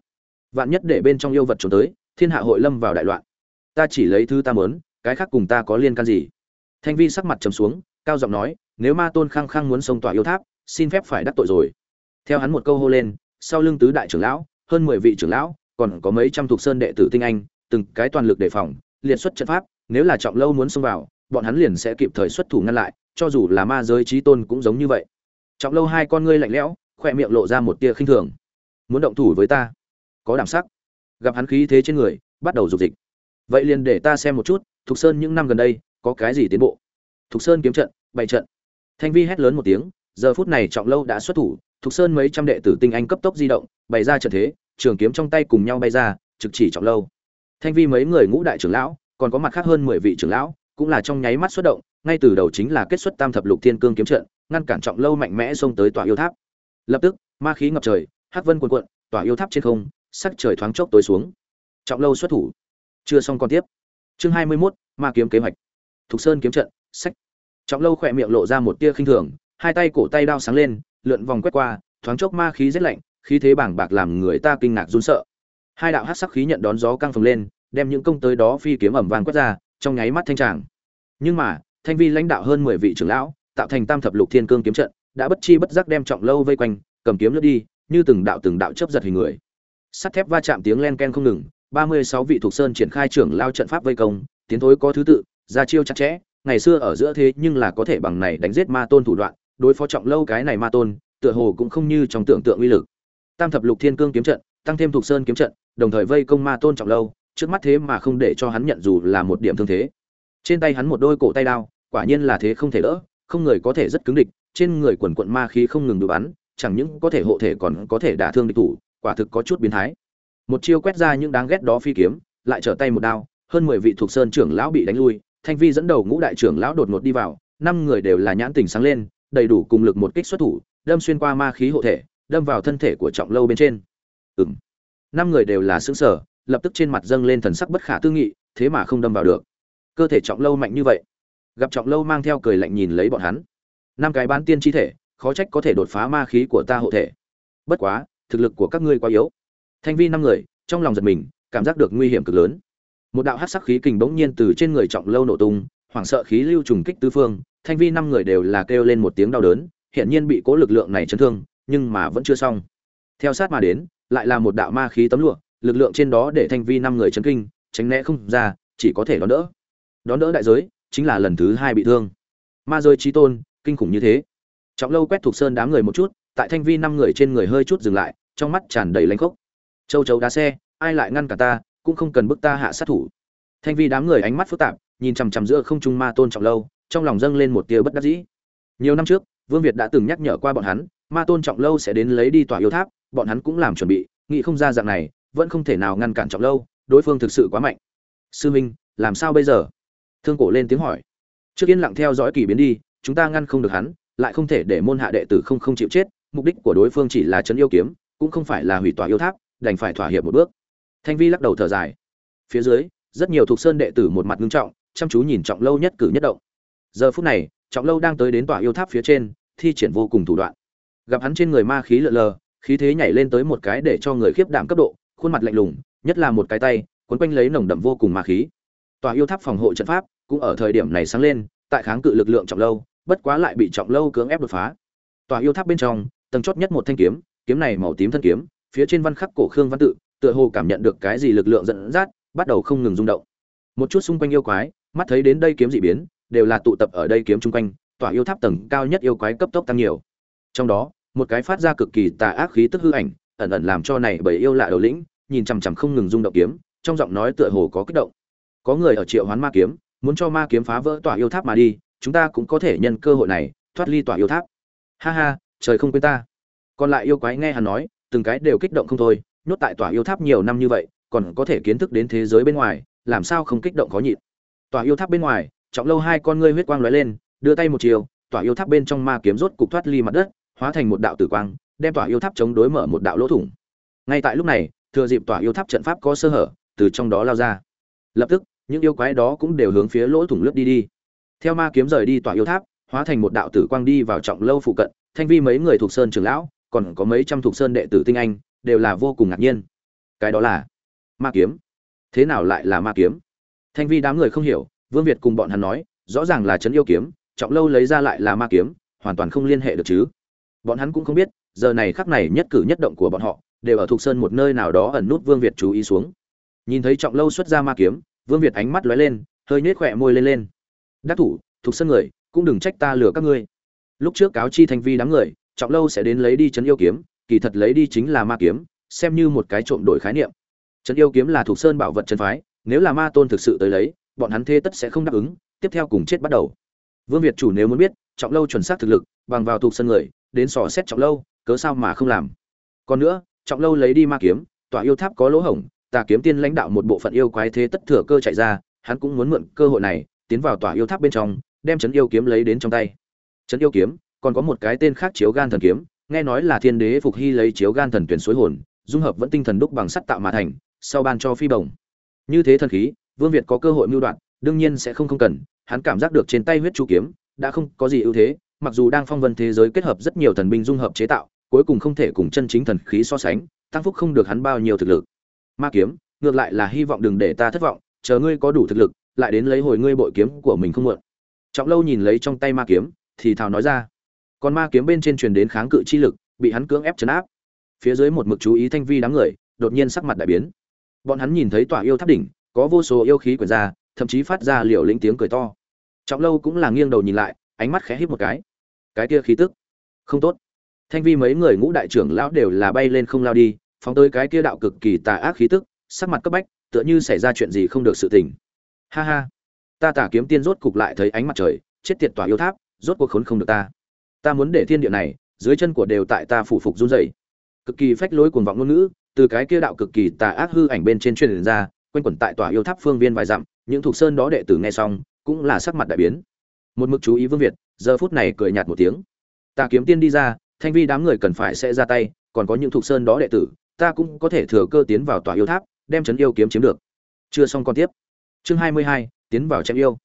Vạn nhất để bên trong yêu vật trốn tới, thiên hạ hội lâm vào đại loạn. Ta chỉ lấy thứ ta muốn, cái khác cùng ta có liên can gì? Thanh vi sắc mặt trầm xuống, cao giọng nói, nếu ma tôn khăng khăng muốn xông tỏa yêu tháp, xin phép phải đắc tội rồi. Theo hắn một câu hô lên, sau lưng tứ đại trưởng lão, hơn mười vị trưởng lão, còn có mấy trăm thuộc sơn đệ tử tinh anh, từng cái toàn lực đề phòng, liệt xuất trận pháp, nếu là trọng lâu muốn xông vào, bọn hắn liền sẽ kịp thời xuất thủ ngăn lại cho dù là ma giới trí tôn cũng giống như vậy. Trọng lâu hai con ngươi lạnh lẽo khoe miệng lộ ra một tia khinh thường. Muốn động thủ với ta? Có đảm sắc. Gặp hắn khí thế trên người, bắt đầu dục dịch. Vậy liền để ta xem một chút, thục sơn những năm gần đây, có cái gì tiến bộ? Thục sơn kiếm trận, bày trận. Thanh vi hét lớn một tiếng, giờ phút này trọng lâu đã xuất thủ, thục sơn mấy trăm đệ tử tinh anh cấp tốc di động, bày ra trận thế, trường kiếm trong tay cùng nhau bay ra, trực chỉ trọng lâu. Thanh vi mấy người ngũ đại trưởng lão, còn có mặt khác hơn mười vị trưởng lão cũng là trong nháy mắt xuất động ngay từ đầu chính là kết xuất tam thập lục thiên cương kiếm trận ngăn cản trọng lâu mạnh mẽ xông tới tòa yêu tháp. Lập tức ma khí ngập trời hắc vân cuồn cuộn tòa yêu tháp trên không sắc trời thoáng chốc tối xuống. Trọng lâu xuất thủ. Chưa xong còn tiếp. Chương hai mươi 21, ma kiếm kế hoạch. Thục sơn kiếm trận sách. Trọng lâu khỏe miệng lộ ra một tia khinh thường hai tay cổ tay đao sáng lên lượn vòng quét qua thoáng chốc ma khí rất lạnh khí thế bảng bạc làm người ta kinh ngạc run sợ. Hai đạo hắc sắc khí nhận đón gió căng phồng lên đem những công tới đó phi kiếm ẩm vàng quét ra trong nháy mắt thanh tràng. Nhưng mà, thanh vi lãnh đạo hơn mười vị trưởng lão, tạo thành tam thập lục thiên cương kiếm trận, đã bất chi bất giác đem trọng lâu vây quanh, cầm kiếm lướt đi, như từng đạo từng đạo chớp giật hình người. Sắt thép va chạm tiếng len ken không ngừng, ba mươi sáu vị thuộc sơn triển khai trưởng lao trận pháp vây công, tiến thối có thứ tự, ra chiêu chặt chẽ, ngày xưa ở giữa thế nhưng là có thể bằng này đánh giết ma tôn thủ đoạn, đối phó trọng lâu cái này ma tôn, tựa hồ cũng không như trong tưởng tượng uy lực. Tam thập lục thiên cương kiếm trận, tăng thêm thuộc sơn kiếm trận, đồng thời vây công ma tôn trọng lâu trước mắt thế mà không để cho hắn nhận dù là một điểm thương thế. Trên tay hắn một đôi cổ tay đao, quả nhiên là thế không thể đỡ, không người có thể rất cứng địch, trên người quần quận ma khí không ngừng được bắn, chẳng những có thể hộ thể còn có thể đả thương địch thủ, quả thực có chút biến thái. Một chiêu quét ra những đáng ghét đó phi kiếm, lại trở tay một đao, hơn mười vị thuộc sơn trưởng lão bị đánh lui, thanh vi dẫn đầu ngũ đại trưởng lão đột ngột đi vào, năm người đều là nhãn tình sáng lên, đầy đủ cùng lực một kích xuất thủ, đâm xuyên qua ma khí hộ thể, đâm vào thân thể của trọng lâu bên trên. Ừm. Năm người đều là xứng sở lập tức trên mặt dâng lên thần sắc bất khả tư nghị, thế mà không đâm vào được. Cơ thể trọng lâu mạnh như vậy, gặp trọng lâu mang theo cười lạnh nhìn lấy bọn hắn. Năm cái bán tiên chi thể, khó trách có thể đột phá ma khí của ta hộ thể. Bất quá, thực lực của các ngươi quá yếu. Thanh vi năm người, trong lòng giật mình, cảm giác được nguy hiểm cực lớn. Một đạo hát sắc khí kình bỗng nhiên từ trên người trọng lâu nổ tung, hoảng sợ khí lưu trùng kích tứ phương, thanh vi năm người đều là kêu lên một tiếng đau đớn hiện nhiên bị cố lực lượng này chấn thương, nhưng mà vẫn chưa xong. Theo sát mà đến, lại là một đạo ma khí tấm lụa lực lượng trên đó để thanh vi năm người chấn kinh, tránh né không ra, chỉ có thể đón đỡ. Đón đỡ đại giới, chính là lần thứ hai bị thương. Ma rơi trí tôn, kinh khủng như thế. Trọng lâu quét thuộc sơn đám người một chút, tại thanh vi năm người trên người hơi chút dừng lại, trong mắt tràn đầy lanh khốc. Châu chấu đá xe, ai lại ngăn cả ta, cũng không cần bức ta hạ sát thủ. Thanh vi đám người ánh mắt phức tạp, nhìn chằm chằm giữa không trung ma tôn trọng lâu, trong lòng dâng lên một tia bất đắc dĩ. Nhiều năm trước, vương việt đã từng nhắc nhở qua bọn hắn, ma tôn trọng lâu sẽ đến lấy đi tòa yêu tháp, bọn hắn cũng làm chuẩn bị, nghĩ không ra dạng này vẫn không thể nào ngăn cản trọng lâu, đối phương thực sự quá mạnh. Sư minh, làm sao bây giờ? Thương cổ lên tiếng hỏi. Trước yên lặng theo dõi kỳ biến đi, chúng ta ngăn không được hắn, lại không thể để môn hạ đệ tử không không chịu chết, mục đích của đối phương chỉ là chấn yêu kiếm, cũng không phải là hủy tỏa yêu tháp, đành phải thỏa hiệp một bước. Thanh vi lắc đầu thở dài. Phía dưới, rất nhiều thuộc sơn đệ tử một mặt ngưng trọng, chăm chú nhìn trọng lâu nhất cử nhất động. Giờ phút này, trọng lâu đang tới đến tòa yêu tháp phía trên, thi triển vô cùng thủ đoạn. Gặp hắn trên người ma khí lượn lờ, khí thế nhảy lên tới một cái để cho người khiếp đảm cấp độ khuôn mặt lạnh lùng, nhất là một cái tay, quấn quanh lấy nồng đậm vô cùng ma khí. Tòa yêu tháp phòng hộ trận pháp cũng ở thời điểm này sáng lên, tại kháng cự lực lượng trọng lâu, bất quá lại bị trọng lâu cưỡng ép đột phá. Tòa yêu tháp bên trong, tầng chót nhất một thanh kiếm kiếm này màu tím thân kiếm, phía trên văn khắc cổ khương văn tự, tựa hồ cảm nhận được cái gì lực lượng dẫn dắt, bắt đầu không ngừng rung động. Một chút xung quanh yêu quái, mắt thấy đến đây kiếm dị biến, đều là tụ tập ở đây kiếm chung quanh, tòa yêu tháp tầng cao nhất yêu quái cấp tốc tăng nhiều. Trong đó, một cái phát ra cực kỳ tà ác khí tức hư ảnh, ẩn ẩn làm cho này bởi yêu lạ đầu lĩnh nhìn chằm chằm không ngừng rung động kiếm, trong giọng nói tựa hồ có kích động. Có người ở triệu hoán ma kiếm, muốn cho ma kiếm phá vỡ tòa yêu tháp mà đi, chúng ta cũng có thể nhân cơ hội này, thoát ly tòa yêu tháp. Ha ha, trời không quên ta. Còn lại yêu quái nghe hắn nói, từng cái đều kích động không thôi, nhốt tại tòa yêu tháp nhiều năm như vậy, còn có thể kiến thức đến thế giới bên ngoài, làm sao không kích động khó nhịn. Tòa yêu tháp bên ngoài, trọng lâu hai con ngươi huyết quang lóe lên, đưa tay một chiều, tòa yêu tháp bên trong ma kiếm rốt cục thoát ly mặt đất, hóa thành một đạo tử quang, đem tòa yêu tháp chống đối mở một đạo lỗ thủng. Ngay tại lúc này thừa dịp tỏa yêu tháp trận pháp có sơ hở, từ trong đó lao ra. Lập tức, những yêu quái đó cũng đều hướng phía lỗ thủng lướt đi đi. Theo ma kiếm rời đi tỏa yêu tháp, hóa thành một đạo tử quang đi vào trọng lâu phụ cận, thanh vi mấy người thuộc sơn trường lão, còn có mấy trăm thuộc sơn đệ tử tinh anh, đều là vô cùng ngạc nhiên. Cái đó là ma kiếm. Thế nào lại là ma kiếm? Thanh vi đám người không hiểu, vương việt cùng bọn hắn nói, rõ ràng là trấn yêu kiếm, trọng lâu lấy ra lại là ma kiếm, hoàn toàn không liên hệ được chứ. Bọn hắn cũng không biết, giờ này khắc này nhất cử nhất động của bọn họ đều ở thuộc sơn một nơi nào đó ẩn nút vương việt chú ý xuống. Nhìn thấy trọng lâu xuất ra ma kiếm, vương việt ánh mắt lóe lên, hơi nhếch khỏe môi lên lên. Đắc thủ, thuộc sơn người, cũng đừng trách ta lừa các ngươi. Lúc trước cáo chi thanh vi đám người, trọng lâu sẽ đến lấy đi trấn yêu kiếm, kỳ thật lấy đi chính là ma kiếm, xem như một cái trộm đổi khái niệm. Trấn yêu kiếm là thuộc sơn bảo vật chân phái, nếu là ma tôn thực sự tới lấy, bọn hắn thế tất sẽ không đáp ứng, tiếp theo cùng chết bắt đầu. Vương việt chủ nếu muốn biết, trọng lâu chuẩn xác thực lực, bằng vào thuộc sân người, đến sò xét trọng lâu, cớ sao mà không làm? Còn nữa trọng lâu lấy đi ma kiếm, tòa yêu tháp có lỗ hổng, tà kiếm tiên lãnh đạo một bộ phận yêu quái thế tất thừa cơ chạy ra, hắn cũng muốn mượn cơ hội này, tiến vào tòa yêu tháp bên trong, đem trấn yêu kiếm lấy đến trong tay. Trấn yêu kiếm, còn có một cái tên khác chiếu gan thần kiếm, nghe nói là thiên đế phục hy lấy chiếu gan thần tuyển suối hồn, dung hợp vẫn tinh thần đúc bằng sắt tạo mà thành, sau ban cho phi bổng. Như thế thần khí, vương việt có cơ hội mưu đoạn đương nhiên sẽ không không cần, hắn cảm giác được trên tay huyết chu kiếm, đã không có gì ưu thế, mặc dù đang phong vân thế giới kết hợp rất nhiều thần binh dung hợp chế tạo cuối cùng không thể cùng chân chính thần khí so sánh, tăng phúc không được hắn bao nhiêu thực lực. Ma kiếm, ngược lại là hy vọng đừng để ta thất vọng, chờ ngươi có đủ thực lực, lại đến lấy hồi ngươi bội kiếm của mình không muộn trọng lâu nhìn lấy trong tay ma kiếm, thì thào nói ra. Còn ma kiếm bên trên truyền đến kháng cự chi lực, bị hắn cưỡng ép chấn áp. Phía dưới một mực chú ý thanh vi đám người, đột nhiên sắc mặt đại biến. Bọn hắn nhìn thấy tòa yêu tháp đỉnh, có vô số yêu khí quyển ra, thậm chí phát ra liều lĩnh tiếng cười to. Trọng lâu cũng là nghiêng đầu nhìn lại, ánh mắt khẽ híp một cái. Cái kia khí tức, không tốt thanh vi mấy người ngũ đại trưởng lão đều là bay lên không lao đi, phóng tới cái kia đạo cực kỳ tà ác khí tức, sắc mặt cấp bách, tựa như xảy ra chuyện gì không được sự tình. Ha ha. Ta tả kiếm tiên rốt cục lại thấy ánh mặt trời, chết tiệt tòa yêu tháp, rốt cuộc khốn không được ta. Ta muốn để thiên địa này, dưới chân của đều tại ta phủ phục run rẩy. Cực kỳ phách lối cuồng vọng ngôn ngữ, từ cái kia đạo cực kỳ tà ác hư ảnh bên trên truyền ra, quanh quẩn tại tòa yêu tháp phương viên vài dặm, những thuộc sơn đó đệ tử nghe xong, cũng là sắc mặt đại biến. Một mực chú ý vương việt, giờ phút này cười nhạt một tiếng. Ta kiếm tiên đi ra thanh vi đám người cần phải sẽ ra tay, còn có những thuộc sơn đó đệ tử, ta cũng có thể thừa cơ tiến vào tòa yêu tháp, đem chấn yêu kiếm chiếm được. Chưa xong còn tiếp. Chương hai mươi hai, tiến vào chém yêu.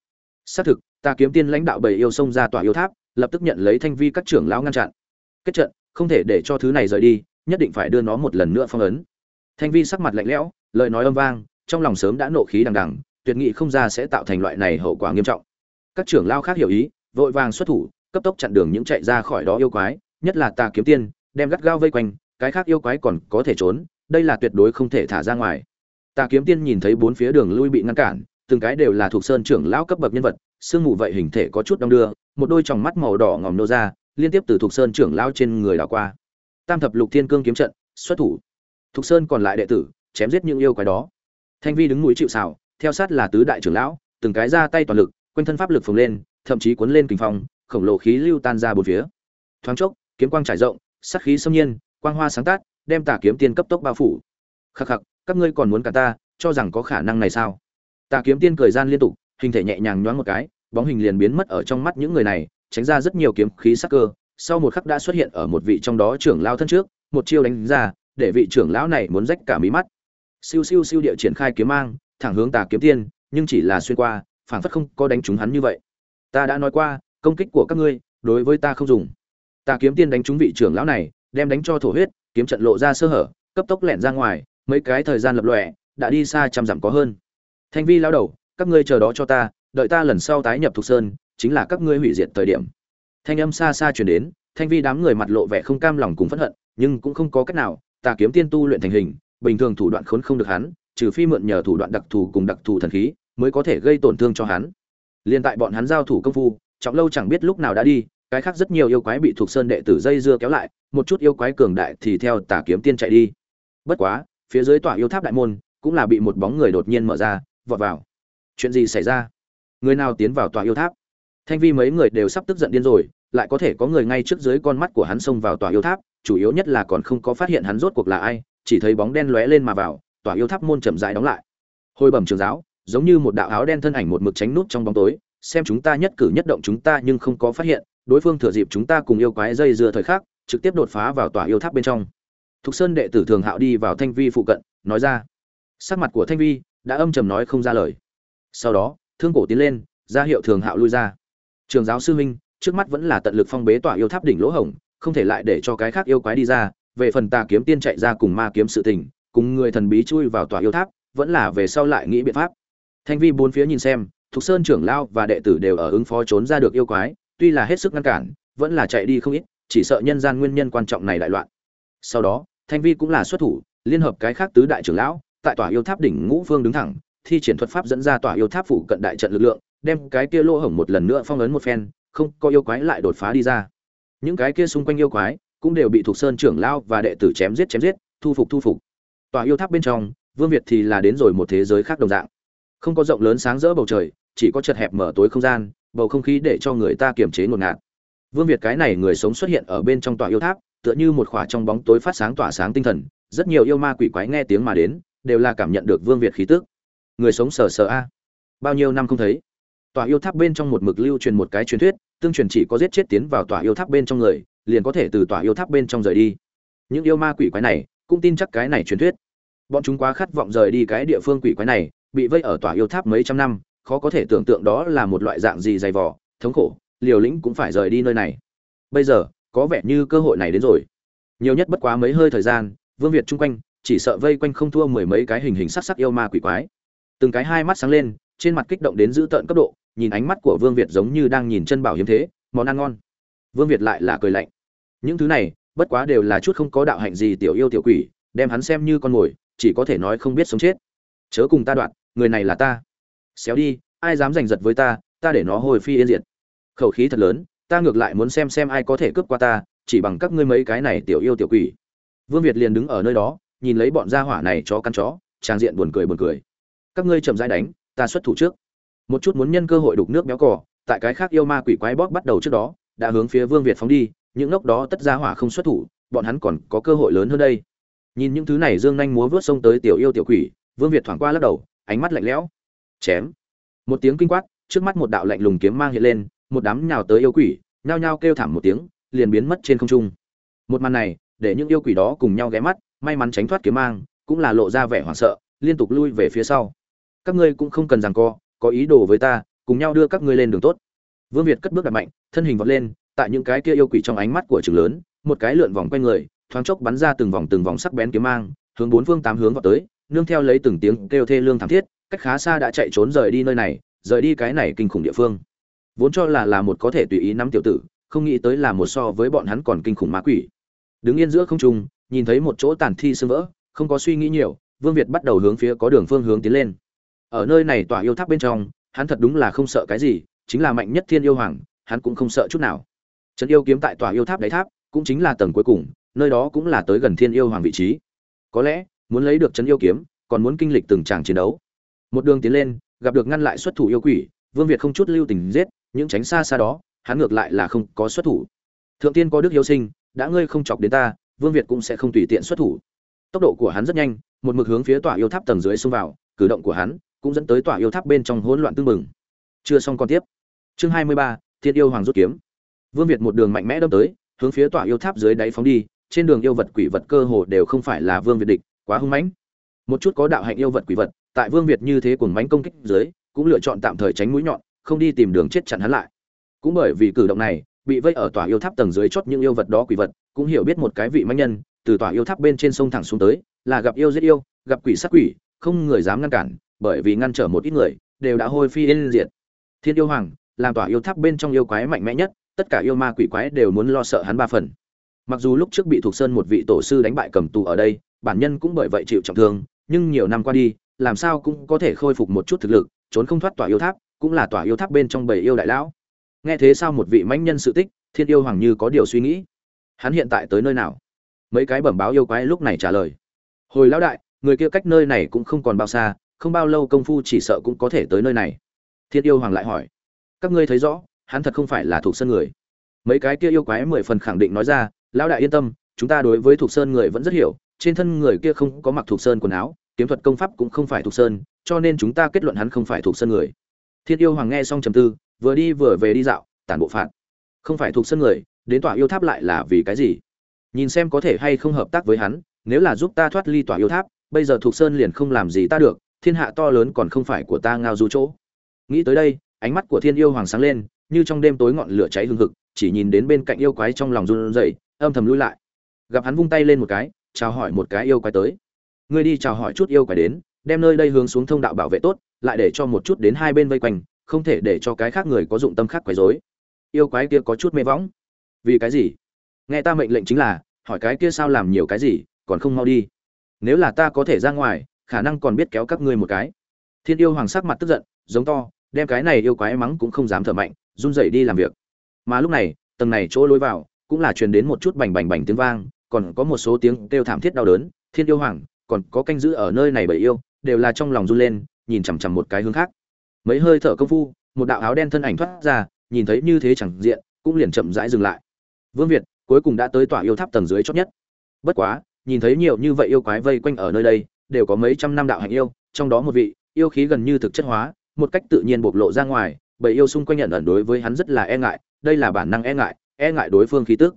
Xác thực, ta kiếm tiên lãnh đạo bầy yêu xông ra tòa yêu tháp, lập tức nhận lấy thanh vi các trưởng lão ngăn chặn. Kết trận, không thể để cho thứ này rời đi, nhất định phải đưa nó một lần nữa phong ấn. Thanh vi sắc mặt lạnh lẽo, lời nói âm vang, trong lòng sớm đã nộ khí đằng đằng, tuyệt nghị không ra sẽ tạo thành loại này hậu quả nghiêm trọng. Các trưởng lao khác hiểu ý, vội vàng xuất thủ, cấp tốc chặn đường những chạy ra khỏi đó yêu quái nhất là tà kiếm tiên, đem gắt gao vây quanh, cái khác yêu quái còn có thể trốn, đây là tuyệt đối không thể thả ra ngoài. Tà kiếm tiên nhìn thấy bốn phía đường lui bị ngăn cản, từng cái đều là thuộc sơn trưởng lão cấp bậc nhân vật, sương mù vậy hình thể có chút đông đưa, một đôi tròng mắt màu đỏ ngòm nô ra, liên tiếp từ thuộc sơn trưởng lão trên người đảo qua. Tam thập lục thiên cương kiếm trận, xuất thủ. Thuộc sơn còn lại đệ tử, chém giết những yêu quái đó. Thanh vi đứng mũi chịu xào theo sát là tứ đại trưởng lão, từng cái ra tay toàn lực, quanh thân pháp lực phồng lên, thậm chí cuốn lên kinh phong, khổng lồ khí lưu tan ra bốn phía. Thoáng chốc kiếm quang trải rộng, sát khí xâm nhiên, quang hoa sáng tát, đem tà kiếm tiên cấp tốc bao phủ. Khắc khắc, các ngươi còn muốn cả ta, cho rằng có khả năng này sao? Tà kiếm tiên cười gian liên tục, hình thể nhẹ nhàng nhoáng một cái, bóng hình liền biến mất ở trong mắt những người này, tránh ra rất nhiều kiếm khí sắc cơ. Sau một khắc đã xuất hiện ở một vị trong đó trưởng lao thân trước, một chiêu đánh ra, để vị trưởng lão này muốn rách cả mí mắt. Siêu siêu siêu địa triển khai kiếm mang, thẳng hướng tà kiếm tiên, nhưng chỉ là xuyên qua, phảng phất không có đánh trúng hắn như vậy. Ta đã nói qua, công kích của các ngươi, đối với ta không dùng tà kiếm tiên đánh trúng vị trưởng lão này, đem đánh cho thổ huyết, kiếm trận lộ ra sơ hở, cấp tốc lẹn ra ngoài, mấy cái thời gian lập lòe, đã đi xa trăm dặm có hơn. Thanh vi lão đầu, các ngươi chờ đó cho ta, đợi ta lần sau tái nhập thuộc sơn, chính là các ngươi hủy diệt thời điểm. Thanh âm xa xa truyền đến, thanh vi đám người mặt lộ vẻ không cam lòng cùng phẫn hận, nhưng cũng không có cách nào tà kiếm tiên tu luyện thành hình, bình thường thủ đoạn khốn không được hắn, trừ phi mượn nhờ thủ đoạn đặc thù cùng đặc thù thần khí, mới có thể gây tổn thương cho hắn. Liên tại bọn hắn giao thủ công phu, trọng lâu chẳng biết lúc nào đã đi cái khác rất nhiều yêu quái bị thuộc sơn đệ tử dây dưa kéo lại, một chút yêu quái cường đại thì theo tà kiếm tiên chạy đi. Bất quá, phía dưới tòa yêu tháp đại môn cũng là bị một bóng người đột nhiên mở ra, vọt vào. Chuyện gì xảy ra? Người nào tiến vào tòa yêu tháp? Thanh vi mấy người đều sắp tức giận điên rồi, lại có thể có người ngay trước dưới con mắt của hắn xông vào tòa yêu tháp, chủ yếu nhất là còn không có phát hiện hắn rốt cuộc là ai, chỉ thấy bóng đen lóe lên mà vào, tòa yêu tháp môn chậm rãi đóng lại. Hồi bẩm trường giáo, giống như một đạo áo đen thân ảnh một mực tránh nút trong bóng tối, xem chúng ta nhất cử nhất động chúng ta nhưng không có phát hiện đối phương thừa dịp chúng ta cùng yêu quái dây dưa thời khắc, trực tiếp đột phá vào tòa yêu tháp bên trong. Thục sơn đệ tử thường hạo đi vào thanh vi phụ cận, nói ra. Sắc mặt của thanh vi đã âm trầm nói không ra lời. Sau đó, thương cổ tiến lên, ra hiệu thường hạo lui ra. Trường giáo sư huynh, trước mắt vẫn là tận lực phong bế tòa yêu tháp đỉnh lỗ hổng, không thể lại để cho cái khác yêu quái đi ra. Về phần tà kiếm tiên chạy ra cùng ma kiếm sự tình, cùng người thần bí chui vào tòa yêu tháp, vẫn là về sau lại nghĩ biện pháp. Thanh vi bốn phía nhìn xem, thục sơn trưởng lao và đệ tử đều ở ứng phó trốn ra được yêu quái tuy là hết sức ngăn cản, vẫn là chạy đi không ít, chỉ sợ nhân gian nguyên nhân quan trọng này đại loạn. Sau đó, thanh vi cũng là xuất thủ, liên hợp cái khác tứ đại trưởng lão, tại tòa yêu tháp đỉnh ngũ phương đứng thẳng, thi triển thuật pháp dẫn ra tòa yêu tháp phủ cận đại trận lực lượng, đem cái kia lỗ hổng một lần nữa phong ấn một phen, không có yêu quái lại đột phá đi ra. Những cái kia xung quanh yêu quái cũng đều bị thuộc sơn trưởng lao và đệ tử chém giết chém giết, thu phục thu phục. Tòa yêu tháp bên trong, vương việt thì là đến rồi một thế giới khác đồng dạng. Không có rộng lớn sáng rỡ bầu trời, chỉ có chật hẹp mở tối không gian bầu không khí để cho người ta kiềm chế ngột ngạt. Vương việt cái này người sống xuất hiện ở bên trong tòa yêu tháp, tựa như một khỏa trong bóng tối phát sáng tỏa sáng tinh thần, rất nhiều yêu ma quỷ quái nghe tiếng mà đến, đều là cảm nhận được vương việt khí tức. Người sống sờ sờ a. Bao nhiêu năm không thấy. Tòa yêu tháp bên trong một mực lưu truyền một cái truyền thuyết, tương truyền chỉ có giết chết tiến vào tòa yêu tháp bên trong người, liền có thể từ tòa yêu tháp bên trong rời đi. Những yêu ma quỷ quái này, cũng tin chắc cái này truyền thuyết. Bọn chúng quá khát vọng rời đi cái địa phương quỷ quái này, bị vây ở tòa yêu tháp mấy trăm năm khó có thể tưởng tượng đó là một loại dạng gì dày vò, thống khổ liều lĩnh cũng phải rời đi nơi này. Bây giờ có vẻ như cơ hội này đến rồi. Nhiều nhất bất quá mấy hơi thời gian vương việt chung quanh chỉ sợ vây quanh không thua mười mấy cái hình hình sắc sắc yêu ma quỷ quái. Từng cái hai mắt sáng lên trên mặt kích động đến dữ tợn cấp độ nhìn ánh mắt của vương việt giống như đang nhìn chân bảo hiếm thế món ăn ngon. Vương việt lại là cười lạnh. Những thứ này bất quá đều là chút không có đạo hạnh gì tiểu yêu tiểu quỷ đem hắn xem như con mồi chỉ có thể nói không biết sống chết. Chớ cùng ta đoạn người này là ta xéo đi, ai dám giành giật với ta ta để nó hồi phi yên diệt. Khẩu khí thật lớn, ta ngược lại muốn xem xem ai có thể cướp qua ta, chỉ bằng các ngươi mấy cái này tiểu yêu tiểu quỷ. Vương việt liền đứng ở nơi đó, nhìn lấy bọn gia hỏa này chó căn chó, trang diện buồn cười buồn cười. Các ngươi chậm rãi đánh, ta xuất thủ trước. Một chút muốn nhân cơ hội đục nước béo cỏ tại cái khác yêu ma quỷ quái bóp bắt đầu trước đó, đã hướng phía vương việt phóng đi, những ngốc đó tất gia hỏa không xuất thủ, bọn hắn còn có cơ hội lớn hơn đây. Nhìn những thứ này dương nhanh múa vớt sông tới tiểu yêu tiểu quỷ, vương việt thoảng qua lắc đầu, ánh mắt lạnh lẽo chém. Một tiếng kinh quát, trước mắt một đạo lạnh lùng kiếm mang hiện lên, một đám nhào tới yêu quỷ, nhao nhao kêu thảm một tiếng, liền biến mất trên không trung. Một màn này, để những yêu quỷ đó cùng nhau ghé mắt, may mắn tránh thoát kiếm mang, cũng là lộ ra vẻ hoảng sợ, liên tục lui về phía sau. Các ngươi cũng không cần rằng co, có ý đồ với ta, cùng nhau đưa các ngươi lên đường tốt. Vương việt cất bước đặt mạnh, thân hình vọt lên, tại những cái kia yêu quỷ trong ánh mắt của trường lớn, một cái lượn vòng quanh người, thoáng chốc bắn ra từng vòng từng vòng sắc bén kiếm mang, hướng bốn phương tám hướng vào tới, nương theo lấy từng tiếng kêu thê lương thảm thiết cách khá xa đã chạy trốn rời đi nơi này, rời đi cái này kinh khủng địa phương. Vốn cho là là một có thể tùy ý nắm tiểu tử, không nghĩ tới là một so với bọn hắn còn kinh khủng ma quỷ. Đứng yên giữa không trung, nhìn thấy một chỗ tàn thi sương vỡ, không có suy nghĩ nhiều, vương việt bắt đầu hướng phía có đường phương hướng tiến lên. Ở nơi này tỏa yêu tháp bên trong, hắn thật đúng là không sợ cái gì, chính là mạnh nhất thiên yêu hoàng, hắn cũng không sợ chút nào. Trấn yêu kiếm tại tòa yêu tháp đáy tháp, cũng chính là tầng cuối cùng, nơi đó cũng là tới gần thiên yêu hoàng vị trí. Có lẽ, muốn lấy được trấn yêu kiếm, còn muốn kinh lịch từng tràng chiến đấu một đường tiến lên, gặp được ngăn lại xuất thủ yêu quỷ, vương việt không chút lưu tình giết, những tránh xa xa đó, hắn ngược lại là không có xuất thủ. Thượng tiên có đức yêu sinh, đã ngươi không chọc đến ta, vương việt cũng sẽ không tùy tiện xuất thủ. Tốc độ của hắn rất nhanh, một mực hướng phía tòa yêu tháp tầng dưới xông vào, cử động của hắn cũng dẫn tới tòa yêu tháp bên trong hỗn loạn tương mừng chưa xong còn tiếp. Chương hai mươi ba, thiên yêu hoàng rút kiếm. Vương việt một đường mạnh mẽ đâm tới, hướng phía tòa yêu tháp dưới đáy phóng đi, trên đường yêu vật quỷ vật cơ hồ đều không phải là vương việt địch, quá hung mãnh. Một chút có đạo hạnh yêu vật quỷ vật tại vương việt như thế cuồng mãnh công kích dưới, cũng lựa chọn tạm thời tránh mũi nhọn, không đi tìm đường chết chặn hắn lại. Cũng bởi vì cử động này, bị vây ở tòa yêu tháp tầng dưới chót những yêu vật đó quỷ vật, cũng hiểu biết một cái vị mãnh nhân, từ tòa yêu tháp bên trên sông thẳng xuống tới, là gặp yêu giết yêu, gặp quỷ sát quỷ, không người dám ngăn cản, bởi vì ngăn trở một ít người, đều đã hôi phi yên diệt. Thiên yêu hoàng, làm tòa yêu tháp bên trong yêu quái mạnh mẽ nhất, tất cả yêu ma quỷ quái đều muốn lo sợ hắn ba phần. Mặc dù lúc trước bị thuộc sơn một vị tổ sư đánh bại cầm tù ở đây, bản nhân cũng bởi vậy chịu trọng thương, nhưng nhiều năm qua đi làm sao cũng có thể khôi phục một chút thực lực, trốn không thoát tòa yêu tháp, cũng là tòa yêu tháp bên trong bầy yêu đại lão. Nghe thế sao một vị mãnh nhân sự tích, thiên yêu hoàng như có điều suy nghĩ. Hắn hiện tại tới nơi nào? Mấy cái bẩm báo yêu quái lúc này trả lời. Hồi lão đại, người kia cách nơi này cũng không còn bao xa, không bao lâu công phu chỉ sợ cũng có thể tới nơi này. Thiên yêu hoàng lại hỏi. Các ngươi thấy rõ, hắn thật không phải là thuộc sơn người. Mấy cái kia yêu quái mười phần khẳng định nói ra, lão đại yên tâm, chúng ta đối với thuộc sơn người vẫn rất hiểu, trên thân người kia không có mặc thuộc sơn quần áo kiếm thuật công pháp cũng không phải thuộc sơn, cho nên chúng ta kết luận hắn không phải thuộc sơn người. Thiên yêu hoàng nghe xong trầm tư, vừa đi vừa về đi dạo, tản bộ phạt. Không phải thuộc sơn người, đến tòa yêu tháp lại là vì cái gì? Nhìn xem có thể hay không hợp tác với hắn, nếu là giúp ta thoát ly tòa yêu tháp, bây giờ thuộc sơn liền không làm gì ta được, thiên hạ to lớn còn không phải của ta ngao du chỗ. Nghĩ tới đây, ánh mắt của thiên yêu hoàng sáng lên, như trong đêm tối ngọn lửa cháy hừng hực, chỉ nhìn đến bên cạnh yêu quái trong lòng run rẩy, âm thầm lui lại. Gặp hắn vung tay lên một cái, chào hỏi một cái yêu quái tới ngươi đi chào hỏi chút yêu quái đến, đem nơi đây hướng xuống thông đạo bảo vệ tốt, lại để cho một chút đến hai bên vây quanh, không thể để cho cái khác người có dụng tâm khác quấy rối. Yêu quái kia có chút mê võng. Vì cái gì? Nghe ta mệnh lệnh chính là, hỏi cái kia sao làm nhiều cái gì, còn không mau đi. Nếu là ta có thể ra ngoài, khả năng còn biết kéo các ngươi một cái. Thiên yêu hoàng sắc mặt tức giận, giống to, đem cái này yêu quái mắng cũng không dám thở mạnh, run rẩy đi làm việc. Mà lúc này, tầng này chỗ lối vào, cũng là truyền đến một chút bành bành bành tiếng vang, còn có một số tiếng kêu thảm thiết đau đớn. Thiên yêu hoàng còn có canh giữ ở nơi này bởi yêu, đều là trong lòng run lên, nhìn chằm chằm một cái hướng khác. Mấy hơi thở công phu, một đạo áo đen thân ảnh thoát ra, nhìn thấy như thế chẳng diện, cũng liền chậm rãi dừng lại. Vương việt, cuối cùng đã tới tòa yêu tháp tầng dưới chót nhất. Bất quá, nhìn thấy nhiều như vậy yêu quái vây quanh ở nơi đây, đều có mấy trăm năm đạo hạnh yêu, trong đó một vị, yêu khí gần như thực chất hóa, một cách tự nhiên bộc lộ ra ngoài bởi yêu xung quanh nhận ẩn đối với hắn rất là e ngại, đây là bản năng e ngại e ngại đối phương khí tức.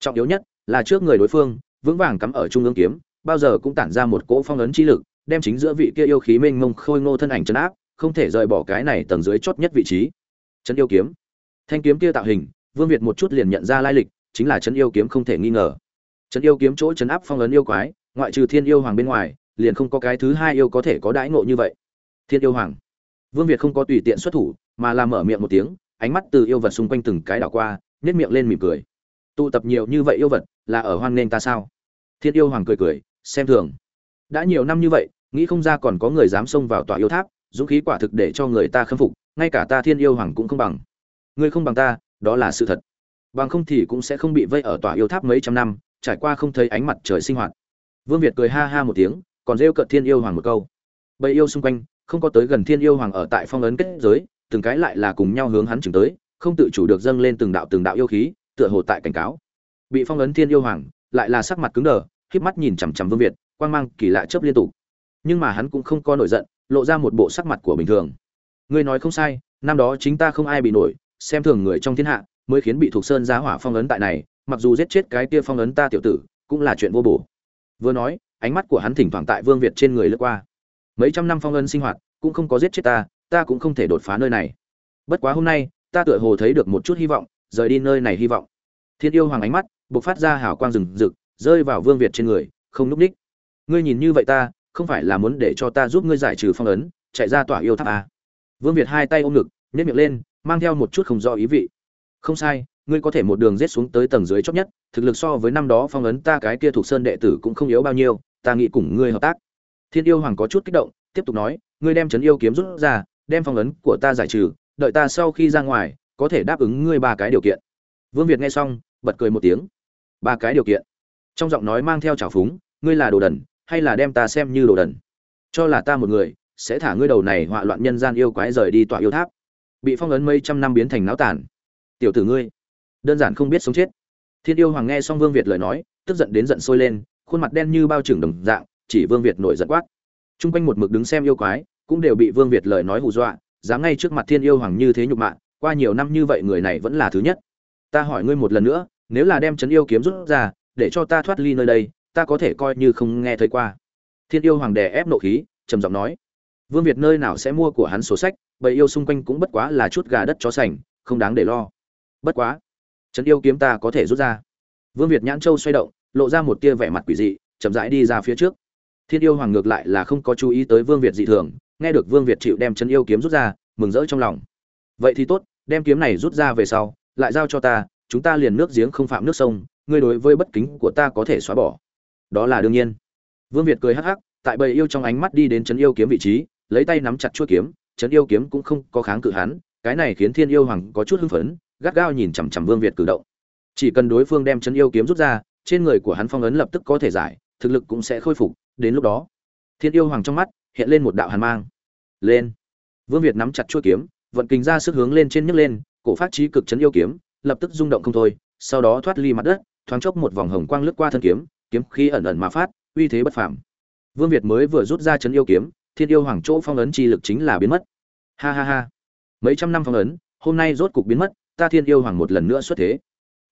Trọng yếu nhất là trước người đối phương, vững vàng cắm ở trung ương kiếm bao giờ cũng tản ra một cỗ phong ấn chi lực, đem chính giữa vị kia yêu khí mênh mông khôi ngô thân ảnh trấn áp, không thể rời bỏ cái này tầng dưới chót nhất vị trí. Trấn yêu kiếm. Thanh kiếm kia tạo hình, vương việt một chút liền nhận ra lai lịch, chính là Trấn yêu kiếm không thể nghi ngờ. Trấn yêu kiếm chỗ trấn áp phong ấn yêu quái, ngoại trừ thiên yêu hoàng bên ngoài, liền không có cái thứ hai yêu có thể có đãi ngộ như vậy. Thiên yêu hoàng. Vương việt không có tùy tiện xuất thủ, mà làm mở miệng một tiếng, ánh mắt từ yêu vật xung quanh từng cái đảo qua, nhếch miệng lên mỉm cười. Tụ tập nhiều như vậy yêu vật, là ở hoan nghênh ta sao? Thiên yêu hoàng cười cười xem thường. Đã nhiều năm như vậy, nghĩ không ra còn có người dám xông vào tòa yêu tháp, dũng khí quả thực để cho người ta khâm phục, ngay cả ta thiên yêu hoàng cũng không bằng. Ngươi không bằng ta, đó là sự thật. Bằng không thì cũng sẽ không bị vây ở tòa yêu tháp mấy trăm năm, trải qua không thấy ánh mặt trời sinh hoạt. Vương việt cười ha ha một tiếng, còn rêu cợt thiên yêu hoàng một câu. Bầy yêu xung quanh, không có tới gần thiên yêu hoàng ở tại phong ấn kết giới, từng cái lại là cùng nhau hướng hắn chừng tới, không tự chủ được dâng lên từng đạo từng đạo yêu khí, tựa hồ tại cảnh cáo. Bị phong ấn thiên yêu hoàng, lại là sắc mặt cứng đờ híp mắt nhìn chằm chằm vương việt, quang mang kỳ lạ chớp liên tục. Nhưng mà hắn cũng không có nổi giận, lộ ra một bộ sắc mặt của bình thường. Ngươi nói không sai, năm đó chính ta không ai bị nổi, xem thường người trong thiên hạ, mới khiến bị thuộc sơn giá hỏa phong ấn tại này, mặc dù giết chết cái kia phong ấn ta tiểu tử, cũng là chuyện vô bổ. Vừa nói, ánh mắt của hắn thỉnh thoảng tại vương việt trên người lướt qua. Mấy trăm năm phong ấn sinh hoạt, cũng không có giết chết ta ta cũng không thể đột phá nơi này. Bất quá hôm nay, ta tựa hồ thấy được một chút hy vọng, rời đi nơi này hy vọng. Thiên yêu hoàng ánh mắt, bộc phát ra hào quang rừng rực rơi vào vương việt trên người, không núp ních. Ngươi nhìn như vậy ta, không phải là muốn để cho ta giúp ngươi giải trừ phong ấn, chạy ra tỏa yêu tháp à. vương việt hai tay ôm ngực, nhếch miệng lên, mang theo một chút không rõ ý vị. Không sai, ngươi có thể một đường giết xuống tới tầng dưới chót nhất, thực lực so với năm đó phong ấn ta cái kia thuộc sơn đệ tử cũng không yếu bao nhiêu, ta nghĩ cùng ngươi hợp tác. Thiên yêu hoàng có chút kích động, tiếp tục nói, ngươi đem chấn yêu kiếm rút ra, đem phong ấn của ta giải trừ, đợi ta sau khi ra ngoài, có thể đáp ứng ngươi ba cái điều kiện. Vương việt nghe xong, bật cười một tiếng. Ba cái điều kiện trong giọng nói mang theo trào phúng, ngươi là đồ đần, hay là đem ta xem như đồ đần? Cho là ta một người, sẽ thả ngươi đầu này họa loạn nhân gian yêu quái rời đi tọa yêu tháp. Bị phong ấn mấy trăm năm biến thành náo tàn. Tiểu tử ngươi, đơn giản không biết sống chết. Thiên yêu hoàng nghe xong vương việt lời nói, tức giận đến giận sôi lên, khuôn mặt đen như bao trừng đồng dạng, chỉ vương việt nổi giận quát. T r u n g quanh một mực đứng xem yêu quái, cũng đều bị vương việt lời nói hù dọa, dám ngay trước mặt thiên yêu hoàng như thế nhục mạ, qua nhiều năm như vậy người này vẫn là thứ nhất. Ta hỏi ngươi một lần nữa, nếu là đem trấn yêu kiếm rút ra để cho ta thoát ly nơi đây, ta có thể coi như không nghe thấy qua. Thiên yêu hoàng đè ép nộ khí, trầm giọng nói. Vương việt nơi nào sẽ mua của hắn sổ sách, bầy yêu xung quanh cũng bất quá là chút gà đất chó sành, không đáng để lo. Bất quá, trấn yêu kiếm ta có thể rút ra. Vương việt nhãn châu xoay động, lộ ra một tia vẻ mặt quỷ dị, chậm rãi đi ra phía trước. Thiên yêu hoàng ngược lại là không có chú ý tới vương việt dị thường, nghe được vương việt chịu đem trấn yêu kiếm rút ra, mừng rỡ trong lòng. Vậy thì tốt, đem kiếm này rút ra về sau, lại giao cho ta, chúng ta liền nước giếng không phạm nước sông ngươi đối với bất kính của ta có thể xóa bỏ đó là đương nhiên vương việt cười hắc hắc tại bầy yêu trong ánh mắt đi đến trấn yêu kiếm vị trí lấy tay nắm chặt chuôi kiếm trấn yêu kiếm cũng không có kháng cự hắn cái này khiến thiên yêu hoàng có chút hưng phấn gắt gao nhìn chằm chằm Vương Việt cử động. Chỉ cần đối phương đem trấn yêu kiếm rút ra, trên người của hắn phong ấn lập tức có thể giải, thực lực cũng sẽ khôi phục, đến lúc đó, Thiên yêu hoàng trong mắt hiện lên một đạo hàn mang. Lên. Vương Việt nắm chặt chuôi kiếm, vận kình ra sức hướng lên trên nhấc lên, cổ phát trí cực chấn yêu kiếm, lập tức rung động không thôi, sau đó thoát ly mặt đất, thoáng chốc một vòng hồng quang lướt qua thân kiếm, kiếm khí ẩn ẩn mà phát, uy thế bất phàm. Vương Việt mới vừa rút ra chấn yêu kiếm, Thiên yêu hoàng chỗ phong ấn chi lực chính là biến mất. Ha ha ha. Mấy trăm năm phong ấn, hôm nay rốt cục biến mất, ta thiên yêu hoàng một lần nữa xuất thế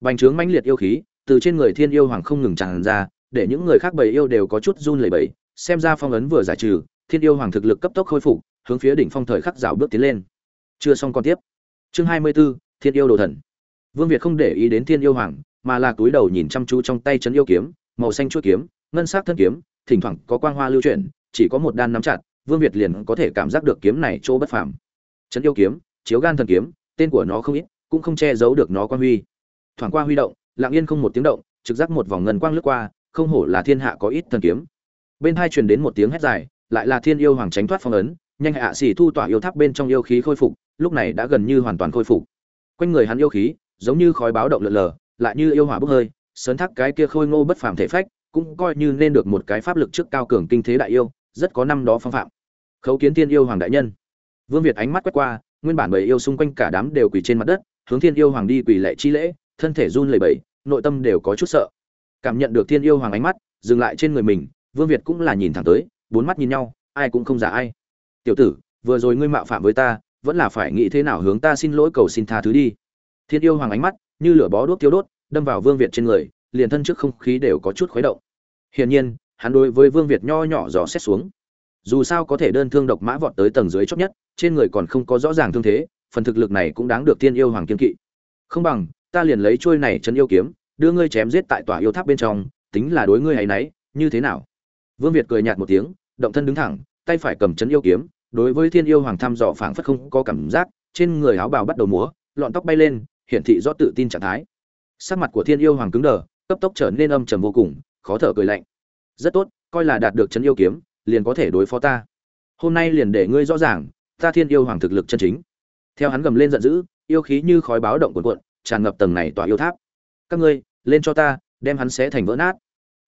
bành trướng mãnh liệt yêu khí từ trên người thiên yêu hoàng không ngừng tràn ra để những người khác bầy yêu đều có chút run lẩy bẩy xem ra phong ấn vừa giải trừ thiên yêu hoàng thực lực cấp tốc khôi phục hướng phía đỉnh phong thời khắc dạo bước tiến lên chưa xong còn tiếp chương hai mươi 24, thiên yêu đồ thần vương việt không để ý đến thiên yêu hoàng mà là túi đầu nhìn chăm chú trong tay trấn yêu kiếm, màu xanh chuỗi kiếm, ngân sắc thân kiếm, thỉnh thoảng có quang hoa lưu chuyển, chỉ có một đan nắm chặt, vương việt liền có thể cảm giác được kiếm này chỗ bất phàm. Trấn yêu kiếm, chiếu gan thần kiếm, tên của nó không ít, cũng không che giấu được nó quan huy. Thoảng qua huy động, lặng yên không một tiếng động, trực giác một vòng ngân quang lướt qua, không hổ là thiên hạ có ít thần kiếm. Bên hai truyền đến một tiếng hét dài, lại là thiên yêu hoàng tránh thoát phong ấn, nhanh hạ xỉ thu tỏa yêu tháp bên trong yêu khí khôi phục, lúc này đã gần như hoàn toàn khôi phục. Quanh người hắn yêu khí, giống như khói báo động lượn lờ lại như yêu hỏa bốc hơi sơn thác cái kia khôi ngô bất phàm thể phách, cũng coi như nên được một cái pháp lực trước cao cường kinh thế đại yêu, rất có năm đó phong phạm. Khấu kiến thiên yêu hoàng đại nhân. Vương việt ánh mắt quét qua, nguyên bản bầy yêu xung quanh cả đám đều quỳ trên mặt đất, hướng thiên yêu hoàng đi quỳ lạy chi lễ, thân thể run lẩy bẩy, nội tâm đều có chút sợ. Cảm nhận được thiên yêu hoàng ánh mắt, dừng lại trên người mình, vương việt cũng là nhìn thẳng tới, bốn mắt nhìn nhau, ai cũng không giả ai. Tiểu tử, vừa rồi ngươi mạo phạm với ta, vẫn là phải nghĩ thế nào hướng ta xin lỗi cầu xin tha thứ đi. Thiên yêu hoàng ánh mắt như lửa bó đuốc tiêu đốt, đâm vào vương việt trên người, liền thân trước không khí đều có chút khuấy động. Hiển nhiên, hắn đối với vương việt nho nhỏ dò xét xuống. Dù sao có thể đơn thương độc mã vọt tới tầng dưới chót nhất, trên người còn không có rõ ràng thương thế, phần thực lực này cũng đáng được tiên yêu hoàng kiên kỵ. Không bằng, ta liền lấy trôi này chân yêu kiếm, đưa ngươi chém giết tại tòa yêu tháp bên trong, tính là đối ngươi hay nấy như thế nào? Vương việt cười nhạt một tiếng, động thân đứng thẳng, tay phải cầm chấn yêu kiếm, đối với thiên yêu hoàng thăm dò phảng phất không có cảm giác, trên người áo bào bắt đầu múa, lọn tóc bay lên hiển thị rõ tự tin trạng thái. Sắc mặt của thiên yêu hoàng cứng đờ, cấp tốc trở nên âm trầm vô cùng, khó thở cười lạnh. Rất tốt, coi là đạt được chân yêu kiếm, liền có thể đối phó ta. Hôm nay liền để ngươi rõ ràng, ta thiên yêu hoàng thực lực chân chính. Theo hắn gầm lên giận dữ, yêu khí như khói báo động cuộn cuộn, tràn ngập tầng này tỏa yêu tháp. Các ngươi, lên cho ta, đem hắn xé thành vỡ nát.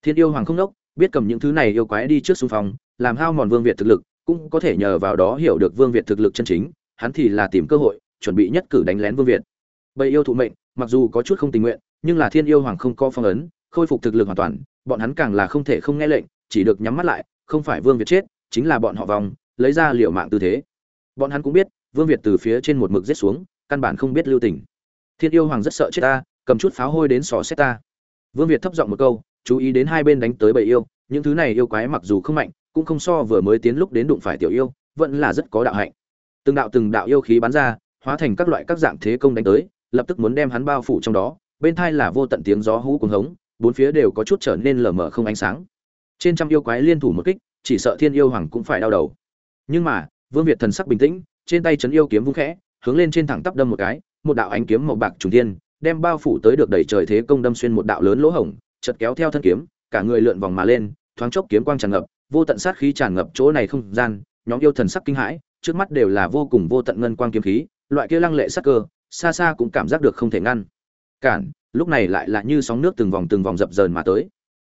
Thiên yêu hoàng không đốc biết cầm những thứ này yêu quái đi trước xung phong, làm hao mòn vương việt thực lực, cũng có thể nhờ vào đó hiểu được vương việt thực lực chân chính, hắn thì là tìm cơ hội, chuẩn bị nhất cử đánh lén vương việt bầy yêu thụ mệnh, mặc dù có chút không tình nguyện, nhưng là thiên yêu hoàng không có phong ấn, khôi phục thực lực hoàn toàn, bọn hắn càng là không thể không nghe lệnh, chỉ được nhắm mắt lại, không phải vương việt chết, chính là bọn họ vòng, lấy ra liệu mạng tư thế. Bọn hắn cũng biết, vương việt từ phía trên một mực giết xuống, căn bản không biết lưu tình. Thiên yêu hoàng rất sợ chết ta, cầm chút pháo hôi đến sò xét ta. Vương việt thấp giọng một câu, chú ý đến hai bên đánh tới bầy yêu, những thứ này yêu quái mặc dù không mạnh, cũng không so vừa mới tiến lúc đến đụng phải tiểu yêu, vẫn là rất có đạo hạnh. Từng đạo từng đạo yêu khí bắn ra, hóa thành các loại các dạng thế công đánh tới lập tức muốn đem hắn bao phủ trong đó, bên thai là vô tận tiếng gió hú cuồng hống, bốn phía đều có chút trở nên lờ mờ không ánh sáng. Trên trăm yêu quái liên thủ một kích, chỉ sợ thiên yêu hoàng cũng phải đau đầu. Nhưng mà, vương việt thần sắc bình tĩnh, trên tay chấn yêu kiếm vung khẽ, hướng lên trên thẳng tắp đâm một cái, một đạo ánh kiếm màu bạc trùng thiên, đem bao phủ tới được đẩy trời thế công đâm xuyên một đạo lớn lỗ hổng, chật kéo theo thân kiếm, cả người lượn vòng mà lên, thoáng chốc kiếm quang tràn ngập, vô tận sát khí tràn ngập chỗ này không gian, nhóm yêu thần sắc kinh hãi, trước mắt đều là vô cùng vô tận ngân quang kiếm khí, loại kia lăng lệ sắc cơ xa xa cũng cảm giác được không thể ngăn. Cản, lúc này lại là như sóng nước từng vòng từng vòng dập dờn mà tới.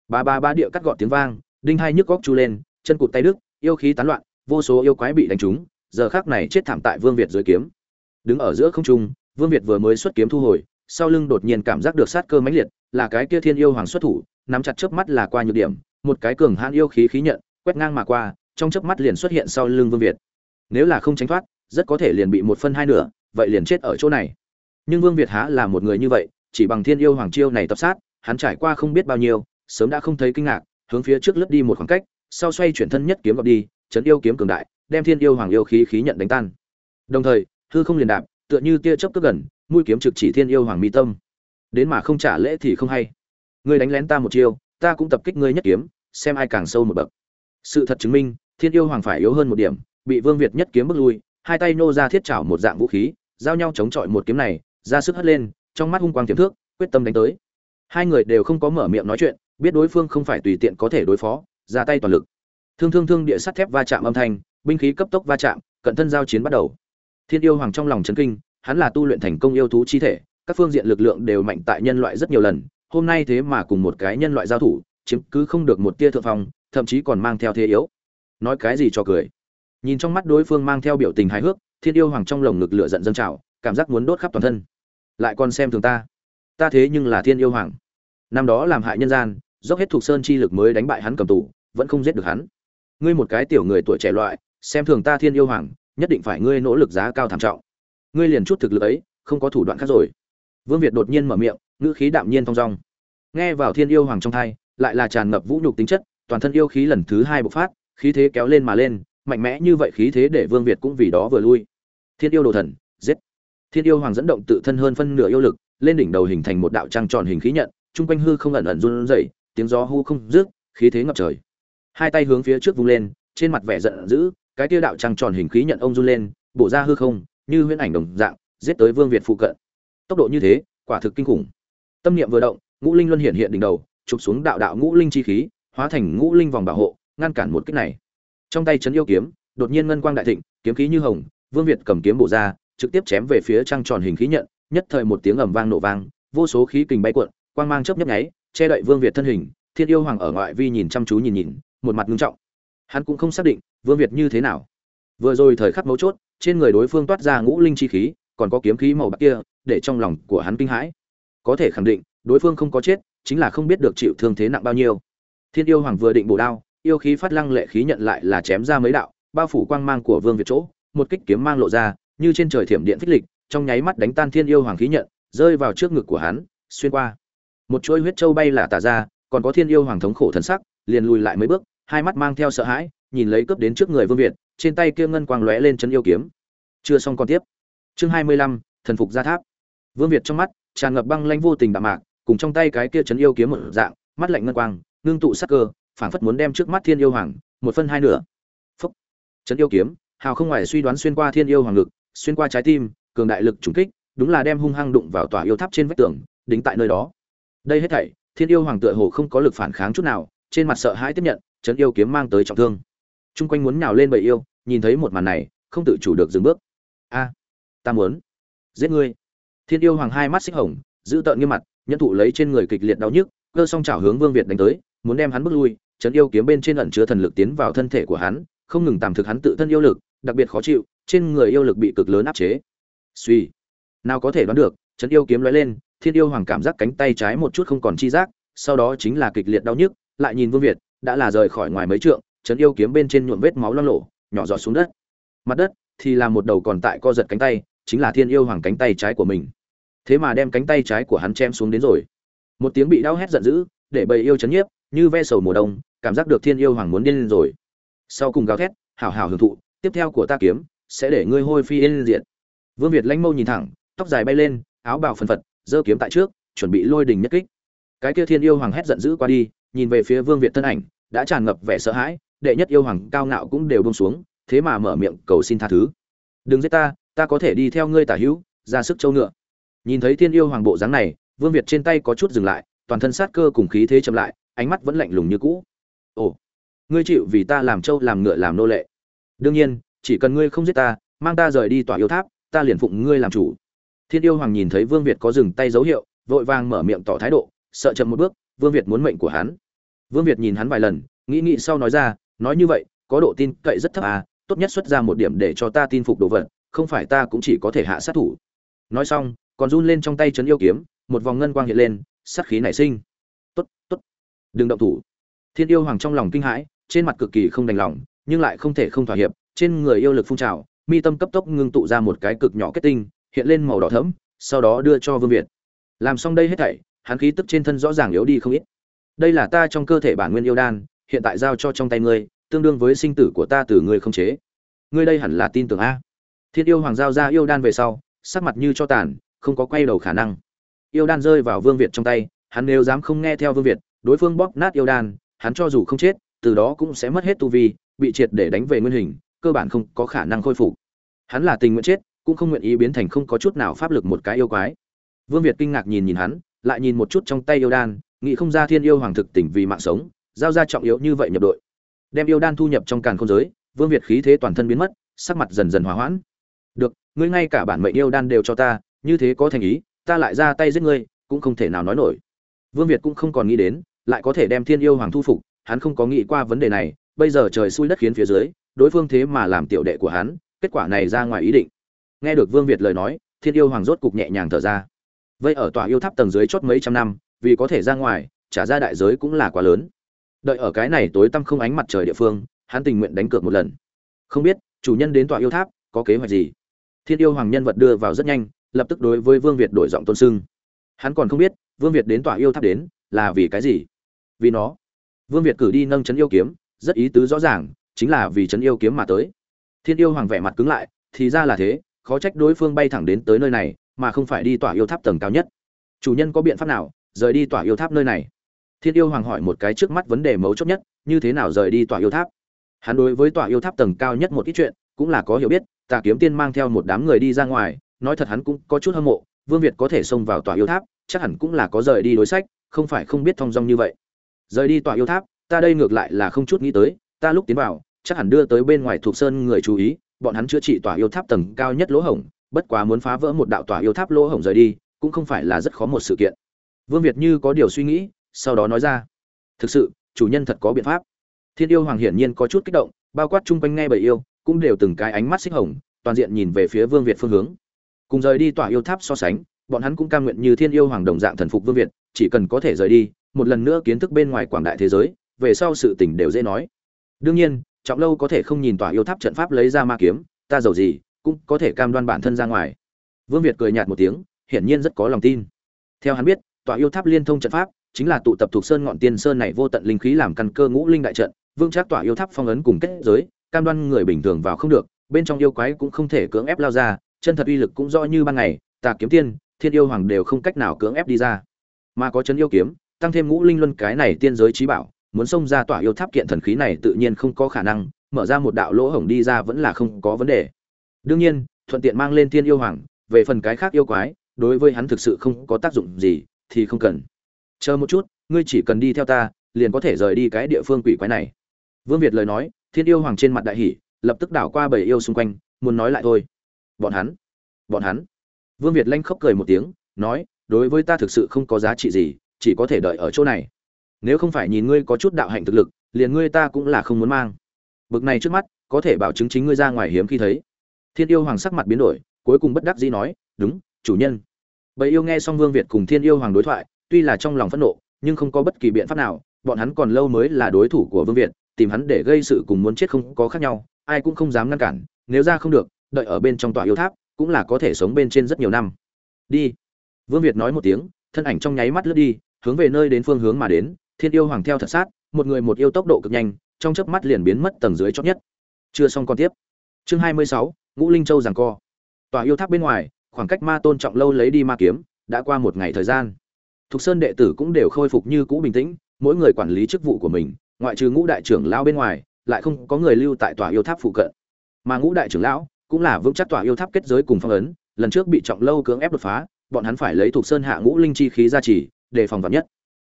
Ba ba ba địa cắt gọn tiếng vang, đinh hai nhức góc chu lên, chân cụt tay đức yêu khí tán loạn, vô số yêu quái bị đánh trúng, giờ khác này chết thảm tại vương việt dưới kiếm. Đứng ở giữa không trung, vương việt vừa mới xuất kiếm thu hồi, sau lưng đột nhiên cảm giác được sát cơ mãnh liệt, là cái kia thiên yêu hoàng xuất thủ, nắm chặt chớp mắt là qua nhược điểm, một cái cường hãn yêu khí khí nhận, quét ngang mà qua, trong chớp mắt liền xuất hiện sau lưng vương việt. Nếu là không tránh thoát, rất có thể liền bị một phân hai nửa vậy liền chết ở chỗ này. Nhưng vương việt há là một người như vậy, chỉ bằng thiên yêu hoàng chiêu này tập sát, hắn trải qua không biết bao nhiêu, sớm đã không thấy kinh ngạc, hướng phía trước lướt đi một khoảng cách, sau xoay chuyển thân nhất kiếm gọt đi, chấn yêu kiếm cường đại, đem thiên yêu hoàng yêu khí khí nhận đánh tan. Đồng thời, hư không liền đạp, tựa như tia chớp cứ gần, mũi kiếm trực chỉ thiên yêu hoàng mi tâm. Đến mà không trả lễ thì không hay. Ngươi đánh lén ta một chiêu, ta cũng tập kích ngươi nhất kiếm, xem ai càng sâu một bậc. Sự thật chứng minh, thiên yêu hoàng phải yếu hơn một điểm, bị vương việt nhất kiếm bước lui, hai tay nô ra thiết chảo một dạng vũ khí giao nhau chống chọi một kiếm này, ra sức hất lên, trong mắt hung quang tiềm thước, quyết tâm đánh tới. Hai người đều không có mở miệng nói chuyện, biết đối phương không phải tùy tiện có thể đối phó, ra tay toàn lực. Thương thương thương địa sắt thép va chạm âm thanh, binh khí cấp tốc va chạm, cận thân giao chiến bắt đầu. Thiên yêu hoàng trong lòng chấn kinh, hắn là tu luyện thành công yêu thú chi thể, các phương diện lực lượng đều mạnh tại nhân loại rất nhiều lần, hôm nay thế mà cùng một cái nhân loại giao thủ, chiếm cứ không được một tia thượng phong, thậm chí còn mang theo thế yếu. Nói cái gì cho cười. Nhìn trong mắt đối phương mang theo biểu tình hài hước thiên yêu hoàng trong lồng ngực lửa giận dâng trào, cảm giác muốn đốt khắp toàn thân. Lại còn xem thường ta. Ta thế nhưng là thiên yêu hoàng. Năm đó làm hại nhân gian, dốc hết thuộc sơn chi lực mới đánh bại hắn cầm tù, vẫn không giết được hắn. Ngươi một cái tiểu người tuổi trẻ loại, xem thường ta thiên yêu hoàng, nhất định phải ngươi nỗ lực giá cao thảm trọng. Ngươi liền chút thực lực ấy, không có thủ đoạn khác rồi. Vương việt đột nhiên mở miệng, ngữ khí đạm nhiên thong dong. Nghe vào thiên yêu hoàng trong thai, lại là tràn ngập vũ nhục tính chất, toàn thân yêu khí lần thứ hai bộc phát, khí thế kéo lên mà lên mạnh mẽ như vậy khí thế để vương việt cũng vì đó vừa lui. Thiên yêu đồ thần, giết. Thiên yêu hoàng dẫn động tự thân hơn phân nửa yêu lực, lên đỉnh đầu hình thành một đạo trăng tròn hình khí nhận, chung quanh hư không ẩn ẩn run rẩy, tiếng gió hú không rước khí thế ngập trời. Hai tay hướng phía trước vung lên, trên mặt vẻ giận dữ, cái tiêu đạo trăng tròn hình khí nhận ông run lên, bổ ra hư không, như huyễn ảnh đồng dạng, giết tới vương việt phụ cận. Tốc độ như thế, quả thực kinh khủng. Tâm niệm vừa động, ngũ linh luân hiện hiện đỉnh đầu, chụp xuống đạo đạo ngũ linh chi khí, hóa thành ngũ linh vòng bảo hộ, ngăn cản một kích này trong tay chấn yêu kiếm, đột nhiên ngân quang đại thịnh, kiếm khí như hồng, vương việt cầm kiếm bổ ra, trực tiếp chém về phía trăng tròn hình khí nhận, nhất thời một tiếng ầm vang nổ vang, vô số khí kình bay cuộn, quang mang chớp nhấp nháy, che đậy vương việt thân hình, thiên yêu hoàng ở ngoại vi nhìn chăm chú nhìn nhìn, một mặt ngưng trọng. Hắn cũng không xác định, vương việt như thế nào. Vừa rồi thời khắc mấu chốt, trên người đối phương toát ra ngũ linh chi khí, còn có kiếm khí màu bạc kia, để trong lòng của hắn kinh hãi. Có thể khẳng định, đối phương không có chết, chính là không biết được chịu thương thế nặng bao nhiêu. Thiên yêu hoàng vừa định bổ đao yêu khí phát lăng lệ khí nhận lại là chém ra mấy đạo, bao phủ quang mang của vương việt chỗ, một kích kiếm mang lộ ra, như trên trời thiểm điện phích lịch, trong nháy mắt đánh tan thiên yêu hoàng khí nhận, rơi vào trước ngực của hắn, xuyên qua. Một chuỗi huyết châu bay là tả ra, còn có thiên yêu hoàng thống khổ thần sắc, liền lùi lại mấy bước, hai mắt mang theo sợ hãi, nhìn lấy cướp đến trước người vương việt, trên tay kia ngân quang lóe lên chân yêu kiếm. Chưa xong còn tiếp. Chương hai mươi lăm, thần phục gia tháp. Vương việt trong mắt, tràn ngập băng lanh vô tình đạm mạc, cùng trong tay cái kia chấn yêu kiếm một dạng, mắt lạnh ngân quang, ngưng tụ sắc cơ phảng phất muốn đem trước mắt thiên yêu hoàng, một phân hai nửa. Phúc. Trấn yêu kiếm, hào không ngoài suy đoán xuyên qua thiên yêu hoàng ngực, xuyên qua trái tim, cường đại lực trùng kích, đúng là đem hung hăng đụng vào tòa yêu tháp trên vách tường, đính tại nơi đó. Đây hết thảy, thiên yêu hoàng tựa hồ không có lực phản kháng chút nào, trên mặt sợ hãi tiếp nhận, trấn yêu kiếm mang tới trọng thương. Chung quanh muốn nhào lên bầy yêu, nhìn thấy một màn này, không tự chủ được dừng bước. A, ta muốn giết ngươi. Thiên yêu hoàng hai mắt xích hồng, giữ tợn nghiêm mặt nhân thụ lấy trên người kịch liệt đau nhức, cơ song chảo hướng vương việt đánh tới, muốn đem hắn bước lui trấn yêu kiếm bên trên ẩn chứa thần lực tiến vào thân thể của hắn, không ngừng tạm thực hắn tự thân yêu lực, đặc biệt khó chịu, trên người yêu lực bị cực lớn áp chế. Suy, nào có thể đoán được trấn yêu kiếm lóe lên, thiên yêu hoàng cảm giác cánh tay trái một chút không còn chi giác, sau đó chính là kịch liệt đau nhức, lại nhìn vương việt, đã là rời khỏi ngoài mấy trượng trấn yêu kiếm bên trên nhuộm vết máu loang lổ nhỏ giọt xuống đất. Mặt đất thì là một đầu còn tại co giật cánh tay, chính là thiên yêu hoàng cánh tay trái của mình. Thế mà đem cánh tay trái của hắn chém xuống đến rồi. Một tiếng bị đau hét giận dữ, để bầy yêu chấn nhiếp, như ve sầu mùa đông cảm giác được thiên yêu hoàng muốn điên lên rồi. Sau cùng gào thét, hảo hảo hưởng thụ, tiếp theo của ta kiếm sẽ để ngươi hôi phi yên diện vương việt lãnh mâu nhìn thẳng, tóc dài bay lên, áo bào phần phật, giơ kiếm tại trước, chuẩn bị lôi đình nhất kích. Cái kia thiên yêu hoàng hét giận dữ qua đi, nhìn về phía vương việt thân ảnh, đã tràn ngập vẻ sợ hãi, đệ nhất yêu hoàng cao ngạo cũng đều bông xuống, thế mà mở miệng cầu xin tha thứ. Đừng giết ta ta có thể đi theo ngươi tả hữu, ra sức châu ngựa. Nhìn thấy thiên yêu hoàng bộ dáng này, vương việt trên tay có chút dừng lại, toàn thân sát cơ cùng khí thế chậm lại, ánh mắt vẫn lạnh lùng như cũ ồ, ngươi chịu vì ta làm trâu, làm ngựa, làm nô lệ. Đương nhiên, chỉ cần ngươi không giết ta, mang ta rời đi tòa yêu tháp, ta liền phụng ngươi làm chủ. Thiên yêu hoàng nhìn thấy vương việt có dừng tay dấu hiệu, vội vàng mở miệng tỏ thái độ, sợ chậm một bước, vương việt muốn mệnh của hắn. Vương việt nhìn hắn vài lần, nghĩ nghĩ sau nói ra, nói như vậy, có độ tin cậy rất thấp à tốt nhất xuất ra một điểm để cho ta tin phục đồ vật, không phải ta cũng chỉ có thể hạ sát thủ. Nói xong, còn run lên trong tay trấn yêu kiếm, một vòng ngân quang hiện lên, sát khí nảy sinh. Tốt tốt, đừng động thủ thiên yêu hoàng trong lòng kinh hãi, trên mặt cực kỳ không đành lòng, nhưng lại không thể không thỏa hiệp, trên người yêu lực phun trào, mi tâm cấp tốc ngưng tụ ra một cái cực nhỏ kết tinh, hiện lên màu đỏ thẫm, sau đó đưa cho vương việt. Làm xong đây hết thảy, hắn khí tức trên thân rõ ràng yếu đi không ít. Đây là ta trong cơ thể bản nguyên yêu đan, hiện tại giao cho trong tay ngươi, tương đương với sinh tử của ta từ ngươi không chế. Ngươi đây hẳn là tin tưởng a. Thiên yêu hoàng giao ra yêu đan về sau, sắc mặt như cho tàn, không có quay đầu khả năng. Yêu đan rơi vào vương việt trong tay, hắn nếu dám không nghe theo vương việt, đối phương bóp nát yêu đan hắn cho dù không chết, từ đó cũng sẽ mất hết tu vi, bị triệt để đánh về nguyên hình, cơ bản không có khả năng khôi phục. Hắn là tình nguyện chết, cũng không nguyện ý biến thành không có chút nào pháp lực một cái yêu quái. Vương việt kinh ngạc nhìn nhìn hắn, lại nhìn một chút trong tay yêu đan, nghĩ không ra thiên yêu hoàng thực tỉnh vì mạng sống, giao ra trọng yếu như vậy nhập đội. Đem yêu đan thu nhập trong càn không giới, vương việt khí thế toàn thân biến mất, sắc mặt dần dần hòa hoãn. Được, ngươi ngay cả bản mệnh yêu đan đều cho ta, như thế có thành ý, ta lại ra tay giết ngươi, cũng không thể nào nói nổi. Vương việt cũng không còn nghĩ đến lại có thể đem thiên yêu hoàng thu phục, hắn không có nghĩ qua vấn đề này, bây giờ trời xui đất khiến phía dưới, đối phương thế mà làm tiểu đệ của hắn, kết quả này ra ngoài ý định. Nghe được vương việt lời nói, thiên yêu hoàng rốt cục nhẹ nhàng thở ra. Vây ở tòa yêu tháp tầng dưới chót mấy trăm năm, vì có thể ra ngoài, trả ra đại giới cũng là quá lớn. Đợi ở cái này tối tăm không ánh mặt trời địa phương, hắn tình nguyện đánh cược một lần. Không biết, chủ nhân đến tòa yêu tháp, có kế hoạch gì? Thiên yêu hoàng nhân vật đưa vào rất nhanh, lập tức đối với vương việt đổi giọng tôn sưng. Hắn còn không biết, vương việt đến tòa yêu tháp đến, là vì cái gì? Vì nó. Vương việt cử đi nâng chấn yêu kiếm, rất ý tứ rõ ràng, chính là vì chấn yêu kiếm mà tới. Thiên yêu hoàng vẻ mặt cứng lại, thì ra là thế, khó trách đối phương bay thẳng đến tới nơi này, mà không phải đi tỏa yêu tháp tầng cao nhất. Chủ nhân có biện pháp nào, rời đi tỏa yêu tháp nơi này? Thiên yêu hoàng hỏi một cái trước mắt vấn đề mấu chốt nhất, như thế nào rời đi tỏa yêu tháp? Hắn đối với tỏa yêu tháp tầng cao nhất một ít chuyện, cũng là có hiểu biết, tà kiếm tiên mang theo một đám người đi ra ngoài, nói thật hắn cũng có chút hâm mộ, vương việt có thể xông vào tòa yêu tháp, chắc hẳn cũng là có rời đi đối sách, không phải không biết thong dong như vậy rời đi tòa yêu tháp, ta đây ngược lại là không chút nghĩ tới, ta lúc tiến vào, chắc hẳn đưa tới bên ngoài thuộc sơn người chú ý, bọn hắn chữa trị tòa yêu tháp tầng cao nhất lỗ hổng, bất quá muốn phá vỡ một đạo tòa yêu tháp lỗ hổng rời đi, cũng không phải là rất khó một sự kiện. Vương việt như có điều suy nghĩ, sau đó nói ra, thực sự, chủ nhân thật có biện pháp. Thiên yêu hoàng hiển nhiên có chút kích động, bao quát chung quanh nghe bởi yêu, cũng đều từng cái ánh mắt xích hồng, toàn diện nhìn về phía vương việt phương hướng. Cùng rời đi tòa yêu tháp so sánh, bọn hắn cũng cam nguyện như thiên yêu hoàng đồng dạng thần phục vương việt chỉ cần có thể rời đi, một lần nữa kiến thức bên ngoài quảng đại thế giới, về sau sự tình đều dễ nói. Đương nhiên, trọng lâu có thể không nhìn tòa yêu tháp trận pháp lấy ra ma kiếm, ta giàu gì, cũng có thể cam đoan bản thân ra ngoài. Vương việt cười nhạt một tiếng, hiển nhiên rất có lòng tin. Theo hắn biết, tòa yêu tháp liên thông trận pháp, chính là tụ tập thuộc sơn ngọn tiên sơn này vô tận linh khí làm căn cơ ngũ linh đại trận, vương trác tỏa yêu tháp phong ấn cùng kết giới, cam đoan người bình thường vào không được, bên trong yêu quái cũng không thể cưỡng ép lao ra, chân thật uy lực cũng rõ như ban ngày, tà kiếm tiên, thiên yêu hoàng đều không cách nào cưỡng ép đi ra mà có chân yêu kiếm, tăng thêm ngũ linh luân cái này tiên giới trí bảo, muốn xông ra tỏa yêu tháp kiện thần khí này tự nhiên không có khả năng, mở ra một đạo lỗ hổng đi ra vẫn là không có vấn đề. Đương nhiên, thuận tiện mang lên tiên yêu hoàng, về phần cái khác yêu quái, đối với hắn thực sự không có tác dụng gì, thì không cần. Chờ một chút, ngươi chỉ cần đi theo ta, liền có thể rời đi cái địa phương quỷ quái này. Vương việt lời nói, thiên yêu hoàng trên mặt đại hỷ lập tức đảo qua bầy yêu xung quanh, muốn nói lại thôi. Bọn hắn bọn hắn. Vương việt lanh khóc cười một tiếng, nói đối với ta thực sự không có giá trị gì, chỉ có thể đợi ở chỗ này. Nếu không phải nhìn ngươi có chút đạo hạnh thực lực, liền ngươi ta cũng là không muốn mang. Bực này trước mắt, có thể bảo chứng chính ngươi ra ngoài hiếm khi thấy. Thiên yêu hoàng sắc mặt biến đổi, cuối cùng bất đắc dĩ nói, đúng, chủ nhân. Bầy yêu nghe xong vương việt cùng thiên yêu hoàng đối thoại, tuy là trong lòng phẫn nộ, nhưng không có bất kỳ biện pháp nào, bọn hắn còn lâu mới là đối thủ của vương việt, tìm hắn để gây sự cùng muốn chết không có khác nhau, ai cũng không dám ngăn cản, nếu ra không được, đợi ở bên trong tòa yêu tháp, cũng là có thể sống bên trên rất nhiều năm. Đi vương việt nói một tiếng, thân ảnh trong nháy mắt lướt đi, hướng về nơi đến phương hướng mà đến, thiên yêu hoàng theo thật sát, một người một yêu tốc độ cực nhanh, trong chớp mắt liền biến mất tầng dưới chót nhất. Chưa xong con tiếp. Chương hai mươi sáu, ngũ linh châu giằng co. Tòa yêu tháp bên ngoài, khoảng cách ma tôn trọng lâu lấy đi ma kiếm, đã qua một ngày thời gian. Thục sơn đệ tử cũng đều khôi phục như cũ bình tĩnh, mỗi người quản lý chức vụ của mình, ngoại trừ ngũ đại trưởng lão bên ngoài, lại không có người lưu tại tòa yêu tháp phụ cận. Mà ngũ đại trưởng lão cũng là vững chắc tòa yêu tháp kết giới cùng phong ấn, lần trước bị trọng lâu cưỡng ép đột phá bọn hắn phải lấy thuộc sơn hạ ngũ linh chi khí ra chỉ để phòng vật nhất.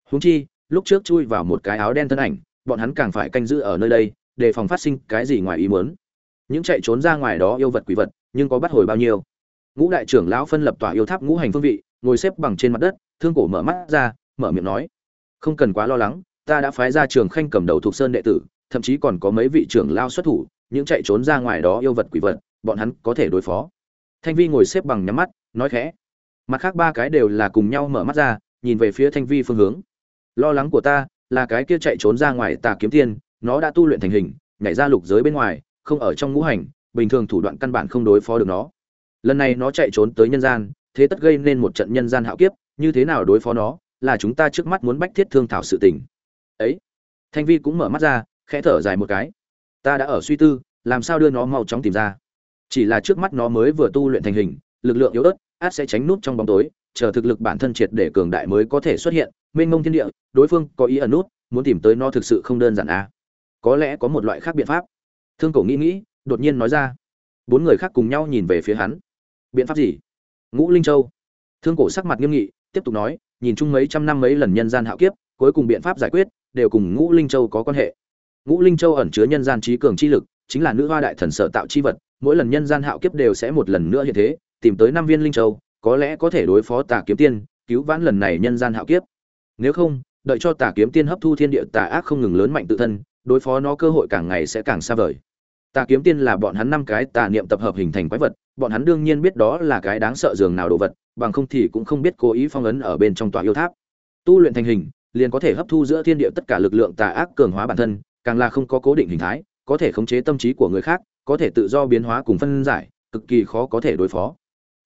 Huống chi, lúc trước chui vào một cái áo đen thân ảnh, bọn hắn càng phải canh giữ ở nơi đây để phòng phát sinh cái gì ngoài ý muốn. Những chạy trốn ra ngoài đó yêu vật quỷ vật, nhưng có bắt hồi bao nhiêu? Ngũ đại trưởng lão phân lập tòa yêu tháp ngũ hành phương vị, ngồi xếp bằng trên mặt đất, thương cổ mở mắt ra, mở miệng nói, không cần quá lo lắng, ta đã phái ra trường khanh cầm đầu thuộc sơn đệ tử, thậm chí còn có mấy vị trưởng lao xuất thủ, những chạy trốn ra ngoài đó yêu vật quỷ vật, bọn hắn có thể đối phó. Thanh vi ngồi xếp bằng nhắm mắt, nói khẽ mặt khác ba cái đều là cùng nhau mở mắt ra, nhìn về phía thanh vi phương hướng. Lo lắng của ta là cái kia chạy trốn ra ngoài tà kiếm tiên, nó đã tu luyện thành hình, nhảy ra lục giới bên ngoài, không ở trong ngũ hành, bình thường thủ đoạn căn bản không đối phó được nó. Lần này nó chạy trốn tới nhân gian, thế tất gây nên một trận nhân gian hạo kiếp, như thế nào đối phó nó là chúng ta trước mắt muốn bách thiết thương thảo sự tình. Ấy, thanh vi cũng mở mắt ra, khẽ thở dài một cái. Ta đã ở suy tư, làm sao đưa nó mau chóng tìm ra. Chỉ là trước mắt nó mới vừa tu luyện thành hình, lực lượng yếu ớt át sẽ tránh nút trong bóng tối, chờ thực lực bản thân triệt để cường đại mới có thể xuất hiện. Mênh mông thiên địa, đối phương có ý ẩn nút, muốn tìm tới nó thực sự không đơn giản à? Có lẽ có một loại khác biện pháp. Thương cổ nghĩ nghĩ, đột nhiên nói ra. Bốn người khác cùng nhau nhìn về phía hắn. Biện pháp gì? Ngũ linh châu. Thương cổ sắc mặt nghiêm nghị, tiếp tục nói, nhìn chung mấy trăm năm mấy lần nhân gian hạo kiếp, cuối cùng biện pháp giải quyết, đều cùng ngũ linh châu có quan hệ. Ngũ linh châu ẩn chứa nhân gian trí cường chi lực, chính là nữ hoa đại thần sở tạo chi vật, mỗi lần nhân gian hạo kiếp đều sẽ một lần nữa hiện thế tìm tới năm viên linh châu, có lẽ có thể đối phó tà kiếm tiên, cứu vãn lần này nhân gian hạo kiếp. Nếu không, đợi cho tà kiếm tiên hấp thu thiên địa tà ác không ngừng lớn mạnh tự thân, đối phó nó cơ hội càng ngày sẽ càng xa vời. Tà kiếm tiên là bọn hắn năm cái tà niệm tập hợp hình thành quái vật, bọn hắn đương nhiên biết đó là cái đáng sợ dường nào đồ vật, bằng không thì cũng không biết cố ý phong ấn ở bên trong tòa yêu tháp. Tu luyện thành hình, liền có thể hấp thu giữa thiên địa tất cả lực lượng tà ác cường hóa bản thân, càng là không có cố định hình thái, có thể khống chế tâm trí của người khác, có thể tự do biến hóa cùng phân giải, cực kỳ khó có thể đối phó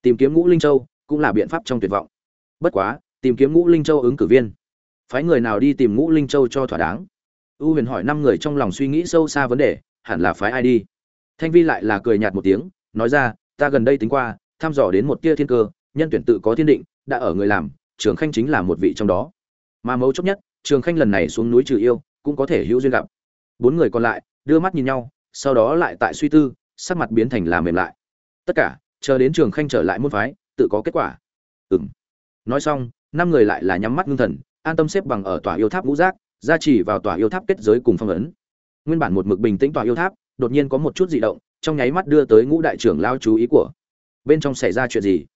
tìm kiếm ngũ linh châu cũng là biện pháp trong tuyệt vọng. Bất quá, tìm kiếm ngũ linh châu ứng cử viên. Phái người nào đi tìm ngũ linh châu cho thỏa đáng? U huyền hỏi năm người trong lòng suy nghĩ sâu xa vấn đề, hẳn là phái ai đi? Thanh vi lại là cười nhạt một tiếng, nói ra, ta gần đây tính qua, thăm dò đến một tia thiên cơ, nhân tuyển tự có thiên định, đã ở người làm, trường khanh chính là một vị trong đó. Mà mấu chốt nhất, trường khanh lần này xuống núi trừ yêu, cũng có thể hữu duyên gặp. Bốn người còn lại, đưa mắt nhìn nhau, sau đó lại tại suy tư, sắc mặt biến thành là mềm lại. Tất cả chờ đến trường khanh trở lại môn phái, tự có kết quả. Ừng nói xong, năm người lại là nhắm mắt ngưng thần, an tâm xếp bằng ở tòa yêu tháp ngũ giác, gia trì vào tòa yêu tháp kết giới cùng phong ấn. Nguyên bản một mực bình tĩnh tòa yêu tháp, đột nhiên có một chút dị động, trong nháy mắt đưa tới ngũ đại trưởng lao chú ý của. Bên trong xảy ra chuyện gì?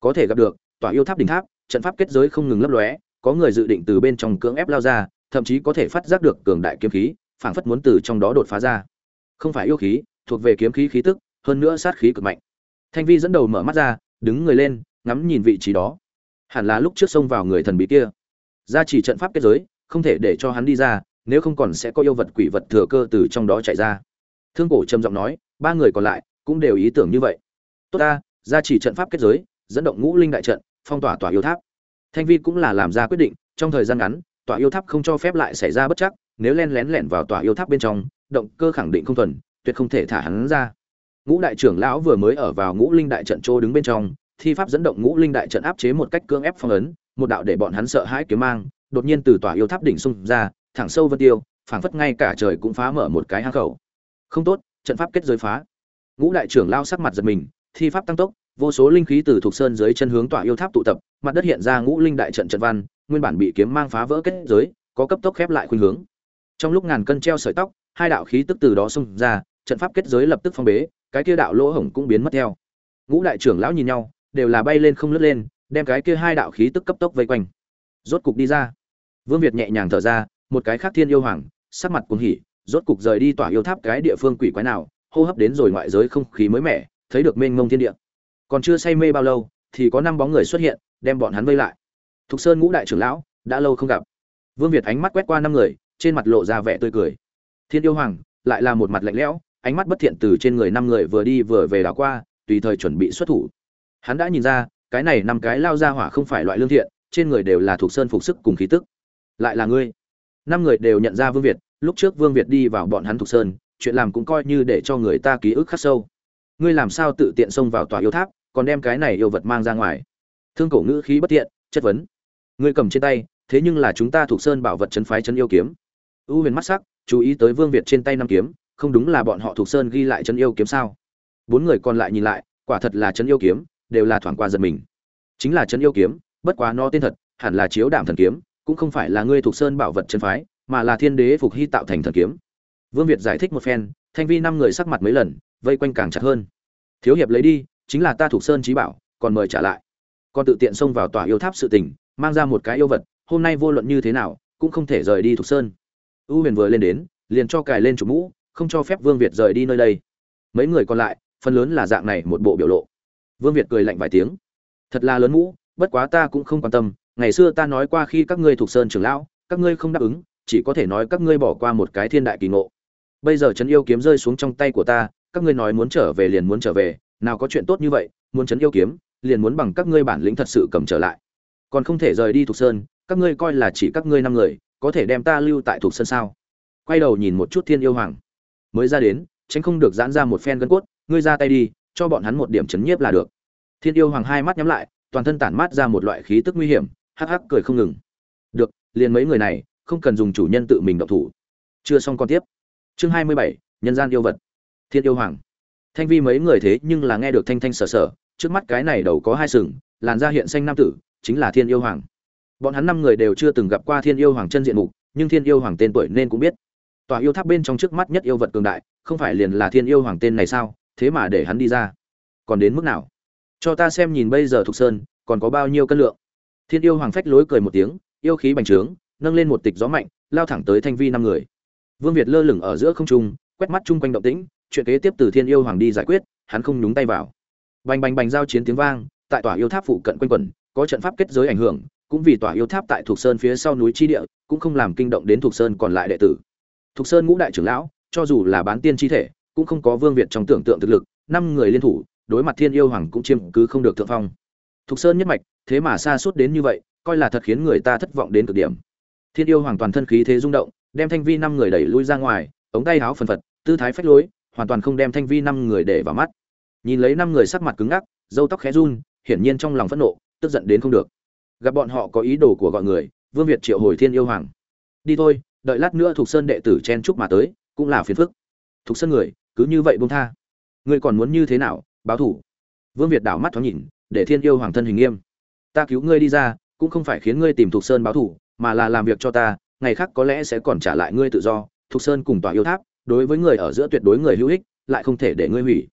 Có thể gặp được, tòa yêu tháp đỉnh tháp, trận pháp kết giới không ngừng lấp lóe, có người dự định từ bên trong cưỡng ép lao ra, thậm chí có thể phát giác được cường đại kiếm khí, phảng phất muốn từ trong đó đột phá ra. Không phải yêu khí, thuộc về kiếm khí khí tức, hơn nữa sát khí cực mạnh thanh vi dẫn đầu mở mắt ra, đứng người lên, ngắm nhìn vị trí đó. Hẳn là lúc trước xông vào người thần bí kia. Ra chỉ trận pháp kết giới, không thể để cho hắn đi ra, nếu không còn sẽ có yêu vật quỷ vật thừa cơ từ trong đó chạy ra. Thương cổ trầm giọng nói, ba người còn lại cũng đều ý tưởng như vậy. Tốt ta ra chỉ trận pháp kết giới, dẫn động ngũ linh đại trận, phong tỏa tòa yêu tháp. Thanh vi cũng là làm ra quyết định, trong thời gian ngắn, tòa yêu tháp không cho phép lại xảy ra bất chắc, nếu len lén lẻn vào tòa yêu tháp bên trong, động cơ khẳng định không thuần, tuyệt không thể thả hắn ra ngũ đại trưởng lão vừa mới ở vào ngũ linh đại trận chỗ đứng bên trong, thi pháp dẫn động ngũ linh đại trận áp chế một cách cưỡng ép phong ấn, một đạo để bọn hắn sợ hãi kiếm mang, đột nhiên từ tòa yêu tháp đỉnh xung ra, thẳng sâu vân tiêu, phảng phất ngay cả trời cũng phá mở một cái hang khẩu. Không tốt, trận pháp kết giới phá. Ngũ đại trưởng lao sắc mặt giật mình, thi pháp tăng tốc, vô số linh khí từ thuộc sơn dưới chân hướng tòa yêu tháp tụ tập, mặt đất hiện ra ngũ linh đại trận trận văn, nguyên bản bị kiếm mang phá vỡ kết giới, có cấp tốc khép lại khuynh hướng. Trong lúc ngàn cân treo sợi tóc, hai đạo khí tức từ đó xung ra, trận pháp kết giới lập tức phong bế cái kia đạo lỗ hổng cũng biến mất theo. Ngũ đại trưởng lão nhìn nhau, đều là bay lên không lướt lên, đem cái kia hai đạo khí tức cấp tốc vây quanh. Rốt cục đi ra. Vương việt nhẹ nhàng thở ra, một cái khác thiên yêu hoàng, sắc mặt cuồng hỉ, rốt cục rời đi tỏa yêu tháp cái địa phương quỷ quái nào, hô hấp đến rồi ngoại giới không khí mới mẻ, thấy được mênh mông thiên địa. Còn chưa say mê bao lâu, thì có năm bóng người xuất hiện, đem bọn hắn vây lại. Thục sơn ngũ đại trưởng lão, đã lâu không gặp. Vương việt ánh mắt quét qua năm người, trên mặt lộ ra vẻ tươi cười. Thiên yêu hoàng, lại là một mặt lạnh lẽo ánh mắt bất thiện từ trên người năm người vừa đi vừa về đảo qua, tùy thời chuẩn bị xuất thủ. Hắn đã nhìn ra, cái này năm cái lao ra hỏa không phải loại lương thiện, trên người đều là thuộc sơn phục sức cùng khí tức. Lại là ngươi. Năm người đều nhận ra vương việt, lúc trước vương việt đi vào bọn hắn thuộc sơn, chuyện làm cũng coi như để cho người ta ký ức khắc sâu. Ngươi làm sao tự tiện xông vào tòa yêu tháp, còn đem cái này yêu vật mang ra ngoài? Thương cổ ngữ khí bất tiện chất vấn. Ngươi cầm trên tay, thế nhưng là chúng ta thuộc sơn bảo vật chấn phái chân yêu kiếm. U huyền mắt sắc, chú ý tới vương việt trên tay năm kiếm không đúng là bọn họ thuộc sơn ghi lại chân yêu kiếm sao? Bốn người còn lại nhìn lại, quả thật là chân yêu kiếm, đều là thoảng qua giật mình. Chính là chân yêu kiếm, bất quá nó tên thật, hẳn là chiếu đảm thần kiếm, cũng không phải là ngươi thuộc sơn bảo vật chân phái, mà là thiên đế phục hy tạo thành thần kiếm. Vương việt giải thích một phen, thanh vi năm người sắc mặt mấy lần, vây quanh càng chặt hơn. Thiếu hiệp lấy đi, chính là ta thuộc sơn trí bảo, còn mời trả lại. Còn tự tiện xông vào tòa yêu tháp sự tình, mang ra một cái yêu vật, hôm nay vô luận như thế nào, cũng không thể rời đi thuộc sơn. U huyền vừa lên đến, liền cho cài lên chủ mũ không cho phép vương việt rời đi nơi đây. Mấy người còn lại, phần lớn là dạng này một bộ biểu lộ. Vương việt cười lạnh vài tiếng. Thật là lớn mũ, bất quá ta cũng không quan tâm. Ngày xưa ta nói qua khi các ngươi thuộc sơn trưởng lão, các ngươi không đáp ứng, chỉ có thể nói các ngươi bỏ qua một cái thiên đại kỳ ngộ. Bây giờ trấn yêu kiếm rơi xuống trong tay của ta, các ngươi nói muốn trở về liền muốn trở về, nào có chuyện tốt như vậy, muốn trấn yêu kiếm, liền muốn bằng các ngươi bản lĩnh thật sự cầm trở lại. Còn không thể rời đi thuộc sơn, các ngươi coi là chỉ các ngươi năm người, có thể đem ta lưu tại thuộc sơn sao? Quay đầu nhìn một chút thiên yêu hoàng mới ra đến, tránh không được giãn ra một phen gân cốt, ngươi ra tay đi, cho bọn hắn một điểm chấn nhiếp là được. Thiên yêu hoàng hai mắt nhắm lại, toàn thân tản mát ra một loại khí tức nguy hiểm, hắc hắc cười không ngừng. Được, liền mấy người này, không cần dùng chủ nhân tự mình động thủ. Chưa xong con tiếp. Chương hai mươi bảy, nhân gian yêu vật. Thiên yêu hoàng. Thanh vi mấy người thế nhưng là nghe được thanh thanh sở sở, trước mắt cái này đầu có hai sừng, làn da hiện xanh nam tử, chính là thiên yêu hoàng. Bọn hắn năm người đều chưa từng gặp qua thiên yêu hoàng chân diện mục, nhưng thiên yêu hoàng tên tuổi nên cũng biết tòa yêu tháp bên trong trước mắt nhất yêu vật cường đại, không phải liền là thiên yêu hoàng tên này sao? Thế mà để hắn đi ra. Còn đến mức nào? Cho ta xem nhìn bây giờ thục sơn, còn có bao nhiêu cân lượng? Thiên yêu hoàng phách lối cười một tiếng, yêu khí bành trướng, nâng lên một tịch gió mạnh, lao thẳng tới thanh vi năm người. Vương việt lơ lửng ở giữa không trung, quét mắt chung quanh động tĩnh, chuyện kế tiếp từ thiên yêu hoàng đi giải quyết, hắn không nhúng tay vào. Bành bành bành giao chiến tiếng vang, tại tòa yêu tháp phụ cận quanh quẩn, có trận pháp kết giới ảnh hưởng, cũng vì tòa yêu tháp tại thuộc sơn phía sau núi chi địa, cũng không làm kinh động đến thuộc sơn còn lại đệ tử thuộc sơn ngũ đại trưởng lão, cho dù là bán tiên chi thể, cũng không có vương việt trong tưởng tượng thực lực, năm người liên thủ, đối mặt thiên yêu hoàng cũng chiếm cứ không được thượng phong. Thuộc sơn nhất mạch, thế mà xa suốt đến như vậy, coi là thật khiến người ta thất vọng đến cực điểm. Thiên yêu hoàng toàn thân khí thế rung động, đem thanh vi năm người đẩy lui ra ngoài, ống tay áo phần phật, tư thái phách lối, hoàn toàn không đem thanh vi năm người để vào mắt. Nhìn lấy năm người sắc mặt cứng ngắc, râu tóc khẽ run, hiển nhiên trong lòng phẫn nộ, tức giận đến không được. Gặp bọn họ có ý đồ của gọi người, vương việt triệu hồi thiên yêu hoàng. Đi thôi đợi lát nữa thuộc sơn đệ tử chen chúc mà tới, cũng là phiền phức. Thuộc sơn người, cứ như vậy buông tha. Ngươi còn muốn như thế nào, báo thủ? Vương việt đảo mắt thoáng nhìn, để thiên yêu hoàng thân hình nghiêm. Ta cứu ngươi đi ra, cũng không phải khiến ngươi tìm thuộc sơn báo thủ, mà là làm việc cho ta, ngày khác có lẽ sẽ còn trả lại ngươi tự do. Thuộc sơn cùng tòa yêu tháp, đối với người ở giữa tuyệt đối người hữu ích, lại không thể để ngươi hủy.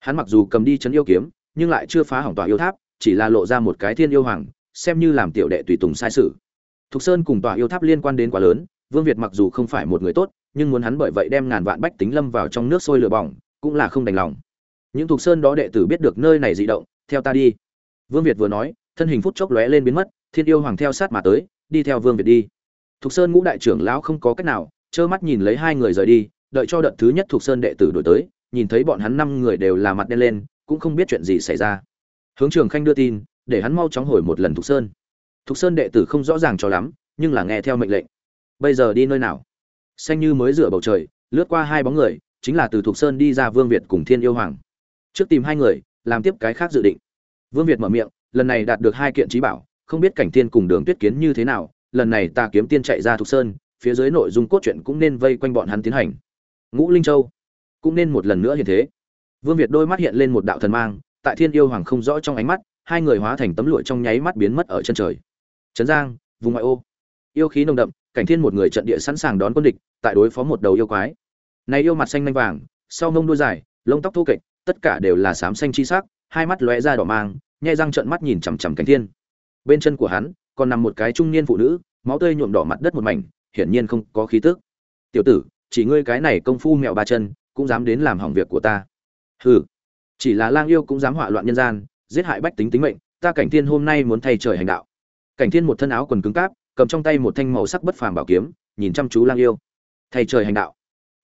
Hắn mặc dù cầm đi chấn yêu kiếm, nhưng lại chưa phá hỏng tòa yêu tháp, chỉ là lộ ra một cái thiên yêu hoàng, xem như làm tiểu đệ tùy tùng sai sự. Thục sơn cùng tòa yêu tháp liên quan đến quá lớn vương việt mặc dù không phải một người tốt, nhưng muốn hắn bởi vậy đem ngàn vạn bách tính lâm vào trong nước sôi lửa bỏng, cũng là không đành lòng. Những thuộc sơn đó đệ tử biết được nơi này dị động, theo ta đi. Vương việt vừa nói, thân hình phút chốc lóe lên biến mất, thiên yêu hoàng theo sát mà tới, đi theo vương việt đi. Thục sơn ngũ đại trưởng lão không có cách nào, trơ mắt nhìn lấy hai người rời đi, đợi cho đợt thứ nhất thục sơn đệ tử đổi tới, nhìn thấy bọn hắn năm người đều là mặt đen lên, cũng không biết chuyện gì xảy ra. Hướng trường khanh đưa tin, để hắn mau chóng hồi một lần thục sơn. Thục sơn đệ tử không rõ ràng cho lắm, nhưng là nghe theo mệnh lệnh bây giờ đi nơi nào? Xanh như mới rửa bầu trời, lướt qua hai bóng người, chính là từ thục sơn đi ra vương việt cùng thiên yêu hoàng. Trước tìm hai người, làm tiếp cái khác dự định. Vương việt mở miệng, lần này đạt được hai kiện trí bảo, không biết cảnh thiên cùng đường tuyết kiến như thế nào, lần này ta kiếm tiên chạy ra Thục sơn, phía dưới nội dung cốt truyện cũng nên vây quanh bọn hắn tiến hành. Ngũ linh châu cũng nên một lần nữa hiện thế. Vương việt đôi mắt hiện lên một đạo thần mang, tại thiên yêu hoàng không rõ trong ánh mắt, hai người hóa thành tấm lụa trong nháy mắt biến mất ở chân trời. Trấn giang, vùng ngoại ô. Yêu khí nồng đậm cảnh thiên một người trận địa sẵn sàng đón quân địch, tại đối phó một đầu yêu quái. Này yêu mặt xanh lanh vàng, sau mông đuôi dài, lông tóc thô kệch, tất cả đều là xám xanh chi sắc, hai mắt lóe ra đỏ mang, nhai răng trợn mắt nhìn chằm chằm cảnh thiên. Bên chân của hắn, còn nằm một cái trung niên phụ nữ, máu tươi nhuộm đỏ mặt đất một mảnh, hiển nhiên không có khí tức. Tiểu tử, chỉ ngươi cái này công phu mẹo ba chân, cũng dám đến làm hỏng việc của ta. Hừ. Chỉ là lang yêu cũng dám họa loạn nhân gian, giết hại bách tính tính mệnh, ta cảnh thiên hôm nay muốn thay trời hành đạo. Cảnh thiên một thân áo quần cứng cáp cầm trong tay một thanh màu sắc bất phàm bảo kiếm, nhìn chăm chú lang yêu. Thay trời hành đạo.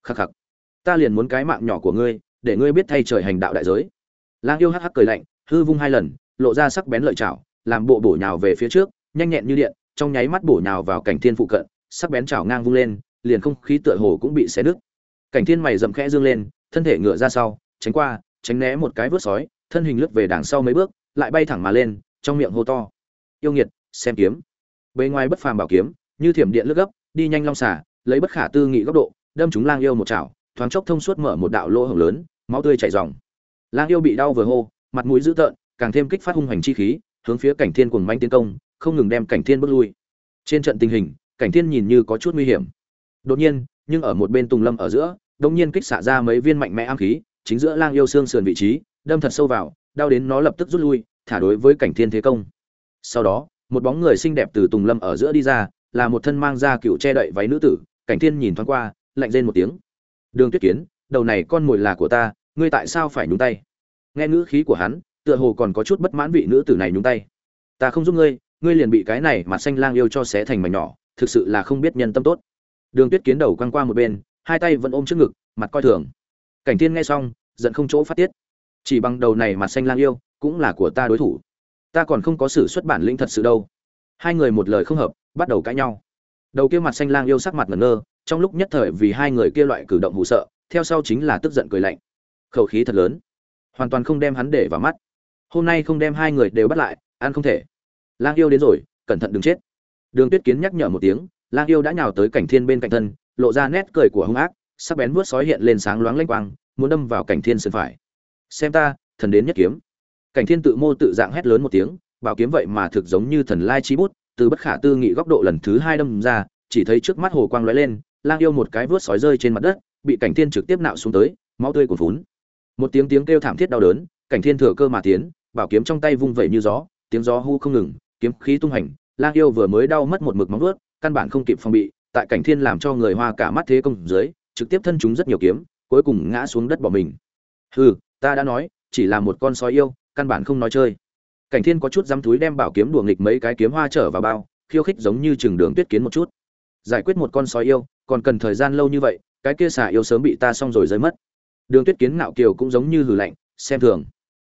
Khắc khắc. Ta liền muốn cái mạng nhỏ của ngươi, để ngươi biết thay trời hành đạo đại giới. Lang yêu hắc hắc cười lạnh, hư vung hai lần, lộ ra sắc bén lợi chảo làm bộ bổ nhào về phía trước, nhanh nhẹn như điện, trong nháy mắt bổ nhào vào cảnh thiên phụ cận, sắc bén chảo ngang vung lên, liền không khí tựa hồ cũng bị xé nứt. Cảnh thiên mày rậm khẽ dương lên, thân thể ngựa ra sau, tránh qua, tránh né một cái vớt sói, thân hình lướt về đằng sau mấy bước, lại bay thẳng mà lên, trong miệng hô to. Yêu nghiệt, xem kiếm bề ngoài bất phàm bảo kiếm, như thiểm điện lướt gấp, đi nhanh long xả lấy bất khả tư nghị góc độ, đâm chúng lang yêu một chảo, thoáng chốc thông suốt mở một đạo lỗ hổng lớn, máu tươi chảy ròng. Lang yêu bị đau vừa hô, mặt mũi dữ tợn, càng thêm kích phát hung hành chi khí, hướng phía cảnh thiên cuồng manh tiến công, không ngừng đem cảnh thiên bước lui. Trên trận tình hình, cảnh thiên nhìn như có chút nguy hiểm. Đột nhiên, nhưng ở một bên tùng lâm ở giữa đông nhiên kích xả ra mấy viên mạnh mẽ am khí, chính giữa lang yêu xương sườn vị trí, đâm thật sâu vào, đau đến nó lập tức rút lui, thả đối với cảnh thiên thế công. Sau đó một bóng người xinh đẹp từ tùng lâm ở giữa đi ra, là một thân mang ra cựu che đậy váy nữ tử, cảnh thiên nhìn thoáng qua, lạnh rên một tiếng. Đường tuyết kiến, đầu này con mồi là của ta, ngươi tại sao phải nhúng tay? Nghe ngữ khí của hắn, tựa hồ còn có chút bất mãn vị nữ tử này nhúng tay. Ta không giúp ngươi ngươi liền bị cái này mà xanh lang yêu cho xé thành mảnh nhỏ, thực sự là không biết nhân tâm tốt. Đường tuyết kiến đầu quăng qua một bên, hai tay vẫn ôm trước ngực, mặt coi thường. Cảnh thiên nghe xong, giận không chỗ phát tiết. Chỉ bằng đầu này mà xanh lang yêu, cũng là của ta đối thủ ta còn không có sự xuất bản lĩnh thật sự đâu. Hai người một lời không hợp, bắt đầu cãi nhau. Đầu kia mặt xanh lang yêu sắc mặt ngẩn ngơ, trong lúc nhất thời vì hai người kia loại cử động hụ sợ, theo sau chính là tức giận cười lạnh. Khẩu khí thật lớn. Hoàn toàn không đem hắn để vào mắt. Hôm nay không đem hai người đều bắt lại, ăn không thể. Lang yêu đến rồi, cẩn thận đừng chết. Đường tuyết kiến nhắc nhở một tiếng, lang yêu đã nhào tới cảnh thiên bên cạnh thân, lộ ra nét cười của hung ác, sắc bén vuốt sói hiện lên sáng loáng lênh quang, muốn đâm vào cảnh thiên sườn phải. Xem ta, thần đến nhất kiếm cảnh thiên tự mô tự dạng hét lớn một tiếng, bảo kiếm vậy mà thực giống như thần lai chi bút, từ bất khả tư nghị góc độ lần thứ hai đâm ra, chỉ thấy trước mắt hồ quang lóe lên, lang yêu một cái vớt sói rơi trên mặt đất, bị cảnh thiên trực tiếp nạo xuống tới, máu tươi cuồn phún một tiếng tiếng kêu thảm thiết đau đớn, cảnh thiên thừa cơ mà tiến, bảo kiếm trong tay vung vẩy như gió, tiếng gió hu không ngừng, kiếm khí tung hành, lang yêu vừa mới đau mất một mực móng vớt căn bản không kịp phòng bị, tại cảnh thiên làm cho người hoa cả mắt thế công dưới, trực tiếp thân chúng rất nhiều kiếm, cuối cùng ngã xuống đất bỏ mình. Hừ, ta đã nói, chỉ là một con sói yêu căn bản không nói chơi. Cảnh thiên có chút dám túi đem bảo kiếm đùa nghịch mấy cái kiếm hoa trở vào bao, khiêu khích giống như chừng đường tuyết kiến một chút. Giải quyết một con sói yêu, còn cần thời gian lâu như vậy, cái kia xà yêu sớm bị ta xong rồi rơi mất. Đường tuyết kiến ngạo kiều cũng giống như hừ lạnh, xem thường.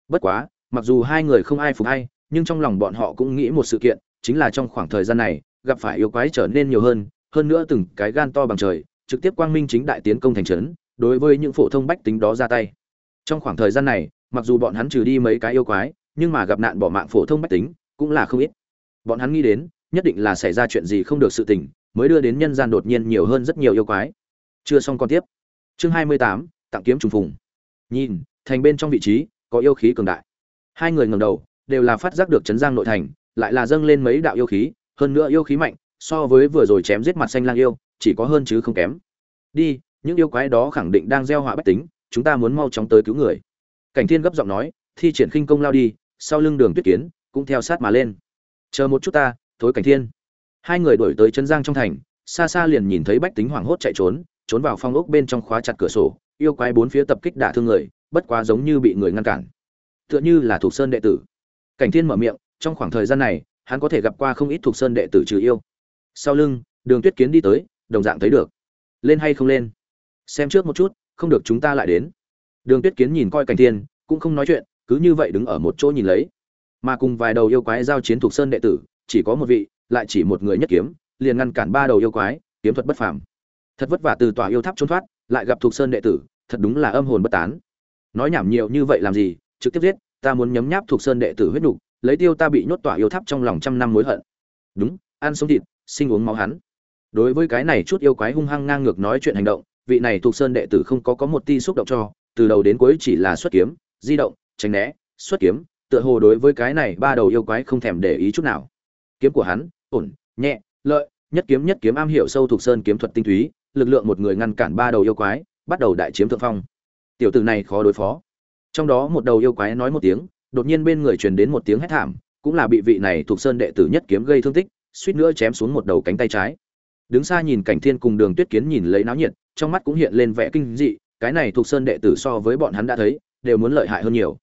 Bất quá, mặc dù hai người không ai phục hay, nhưng trong lòng bọn họ cũng nghĩ một sự kiện, chính là trong khoảng thời gian này, gặp phải yêu quái trở nên nhiều hơn hơn nữa từng cái gan to bằng trời, trực tiếp quang minh chính đại tiến công thành trấn, đối với những phổ thông bách tính đó ra tay. Trong khoảng thời gian này mặc dù bọn hắn trừ đi mấy cái yêu quái, nhưng mà gặp nạn bỏ mạng phổ thông bách tính, cũng là không ít. Bọn hắn nghĩ đến, nhất định là xảy ra chuyện gì không được sự tình, mới đưa đến nhân gian đột nhiên nhiều hơn rất nhiều yêu quái. Chưa xong còn tiếp. Chương hai mươi tám, tặng kiếm trùng phùng. Nhìn, thành bên trong vị trí, có yêu khí cường đại. Hai người ngầm đầu, đều là phát giác được chấn giang nội thành, lại là dâng lên mấy đạo yêu khí, hơn nữa yêu khí mạnh, so với vừa rồi chém giết mặt xanh lang yêu, chỉ có hơn chứ không kém. Đi, những yêu quái đó khẳng định đang gieo họa bách tính, chúng ta muốn mau chóng tới cứu người cảnh thiên gấp giọng nói, thi triển khinh công lao đi, sau lưng đường tuyết kiến cũng theo sát mà lên. Chờ một chút ta, thối cảnh thiên. Hai người đổi tới chân giang trong thành, xa xa liền nhìn thấy bách tính hoảng hốt chạy trốn trốn vào phong ốc bên trong khóa chặt cửa sổ, yêu quái bốn phía tập kích đả thương người, bất quá giống như bị người ngăn cản. Tựa như là thuộc sơn đệ tử. Cảnh thiên mở miệng, trong khoảng thời gian này, hắn có thể gặp qua không ít thuộc sơn đệ tử trừ yêu. Sau lưng, đường tuyết kiến đi tới, đồng dạng thấy được. Lên hay không lên? Xem trước một chút, không được chúng ta lại đến đường tuyết kiến nhìn coi cảnh thiên, cũng không nói chuyện, cứ như vậy đứng ở một chỗ nhìn lấy. Mà cùng vài đầu yêu quái giao chiến thuộc sơn đệ tử, chỉ có một vị, lại chỉ một người nhất kiếm, liền ngăn cản ba đầu yêu quái, kiếm thuật bất phàm. Thật vất vả từ tòa yêu tháp trốn thoát, lại gặp thuộc sơn đệ tử, thật đúng là âm hồn bất tán. Nói nhảm nhiều như vậy làm gì, trực tiếp giết, ta muốn nhấm nháp thuộc sơn đệ tử huyết nục lấy tiêu ta bị nhốt tỏa yêu tháp trong lòng trăm năm mối hận. Đúng, ăn sống thịt, sinh uống máu hắn. Đối với cái này chút yêu quái hung hăng ngang ngược nói chuyện hành động, vị này thuộc sơn đệ tử không có có một ti xúc động cho từ đầu đến cuối chỉ là xuất kiếm, di động, tránh né, xuất kiếm, tựa hồ đối với cái này ba đầu yêu quái không thèm để ý chút nào. Kiếm của hắn, ổn, nhẹ, lợi, nhất kiếm nhất kiếm am hiểu sâu thuộc sơn kiếm thuật tinh túy, lực lượng một người ngăn cản ba đầu yêu quái, bắt đầu đại chiếm thượng phong. Tiểu tử này khó đối phó. Trong đó một đầu yêu quái nói một tiếng, đột nhiên bên người truyền đến một tiếng hét thảm, cũng là bị vị này thuộc sơn đệ tử nhất kiếm gây thương tích, suýt nữa chém xuống một đầu cánh tay trái. Đứng xa nhìn cảnh thiên cùng đường tuyết kiến nhìn lấy náo nhiệt, trong mắt cũng hiện lên vẻ kinh dị cái này thuộc sơn đệ tử so với bọn hắn đã thấy, đều muốn lợi hại hơn nhiều.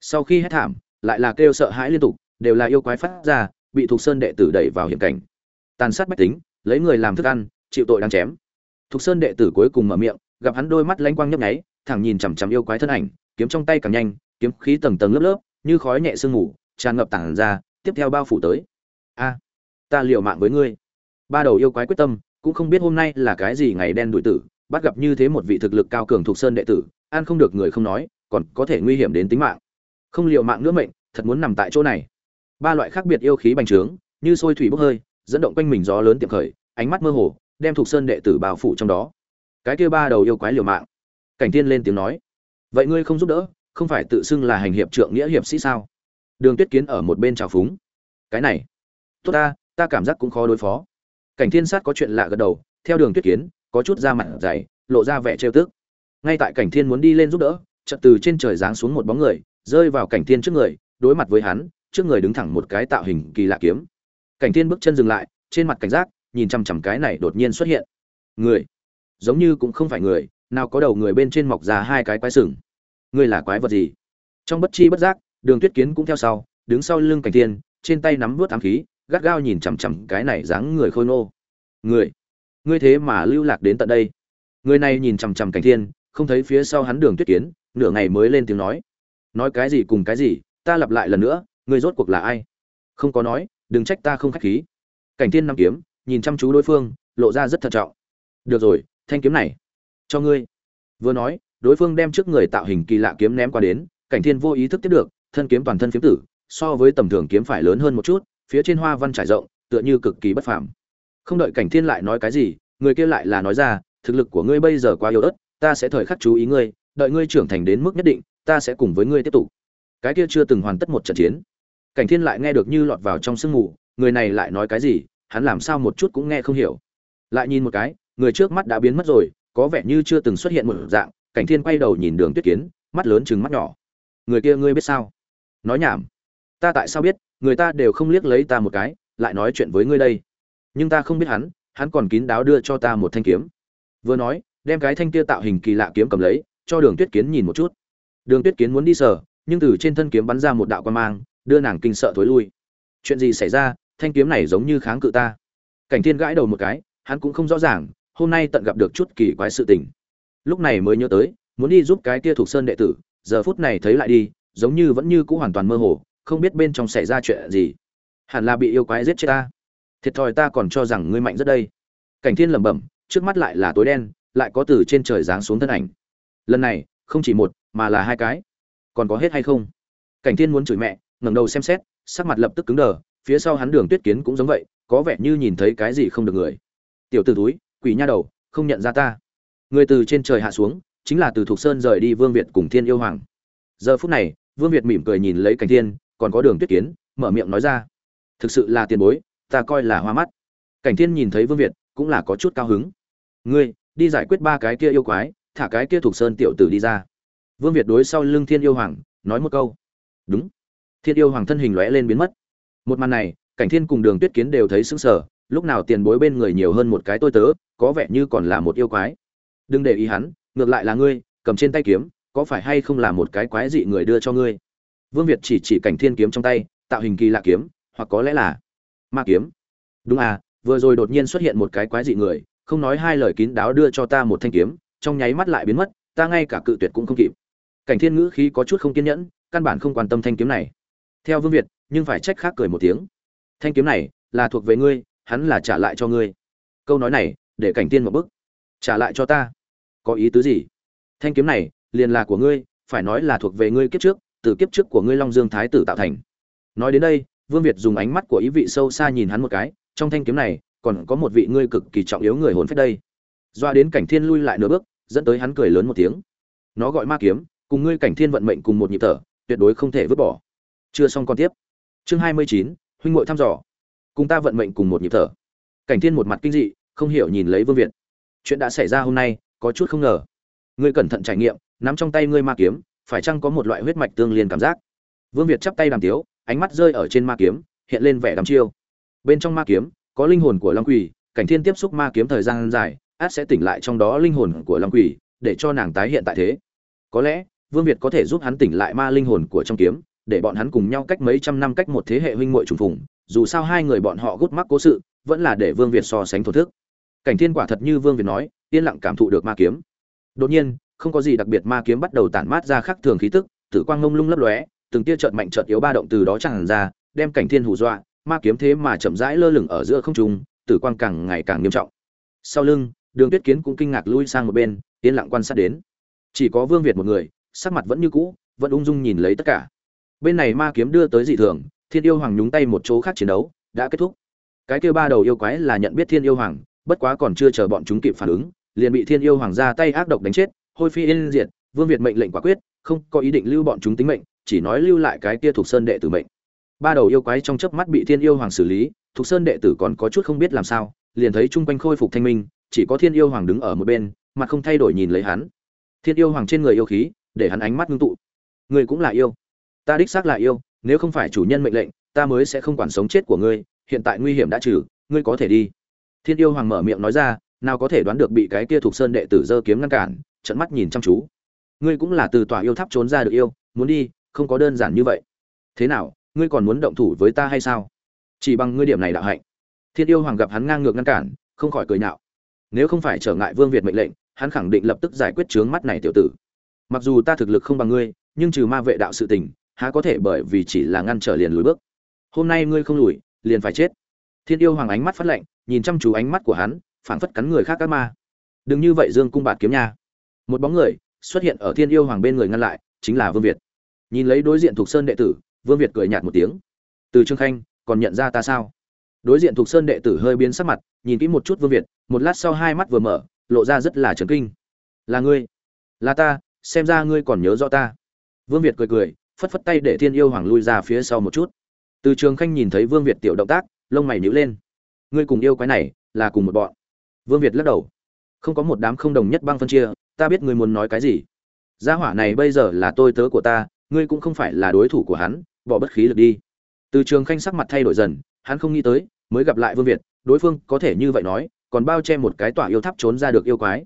Sau khi hết thảm, lại là kêu sợ hãi liên tục, đều là yêu quái phát ra, bị thuộc sơn đệ tử đẩy vào hiểm cảnh. Tàn sát bách tính, lấy người làm thức ăn, chịu tội đang chém. Thuộc sơn đệ tử cuối cùng mở miệng, gặp hắn đôi mắt lanh quang nhấp nháy, thẳng nhìn chằm chằm yêu quái thân ảnh, kiếm trong tay càng nhanh, kiếm khí tầng tầng lớp lớp, như khói nhẹ sương mù, tràn ngập tảng ra, tiếp theo bao phủ tới. A, ta liều mạng với ngươi. Ba đầu yêu quái quyết tâm, cũng không biết hôm nay là cái gì ngày đen đuổi tử bắt gặp như thế một vị thực lực cao cường thuộc sơn đệ tử an không được người không nói, còn có thể nguy hiểm đến tính mạng. Không liều mạng nữa mệnh, thật muốn nằm tại chỗ này. Ba loại khác biệt yêu khí bành trướng, như sôi thủy bốc hơi, dẫn động quanh mình gió lớn tiệm khởi, ánh mắt mơ hồ, đem thuộc sơn đệ tử bao phủ trong đó. Cái kia ba đầu yêu quái liều mạng. Cảnh tiên lên tiếng nói, vậy ngươi không giúp đỡ, không phải tự xưng là hành hiệp trượng nghĩa hiệp sĩ sao? Đường tuyết kiến ở một bên chào phúng. Cái này, tốt ta ta cảm giác cũng khó đối phó. Cảnh thiên sát có chuyện lạ gật đầu, theo đường tuyết kiến có chút da mặt dày, lộ ra vẻ trêu tức. Ngay tại cảnh thiên muốn đi lên giúp đỡ, chợt từ trên trời giáng xuống một bóng người, rơi vào cảnh thiên trước người, đối mặt với hắn, trước người đứng thẳng một cái tạo hình kỳ lạ kiếm. Cảnh thiên bước chân dừng lại, trên mặt cảnh giác, nhìn chằm chằm cái này đột nhiên xuất hiện. Người, giống như cũng không phải người, nào có đầu người bên trên mọc ra hai cái quái sừng. Ngươi là quái vật gì? Trong bất chi bất giác, đường tuyết kiến cũng theo sau, đứng sau lưng cảnh thiên, trên tay nắm vút ám khí, gắt gao nhìn chằm chằm cái này dáng người khôi nô người ngươi thế mà lưu lạc đến tận đây. Người này nhìn chằm chằm cảnh thiên, không thấy phía sau hắn đường tuyết kiến, nửa ngày mới lên tiếng nói. Nói cái gì cùng cái gì, ta lặp lại lần nữa, ngươi rốt cuộc là ai? Không có nói, đừng trách ta không khách khí. Cảnh thiên nằm kiếm, nhìn chăm chú đối phương, lộ ra rất thận trọng. Được rồi, thanh kiếm này, cho ngươi. Vừa nói, đối phương đem trước người tạo hình kỳ lạ kiếm ném qua đến, cảnh thiên vô ý thức tiếp được, thân kiếm toàn thân phiếm tử, so với tầm thường kiếm phải lớn hơn một chút, phía trên hoa văn trải rộng, tựa như cực kỳ bất phàm không đợi cảnh thiên lại nói cái gì, người kia lại là nói ra, thực lực của ngươi bây giờ quá yếu ớt, ta sẽ thời khắc chú ý ngươi, đợi ngươi trưởng thành đến mức nhất định, ta sẽ cùng với ngươi tiếp tục. Cái kia chưa từng hoàn tất một trận chiến. Cảnh thiên lại nghe được như lọt vào trong sương mù, người này lại nói cái gì, hắn làm sao một chút cũng nghe không hiểu. Lại nhìn một cái, người trước mắt đã biến mất rồi, có vẻ như chưa từng xuất hiện một dạng, cảnh thiên quay đầu nhìn đường tuyết kiến, mắt lớn chừng mắt nhỏ. Người kia ngươi biết sao? Nói nhảm. Ta tại sao biết, người ta đều không liếc lấy ta một cái, lại nói chuyện với ngươi đây nhưng ta không biết hắn hắn còn kín đáo đưa cho ta một thanh kiếm. Vừa nói, đem cái thanh kia tạo hình kỳ lạ kiếm cầm lấy, cho đường tuyết kiến nhìn một chút. Đường tuyết kiến muốn đi sở nhưng từ trên thân kiếm bắn ra một đạo quan mang, đưa nàng kinh sợ thối lui. Chuyện gì xảy ra, thanh kiếm này giống như kháng cự ta. Cảnh thiên gãi đầu một cái, hắn cũng không rõ ràng, hôm nay tận gặp được chút kỳ quái sự tình. Lúc này mới nhớ tới, muốn đi giúp cái kia thuộc sơn đệ tử, giờ phút này thấy lại đi, giống như vẫn như cũ hoàn toàn mơ hồ, không biết bên trong xảy ra chuyện gì. Hẳn là bị yêu quái giết chết ta thiệt thòi ta còn cho rằng ngươi mạnh rất đây. Cảnh thiên lẩm bẩm, trước mắt lại là tối đen, lại có từ trên trời giáng xuống thân ảnh. Lần này, không chỉ một, mà là hai cái. Còn có hết hay không? Cảnh thiên muốn chửi mẹ, ngẩng đầu xem xét, sắc mặt lập tức cứng đờ, phía sau hắn đường tuyết kiến cũng giống vậy, có vẻ như nhìn thấy cái gì không được người. Tiểu t ử túi, quỷ nha đầu, không nhận ra ta. Người từ trên trời hạ xuống, chính là từ thục sơn rời đi vương việt cùng thiên yêu hoàng. Giờ phút này, vương việt mỉm cười nhìn lấy cảnh thiên, còn có đường tuyết kiến, mở miệng nói ra. Thực sự là tiền bối ta coi là hoa mắt. Cảnh thiên nhìn thấy vương việt, cũng là có chút cao hứng. Ngươi, đi giải quyết ba cái kia yêu quái, thả cái kia thuộc sơn tiểu tử đi ra. Vương việt đối sau lưng thiên yêu hoàng, nói một câu. Đúng. Thiên yêu hoàng thân hình lóe lên biến mất. Một màn này, cảnh thiên cùng đường tuyết kiến đều thấy sững sờ, lúc nào tiền bối bên người nhiều hơn một cái tôi tớ, có vẻ như còn là một yêu quái. Đừng để ý hắn, ngược lại là ngươi, cầm trên tay kiếm, có phải hay không là một cái quái dị người đưa cho ngươi? Vương việt chỉ chỉ cảnh thiên kiếm trong tay, tạo hình kỳ lạ kiếm, hoặc có lẽ là ma kiếm. Đúng à vừa rồi đột nhiên xuất hiện một cái quái dị người, không nói hai lời kín đáo đưa cho ta một thanh kiếm, trong nháy mắt lại biến mất, ta ngay cả cự tuyệt cũng không kịp. Cảnh thiên ngữ khí có chút không kiên nhẫn, căn bản không quan tâm thanh kiếm này. Theo vương việt, nhưng phải trách khác cười một tiếng. Thanh kiếm này là thuộc về ngươi, hắn là trả lại cho ngươi. Câu nói này, để cảnh tiên một bức. Trả lại cho ta? Có ý tứ gì? Thanh kiếm này, liền là của ngươi, phải nói là thuộc về ngươi kiếp trước, từ kiếp trước của ngươi long dương thái tử tạo thành. Nói đến đây vương việt dùng ánh mắt của ý vị sâu xa nhìn hắn một cái, trong thanh kiếm này, còn có một vị ngươi cực kỳ trọng yếu người hồn phách đây. Doa đến cảnh thiên lui lại nửa bước, dẫn tới hắn cười lớn một tiếng. Nó gọi ma kiếm, cùng ngươi cảnh thiên vận mệnh cùng một nhịp thở, tuyệt đối không thể vứt bỏ. Chưa xong còn tiếp. Chương hai mươi chín, huynh muội thăm dò. Cùng ta vận mệnh cùng một nhịp thở. Cảnh thiên một mặt kinh dị, không hiểu nhìn lấy vương việt. Chuyện đã xảy ra hôm nay, có chút không ngờ. Ngươi cẩn thận trải nghiệm, nắm trong tay ngươi ma kiếm, phải chăng có một loại huyết mạch tương liên cảm giác? Vương việt chắp tay làm tiếu ánh mắt rơi ở trên ma kiếm, hiện lên vẻ đăm chiêu. Bên trong ma kiếm, có linh hồn của long quỷ cảnh thiên tiếp xúc ma kiếm thời gian dài, át sẽ tỉnh lại trong đó linh hồn của long quỷ để cho nàng tái hiện tại thế. Có lẽ, vương việt có thể giúp hắn tỉnh lại ma linh hồn của trong kiếm, để bọn hắn cùng nhau cách mấy trăm năm cách một thế hệ huynh muội trùng phùng, dù sao hai người bọn họ gút mắc cố sự, vẫn là để vương việt so sánh thổ thức. Cảnh thiên quả thật như vương việt nói, yên lặng cảm thụ được ma kiếm. Đột nhiên, không có gì đặc biệt ma kiếm bắt đầu tản mát ra khắc thường khí tức, tử quang ngông lung lấp lóe từng tia chợt mạnh chợt yếu ba động từ đó tràn ra, đem cảnh thiên hù dọa, ma kiếm thế mà chậm rãi lơ lửng ở giữa không trung, tử quang càng ngày càng nghiêm trọng. Sau lưng, đường tuyết kiến cũng kinh ngạc lui sang một bên, yên lặng quan sát đến. Chỉ có vương việt một người, sắc mặt vẫn như cũ, vẫn ung dung nhìn lấy tất cả. Bên này ma kiếm đưa tới dị thường, thiên yêu hoàng nhúng tay một chỗ khác chiến đấu, đã kết thúc. Cái kia ba đầu yêu quái là nhận biết thiên yêu hoàng, bất quá còn chưa chờ bọn chúng kịp phản ứng, liền bị thiên yêu hoàng ra tay ác độc đánh chết, hôi phi yên diệt, vương việt mệnh lệnh quả quyết, không có ý định lưu bọn chúng tính mệnh chỉ nói lưu lại cái kia thuộc sơn đệ tử mệnh. Ba đầu yêu quái trong chớp mắt bị thiên yêu hoàng xử lý, thuộc sơn đệ tử còn có chút không biết làm sao, liền thấy chung quanh khôi phục thanh minh, chỉ có thiên yêu hoàng đứng ở một bên mặt không thay đổi nhìn lấy hắn. Thiên yêu hoàng trên người yêu khí, để hắn ánh mắt ngưng tụ. Người cũng là yêu. Ta đích xác là yêu, nếu không phải chủ nhân mệnh lệnh, ta mới sẽ không quản sống chết của ngươi, hiện tại nguy hiểm đã trừ, ngươi có thể đi. Thiên yêu hoàng mở miệng nói ra, nào có thể đoán được bị cái kia thuộc sơn đệ tử giơ kiếm ngăn cản trận mắt nhìn chăm chú. Ngươi cũng là từ tòa yêu tháp trốn ra được yêu, muốn đi không có đơn giản như vậy. Thế nào, ngươi còn muốn động thủ với ta hay sao? Chỉ bằng ngươi điểm này đạo hạnh. Thiên yêu hoàng gặp hắn ngang ngược ngăn cản, không khỏi cười nhạo. Nếu không phải trở ngại vương việt mệnh lệnh, hắn khẳng định lập tức giải quyết chướng mắt này tiểu tử. Mặc dù ta thực lực không bằng ngươi, nhưng trừ ma vệ đạo sự tình, há có thể bởi vì chỉ là ngăn trở liền lùi bước. Hôm nay ngươi không lùi, liền phải chết. Thiên yêu hoàng ánh mắt phát lạnh, nhìn chăm chú ánh mắt của hắn, phảng phất cắn người khác các ma. Đừng như vậy dương cung bạt kiếm nha. Một bóng người xuất hiện ở thiên yêu hoàng bên người ngăn lại, chính là vương việt nhìn lấy đối diện thuộc sơn đệ tử, vương việt cười nhạt một tiếng. Từ trương khanh, còn nhận ra ta sao? Đối diện thuộc sơn đệ tử hơi biến sắc mặt, nhìn kỹ một chút vương việt, một lát sau hai mắt vừa mở, lộ ra rất là trấn kinh. Là ngươi? Là ta, xem ra ngươi còn nhớ rõ ta. Vương việt cười cười, phất phất tay để thiên yêu hoàng lui ra phía sau một chút. Từ trường khanh nhìn thấy vương việt tiểu động tác, lông mày nhíu lên. Ngươi cùng yêu quái này, là cùng một bọn. Vương việt lắc đầu. Không có một đám không đồng nhất băng phân chia, ta biết ngươi muốn nói cái gì. Gia hỏa này bây giờ là tôi tớ của ta ngươi cũng không phải là đối thủ của hắn bỏ bất khí lực đi. Từ trường khanh sắc mặt thay đổi dần hắn không nghĩ tới mới gặp lại vương việt đối phương có thể như vậy nói còn bao che một cái tỏa yêu tháp trốn ra được yêu quái.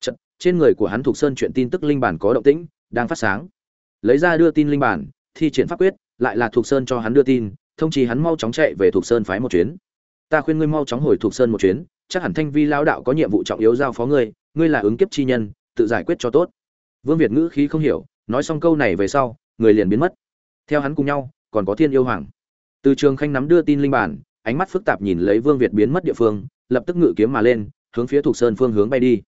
Chật, trên người của hắn thuộc sơn chuyện tin tức linh bản có động tĩnh đang phát sáng. Lấy ra đưa tin linh bản thi triển pháp quyết lại là thuộc sơn cho hắn đưa tin thông chí hắn mau chóng chạy về thuộc sơn phái một chuyến. Ta khuyên ngươi mau chóng hồi thuộc sơn một chuyến chắc hẳn thanh vi lão đạo có nhiệm vụ trọng yếu giao phó ngươi ngươi là ứng kiếp chi nhân tự giải quyết cho tốt. Vương việt ngữ khí không hiểu nói xong câu này về sau người liền biến mất. Theo hắn cùng nhau, còn có thiên yêu hoàng. Từ trường khanh nắm đưa tin linh bản, ánh mắt phức tạp nhìn lấy vương việt biến mất địa phương, lập tức ngự kiếm mà lên, hướng phía thuộc sơn phương hướng bay đi.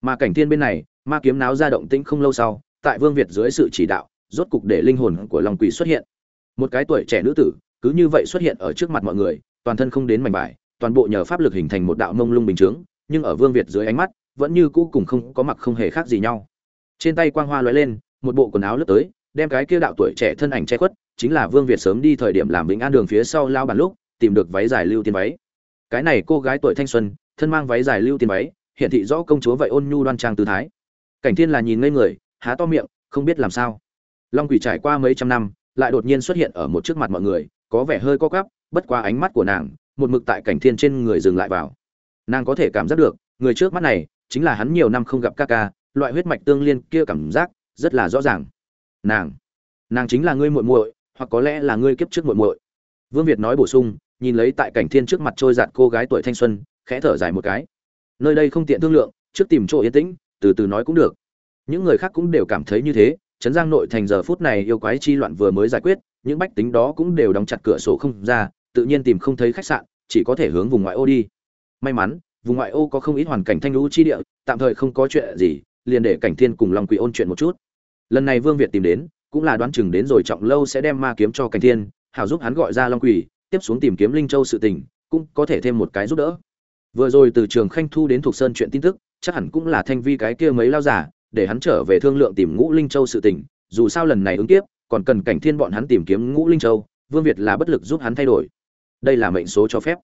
Mà cảnh thiên bên này, ma kiếm náo ra động tĩnh không lâu sau, tại vương việt dưới sự chỉ đạo, rốt cục để linh hồn của long quỷ xuất hiện. Một cái tuổi trẻ nữ tử, cứ như vậy xuất hiện ở trước mặt mọi người, toàn thân không đến mảnh bài toàn bộ nhờ pháp lực hình thành một đạo mông lung bình chướng, nhưng ở vương việt dưới ánh mắt, vẫn như cũ cùng không có mặc không hề khác gì nhau. Trên tay quang hoa lóe lên, một bộ quần áo lướt tới đem cái kia đạo tuổi trẻ thân ảnh che khuất, chính là vương việt sớm đi thời điểm làm vĩnh an đường phía sau lao bàn lúc, tìm được váy dài lưu tiên váy. Cái này cô gái tuổi thanh xuân, thân mang váy dài lưu tiên váy, hiện thị rõ công chúa vậy ôn nhu đoan trang tư thái. Cảnh thiên là nhìn ngây người, há to miệng, không biết làm sao. Long quỷ trải qua mấy trăm năm, lại đột nhiên xuất hiện ở một trước mặt mọi người, có vẻ hơi co quắp, bất qua ánh mắt của nàng, một mực tại cảnh thiên trên người dừng lại vào. Nàng có thể cảm giác được, người trước mắt này, chính là hắn nhiều năm không gặp ca ca, loại huyết mạch tương liên kia cảm giác, rất là rõ ràng nàng. Nàng chính là ngươi muội muội, hoặc có lẽ là ngươi kiếp trước muội muội. Vương việt nói bổ sung, nhìn lấy tại cảnh thiên trước mặt trôi giạt cô gái tuổi thanh xuân, khẽ thở dài một cái. Nơi đây không tiện thương lượng, trước tìm chỗ yên tĩnh, từ từ nói cũng được. Những người khác cũng đều cảm thấy như thế, trấn giang nội thành giờ phút này yêu quái chi loạn vừa mới giải quyết, những bách tính đó cũng đều đóng chặt cửa sổ không ra, tự nhiên tìm không thấy khách sạn, chỉ có thể hướng vùng ngoại ô đi. May mắn, vùng ngoại ô có không ít hoàn cảnh thanh lũ chi địa, tạm thời không có chuyện gì, liền để cảnh thiên cùng long quỷ ôn chuyện một chút lần này vương việt tìm đến, cũng là đoán chừng đến rồi trọng lâu sẽ đem ma kiếm cho cảnh thiên, hảo giúp hắn gọi ra long quỷ, tiếp xuống tìm kiếm linh châu sự tình, cũng có thể thêm một cái giúp đỡ. Vừa rồi từ trường khanh thu đến thuộc sơn chuyện tin tức, chắc hẳn cũng là thanh vi cái kia mấy lao giả, để hắn trở về thương lượng tìm ngũ linh châu sự tình, dù sao lần này ứng tiếp, còn cần cảnh thiên bọn hắn tìm kiếm ngũ linh châu, vương việt là bất lực giúp hắn thay đổi. Đây là mệnh số cho phép.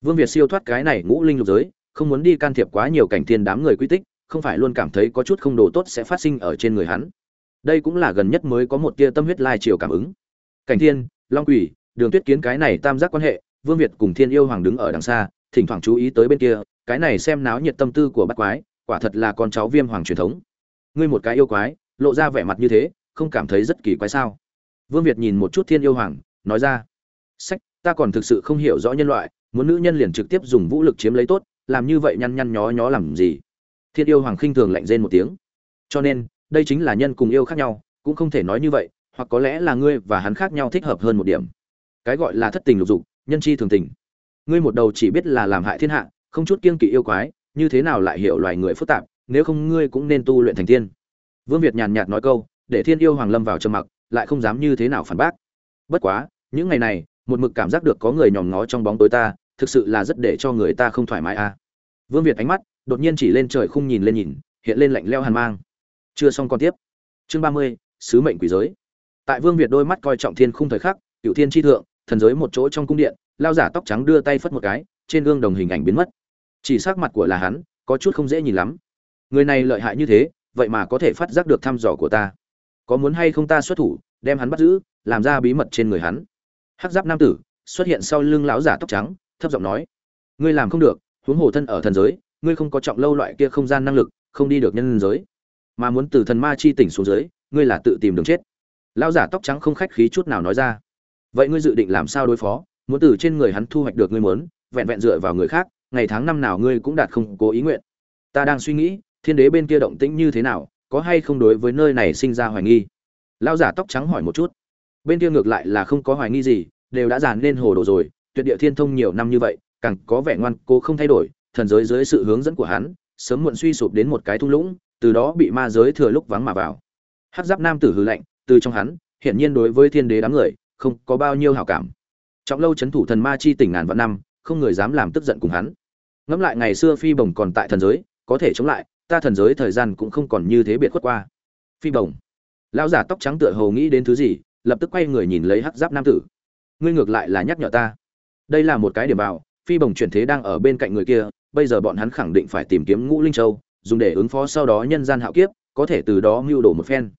Vương việt siêu thoát cái này ngũ linh lục giới, không muốn đi can thiệp quá nhiều cảnh thiên đám người quy tích, không phải luôn cảm thấy có chút không đồ tốt sẽ phát sinh ở trên người hắn đây cũng là gần nhất mới có một tia tâm huyết lai chiều cảm ứng. Cảnh thiên, long quỷ, đường tuyết kiến cái này tam giác quan hệ, vương việt cùng thiên yêu hoàng đứng ở đằng xa, thỉnh thoảng chú ý tới bên kia, cái này xem náo nhiệt tâm tư của bác quái, quả thật là con cháu viêm hoàng truyền thống. Ngươi một cái yêu quái, lộ ra vẻ mặt như thế, không cảm thấy rất kỳ quái sao? Vương việt nhìn một chút thiên yêu hoàng, nói ra, sách, ta còn thực sự không hiểu rõ nhân loại, muốn nữ nhân liền trực tiếp dùng vũ lực chiếm lấy tốt, làm như vậy nhăn nhăn nhó nhó làm gì? Thiên yêu hoàng khinh thường lạnh rên một tiếng. Cho nên đây chính là nhân cùng yêu khác nhau, cũng không thể nói như vậy, hoặc có lẽ là ngươi và hắn khác nhau thích hợp hơn một điểm. Cái gọi là thất tình lục dục, nhân chi thường tình. Ngươi một đầu chỉ biết là làm hại thiên hạ, không chút kiêng kỵ yêu quái, như thế nào lại hiểu loài người phức tạp, nếu không ngươi cũng nên tu luyện thành tiên. Vương việt nhàn nhạt nói câu, để thiên yêu hoàng lâm vào trầm mặc, lại không dám như thế nào phản bác. Bất quá, những ngày này, một mực cảm giác được có người nhòm ngó trong bóng tối ta, thực sự là rất để cho người ta không thoải mái à. Vương việt ánh mắt, đột nhiên chỉ lên trời không nhìn lên nhìn, hiện lên lạnh leo hàn mang chưa xong còn tiếp. Chương ba mươi, sứ mệnh quỷ giới. Tại vương việt đôi mắt coi trọng thiên khung thời khắc cựu thiên tri thượng, thần giới một chỗ trong cung điện, lao giả tóc trắng đưa tay phất một cái, trên gương đồng hình ảnh biến mất. Chỉ sắc mặt của là hắn, có chút không dễ nhìn lắm. Người này lợi hại như thế, vậy mà có thể phát giác được thăm dò của ta. Có muốn hay không ta xuất thủ, đem hắn bắt giữ, làm ra bí mật trên người hắn. Hắc giáp nam tử, xuất hiện sau lưng lão giả tóc trắng, thấp giọng nói, ngươi làm không được, huống hồ thân ở thần giới, ngươi không có trọng lâu loại kia không gian năng lực, không đi được nhân giới mà muốn từ thần ma chi tỉnh xuống dưới, ngươi là tự tìm đường chết. Lão giả tóc trắng không khách khí chút nào nói ra. Vậy ngươi dự định làm sao đối phó? Muốn từ trên người hắn thu hoạch được ngươi muốn, vẹn vẹn dựa vào người khác, ngày tháng năm nào ngươi cũng đạt không cố ý nguyện. Ta đang suy nghĩ, thiên đế bên kia động tĩnh như thế nào, có hay không đối với nơi này sinh ra hoài nghi? Lão giả tóc trắng hỏi một chút. Bên kia ngược lại là không có hoài nghi gì, đều đã dàn lên hồ đồ rồi, tuyệt địa thiên thông nhiều năm như vậy, càng có vẻ ngoan cố không thay đổi, thần giới dưới sự hướng dẫn của hắn, sớm muộn suy sụp đến một cái thung lũng từ đó bị ma giới thừa lúc vắng mà vào. Hắc giáp nam tử hư lạnh, từ trong hắn, hiển nhiên đối với thiên đế đám người, không có bao nhiêu hảo cảm. Trọng lâu chấn thủ thần ma chi tỉnh ngàn vạn năm, không người dám làm tức giận cùng hắn. Ngẫm lại ngày xưa phi bồng còn tại thần giới, có thể chống lại, ta thần giới thời gian cũng không còn như thế biệt khuất qua. Phi bồng lão giả tóc trắng tựa hồ nghĩ đến thứ gì, lập tức quay người nhìn lấy hắc giáp nam tử. Ngươi ngược lại là nhắc nhở ta. Đây là một cái điểm vào, phi bồng chuyển thế đang ở bên cạnh người kia, bây giờ bọn hắn khẳng định phải tìm kiếm ngũ linh châu dùng để ứng phó sau đó nhân gian hạo kiếp, có thể từ đó mưu đồ một phen.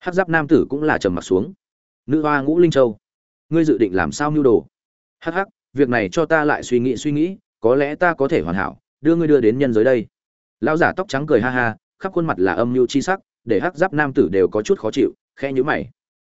Hắc giáp nam tử cũng là trầm mặt xuống. Nữ hoa ngũ linh châu, ngươi dự định làm sao mưu đồ? Hắc hắc, việc này cho ta lại suy nghĩ suy nghĩ, có lẽ ta có thể hoàn hảo, đưa ngươi đưa đến nhân giới đây. Lão giả tóc trắng cười ha ha, khắp khuôn mặt là âm mưu chi sắc, để hắc giáp nam tử đều có chút khó chịu khe nhữ mày.